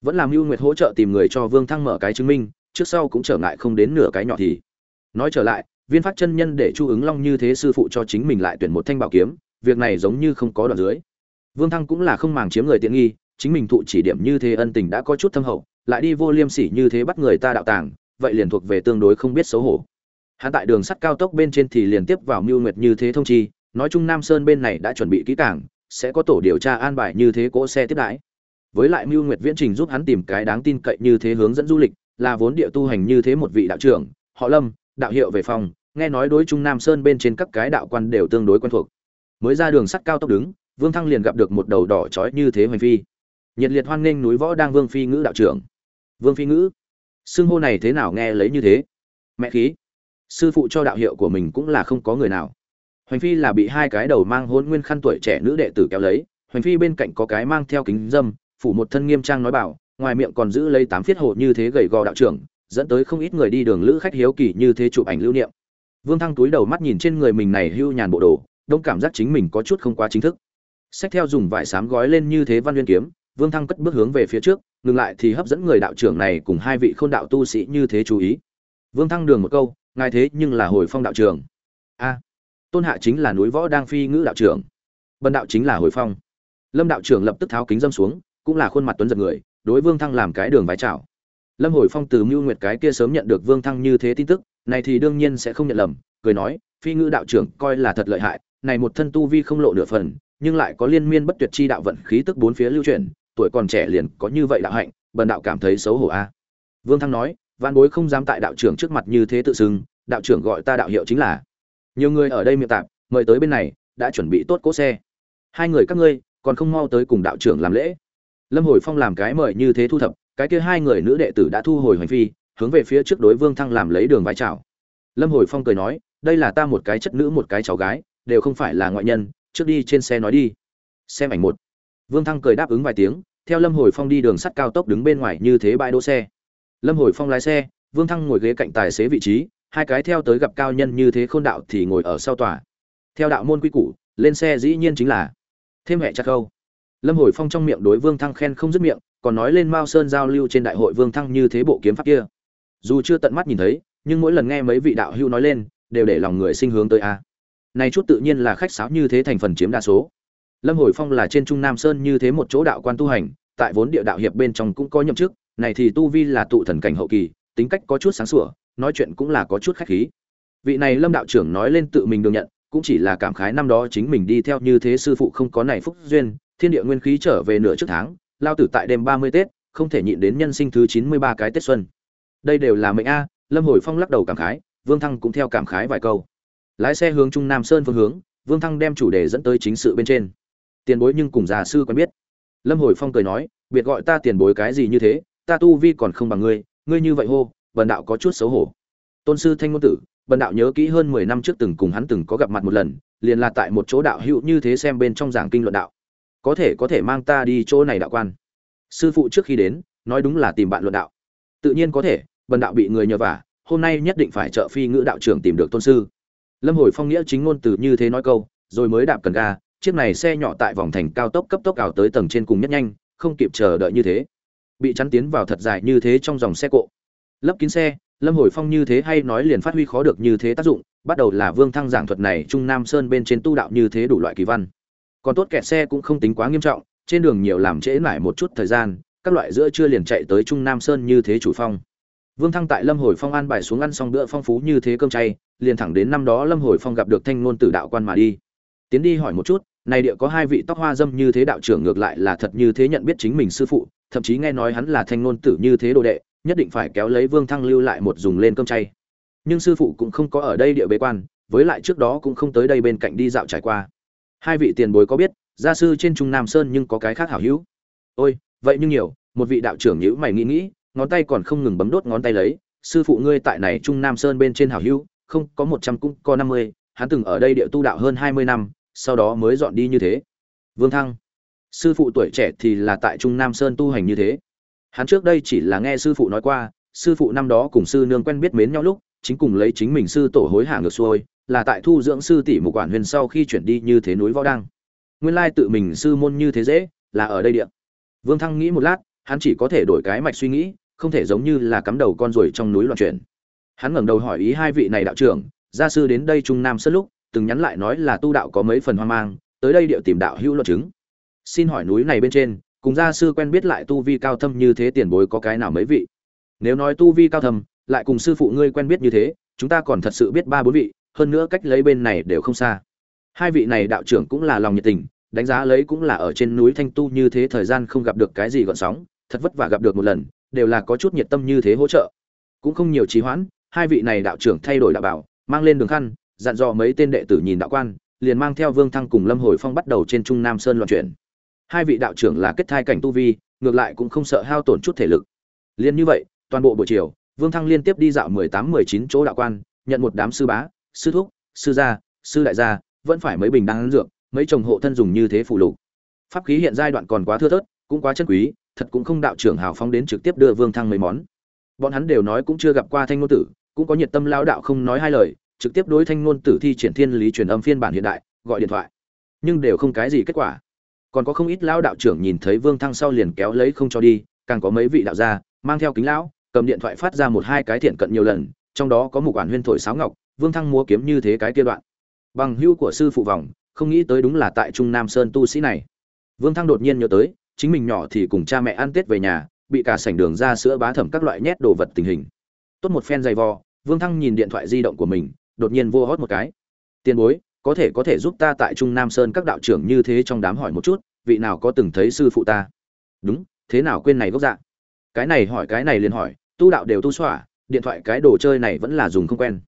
Vẫn làm mưu nguyệt hỗ trợ tìm người cho vương thăng mở cái chứng minh, trước sau cũng trở ngại không đến nửa cái nhỏ thì. Nói trở lại viên phát chân nhân để chu ứng long như thế sư phụ cho chính mình lại tuyển một thanh bảo kiếm, việc này giống như không có đoạn dưới. Vương thăng cũng là không màng chiếm người tiện nghi, chính mình thụ chỉ điểm như thế ân tình đã có chút thâm hậu, lại đi vô liêm sỉ như thế bắt người ta đạo tàng, vậy liền thuộc về tương đối không biết xấu hổ. Hắn tại đường sắt cao tốc bên trên thì liền tiếp vào mưu nguyệt như thế thông chi, nói chung nam sơn bên này đã chuẩn bị kỹ cảng sẽ có tổ điều tra an bài như thế cỗ xe tiếp đãi. Với lại mưu nguyệt viễn trình giúp hắn tìm cái đáng tin cậy như thế hướng dẫn du lịch, là vốn địa tu hành như thế một vị đạo trưởng, họ lâm, đạo hiệu về phòng nghe nói đối trung nam sơn bên trên các cái đạo quan đều tương đối quen thuộc. Mới ra đường sắt cao tốc đứng, vương thăng liền gặp được một đầu đỏ trói như thế hoành phi. Nhiệt liệt hoan nghênh núi võ đang vương phi ngữ đạo trưởng. Vương phi ngữ, xưng hô này thế nào nghe lấy như thế? Mẹ khí. Sư phụ cho đạo hiệu của mình cũng là không có người nào. Hoành phi là bị hai cái đầu mang hôn nguyên khăn tuổi trẻ nữ đệ tử kéo lấy, hoành phi bên cạnh có cái mang theo kính dâm, phủ một thân nghiêm trang nói bảo, ngoài miệng còn giữ lấy tám phiết hộ như thế gầy gò đạo trưởng, dẫn tới không ít người đi đường lữ khách hiếu kỳ như thế chụp ảnh lưu niệm vương thăng túi đầu mắt nhìn trên người mình này hưu nhàn bộ đồ, đông cảm giác chính mình có chút không quá chính thức. Xách theo dùng vải xám gói lên như thế văn nguyên kiếm, vương thăng cất bước hướng về phía trước, ngừng lại thì hấp dẫn người đạo trưởng này cùng hai vị khôn đạo tu sĩ như thế chú ý. Vương thăng đường một câu, ngài thế nhưng là hồi phong đạo trưởng. A, tôn hạ chính là núi võ đang phi ngữ đạo trưởng. Bần đạo chính là hồi phong. Lâm đạo trưởng lập tức tháo kính dâm xuống, cũng là khuôn mặt tuấn giật người, đối vương thăng làm cái đường vái chào. Lâm hồi phong từ mưu nguyệt cái kia sớm nhận được vương thăng như thế tin tức này thì đương nhiên sẽ không nhận lầm, cười nói, phi ngữ đạo trưởng coi là thật lợi hại, này một thân tu vi không lộ nửa phần, nhưng lại có liên miên bất tuyệt chi đạo vận khí tức bốn phía lưu truyền tuổi còn trẻ liền có như vậy đạo hạnh, bần đạo cảm thấy xấu hổ a. Vương thăng nói văn bối không dám tại đạo trưởng trước mặt như thế tự xưng, đạo trưởng gọi ta đạo hiệu chính là. Nhiều người ở đây miệng tạp, mời tới bên này, đã chuẩn bị tốt cỗ xe. Hai người các ngươi, còn không mau tới cùng đạo trưởng làm lễ. Lâm hồi phong làm cái mời như thế thu thập, cái kia hai người nữ đệ tử đã thu hồi hành phi hướng về phía trước đối vương thăng làm lấy đường vai chào lâm hồi phong cười nói, đây là ta một cái chất nữ, một cái cháu gái, đều không phải là ngoại nhân, trước đi trên xe nói đi. Xem ảnh một. Vương thăng cười đáp ứng vài tiếng, theo lâm hồi phong đi đường sắt cao tốc đứng bên ngoài như thế bãi đỗ xe. Lâm hồi phong lái xe, vương thăng ngồi ghế cạnh tài xế vị trí, hai cái theo tới gặp cao nhân như thế khôn đạo thì ngồi ở sau tòa. Theo đạo môn quy củ, lên xe dĩ nhiên chính là thêm hệ chặt câu. Lâm hồi phong trong miệng đối vương thăng khen không dứt miệng, còn nói lên mao sơn giao lưu trên đại hội vương thăng như thế bộ kiếm pháp kia dù chưa tận mắt nhìn thấy, nhưng mỗi lần nghe mấy vị đạo hưu nói lên, đều để lòng người sinh hướng tới a. Này chút tự nhiên là khách sáo như thế thành phần chiếm đa số. Lâm hồi phong là trên trung nam sơn như thế một chỗ đạo quan tu hành, tại vốn địa đạo hiệp bên trong cũng có nhậm chức, này thì tu vi là tụ thần cảnh hậu kỳ, tính cách có chút sáng sủa, nói chuyện cũng là có chút khách khí. Vị này lâm đạo trưởng nói lên tự mình được nhận, cũng chỉ là cảm khái năm đó chính mình đi theo như thế sư phụ không có này phúc duyên, thiên địa nguyên khí trở về nửa trước tháng, lao tử tại đêm ba mươi tết, không thể nhịn đến nhân sinh thứ chín mươi ba cái tết xuân đây đều là mệnh a, lâm hồi phong lắc đầu cảm khái, vương thăng cũng theo cảm khái vài câu. Lái xe hướng trung nam sơn phương hướng, vương thăng đem chủ đề dẫn tới chính sự bên trên. Tiền bối nhưng cùng già sư quen biết. Lâm hồi phong cười nói, biệt gọi ta tiền bối cái gì như thế, ta tu vi còn không bằng ngươi ngươi như vậy hô, bần đạo có chút xấu hổ. Tôn sư thanh ngôn tử, bần đạo nhớ kỹ hơn mười năm trước từng cùng hắn từng có gặp mặt một lần, liền là tại một chỗ đạo hữu như thế xem bên trong giảng kinh luận đạo. Có thể có thể mang ta đi chỗ này đạo quan. Sư phụ trước khi đến, nói đúng là tìm bạn luận đạo. Tự nhiên có thể bần đạo bị người nhờ vả, hôm nay nhất định phải trợ phi ngữ đạo trưởng tìm được tôn sư. Lâm hồi phong nghĩa chính ngôn từ như thế nói câu, rồi mới đạp cần ga, chiếc này xe nhỏ tại vòng thành cao tốc cấp tốc ảo tới tầng trên cùng nhất nhanh, không kịp chờ đợi như thế. Bị chắn tiến vào thật dài như thế trong dòng xe cộ. Lấp kín xe, lâm hồi phong như thế hay nói liền phát huy khó được như thế tác dụng, bắt đầu là vương thăng giảng thuật này trung nam sơn bên trên tu đạo như thế đủ loại kỳ văn. Còn tốt kẹt xe cũng không tính quá nghiêm trọng, trên đường nhiều làm trễ lại một chút thời gian, các loại giữa chưa liền chạy tới trung nam sơn như thế chủ phong vương thăng tại lâm hồi phong an bài xuống ăn xong bữa phong phú như thế cơm chay, liền thẳng đến năm đó lâm hồi phong gặp được thanh Nôn tử đạo quan mà đi. Tiến đi hỏi một chút, này địa có hai vị tóc hoa dâm như thế đạo trưởng ngược lại là thật như thế nhận biết chính mình sư phụ, thậm chí nghe nói hắn là thanh Nôn tử như thế đồ đệ, nhất định phải kéo lấy vương thăng lưu lại một dùng lên cơm chay. Nhưng sư phụ cũng không có ở đây địa bế quan, với lại trước đó cũng không tới đây bên cạnh đi dạo trải qua. Hai vị tiền bối có biết, gia sư trên trung nam sơn nhưng có cái khác hảo hữu. Ôi, vậy nhưng nhiều, một vị đạo trưởng nhíu mày nghĩ nghĩ ngón tay còn không ngừng bấm đốt ngón tay lấy, sư phụ ngươi tại này trung nam sơn bên trên hảo hữu, không, có một trăm cũng có năm mươi, hắn từng ở đây địa tu đạo hơn hai mươi năm, sau đó mới dọn đi như thế. Vương thăng, sư phụ tuổi trẻ thì là tại trung nam sơn tu hành như thế. Hắn trước đây chỉ là nghe sư phụ nói qua, sư phụ năm đó cùng sư nương quen biết mến nhau lúc, chính cùng lấy chính mình sư tổ hối hả ngược xuôi, là tại thu dưỡng sư tỷ mục quản huyền sau khi chuyển đi như thế núi võ đăng. Nguyên lai tự mình sư môn như thế dễ, là ở đây điện vương thăng nghĩ một lát, hắn chỉ có thể đổi cái mạch suy nghĩ không thể giống như là cắm đầu con ruồi trong núi loạn chuyển. Hắn ngẩng đầu hỏi ý hai vị này đạo trưởng, gia sư đến đây trung nam sân lúc, từng nhắn lại nói là tu đạo có mấy phần hoang mang, tới đây điệu tìm đạo hữu luận chứng. Xin hỏi núi này bên trên, cùng gia sư quen biết lại tu vi cao thâm như thế tiền bối có cái nào mấy vị? Nếu nói tu vi cao thâm, lại cùng sư phụ ngươi quen biết như thế, chúng ta còn thật sự biết ba bốn vị, hơn nữa cách lấy bên này đều không xa. Hai vị này đạo trưởng cũng là lòng nhiệt tình, đánh giá lấy cũng là ở trên núi thanh tu như thế thời gian không gặp được cái gì gọn sóng, thật vất vả gặp được một lần đều là có chút nhiệt tâm như thế hỗ trợ. Cũng không nhiều trì hoãn, hai vị này đạo trưởng thay đổi đạo bảo, mang lên đường khăn, dặn dò mấy tên đệ tử nhìn đạo quan, liền mang theo vương thăng cùng lâm hồi phong bắt đầu trên trung nam sơn loạn chuyển. Hai vị đạo trưởng là kết thai cảnh tu vi, ngược lại cũng không sợ hao tổn chút thể lực. Liền như vậy, toàn bộ buổi chiều, vương thăng liên tiếp đi dạo mười tám, mười chín chỗ đạo quan, nhận một đám sư bá, sư thúc, sư gia, sư đại gia, vẫn phải mấy bình đan dược, mấy chồng hộ thân dùng như thế phụ lục. Pháp khí hiện giai đoạn còn quá thưa thớt, cũng quá chân quý thật cũng không đạo trưởng hào phóng đến trực tiếp đưa vương thăng mấy món. Bọn hắn đều nói cũng chưa gặp qua thanh ngôn tử, cũng có nhiệt tâm lão đạo không nói hai lời, trực tiếp đối thanh ngôn tử thi triển thiên lý truyền âm phiên bản hiện đại, gọi điện thoại. Nhưng đều không cái gì kết quả. Còn có không ít lão đạo trưởng nhìn thấy vương thăng sau liền kéo lấy không cho đi, càng có mấy vị đạo gia, mang theo kính lão, cầm điện thoại phát ra một hai cái thiện cận nhiều lần, trong đó có một quản huyên thổi sáo ngọc, vương thăng múa kiếm như thế cái kia đoạn. Bằng hưu của sư phụ vòng không nghĩ tới đúng là tại trung nam sơn tu sĩ này. Vương thăng đột nhiên nhớ tới chính mình nhỏ thì cùng cha mẹ ăn tết về nhà, bị cả sảnh đường ra sữa bá thẩm các loại nhét đồ vật tình hình. Tốt một phen dày vò, vương thăng nhìn điện thoại di động của mình, đột nhiên vô hót một cái. Tiền bối, có thể có thể giúp ta tại trung nam sơn các đạo trưởng như thế trong đám hỏi một chút, vị nào có từng thấy sư phụ ta? Đúng, thế nào quên này gốc dạ? Cái này hỏi, cái này liền hỏi, tu đạo đều tu xỏa điện thoại cái đồ chơi này vẫn là dùng không quen.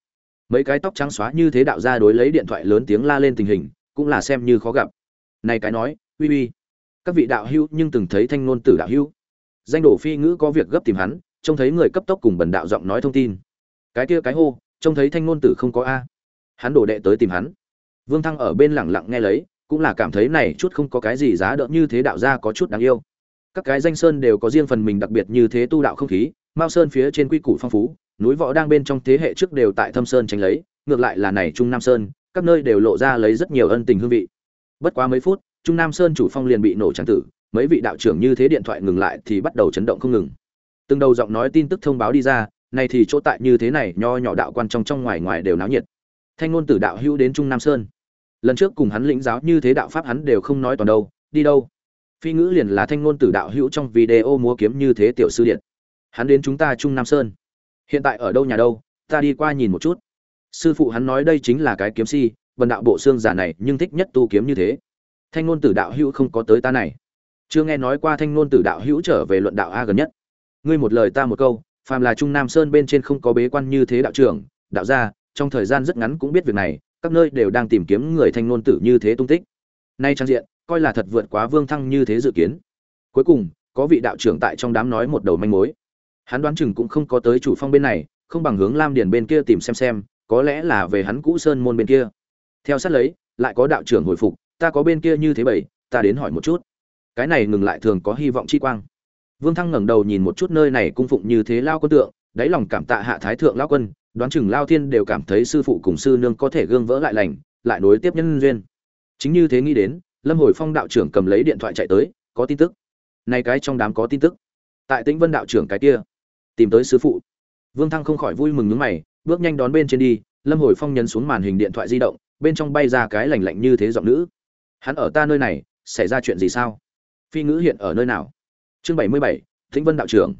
Mấy cái tóc trắng xóa như thế đạo ra đối lấy điện thoại lớn tiếng la lên tình hình, cũng là xem như khó gặp. Này cái nói, uy uy các vị đạo hữu nhưng từng thấy thanh ngôn tử đạo hữu. Danh đổ phi ngữ có việc gấp tìm hắn, trông thấy người cấp tốc cùng bần đạo giọng nói thông tin. Cái kia cái hô, trông thấy thanh ngôn tử không có a. Hắn đổ đệ tới tìm hắn. Vương thăng ở bên lẳng lặng nghe lấy, cũng là cảm thấy này chút không có cái gì giá đỡ như thế đạo gia có chút đáng yêu. Các cái danh sơn đều có riêng phần mình đặc biệt như thế tu đạo không khí, mao sơn phía trên quy củ phong phú, núi võ đang bên trong thế hệ trước đều tại thâm sơn tránh lấy, ngược lại là này trung nam sơn, các nơi đều lộ ra lấy rất nhiều ân tình hương vị. Bất quá mấy phút trung nam sơn chủ phong liền bị nổ trắng tử, mấy vị đạo trưởng như thế điện thoại ngừng lại thì bắt đầu chấn động không ngừng. Từng đầu giọng nói tin tức thông báo đi ra này thì chỗ tại như thế này, nho nhỏ đạo quan trong trong ngoài ngoài đều náo nhiệt. Thanh ngôn tử đạo hữu đến trung nam sơn. Lần trước cùng hắn lĩnh giáo như thế đạo pháp hắn đều không nói toàn đâu, đi đâu? Phi ngữ liền là thanh ngôn tử đạo hữu trong video múa kiếm như thế tiểu sư điện. Hắn đến chúng ta trung nam sơn. Hiện tại ở đâu nhà đâu? Ta đi qua nhìn một chút. Sư phụ hắn nói đây chính là cái kiếm si, vần đạo bộ xương giả này nhưng thích nhất tu kiếm như thế thanh ngôn tử đạo hữu không có tới ta này. Chưa nghe nói qua thanh ngôn tử đạo hữu trở về luận đạo a gần nhất. Ngươi một lời ta một câu, phàm là trung nam sơn bên trên không có bế quan như thế đạo trưởng, đạo gia, trong thời gian rất ngắn cũng biết việc này, các nơi đều đang tìm kiếm người thanh ngôn tử như thế tung tích. Nay trang diện, coi là thật vượt quá vương thăng như thế dự kiến. Cuối cùng, có vị đạo trưởng tại trong đám nói một đầu manh mối. Hắn đoán chừng cũng không có tới chủ phong bên này, không bằng hướng lam điền bên kia tìm xem xem, có lẽ là về hắn cũ sơn môn bên kia. Theo sát lấy, lại có đạo trưởng hồi phục ta có bên kia như thế bảy, ta đến hỏi một chút. Cái này ngừng lại thường có hy vọng chi quang. Vương thăng ngẩng đầu nhìn một chút nơi này cung phụng như thế lao quân tượng, đáy lòng cảm tạ hạ thái thượng lao quân, đoán chừng lao thiên đều cảm thấy sư phụ cùng sư nương có thể gương vỡ lại lành, lại nối tiếp nhân duyên. Chính như thế nghĩ đến, lâm hồi phong đạo trưởng cầm lấy điện thoại chạy tới, có tin tức. Này cái trong đám có tin tức. Tại tĩnh vân đạo trưởng cái kia, tìm tới sư phụ. Vương thăng không khỏi vui mừng nhướng mày, bước nhanh đón bên trên đi, lâm hồi phong nhấn xuống màn hình điện thoại di động, bên trong bay ra cái lành lạnh như thế giọng nữ hắn ở ta nơi này, xảy ra chuyện gì sao? Phi ngữ hiện ở nơi nào? Chương bảy mươi bảy, tĩnh vân đạo trưởng.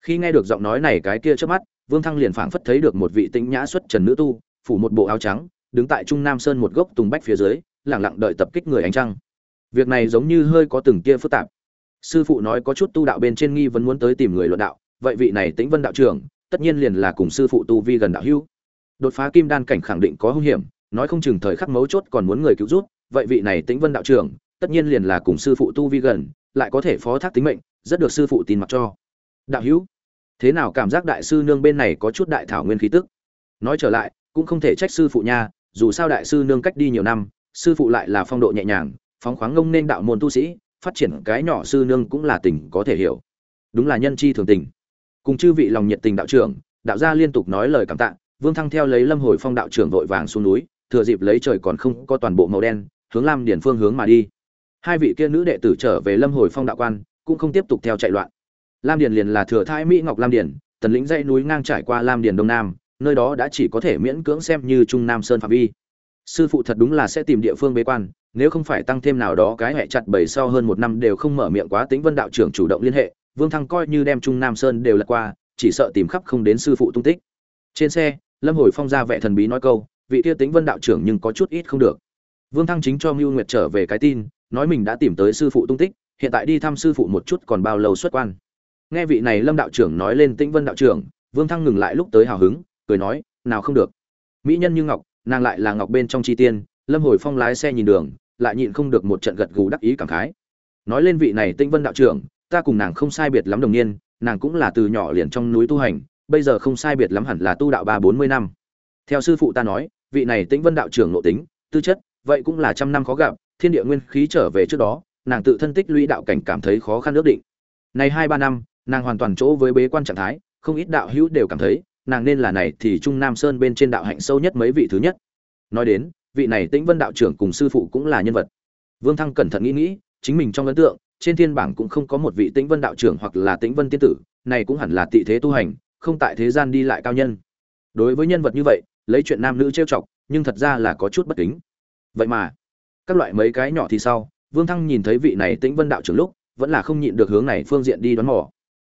Khi nghe được giọng nói này cái kia trước mắt, vương thăng liền phảng phất thấy được một vị tĩnh nhã xuất trần nữ tu, phủ một bộ áo trắng, đứng tại trung nam sơn một gốc tùng bách phía dưới lẳng lặng đợi tập kích người ánh trăng. Việc này giống như hơi có từng kia phức tạp. Sư phụ nói có chút tu đạo bên trên nghi vẫn muốn tới tìm người luận đạo, vậy vị này tĩnh vân đạo trưởng, tất nhiên liền là cùng sư phụ tu vi gần đạo hữu. Đột phá kim đan cảnh khẳng định có hung hiểm nói không chừng thời khắc mấu chốt còn muốn người cứu rút vậy vị này tĩnh vân đạo trưởng, tất nhiên liền là cùng sư phụ tu vi gần, lại có thể phó thác tính mệnh, rất được sư phụ tin mặc cho. Đạo hữu, thế nào cảm giác đại sư nương bên này có chút đại thảo nguyên khí tức? Nói trở lại, cũng không thể trách sư phụ nha, dù sao đại sư nương cách đi nhiều năm, sư phụ lại là phong độ nhẹ nhàng, phóng khoáng ngông nên đạo môn tu sĩ, phát triển cái nhỏ sư nương cũng là tình có thể hiểu. Đúng là nhân chi thường tình. Cùng chư vị lòng nhiệt tình đạo trưởng, đạo gia liên tục nói lời cảm tạ, vương thăng theo lấy lâm hồi phong đạo trưởng vội vàng xuống núi thừa dịp lấy trời còn không có toàn bộ màu đen, hướng lam điển phương hướng mà đi. Hai vị kia nữ đệ tử trở về lâm hồi phong đạo quan, cũng không tiếp tục theo chạy loạn. Lam điền liền là thừa thái mỹ ngọc lam điền, tần lĩnh dãy núi ngang trải qua lam điền đông nam, nơi đó đã chỉ có thể miễn cưỡng xem như trung nam sơn phạm vi. Sư phụ thật đúng là sẽ tìm địa phương bế quan, nếu không phải tăng thêm nào đó cái hệ chặt bảy sau hơn một năm đều không mở miệng quá tính vân đạo trưởng chủ động liên hệ, vương thăng coi như đem trung nam sơn đều lật qua, chỉ sợ tìm khắp không đến sư phụ tung tích. Trên xe, lâm hồi phong ra vẻ thần bí nói câu vị kia tính vân đạo trưởng nhưng có chút ít không được. Vương thăng chính cho mưu nguyệt trở về cái tin, nói mình đã tìm tới sư phụ tung tích, hiện tại đi thăm sư phụ một chút còn bao lâu xuất quan. Nghe vị này lâm đạo trưởng nói lên tĩnh vân đạo trưởng, vương thăng ngừng lại lúc tới hào hứng, cười nói, nào không được. Mỹ nhân như ngọc, nàng lại là ngọc bên trong chi tiên, lâm hồi phong lái xe nhìn đường, lại nhịn không được một trận gật gù đắc ý cảm khái. Nói lên vị này tĩnh vân đạo trưởng, ta cùng nàng không sai biệt lắm đồng niên, nàng cũng là từ nhỏ liền trong núi tu hành, bây giờ không sai biệt lắm hẳn là tu đạo ba bốn mươi năm. Theo sư phụ ta nói vị này tĩnh vân đạo trưởng nội tính, tư chất, vậy cũng là trăm năm khó gặp, thiên địa nguyên khí trở về trước đó, nàng tự thân tích lũy đạo cảnh cảm thấy khó khăn ước định. Này hai ba năm, nàng hoàn toàn chỗ với bế quan trạng thái, không ít đạo hữu đều cảm thấy, nàng nên là này thì trung nam sơn bên trên đạo hạnh sâu nhất mấy vị thứ nhất. Nói đến, vị này tĩnh vân đạo trưởng cùng sư phụ cũng là nhân vật. Vương thăng cẩn thận nghĩ nghĩ, chính mình trong ấn tượng, trên thiên bảng cũng không có một vị tĩnh vân đạo trưởng hoặc là tĩnh vân tiên tử, này cũng hẳn là tị thế tu hành, không tại thế gian đi lại cao nhân. Đối với nhân vật như vậy lấy chuyện nam nữ trêu chọc, nhưng thật ra là có chút bất kính. Vậy mà, các loại mấy cái nhỏ thì sau, vương thăng nhìn thấy vị này tĩnh vân đạo trưởng lúc, vẫn là không nhịn được hướng này phương diện đi đón mò.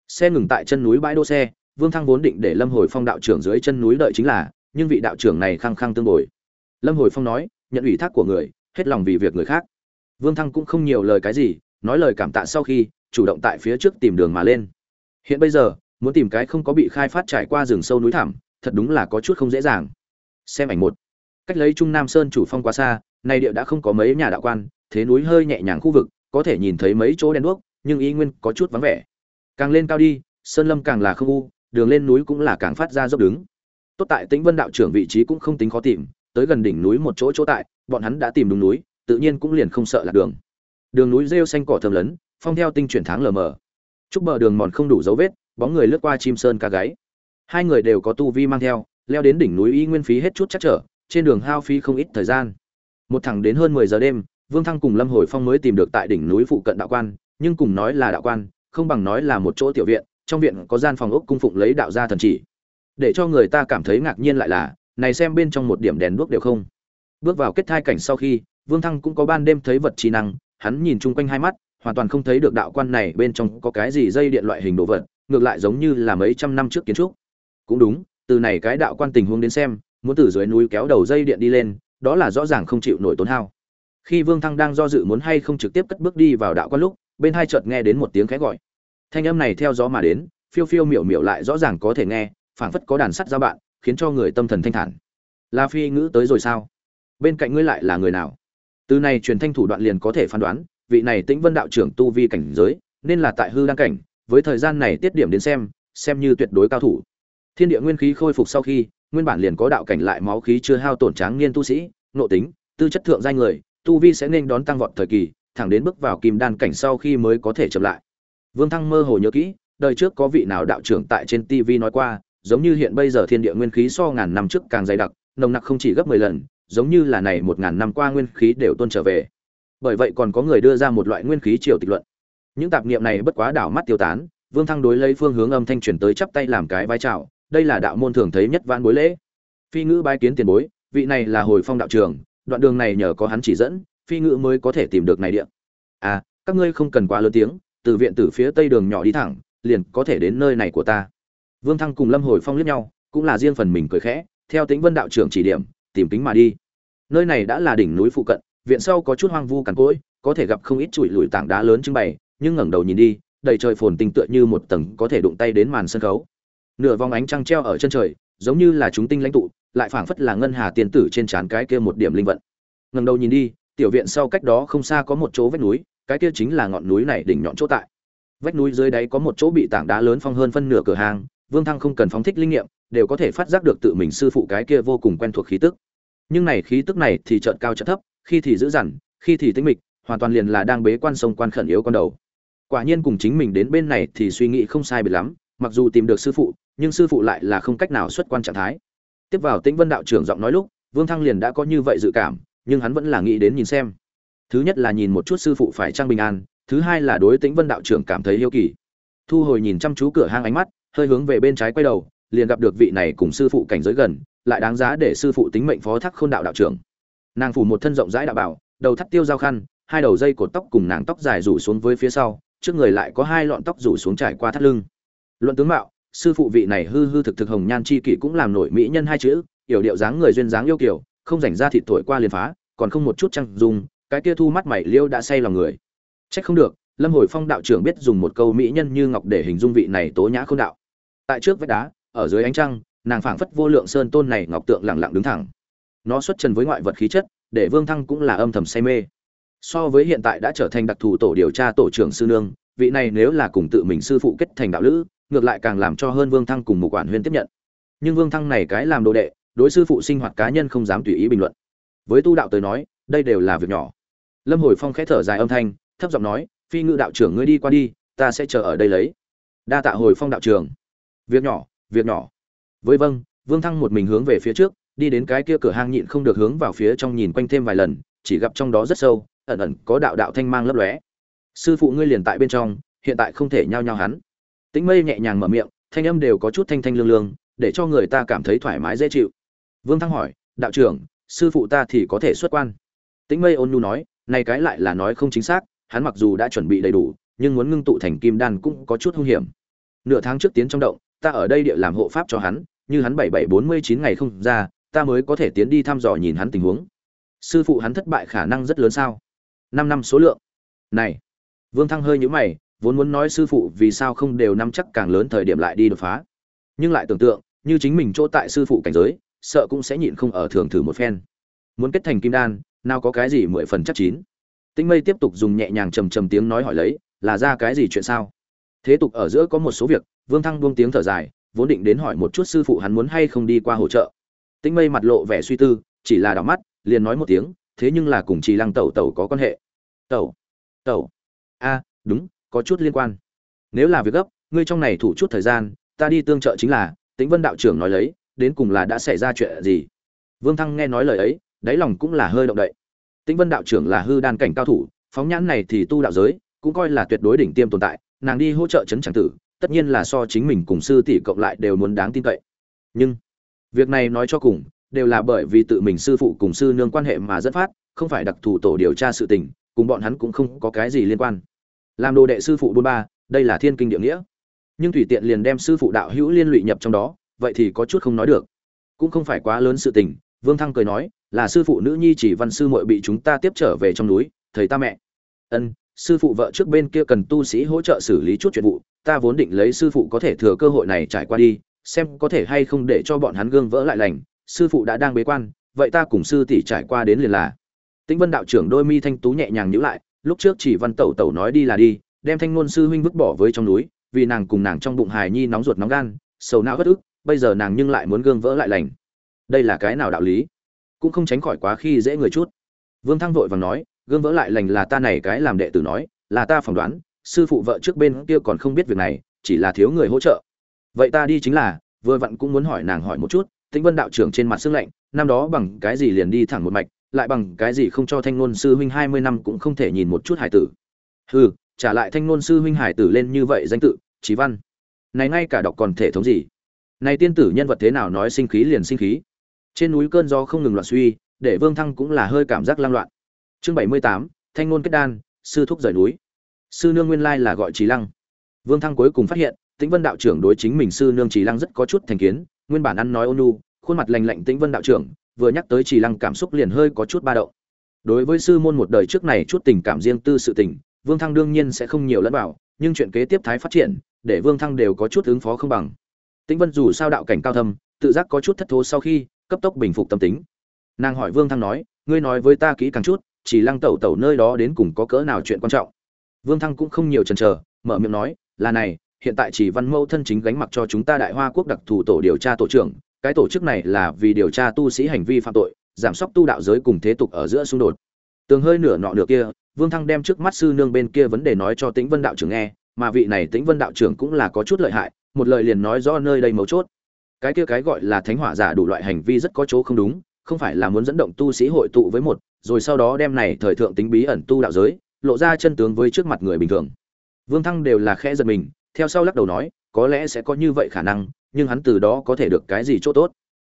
Xe ngừng tại chân núi bãi đỗ xe, vương thăng vốn định để lâm hồi phong đạo trưởng dưới chân núi đợi chính là, nhưng vị đạo trưởng này khăng khăng tương bồi. Lâm hồi phong nói, nhận ủy thác của người, hết lòng vì việc người khác. Vương thăng cũng không nhiều lời cái gì, nói lời cảm tạ sau khi, chủ động tại phía trước tìm đường mà lên. Hiện bây giờ, muốn tìm cái không có bị khai phát trải qua rừng sâu núi thẳm, thật đúng là có chút không dễ dàng xem ảnh một. Cách lấy trung nam sơn chủ phong quá xa, nay địa đã không có mấy nhà đạo quan, thế núi hơi nhẹ nhàng khu vực, có thể nhìn thấy mấy chỗ đen đuốc, nhưng ý nguyên có chút vắng vẻ. Càng lên cao đi, sơn lâm càng là không u, đường lên núi cũng là càng phát ra dốc đứng. Tốt tại tĩnh vân đạo trưởng vị trí cũng không tính khó tìm, tới gần đỉnh núi một chỗ chỗ tại, bọn hắn đã tìm đúng núi, tự nhiên cũng liền không sợ lạc đường. Đường núi rêu xanh cỏ thơm lấn phong theo tinh chuyển tháng lờ mờ. Chúc bờ đường mòn không đủ dấu vết, bóng người lướt qua chim sơn ca gáy. Hai người đều có tu vi mang theo leo đến đỉnh núi y nguyên phí hết chút chắc trở, trên đường hao phí không ít thời gian. Một thẳng đến hơn mười giờ đêm, vương thăng cùng lâm hồi phong mới tìm được tại đỉnh núi phụ cận đạo quan, nhưng cùng nói là đạo quan, không bằng nói là một chỗ tiểu viện, trong viện có gian phòng ốc cung phụng lấy đạo gia thần chỉ. Để cho người ta cảm thấy ngạc nhiên lại là, này xem bên trong một điểm đèn đuốc đều không. Bước vào kết thai cảnh sau khi, vương thăng cũng có ban đêm thấy vật trí năng, hắn nhìn chung quanh hai mắt, hoàn toàn không thấy được đạo quan này bên trong có cái gì dây điện loại hình đồ vật, ngược lại giống như là mấy trăm năm trước kiến trúc. Cũng đúng từ này cái đạo quan tình huống đến xem, muốn từ dưới núi kéo đầu dây điện đi lên, đó là rõ ràng không chịu nổi tốn hao. Khi vương thăng đang do dự muốn hay không trực tiếp cất bước đi vào đạo quan lúc, bên hai chợt nghe đến một tiếng khẽ gọi. Thanh âm này theo gió mà đến, phiêu phiêu miểu miểu lại rõ ràng có thể nghe, phảng phất có đàn sắt ra bạn, khiến cho người tâm thần thanh thản. La phi ngữ tới rồi sao? Bên cạnh ngươi lại là người nào? Từ này truyền thanh thủ đoạn liền có thể phán đoán, vị này tĩnh vân đạo trưởng tu vi cảnh giới, nên là tại hư đăng cảnh, với thời gian này tiết điểm đến xem xem như tuyệt đối cao thủ thiên địa nguyên khí khôi phục sau khi, nguyên bản liền có đạo cảnh lại máu khí chưa hao tổn tráng niên tu sĩ, nộ tính, tư chất thượng giai người, tu vi sẽ nên đón tăng vọt thời kỳ, thẳng đến bước vào kim đan cảnh sau khi mới có thể chậm lại. Vương thăng mơ hồ nhớ kỹ, đời trước có vị nào đạo trưởng tại trên tv nói qua, giống như hiện bây giờ thiên địa nguyên khí so ngàn năm trước càng dày đặc, nồng nặc không chỉ gấp mười lần, giống như là này một ngàn năm qua nguyên khí đều tuôn trở về. Bởi vậy còn có người đưa ra một loại nguyên khí triều tịch luận. Những tạp niệm này bất quá đảo mắt tiêu tán, vương thăng đối lấy phương hướng âm thanh truyền tới chắp tay làm cái vai trào đây là đạo môn thường thấy nhất vãn bối lễ. Phi ngữ bái kiến tiền bối, vị này là hồi phong đạo trường, đoạn đường này nhờ có hắn chỉ dẫn, phi ngữ mới có thể tìm được này địa. À các ngươi không cần quá lớn tiếng, từ viện tử phía tây đường nhỏ đi thẳng, liền có thể đến nơi này của ta. Vương thăng cùng lâm hồi phong liếc nhau, cũng là riêng phần mình cười khẽ, theo tính vân đạo trưởng chỉ điểm, tìm kính mà đi. Nơi này đã là đỉnh núi phụ cận, viện sau có chút hoang vu cằn cỗi, có thể gặp không ít chuỗi lùi tảng đá lớn trưng bày, nhưng ngẩng đầu nhìn đi, đầy trời phồn tinh tựa như một tầng có thể đụng tay đến màn sân khấu nửa vòng ánh trăng treo ở chân trời, giống như là chúng tinh lãnh tụ, lại phảng phất là ngân hà tiên tử trên trán cái kia một điểm linh vận. Ngần đầu nhìn đi, tiểu viện sau cách đó không xa có một chỗ vách núi, cái kia chính là ngọn núi này đỉnh nhọn chỗ tại. Vách núi dưới đáy có một chỗ bị tảng đá lớn phong hơn phân nửa cửa hàng, vương thăng không cần phóng thích linh nghiệm, đều có thể phát giác được tự mình sư phụ cái kia vô cùng quen thuộc khí tức. Nhưng này khí tức này thì chợt cao chợt thấp, khi thì dữ dằn, khi thì tinh mịch, hoàn toàn liền là đang bế quan sông quan khẩn yếu con đầu. Quả nhiên cùng chính mình đến bên này thì suy nghĩ không sai biệt lắm mặc dù tìm được sư phụ, nhưng sư phụ lại là không cách nào xuất quan trạng thái. Tiếp vào tĩnh vân đạo trưởng giọng nói lúc, vương thăng liền đã có như vậy dự cảm, nhưng hắn vẫn là nghĩ đến nhìn xem. Thứ nhất là nhìn một chút sư phụ phải trang bình an, thứ hai là đối tĩnh vân đạo trưởng cảm thấy yêu kỳ. Thu hồi nhìn chăm chú cửa hang ánh mắt, hơi hướng về bên trái quay đầu, liền gặp được vị này cùng sư phụ cảnh giới gần, lại đáng giá để sư phụ tính mệnh phó thác khôn đạo đạo trưởng. Nàng phủ một thân rộng rãi đạo bảo, đầu thắt tiêu giao khăn, hai đầu dây cột tóc cùng nàng tóc dài rủ xuống với phía sau, trước người lại có hai lọn tóc rủ xuống trải qua thắt lưng luận tướng mạo, sư phụ vị này hư hư thực thực hồng nhan chi kỷ cũng làm nổi mỹ nhân hai chữ, yểu điệu dáng người duyên dáng yêu kiểu không rảnh ra thịt thổi qua liền phá, còn không một chút trăng dùng cái kia thu mắt mày liêu đã say lòng người. Trách không được, lâm hồi phong đạo trưởng biết dùng một câu mỹ nhân như ngọc để hình dung vị này tố nhã không đạo. Tại trước vách đá, ở dưới ánh trăng, nàng phảng phất vô lượng sơn tôn này ngọc tượng lặng lặng đứng thẳng. Nó xuất trần với ngoại vật khí chất, để vương thăng cũng là âm thầm say mê. So với hiện tại đã trở thành đặc thù tổ điều tra tổ trưởng sư nương, vị này nếu là cùng tự mình sư phụ kết thành đạo lữ ngược lại càng làm cho hơn vương thăng cùng một quản huyên tiếp nhận. Nhưng vương thăng này cái làm đồ đệ, đối sư phụ sinh hoạt cá nhân không dám tùy ý bình luận. Với tu đạo tới nói, đây đều là việc nhỏ. Lâm hồi phong khẽ thở dài âm thanh, thấp giọng nói, phi ngự đạo trưởng ngươi đi qua đi, ta sẽ chờ ở đây lấy. Đa tạ hồi phong đạo trưởng. Việc nhỏ việc nhỏ. Với vâng. Vương thăng một mình hướng về phía trước, đi đến cái kia cửa hang nhịn không được hướng vào phía trong nhìn quanh thêm vài lần, chỉ gặp trong đó rất sâu, ẩn ẩn có đạo đạo thanh mang lấp lóe. Sư phụ ngươi liền tại bên trong, hiện tại không thể nhao nhao hắn tĩnh mây nhẹ nhàng mở miệng, thanh âm đều có chút thanh thanh lương lương, để cho người ta cảm thấy thoải mái dễ chịu. Vương thăng hỏi, đạo trưởng, sư phụ ta thì có thể xuất quan? Tĩnh mây ôn nhu nói, này cái lại là nói không chính xác, hắn mặc dù đã chuẩn bị đầy đủ, nhưng muốn ngưng tụ thành kim đan cũng có chút hung hiểm. Nửa tháng trước tiến trong động, ta ở đây địa làm hộ pháp cho hắn, như hắn bảy bảy bốn mươi chín ngày không ra, ta mới có thể tiến đi thăm dò nhìn hắn tình huống. Sư phụ hắn thất bại khả năng rất lớn sao? Năm năm số lượng. Này. Vương thăng hơi nhũ mày vốn muốn nói sư phụ vì sao không đều nắm chắc càng lớn thời điểm lại đi đột phá. Nhưng lại tưởng tượng, như chính mình chỗ tại sư phụ cảnh giới, sợ cũng sẽ nhịn không ở thường thử một phen. Muốn kết thành kim đan, nào có cái gì mười phần chắc chín. Tinh mây tiếp tục dùng nhẹ nhàng trầm trầm tiếng nói hỏi lấy, là ra cái gì chuyện sao? Thế tục ở giữa có một số việc, vương thăng buông tiếng thở dài, vốn định đến hỏi một chút sư phụ hắn muốn hay không đi qua hỗ trợ. Tinh mây mặt lộ vẻ suy tư, chỉ là đảo mắt, liền nói một tiếng, thế nhưng là cùng trì lăng tẩu tẩu có quan hệ. Tẩu tẩu. A đúng có chút liên quan. Nếu là việc gấp, ngươi trong này thủ chút thời gian, ta đi tương trợ chính là, tĩnh vân đạo trưởng nói lấy, đến cùng là đã xảy ra chuyện gì? Vương thăng nghe nói lời ấy, đáy lòng cũng là hơi động đậy. Tĩnh vân đạo trưởng là hư đan cảnh cao thủ, phóng nhãn này thì tu đạo giới, cũng coi là tuyệt đối đỉnh tiêm tồn tại, nàng đi hỗ trợ chấn tràng tử, tất nhiên là so chính mình cùng sư tỷ cộng lại đều muốn đáng tin cậy. Nhưng, việc này nói cho cùng, đều là bởi vì tự mình sư phụ cùng sư nương quan hệ mà dẫn phát, không phải đặc thù tổ điều tra sự tình, cùng bọn hắn cũng không có cái gì liên quan làm đồ đệ sư phụ bôn ba, đây là thiên kinh địa nghĩa. Nhưng tùy tiện liền đem sư phụ đạo hữu liên lụy nhập trong đó, vậy thì có chút không nói được. Cũng không phải quá lớn sự tình, vương thăng cười nói, là sư phụ nữ nhi chỉ văn sư muội bị chúng ta tiếp trở về trong núi, thầy ta mẹ. Ân, sư phụ vợ trước bên kia cần tu sĩ hỗ trợ xử lý chút chuyện vụ, ta vốn định lấy sư phụ có thể thừa cơ hội này trải qua đi, xem có thể hay không để cho bọn hắn gương vỡ lại lành. Sư phụ đã đang bế quan, vậy ta cùng sư tỷ trải qua đến liền là. Tĩnh vân đạo trưởng đôi mi thanh tú nhẹ nhàng nhíu lại lúc trước chỉ văn tẩu tẩu nói đi là đi, đem thanh ngôn sư huynh vứt bỏ với trong núi, vì nàng cùng nàng trong bụng hài nhi nóng ruột nóng gan, sầu não bất ức, bây giờ nàng nhưng lại muốn gương vỡ lại lành. Đây là cái nào đạo lý? Cũng không tránh khỏi quá khi dễ người chút. Vương thăng vội vàng nói, gương vỡ lại lành là ta này cái làm đệ tử nói, là ta phỏng đoán, sư phụ vợ trước bên kia còn không biết việc này, chỉ là thiếu người hỗ trợ. Vậy ta đi chính là, vừa vặn cũng muốn hỏi nàng hỏi một chút, tĩnh vân đạo trưởng trên mặt xương lạnh, năm đó bằng cái gì liền đi thẳng một mạch lại bằng cái gì không cho thanh ngôn sư huynh hai mươi năm cũng không thể nhìn một chút hải tử. Hừ, trả lại thanh ngôn sư huynh hải tử lên như vậy danh tự trí văn. Này ngay cả đọc còn thể thống gì? Này tiên tử nhân vật thế nào nói sinh khí liền sinh khí. Trên núi cơn gió không ngừng loạn suy, để vương thăng cũng là hơi cảm giác lang loạn. Chương bảy mươi tám, thanh ngôn kết đan, sư thúc rời núi. Sư nương nguyên lai là gọi trí lăng. Vương thăng cuối cùng phát hiện, tĩnh vân đạo trưởng đối chính mình sư nương trí lăng rất có chút thành kiến, nguyên bản ăn nói ôn nhu, khuôn mặt lành lạnh tĩnh vân đạo trưởng vừa nhắc tới Trì lăng cảm xúc liền hơi có chút ba động. Đối với sư môn một đời trước này chút tình cảm riêng tư sự tình, vương thăng đương nhiên sẽ không nhiều lẫn vào, nhưng chuyện kế tiếp thái phát triển, để vương thăng đều có chút ứng phó không bằng. Tĩnh vân dù sao đạo cảnh cao thâm, tự giác có chút thất thố sau khi, cấp tốc bình phục tâm tính. Nàng hỏi vương thăng nói, ngươi nói với ta kỹ càng chút chỉ lăng tẩu tẩu nơi đó đến cùng có cỡ nào chuyện quan trọng? Vương thăng cũng không nhiều chần chờ, mở miệng nói, là này, hiện tại chỉ văn mâu thân chính gánh mặc cho chúng ta đại hoa quốc đặc thù tổ điều tra tổ trưởng cái tổ chức này là vì điều tra tu sĩ hành vi phạm tội, giảm sốc tu đạo giới cùng thế tục ở giữa xung đột. Tường hơi nửa nọ nửa kia, vương thăng đem trước mắt sư nương bên kia vấn đề nói cho tĩnh vân đạo trưởng nghe, mà vị này tĩnh vân đạo trưởng cũng là có chút lợi hại, một lời liền nói rõ nơi đây mấu chốt. Cái kia cái gọi là thánh hỏa giả đủ loại hành vi rất có chỗ không đúng, không phải là muốn dẫn động tu sĩ hội tụ với một, rồi sau đó đem này thời thượng tính bí ẩn tu đạo giới, lộ ra chân tướng với trước mặt người bình thường. Vương thăng đều là khẽ giật mình, theo sau lắc đầu nói, có lẽ sẽ có như vậy khả năng nhưng hắn từ đó có thể được cái gì chỗ tốt?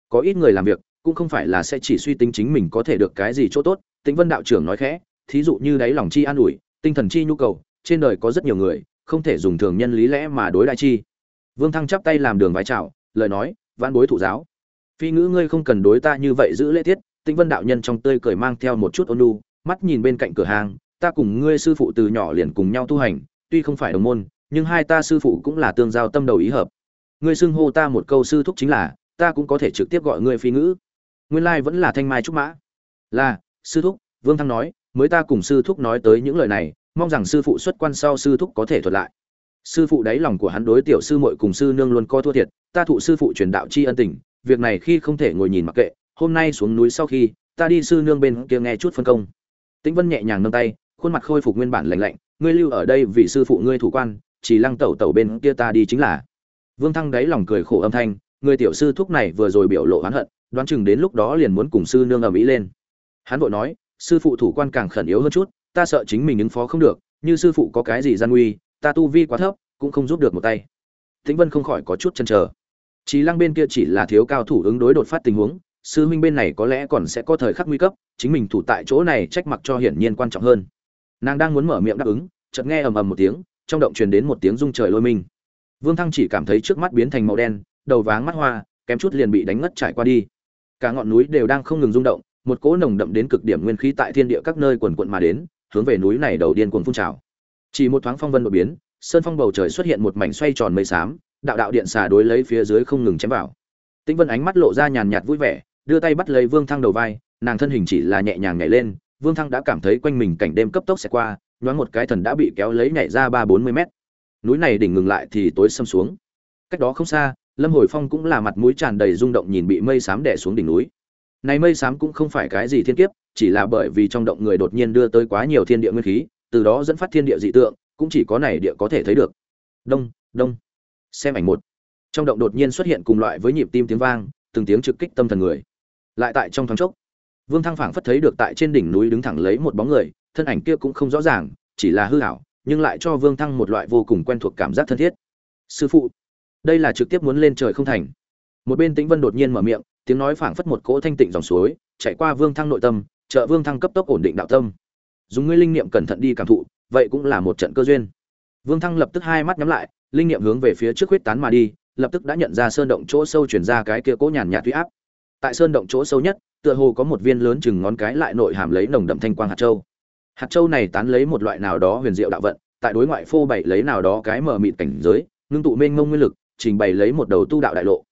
Có ít người làm việc, cũng không phải là sẽ chỉ suy tính chính mình có thể được cái gì chỗ tốt, tĩnh vân đạo trưởng nói khẽ, thí dụ như đáy lòng chi an ủi, tinh thần chi nhu cầu, trên đời có rất nhiều người, không thể dùng thường nhân lý lẽ mà đối đại chi. Vương thăng chắp tay làm đường vái chào, lời nói, vãn bối thụ giáo. Phi ngữ ngươi không cần đối ta như vậy giữ lễ tiết, tĩnh vân đạo nhân trong tươi cười mang theo một chút ôn nhu, mắt nhìn bên cạnh cửa hàng, ta cùng ngươi sư phụ từ nhỏ liền cùng nhau tu hành, tuy không phải đồng môn, nhưng hai ta sư phụ cũng là tương giao tâm đầu ý hợp ngươi xưng hô ta một câu sư thúc chính là, ta cũng có thể trực tiếp gọi ngươi phi ngữ. Nguyên lai vẫn là thanh mai trúc mã. Là, sư thúc, vương thăng nói, mới ta cùng sư thúc nói tới những lời này, mong rằng sư phụ xuất quan sau sư thúc có thể thuật lại. Sư phụ đáy lòng của hắn đối tiểu sư muội cùng sư nương luôn co thua thiệt, ta thụ sư phụ truyền đạo tri ân tình, việc này khi không thể ngồi nhìn mặc kệ, hôm nay xuống núi sau khi, ta đi sư nương bên kia nghe chút phân công. Tĩnh vân nhẹ nhàng nâng tay, khuôn mặt khôi phục nguyên bản lành lạnh, ngươi lưu ở đây vì sư phụ ngươi thủ quan, chỉ lăng tẩu tẩu bên kia ta đi chính là vương thăng đáy lòng cười khổ âm thanh người tiểu sư thúc này vừa rồi biểu lộ oán hận đoán chừng đến lúc đó liền muốn cùng sư nương ầm ĩ lên hắn vội nói sư phụ thủ quan càng khẩn yếu hơn chút ta sợ chính mình ứng phó không được như sư phụ có cái gì gian nguy ta tu vi quá thấp cũng không giúp được một tay tĩnh vân không khỏi có chút chần chờ Chí Lăng bên kia chỉ là thiếu cao thủ ứng đối đột phát tình huống, sư huynh bên này có lẽ còn sẽ có thời khắc nguy cấp, chính mình thủ tại chỗ này trách mặc cho hiển nhiên quan trọng hơn. Nàng đang muốn mở miệng đáp ứng, chợt nghe ầm ầm một tiếng, trong động truyền đến một tiếng rung trời lôi minh. Vương Thăng chỉ cảm thấy trước mắt biến thành màu đen, đầu váng mắt hoa, kém chút liền bị đánh ngất trải qua đi. Cả ngọn núi đều đang không ngừng rung động, một cỗ nồng đậm đến cực điểm nguyên khí tại thiên địa các nơi quần quần mà đến, hướng về núi này đầu điên cuồng phun trào. Chỉ một thoáng phong vân đột biến, sơn phong bầu trời xuất hiện một mảnh xoay tròn mây xám, đạo đạo điện xà đối lấy phía dưới không ngừng chém vào. Tĩnh Vân ánh mắt lộ ra nhàn nhạt vui vẻ, đưa tay bắt lấy Vương Thăng đầu vai, nàng thân hình chỉ là nhẹ nhàng nhảy lên, Vương Thăng đã cảm thấy quanh mình cảnh đêm cấp tốc sẽ qua, nhoáng một cái thần đã bị kéo lấy nhảy ra ba bốn mươi mét. Núi này đỉnh ngừng lại thì tối xâm xuống. Cách đó không xa, Lâm Hồi Phong cũng là mặt mũi tràn đầy rung động nhìn bị mây xám đè xuống đỉnh núi. Này mây xám cũng không phải cái gì thiên kiếp, chỉ là bởi vì trong động người đột nhiên đưa tới quá nhiều thiên địa nguyên khí, từ đó dẫn phát thiên địa dị tượng, cũng chỉ có này địa có thể thấy được. Đông, đông xem ảnh một trong động đột nhiên xuất hiện cùng loại với nhịp tim tiếng vang từng tiếng trực kích tâm thần người lại tại trong thoáng chốc vương thăng phảng phất thấy được tại trên đỉnh núi đứng thẳng lấy một bóng người thân ảnh kia cũng không rõ ràng chỉ là hư hảo nhưng lại cho vương thăng một loại vô cùng quen thuộc cảm giác thân thiết. Sư phụ, đây là trực tiếp muốn lên trời không thành. Một bên tĩnh vân đột nhiên mở miệng, tiếng nói phảng phất một cỗ thanh tịnh dòng suối, chạy qua vương thăng nội tâm, trợ vương thăng cấp tốc ổn định đạo tâm. Dùng ngươi linh niệm cẩn thận đi cảm thụ, vậy cũng là một trận cơ duyên. Vương thăng lập tức hai mắt nhắm lại, linh niệm hướng về phía trước huyết tán mà đi, lập tức đã nhận ra sơn động chỗ sâu truyền ra cái kia cỗ nhàn nhạt uy áp. Tại sơn động chỗ sâu nhất, tựa hồ có một viên lớn chừng ngón cái lại nội hàm lấy nồng đậm thanh quang hạt châu hạt châu này tán lấy một loại nào đó huyền diệu đạo vận tại đối ngoại phô bày lấy nào đó cái mở mịt cảnh giới ngưng tụ mênh mông nguyên lực trình bày lấy một đầu tu đạo đại lộ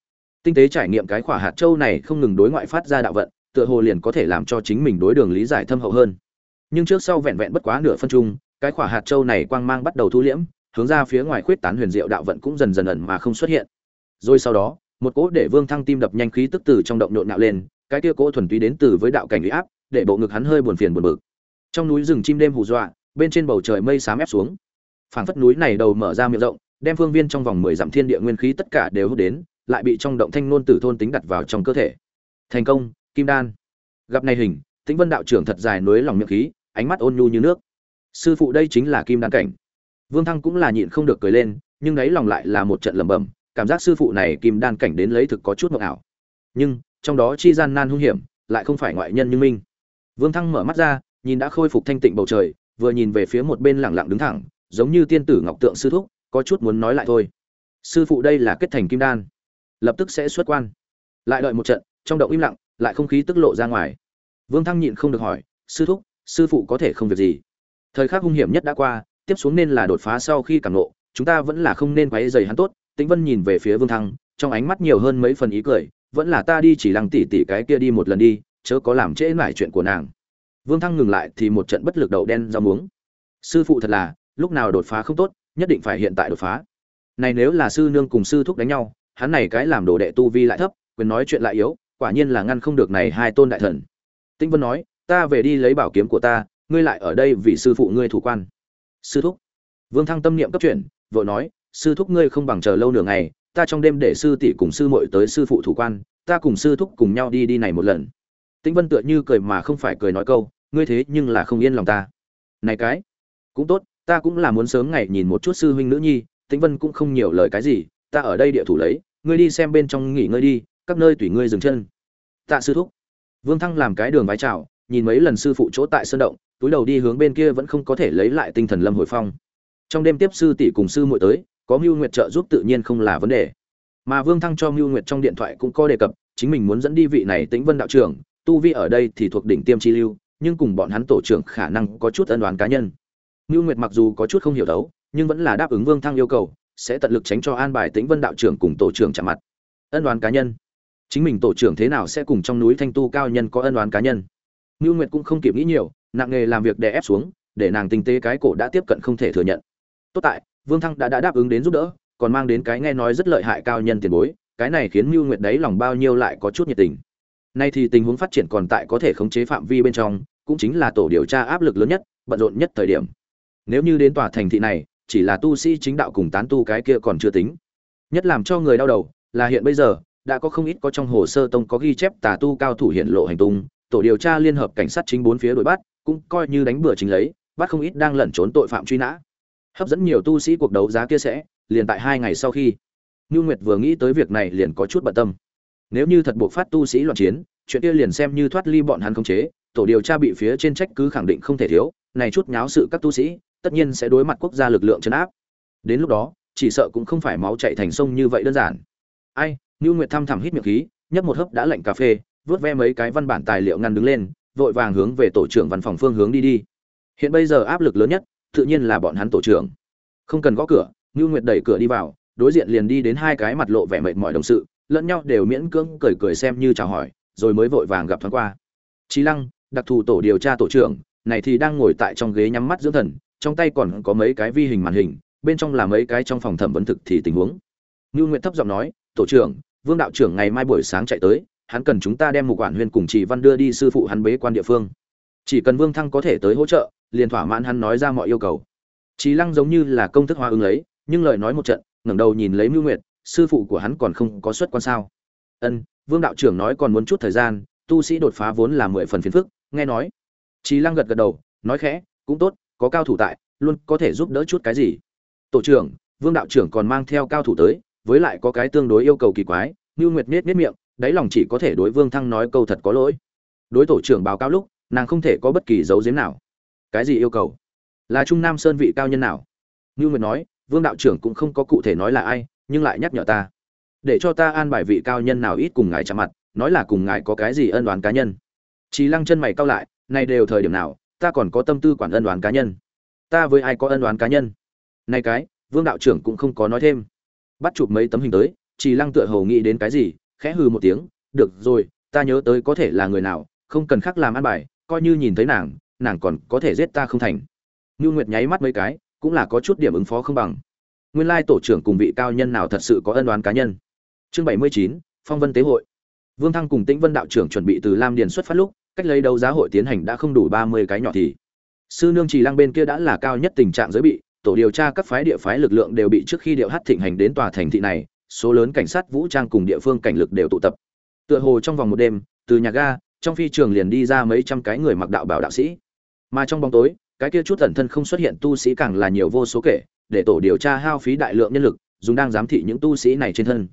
tinh tế trải nghiệm cái khỏa hạt châu này không ngừng đối ngoại phát ra đạo vận tựa hồ liền có thể làm cho chính mình đối đường lý giải thâm hậu hơn nhưng trước sau vẹn vẹn bất quá nửa phân trung cái khỏa hạt châu này quang mang bắt đầu thu liễm hướng ra phía ngoài khuyết tán huyền diệu đạo vận cũng dần dần ẩn mà không xuất hiện. Rồi sau đó, một cỗ để Vương Thăng tim đập nhanh khí tức từ trong động nhộn nhạo lên, cái kia cỗ thuần túy đến từ với đạo cảnh uy áp, để bộ ngực hắn hơi buồn phiền buồn bực. Trong núi rừng chim đêm hù dọa, bên trên bầu trời mây xám ép xuống. Phảng phất núi này đầu mở ra miệng rộng, đem phương viên trong vòng 10 dặm thiên địa nguyên khí tất cả đều hút đến, lại bị trong động thanh nôn tử thôn tính đặt vào trong cơ thể. Thành công kim đan. Gặp này hình tĩnh vân đạo trưởng thật dài núi lòng miệng khí ánh mắt ôn nhu như nước. Sư phụ đây chính là kim đan cảnh. Vương thăng cũng là nhịn không được cười lên nhưng đấy lòng lại là một trận lẩm bẩm cảm giác sư phụ này kim đan cảnh đến lấy thực có chút mộng ảo. Nhưng trong đó chi gian nan hung hiểm lại không phải ngoại nhân như minh vương thăng mở mắt ra nhìn đã khôi phục thanh tịnh bầu trời, vừa nhìn về phía một bên lẳng lặng đứng thẳng, giống như tiên tử ngọc tượng sư thúc, có chút muốn nói lại thôi. Sư phụ đây là kết thành kim đan. Lập tức sẽ xuất quan. Lại đợi một trận, trong động im lặng, lại không khí tức lộ ra ngoài. Vương thăng nhịn không được hỏi, sư thúc, sư phụ có thể không việc gì? Thời khắc hung hiểm nhất đã qua, tiếp xuống nên là đột phá sau khi cảm nộ chúng ta vẫn là không nên quấy dày hắn tốt. Tĩnh vân nhìn về phía vương thăng, trong ánh mắt nhiều hơn mấy phần ý cười, vẫn là ta đi chỉ lăng tỉ tỉ cái kia đi một lần đi, chớ có làm trễ mải chuyện của nàng vương thăng ngừng lại thì một trận bất lực đầu đen rau muống. Sư phụ thật là, lúc nào đột phá không tốt, nhất định phải hiện tại đột phá. Này nếu là sư nương cùng sư thúc đánh nhau, hắn này cái làm đồ đệ tu vi lại thấp, quyền nói chuyện lại yếu, quả nhiên là ngăn không được này hai tôn đại thần. Tĩnh vân nói, ta về đi lấy bảo kiếm của ta, ngươi lại ở đây vì sư phụ ngươi thủ quan. Sư thúc. Vương thăng tâm niệm cấp chuyển, vội nói, sư thúc ngươi không bằng chờ lâu nửa ngày, ta trong đêm để sư tỷ cùng sư muội tới sư phụ thủ quan, ta cùng sư thúc cùng nhau đi đi này một lần tĩnh vân tựa như cười mà không phải cười nói câu, ngươi thế nhưng là không yên lòng ta. Này cái, cũng tốt, ta cũng là muốn sớm ngày nhìn một chút sư huynh nữ nhi, tĩnh vân cũng không nhiều lời cái gì, ta ở đây địa thủ lấy, ngươi đi xem bên trong nghỉ ngơi đi, các nơi tùy ngươi dừng chân. Tạ sư thúc. Vương thăng làm cái đường vái chào, nhìn mấy lần sư phụ chỗ tại sơn động, túi đầu đi hướng bên kia vẫn không có thể lấy lại tinh thần lâm hồi phong. Trong đêm tiếp sư tỷ cùng sư muội tới, có mưu nguyệt trợ giúp tự nhiên không là vấn đề. Mà vương thăng cho mưu nguyệt trong điện thoại cũng có đề cập, chính mình muốn dẫn đi vị này tĩnh vân đạo trưởng tu vi ở đây thì thuộc đỉnh tiêm chi lưu nhưng cùng bọn hắn tổ trưởng khả năng có chút ân đoán cá nhân. Nưu nguyệt mặc dù có chút không hiểu đấu nhưng vẫn là đáp ứng vương thăng yêu cầu sẽ tận lực tránh cho an bài tĩnh vân đạo trưởng cùng tổ trưởng chạm mặt. Ân đoán cá nhân. Chính mình tổ trưởng thế nào sẽ cùng trong núi thanh tu cao nhân có ân đoán cá nhân? Nưu nguyệt cũng không kịp nghĩ nhiều nặng nghề làm việc đè ép xuống để nàng tinh tế cái cổ đã tiếp cận không thể thừa nhận. Tốt tại vương thăng đã, đã đáp ứng đến giúp đỡ còn mang đến cái nghe nói rất lợi hại cao nhân tiền bối cái này khiến Nưu nguyệt đấy lòng bao nhiêu lại có chút nhiệt tình nay thì tình huống phát triển còn tại có thể khống chế phạm vi bên trong, cũng chính là tổ điều tra áp lực lớn nhất, bận rộn nhất thời điểm. Nếu như đến tòa thành thị này, chỉ là tu sĩ chính đạo cùng tán tu cái kia còn chưa tính. Nhất làm cho người đau đầu, là hiện bây giờ, đã có không ít có trong hồ sơ tông có ghi chép tà tu cao thủ hiện lộ hành tung, tổ điều tra liên hợp cảnh sát chính bốn phía đuổi bắt, cũng coi như đánh bừa chính lấy, bắt không ít đang lẩn trốn tội phạm truy nã. Hấp dẫn nhiều tu sĩ cuộc đấu giá kia sẽ, liền tại hai ngày sau khi. Nưu Nguyệt vừa nghĩ tới việc này liền có chút bận tâm. Nếu như thật buộc phát tu sĩ loạn chiến, chuyện kia liền xem như thoát ly bọn hắn khống chế, tổ điều tra bị phía trên trách cứ khẳng định không thể thiếu, này chút nháo sự các tu sĩ, tất nhiên sẽ đối mặt quốc gia lực lượng trấn áp. Đến lúc đó, chỉ sợ cũng không phải máu chảy thành sông như vậy đơn giản. Ai, Nưu Nguyệt thăm thẳm hít miệng khí, nhấp một hớp đã lạnh cà phê, vớt ve mấy cái văn bản tài liệu ngăn đứng lên, vội vàng hướng về tổ trưởng văn phòng phương hướng đi đi. Hiện bây giờ áp lực lớn nhất, tự nhiên là bọn hắn tổ trưởng. Không cần gõ cửa, Nưu Nguyệt đẩy cửa đi vào, đối diện liền đi đến hai cái mặt lộ vẻ mệt mỏi đồng sự, lẫn nhau đều miễn cưỡng cười cười xem như chào hỏi, rồi mới vội vàng gặp thoáng qua. Chí Lăng, đặc thù tổ điều tra tổ trưởng, này thì đang ngồi tại trong ghế nhắm mắt dưỡng thần, trong tay còn có mấy cái vi hình màn hình, bên trong là mấy cái trong phòng thẩm vấn thực thì tình huống. Nưu Nguyệt thấp giọng nói, "Tổ trưởng, Vương đạo trưởng ngày mai buổi sáng chạy tới, hắn cần chúng ta đem một quản huyên cùng Chỉ Văn đưa đi sư phụ hắn bế quan địa phương. Chỉ cần Vương Thăng có thể tới hỗ trợ, liền thỏa mãn hắn nói ra mọi yêu cầu." Chí Lăng giống như là công thức hoa ứng lấy, nhưng lời nói một trận, ngẩng đầu nhìn lấy Mưu Nguyệt, sư phụ của hắn còn không có xuất quan sao? Ân, Vương đạo trưởng nói còn muốn chút thời gian, tu sĩ đột phá vốn là mười phần phiền phức, nghe nói. Chí Lăng gật gật đầu, nói khẽ, cũng tốt, có cao thủ tại, luôn có thể giúp đỡ chút cái gì. Tổ trưởng, Vương đạo trưởng còn mang theo cao thủ tới, với lại có cái tương đối yêu cầu kỳ quái, Như Nguyệt nết nết miệng, đáy lòng chỉ có thể đối Vương Thăng nói câu thật có lỗi. Đối tổ trưởng báo cáo lúc, nàng không thể có bất kỳ dấu giếm nào. Cái gì yêu cầu? Là Trung Nam Sơn vị cao nhân nào? Như Nguyệt nói, Vương đạo trưởng cũng không có cụ thể nói là ai, nhưng lại nhắc nhở ta, để cho ta an bài vị cao nhân nào ít cùng ngài chạm mặt, nói là cùng ngài có cái gì ân đoán cá nhân. Chí Lăng chân mày cau lại, này đều thời điểm nào, ta còn có tâm tư quản ân oán cá nhân. Ta với ai có ân oán cá nhân? Này cái, Vương đạo trưởng cũng không có nói thêm. Bắt chụp mấy tấm hình tới, Chí Lăng tựa hồ nghĩ đến cái gì, khẽ hừ một tiếng, "Được rồi, ta nhớ tới có thể là người nào, không cần khắc làm an bài, coi như nhìn thấy nàng, nàng còn có thể giết ta không thành." Nưu Nguyệt nháy mắt mấy cái, cũng là có chút điểm ứng phó không bằng nguyên lai tổ trưởng cùng vị cao nhân nào thật sự có ân oán cá nhân. Chương bảy mươi chín, phong vân tế hội. Vương thăng cùng tĩnh vân đạo trưởng chuẩn bị từ lam điền xuất phát lúc, cách lấy đấu giá hội tiến hành đã không đủ ba mươi cái nhỏ thì sư nương trì lăng bên kia đã là cao nhất tình trạng giới bị, tổ điều tra các phái địa phái lực lượng đều bị trước khi điệu hát thịnh hành đến tòa thành thị này, số lớn cảnh sát vũ trang cùng địa phương cảnh lực đều tụ tập. Tựa hồ trong vòng một đêm, từ nhà ga, trong phi trường liền đi ra mấy trăm cái người mặc đạo bảo đạo sĩ. Mà trong bóng tối, cái kia chút ẩn thân không xuất hiện tu sĩ càng là nhiều vô số kể để tổ điều tra hao phí đại lượng nhân lực, dùng đang giám thị những tu sĩ này trên thân.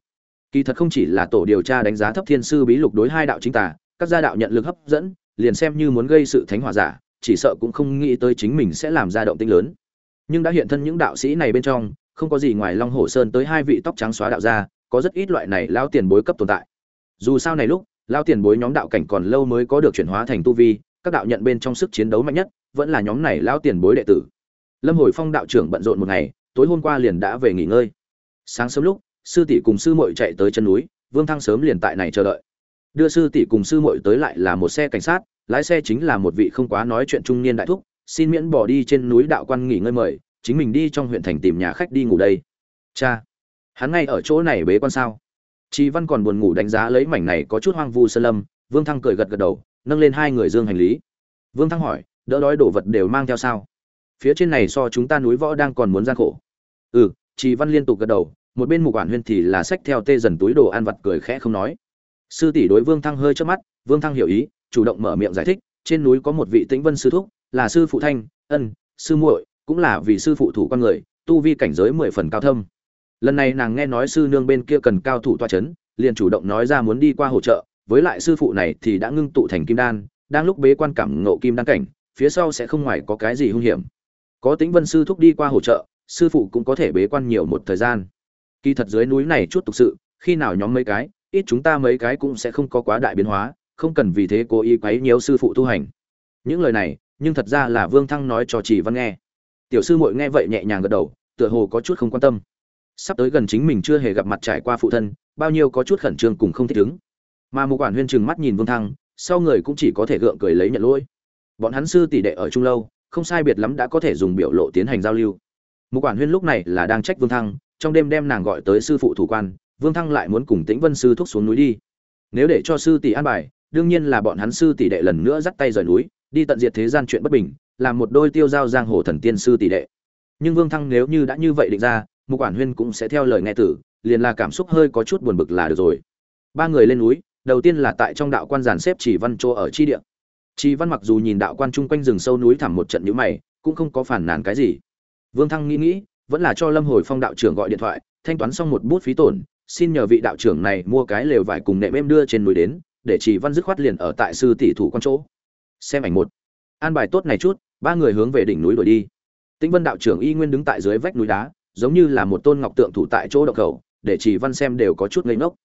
Kỳ thật không chỉ là tổ điều tra đánh giá thấp thiên sư bí lục đối hai đạo chính tà, các gia đạo nhận lực hấp dẫn, liền xem như muốn gây sự thánh hỏa giả, chỉ sợ cũng không nghĩ tới chính mình sẽ làm ra động tĩnh lớn. Nhưng đã hiện thân những đạo sĩ này bên trong, không có gì ngoài long hồ sơn tới hai vị tóc trắng xóa đạo gia, có rất ít loại này lao tiền bối cấp tồn tại. Dù sao này lúc lao tiền bối nhóm đạo cảnh còn lâu mới có được chuyển hóa thành tu vi, các đạo nhận bên trong sức chiến đấu mạnh nhất, vẫn là nhóm này lao tiền bối đệ tử lâm hồi phong đạo trưởng bận rộn một ngày tối hôm qua liền đã về nghỉ ngơi sáng sớm lúc sư tỷ cùng sư muội chạy tới chân núi vương thăng sớm liền tại này chờ đợi đưa sư tỷ cùng sư muội tới lại là một xe cảnh sát lái xe chính là một vị không quá nói chuyện trung niên đại thúc xin miễn bỏ đi trên núi đạo quan nghỉ ngơi mời chính mình đi trong huyện thành tìm nhà khách đi ngủ đây cha hắn ngay ở chỗ này bế quan sao Chi Văn còn buồn ngủ đánh giá lấy mảnh này có chút hoang vu sơn lâm, Vương Thăng cười gật gật đầu, nâng lên hai người dương hành lý. Vương Thăng hỏi, đỡ đói đồ vật đều mang theo sao? Phía trên này so chúng ta núi võ đang còn muốn gian khổ. Ừ, chị Văn liên tục gật đầu, một bên mục quản huyên thì là xách theo tê dần túi đồ ăn vặt cười khẽ không nói. Sư tỷ đối Vương Thăng hơi trước mắt, Vương Thăng hiểu ý, chủ động mở miệng giải thích, trên núi có một vị Tĩnh Vân sư thúc, là sư phụ Thanh, Ân, sư muội, cũng là vì sư phụ thủ con người, tu vi cảnh giới mười phần cao thâm lần này nàng nghe nói sư nương bên kia cần cao thủ toa c h ấ n liền chủ động nói ra muốn đi qua hỗ trợ với lại sư phụ này thì đã ngưng tụ thành kim đan đang lúc bế quan cảm ngộ kim đan cảnh phía sau sẽ không ngoài có cái gì hung hiểm có tính vân sư thúc đi qua hỗ trợ, sư phụ cũng có thể bế quan nhiều một thời gian. Kỳ thật dưới núi này chút thực sự, khi nào nhóm mấy cái, ít chúng ta mấy cái cũng sẽ không có quá đại biến hóa, không cần vì thế cố ý quấy nhiều sư phụ tu hành. Những lời này, nhưng thật ra là vương thăng nói cho chỉ văn nghe. Tiểu sư muội nghe vậy nhẹ nhàng gật đầu, tựa hồ có chút không quan tâm. Sắp tới gần chính mình chưa hề gặp mặt trải qua phụ thân, bao nhiêu có chút khẩn trương cùng không thích ứng. Mà một quản huyên trừng mắt nhìn vương thăng, sau người cũng chỉ có thể gượng cười lấy nhận lỗi. Bọn hắn sư tỷ đệ ở trung lâu không sai biệt lắm đã có thể dùng biểu lộ tiến hành giao lưu. Một quản huyên lúc này là đang trách vương thăng, trong đêm đem nàng gọi tới sư phụ thủ quan, vương thăng lại muốn cùng tĩnh vân sư thúc xuống núi đi. Nếu để cho sư tỷ an bài, đương nhiên là bọn hắn sư tỷ đệ lần nữa dắt tay rời núi, đi tận diệt thế gian chuyện bất bình, làm một đôi tiêu giao giang hồ thần tiên sư tỷ đệ. Nhưng vương thăng nếu như đã như vậy định ra, mục quản huyên cũng sẽ theo lời nghe tử, liền là cảm xúc hơi có chút buồn bực là được rồi. Ba người lên núi, đầu tiên là tại trong đạo quan giàn xếp chỉ văn chỗ ở chi địa chỉ văn mặc dù nhìn đạo quan chung quanh rừng sâu núi thẳm một trận nhíu mày, cũng không có phản nàn cái gì. Vương thăng nghĩ nghĩ, vẫn là cho lâm hồi phong đạo trưởng gọi điện thoại, thanh toán xong một bút phí tổn, xin nhờ vị đạo trưởng này mua cái lều vải cùng nệm em đưa trên núi đến, để chỉ văn dứt khoát liền ở tại sư tỷ thủ quan chỗ. Xem ảnh một. An bài tốt này chút, ba người hướng về đỉnh núi đuổi đi. Tĩnh vân đạo trưởng y nguyên đứng tại dưới vách núi đá, giống như là một tôn ngọc tượng thủ tại chỗ động khẩu, để chỉ văn xem đều có chút ngây ngốc.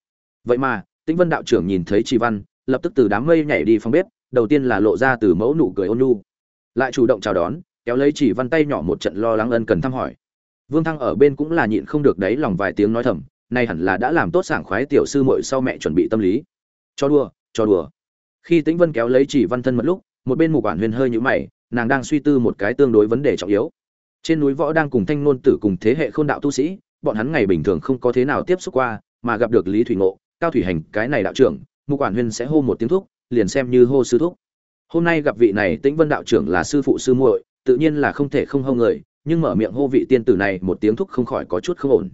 Vậy mà, tĩnh vân đạo trưởng nhìn thấy chỉ văn, lập tức từ đám mây nhảy đi phòng bếp đầu tiên là lộ ra từ mẫu nụ cười ôn nhu. Lại chủ động chào đón, kéo lấy chỉ văn tay nhỏ một trận lo lắng ân cần thăm hỏi. Vương thăng ở bên cũng là nhịn không được đấy lòng vài tiếng nói thầm, nay hẳn là đã làm tốt sảng khoái tiểu sư muội sau mẹ chuẩn bị tâm lý. Cho đùa cho đùa. Khi tĩnh vân kéo lấy chỉ văn thân một lúc, một bên mục quản huyền hơi nhũ mày, nàng đang suy tư một cái tương đối vấn đề trọng yếu. Trên núi võ đang cùng thanh ngôn tử cùng thế hệ khôn đạo tu sĩ, bọn hắn ngày bình thường không có thế nào tiếp xúc qua, mà gặp được lý thủy ngộ, cao thủy hành, cái này đạo trưởng, mục quản huyên sẽ hô một tiếng thúc liền xem như hô sư thúc. Hôm nay gặp vị này tĩnh vân đạo trưởng là sư phụ sư muội, tự nhiên là không thể không hô người, nhưng mở miệng hô vị tiên tử này một tiếng thúc không khỏi có chút không ổn.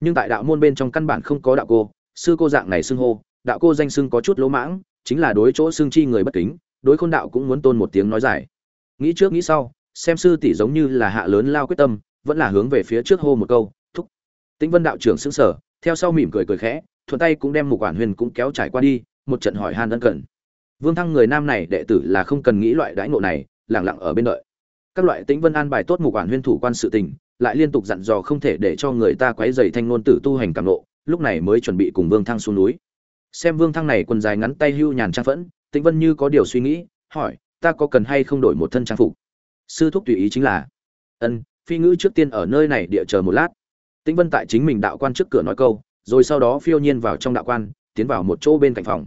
Nhưng tại đạo môn bên trong căn bản không có đạo cô, sư cô dạng này xưng hô, đạo cô danh xưng có chút lỗ mãng, chính là đối chỗ xưng chi người bất kính, đối khôn đạo cũng muốn tôn một tiếng nói dài. Nghĩ trước nghĩ sau, xem sư tỷ giống như là hạ lớn lao quyết tâm, vẫn là hướng về phía trước hô một câu, thúc. Tĩnh vân đạo trưởng sững sờ, theo sau mỉm cười cười khẽ, thuận tay cũng đem một quản huyền cũng kéo trải qua đi, một trận hỏi han ân cần vương thăng người nam này đệ tử là không cần nghĩ loại đãi ngộ này, lẳng lặng ở bên đợi. Các loại tĩnh vân an bài tốt một quản huyên thủ quan sự tình, lại liên tục dặn dò không thể để cho người ta quấy dày thanh ngôn tử tu hành cảm ngộ. lúc này mới chuẩn bị cùng vương thăng xuống núi. Xem vương thăng này quần dài ngắn tay hưu nhàn trang phẫn, tĩnh vân như có điều suy nghĩ, hỏi, ta có cần hay không đổi một thân trang phục? Sư thúc tùy ý chính là, ân, phi ngữ trước tiên ở nơi này địa chờ một lát. Tĩnh vân tại chính mình đạo quan trước cửa nói câu, rồi sau đó phiêu nhiên vào trong đạo quan, tiến vào một chỗ bên cạnh phòng.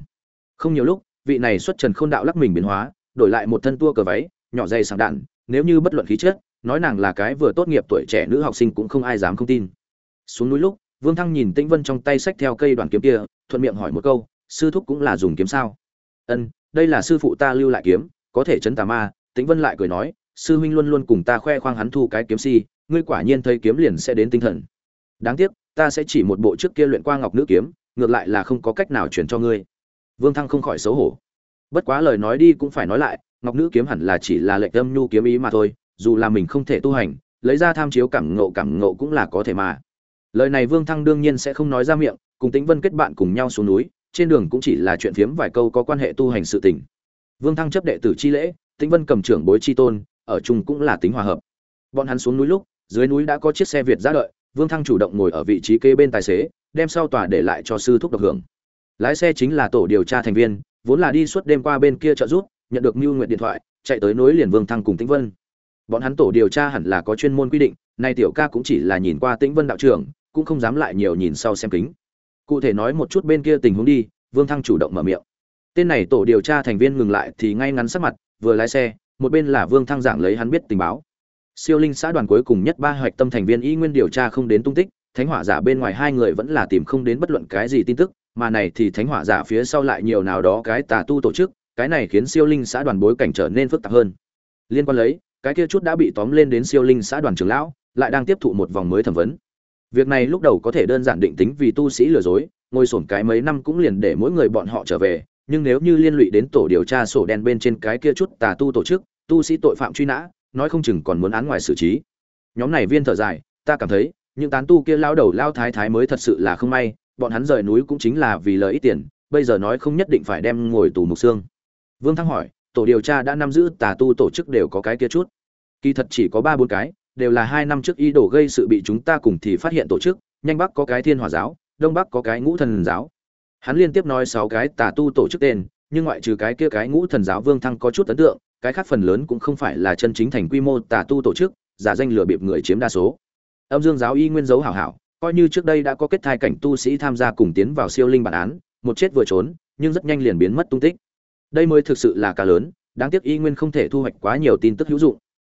Không nhiều lúc vị này xuất trần khôn đạo lắc mình biến hóa, đổi lại một thân tua cờ váy, nhỏ dày sáng đạn, nếu như bất luận khí chất, nói nàng là cái vừa tốt nghiệp tuổi trẻ nữ học sinh cũng không ai dám không tin. Xuống núi lúc, vương thăng nhìn tĩnh vân trong tay xách theo cây đoàn kiếm kia, thuận miệng hỏi một câu, sư thúc cũng là dùng kiếm sao? Ân, đây là sư phụ ta lưu lại kiếm, có thể chấn tà ma, tĩnh vân lại cười nói, sư huynh luôn luôn cùng ta khoe khoang hắn thu cái kiếm si, ngươi quả nhiên thấy kiếm liền sẽ đến tinh thần. Đáng tiếc, ta sẽ chỉ một bộ trước kia luyện qua ngọc nữ kiếm, ngược lại là không có cách nào chuyển cho ngươi vương thăng không khỏi xấu hổ. Bất quá lời nói đi cũng phải nói lại, ngọc nữ kiếm hẳn là chỉ là lệnh tâm nhu kiếm ý mà thôi, dù là mình không thể tu hành, lấy ra tham chiếu cảm ngộ cảm ngộ cũng là có thể mà. Lời này vương thăng đương nhiên sẽ không nói ra miệng, cùng tĩnh vân kết bạn cùng nhau xuống núi, trên đường cũng chỉ là chuyện phiếm vài câu có quan hệ tu hành sự tình. Vương thăng chấp đệ tử chi lễ, tĩnh vân cầm trưởng bối chi tôn, ở chung cũng là tính hòa hợp. Bọn hắn xuống núi lúc, dưới núi đã có chiếc xe việt ra đợi, vương thăng chủ động ngồi ở vị trí kế bên tài xế, đem sau tòa để lại cho sư thúc độc hưởng lái xe chính là tổ điều tra thành viên, vốn là đi suốt đêm qua bên kia trợ giúp, nhận được mưu nguyện điện thoại, chạy tới nối liền vương thăng cùng tĩnh vân. Bọn hắn tổ điều tra hẳn là có chuyên môn quy định, nay tiểu ca cũng chỉ là nhìn qua tĩnh vân đạo trưởng, cũng không dám lại nhiều nhìn sau xem kính. Cụ thể nói một chút bên kia tình huống đi, vương thăng chủ động mở miệng. Tên này tổ điều tra thành viên ngừng lại thì ngay ngắn sắc mặt, vừa lái xe, một bên là vương thăng giảng lấy hắn biết tình báo. Siêu linh xã đoàn cuối cùng nhất ba hoạch tâm thành viên y nguyên điều tra không đến tung tích, thánh hỏa giả bên ngoài hai người vẫn là tìm không đến bất luận cái gì tin tức mà này thì thánh hỏa giả phía sau lại nhiều nào đó cái tà tu tổ chức, cái này khiến siêu linh xã đoàn bối cảnh trở nên phức tạp hơn. Liên quan lấy, cái kia chút đã bị tóm lên đến siêu linh xã đoàn trưởng lão, lại đang tiếp thụ một vòng mới thẩm vấn. Việc này lúc đầu có thể đơn giản định tính vì tu sĩ lừa dối, ngồi sổn cái mấy năm cũng liền để mỗi người bọn họ trở về, nhưng nếu như liên lụy đến tổ điều tra sổ đen bên trên cái kia chút tà tu tổ chức, tu sĩ tội phạm truy nã, nói không chừng còn muốn án ngoài xử trí. Nhóm này viên thở dài, ta cảm thấy, những tán tu kia lao đầu lao thái thái mới thật sự là không may bọn hắn rời núi cũng chính là vì lợi ích tiền, bây giờ nói không nhất định phải đem ngồi tù mục xương. Vương thăng hỏi, tổ điều tra đã nắm giữ, tà tu tổ chức đều có cái kia chút? Kỳ thật chỉ có ba bốn cái, đều là hai năm trước ý đồ gây sự bị chúng ta cùng thì phát hiện tổ chức, nhanh bắc có cái thiên hòa giáo, đông bắc có cái ngũ thần giáo. Hắn liên tiếp nói sáu cái tà tu tổ chức tên, nhưng ngoại trừ cái kia cái ngũ thần giáo vương thăng có chút ấn tượng, cái khác phần lớn cũng không phải là chân chính thành quy mô tà tu tổ chức, giả danh lừa bịp người chiếm đa số. Âm dương giáo y nguyên dấu hảo hảo coi như trước đây đã có kết thai cảnh tu sĩ tham gia cùng tiến vào siêu linh bản án, một chết vừa trốn, nhưng rất nhanh liền biến mất tung tích. Đây mới thực sự là cả lớn, đáng tiếc y nguyên không thể thu hoạch quá nhiều tin tức hữu dụng.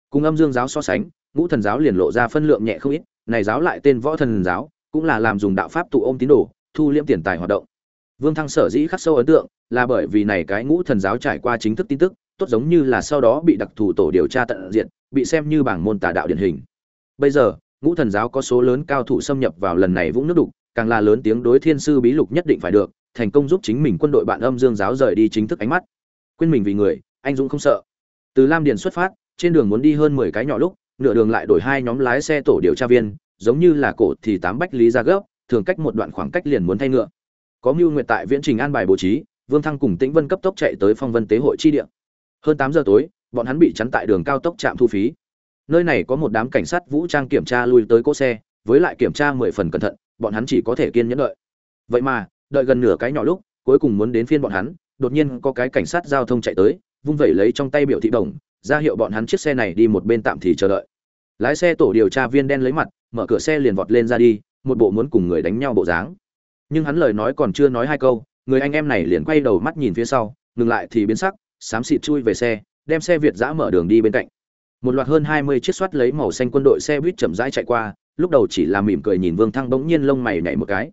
Cùng âm dương giáo so sánh, ngũ thần giáo liền lộ ra phân lượng nhẹ không ít, này giáo lại tên võ thần giáo, cũng là làm dùng đạo pháp tụ ôm tín đồ, thu liễm tiền tài hoạt động. Vương thăng sở dĩ khắc sâu ấn tượng, là bởi vì này cái ngũ thần giáo trải qua chính thức tin tức, tốt giống như là sau đó bị đặc thù tổ điều tra tận diện bị xem như bảng môn tà đạo điển hình. Bây giờ ngũ thần giáo có số lớn cao thủ xâm nhập vào lần này vũng nước đục, càng là lớn tiếng đối thiên sư bí lục nhất định phải được, thành công giúp chính mình quân đội bạn âm dương giáo rời đi chính thức ánh mắt. Quên mình vì người, anh dũng không sợ. Từ lam điền xuất phát, trên đường muốn đi hơn mười cái nhỏ lúc, nửa đường lại đổi hai nhóm lái xe tổ điều tra viên, giống như là cổ thì tám bách lý ra gấp thường cách một đoạn khoảng cách liền muốn thay ngựa. Có mưu nguyện tại viễn trình an bài bố trí, vương thăng cùng tĩnh vân cấp tốc chạy tới phong vân tế hội chi địa. Hơn tám giờ tối, bọn hắn bị chắn tại đường cao tốc trạm thu phí nơi này có một đám cảnh sát vũ trang kiểm tra lui tới cỗ xe, với lại kiểm tra mười phần cẩn thận, bọn hắn chỉ có thể kiên nhẫn đợi. Vậy mà, đợi gần nửa cái nhỏ lúc, cuối cùng muốn đến phiên bọn hắn, đột nhiên có cái cảnh sát giao thông chạy tới, vung vẩy lấy trong tay biểu thị đồng, ra hiệu bọn hắn chiếc xe này đi một bên tạm thì chờ đợi. Lái xe tổ điều tra viên đen lấy mặt, mở cửa xe liền vọt lên ra đi, một bộ muốn cùng người đánh nhau bộ dáng. Nhưng hắn lời nói còn chưa nói hai câu, người anh em này liền quay đầu mắt nhìn phía sau, ngừng lại thì biến sắc, xám xịt chui về xe, đem xe việt giã mở đường đi bên cạnh một loạt hơn hai mươi chiếc soát lấy màu xanh quân đội xe buýt chậm rãi chạy qua, lúc đầu chỉ là mỉm cười nhìn vương thăng bỗng nhiên lông mày nhảy một cái.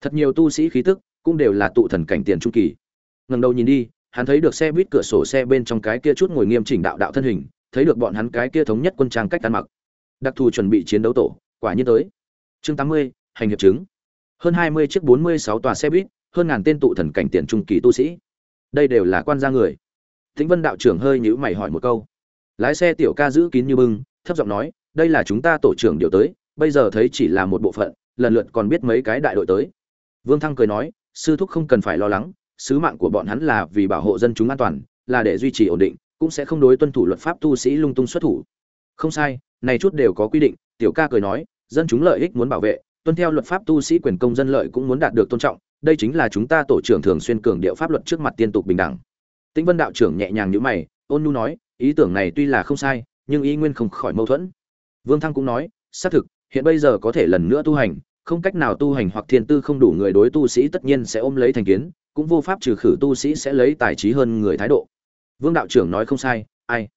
Thật nhiều tu sĩ khí tức cũng đều là tụ thần cảnh tiền trung kỳ. Ngẩng đầu nhìn đi, hắn thấy được xe buýt cửa sổ xe bên trong cái kia chút ngồi nghiêm chỉnh đạo đạo thân hình, thấy được bọn hắn cái kia thống nhất quân trang cách ăn mặc. Đặc thù chuẩn bị chiến đấu tổ, quả nhiên tới. Chương tám mươi, hành hiệp chứng. Hơn hai mươi chiếc bốn mươi sáu tòa xe buýt, hơn ngàn tên tụ thần cảnh tiền trung kỳ tu sĩ. Đây đều là quan gia người. Tĩnh vân đạo trưởng hơi nhíu mày hỏi một câu lái xe tiểu ca giữ kín như bưng, thấp giọng nói, đây là chúng ta tổ trưởng điều tới, bây giờ thấy chỉ là một bộ phận, lần lượt còn biết mấy cái đại đội tới. Vương thăng cười nói, sư thúc không cần phải lo lắng, sứ mạng của bọn hắn là vì bảo hộ dân chúng an toàn, là để duy trì ổn định, cũng sẽ không đối tuân thủ luật pháp tu sĩ lung tung xuất thủ. Không sai, này chút đều có quy định, tiểu ca cười nói, dân chúng lợi ích muốn bảo vệ, tuân theo luật pháp tu sĩ quyền công dân lợi cũng muốn đạt được tôn trọng, đây chính là chúng ta tổ trưởng thường xuyên cường điệu pháp luật trước mặt tiên tục bình đẳng. Tĩnh vân đạo trưởng nhẹ nhàng nhíu mày, ôn nhu nói ý tưởng này tuy là không sai, nhưng ý nguyên không khỏi mâu thuẫn. Vương thăng cũng nói, xác thực, hiện bây giờ có thể lần nữa tu hành, không cách nào tu hành hoặc thiên tư không đủ người đối tu sĩ tất nhiên sẽ ôm lấy thành kiến, cũng vô pháp trừ khử tu sĩ sẽ lấy tài trí hơn người thái độ. Vương đạo trưởng nói không sai, ai?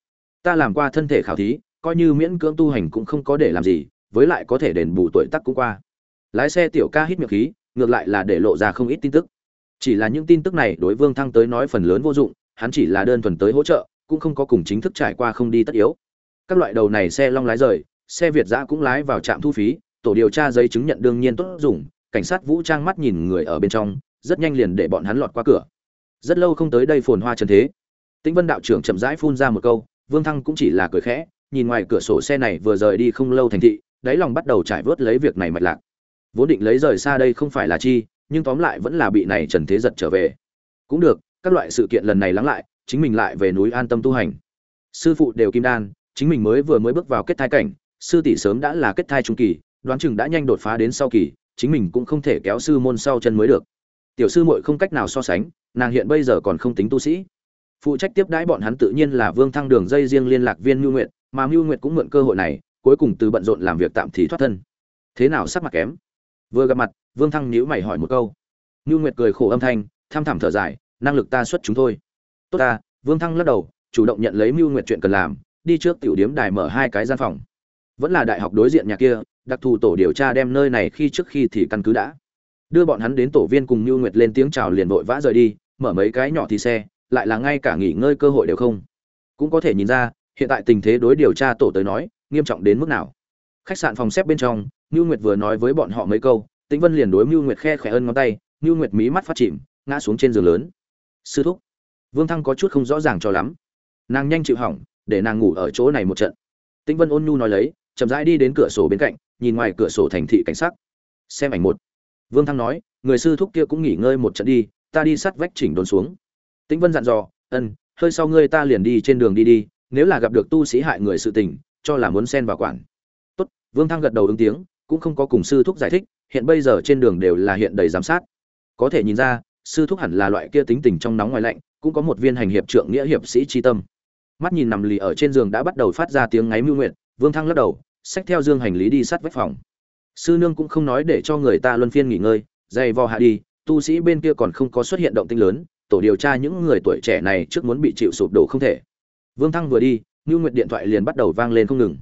Ta làm qua thân thể khảo thí, coi như miễn cưỡng tu hành cũng không có để làm gì, với lại có thể đền bù tuổi tắc cũng qua. Lái xe tiểu ca hít miệng khí, ngược lại là để lộ ra không ít tin tức. Chỉ là những tin tức này đối vương thăng tới nói phần lớn vô dụng, hắn chỉ là đơn thuần tới hỗ trợ cũng không có cùng chính thức trải qua không đi tất yếu. Các loại đầu này xe long lái rời, xe việt giã cũng lái vào trạm thu phí, tổ điều tra giấy chứng nhận đương nhiên tốt dùng, cảnh sát vũ trang mắt nhìn người ở bên trong, rất nhanh liền để bọn hắn lọt qua cửa. Rất lâu không tới đây phồn hoa trần thế. Tĩnh vân đạo trưởng chậm rãi phun ra một câu, vương thăng cũng chỉ là cười khẽ, nhìn ngoài cửa sổ xe này vừa rời đi không lâu thành thị, đáy lòng bắt đầu trải vớt lấy việc này mạch lạc. Vốn định lấy rời xa đây không phải là chi, nhưng tóm lại vẫn là bị này trần thế giật trở về. Cũng được, các loại sự kiện lần này lắng lại chính mình lại về núi an tâm tu hành. Sư phụ đều kim đan, chính mình mới vừa mới bước vào kết thai cảnh, sư tỷ sớm đã là kết thai trung kỳ, đoán chừng đã nhanh đột phá đến sau kỳ, chính mình cũng không thể kéo sư môn sau chân mới được. Tiểu sư muội không cách nào so sánh, nàng hiện bây giờ còn không tính tu sĩ. Phụ trách tiếp đãi bọn hắn tự nhiên là vương thăng đường dây riêng liên lạc viên mưu nguyệt, mà mưu nguyệt cũng mượn cơ hội này, cuối cùng từ bận rộn làm việc tạm thì thoát thân. Thế nào sắc mặt kém? Vừa gặp mặt, vương thăng nhíu mày hỏi một câu. Mưu nguyệt cười khổ âm thanh, tham thảm thở dài, năng lực ta xuất chúng thôi tốt ta vương thăng lắc đầu chủ động nhận lấy mưu nguyệt chuyện cần làm đi trước tiểu điếm đài mở hai cái gian phòng vẫn là đại học đối diện nhà kia đặc thù tổ điều tra đem nơi này khi trước khi thì căn cứ đã đưa bọn hắn đến tổ viên cùng mưu nguyệt lên tiếng chào liền vội vã rời đi mở mấy cái nhỏ thì xe lại là ngay cả nghỉ ngơi cơ hội đều không cũng có thể nhìn ra hiện tại tình thế đối điều tra tổ tới nói nghiêm trọng đến mức nào khách sạn phòng xếp bên trong mưu Nguyệt vừa nói với bọn họ mấy câu, Tĩnh Vân liền đối mưu Nguyệt khe khẽ hơn ngón tay, mưu Nguyệt mí mắt phát chìm, ngã xuống trên giường lớn. Sư thúc. Vương Thăng có chút không rõ ràng cho lắm. Nàng nhanh chịu hỏng, để nàng ngủ ở chỗ này một trận. Tĩnh Vân ôn nhu nói lấy, chậm rãi đi đến cửa sổ bên cạnh, nhìn ngoài cửa sổ thành thị cảnh sắc. Xem ảnh một. Vương Thăng nói, người sư thúc kia cũng nghỉ ngơi một trận đi, ta đi sắt vách chỉnh đốn xuống. Tĩnh Vân dặn dò, ân, hơi sau ngươi ta liền đi trên đường đi đi, nếu là gặp được tu sĩ hại người sự tình, cho là muốn xen vào quản. Tốt, Vương Thăng gật đầu ứng tiếng, cũng không có cùng sư thúc giải thích hiện bây giờ trên đường đều là hiện đầy giám sát có thể nhìn ra sư thúc hẳn là loại kia tính tình trong nóng ngoài lạnh cũng có một viên hành hiệp trượng nghĩa hiệp sĩ tri tâm. Mắt nhìn nằm lì ở trên giường đã bắt đầu phát ra tiếng ngáy mưu nguyện vương thăng lắc đầu xách theo dương hành lý đi sát vách phòng. Sư nương cũng không nói để cho người ta luân phiên nghỉ ngơi dày vò hạ đi tu sĩ bên kia còn không có xuất hiện động tinh lớn tổ điều tra những người tuổi trẻ này trước muốn bị chịu sụp đổ không thể. Vương thăng vừa đi ngưu nguyệt điện thoại liền bắt đầu vang lên không ngừng.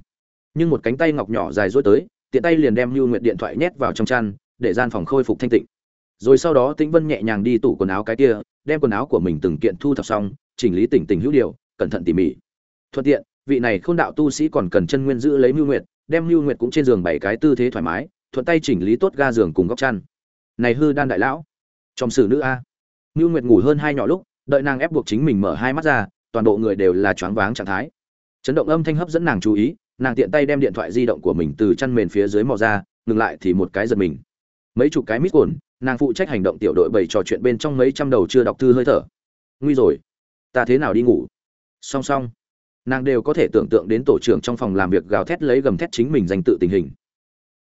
Nhưng một cánh tay ngọc nhỏ dài dối tới tiện tay liền đem Nưu Nguyệt điện thoại nhét vào trong chăn, để gian phòng khôi phục thanh tịnh. Rồi sau đó Tĩnh Vân nhẹ nhàng đi tủ quần áo cái kia, đem quần áo của mình từng kiện thu thập xong, chỉnh lý tỉnh tỉnh hữu điều, cẩn thận tỉ mỉ. Thuận tiện, vị này khôn đạo tu sĩ còn cần chân nguyên giữ lấy mưu Nguyệt, đem mưu Nguyệt cũng trên giường bảy cái tư thế thoải mái, thuận tay chỉnh lý tốt ga giường cùng góc chăn. Này hư đan đại lão, trong sử nữ a. mưu Nguyệt ngủ hơn hai nhỏ lúc, đợi nàng ép buộc chính mình mở hai mắt ra, toàn bộ người đều là choáng váng trạng thái. Chấn động âm thanh hấp dẫn nàng chú ý, nàng tiện tay đem điện thoại di động của mình từ chăn mền phía dưới mò ra ngừng lại thì một cái giật mình mấy chục cái mít cồn, nàng phụ trách hành động tiểu đội bày trò chuyện bên trong mấy trăm đầu chưa đọc thư hơi thở. Nguy rồi. Ta thế nào đi ngủ? Song song. Nàng đều có thể tưởng tượng đến tổ trưởng trong phòng làm việc gào thét lấy gầm thét chính mình danh tự tình hình.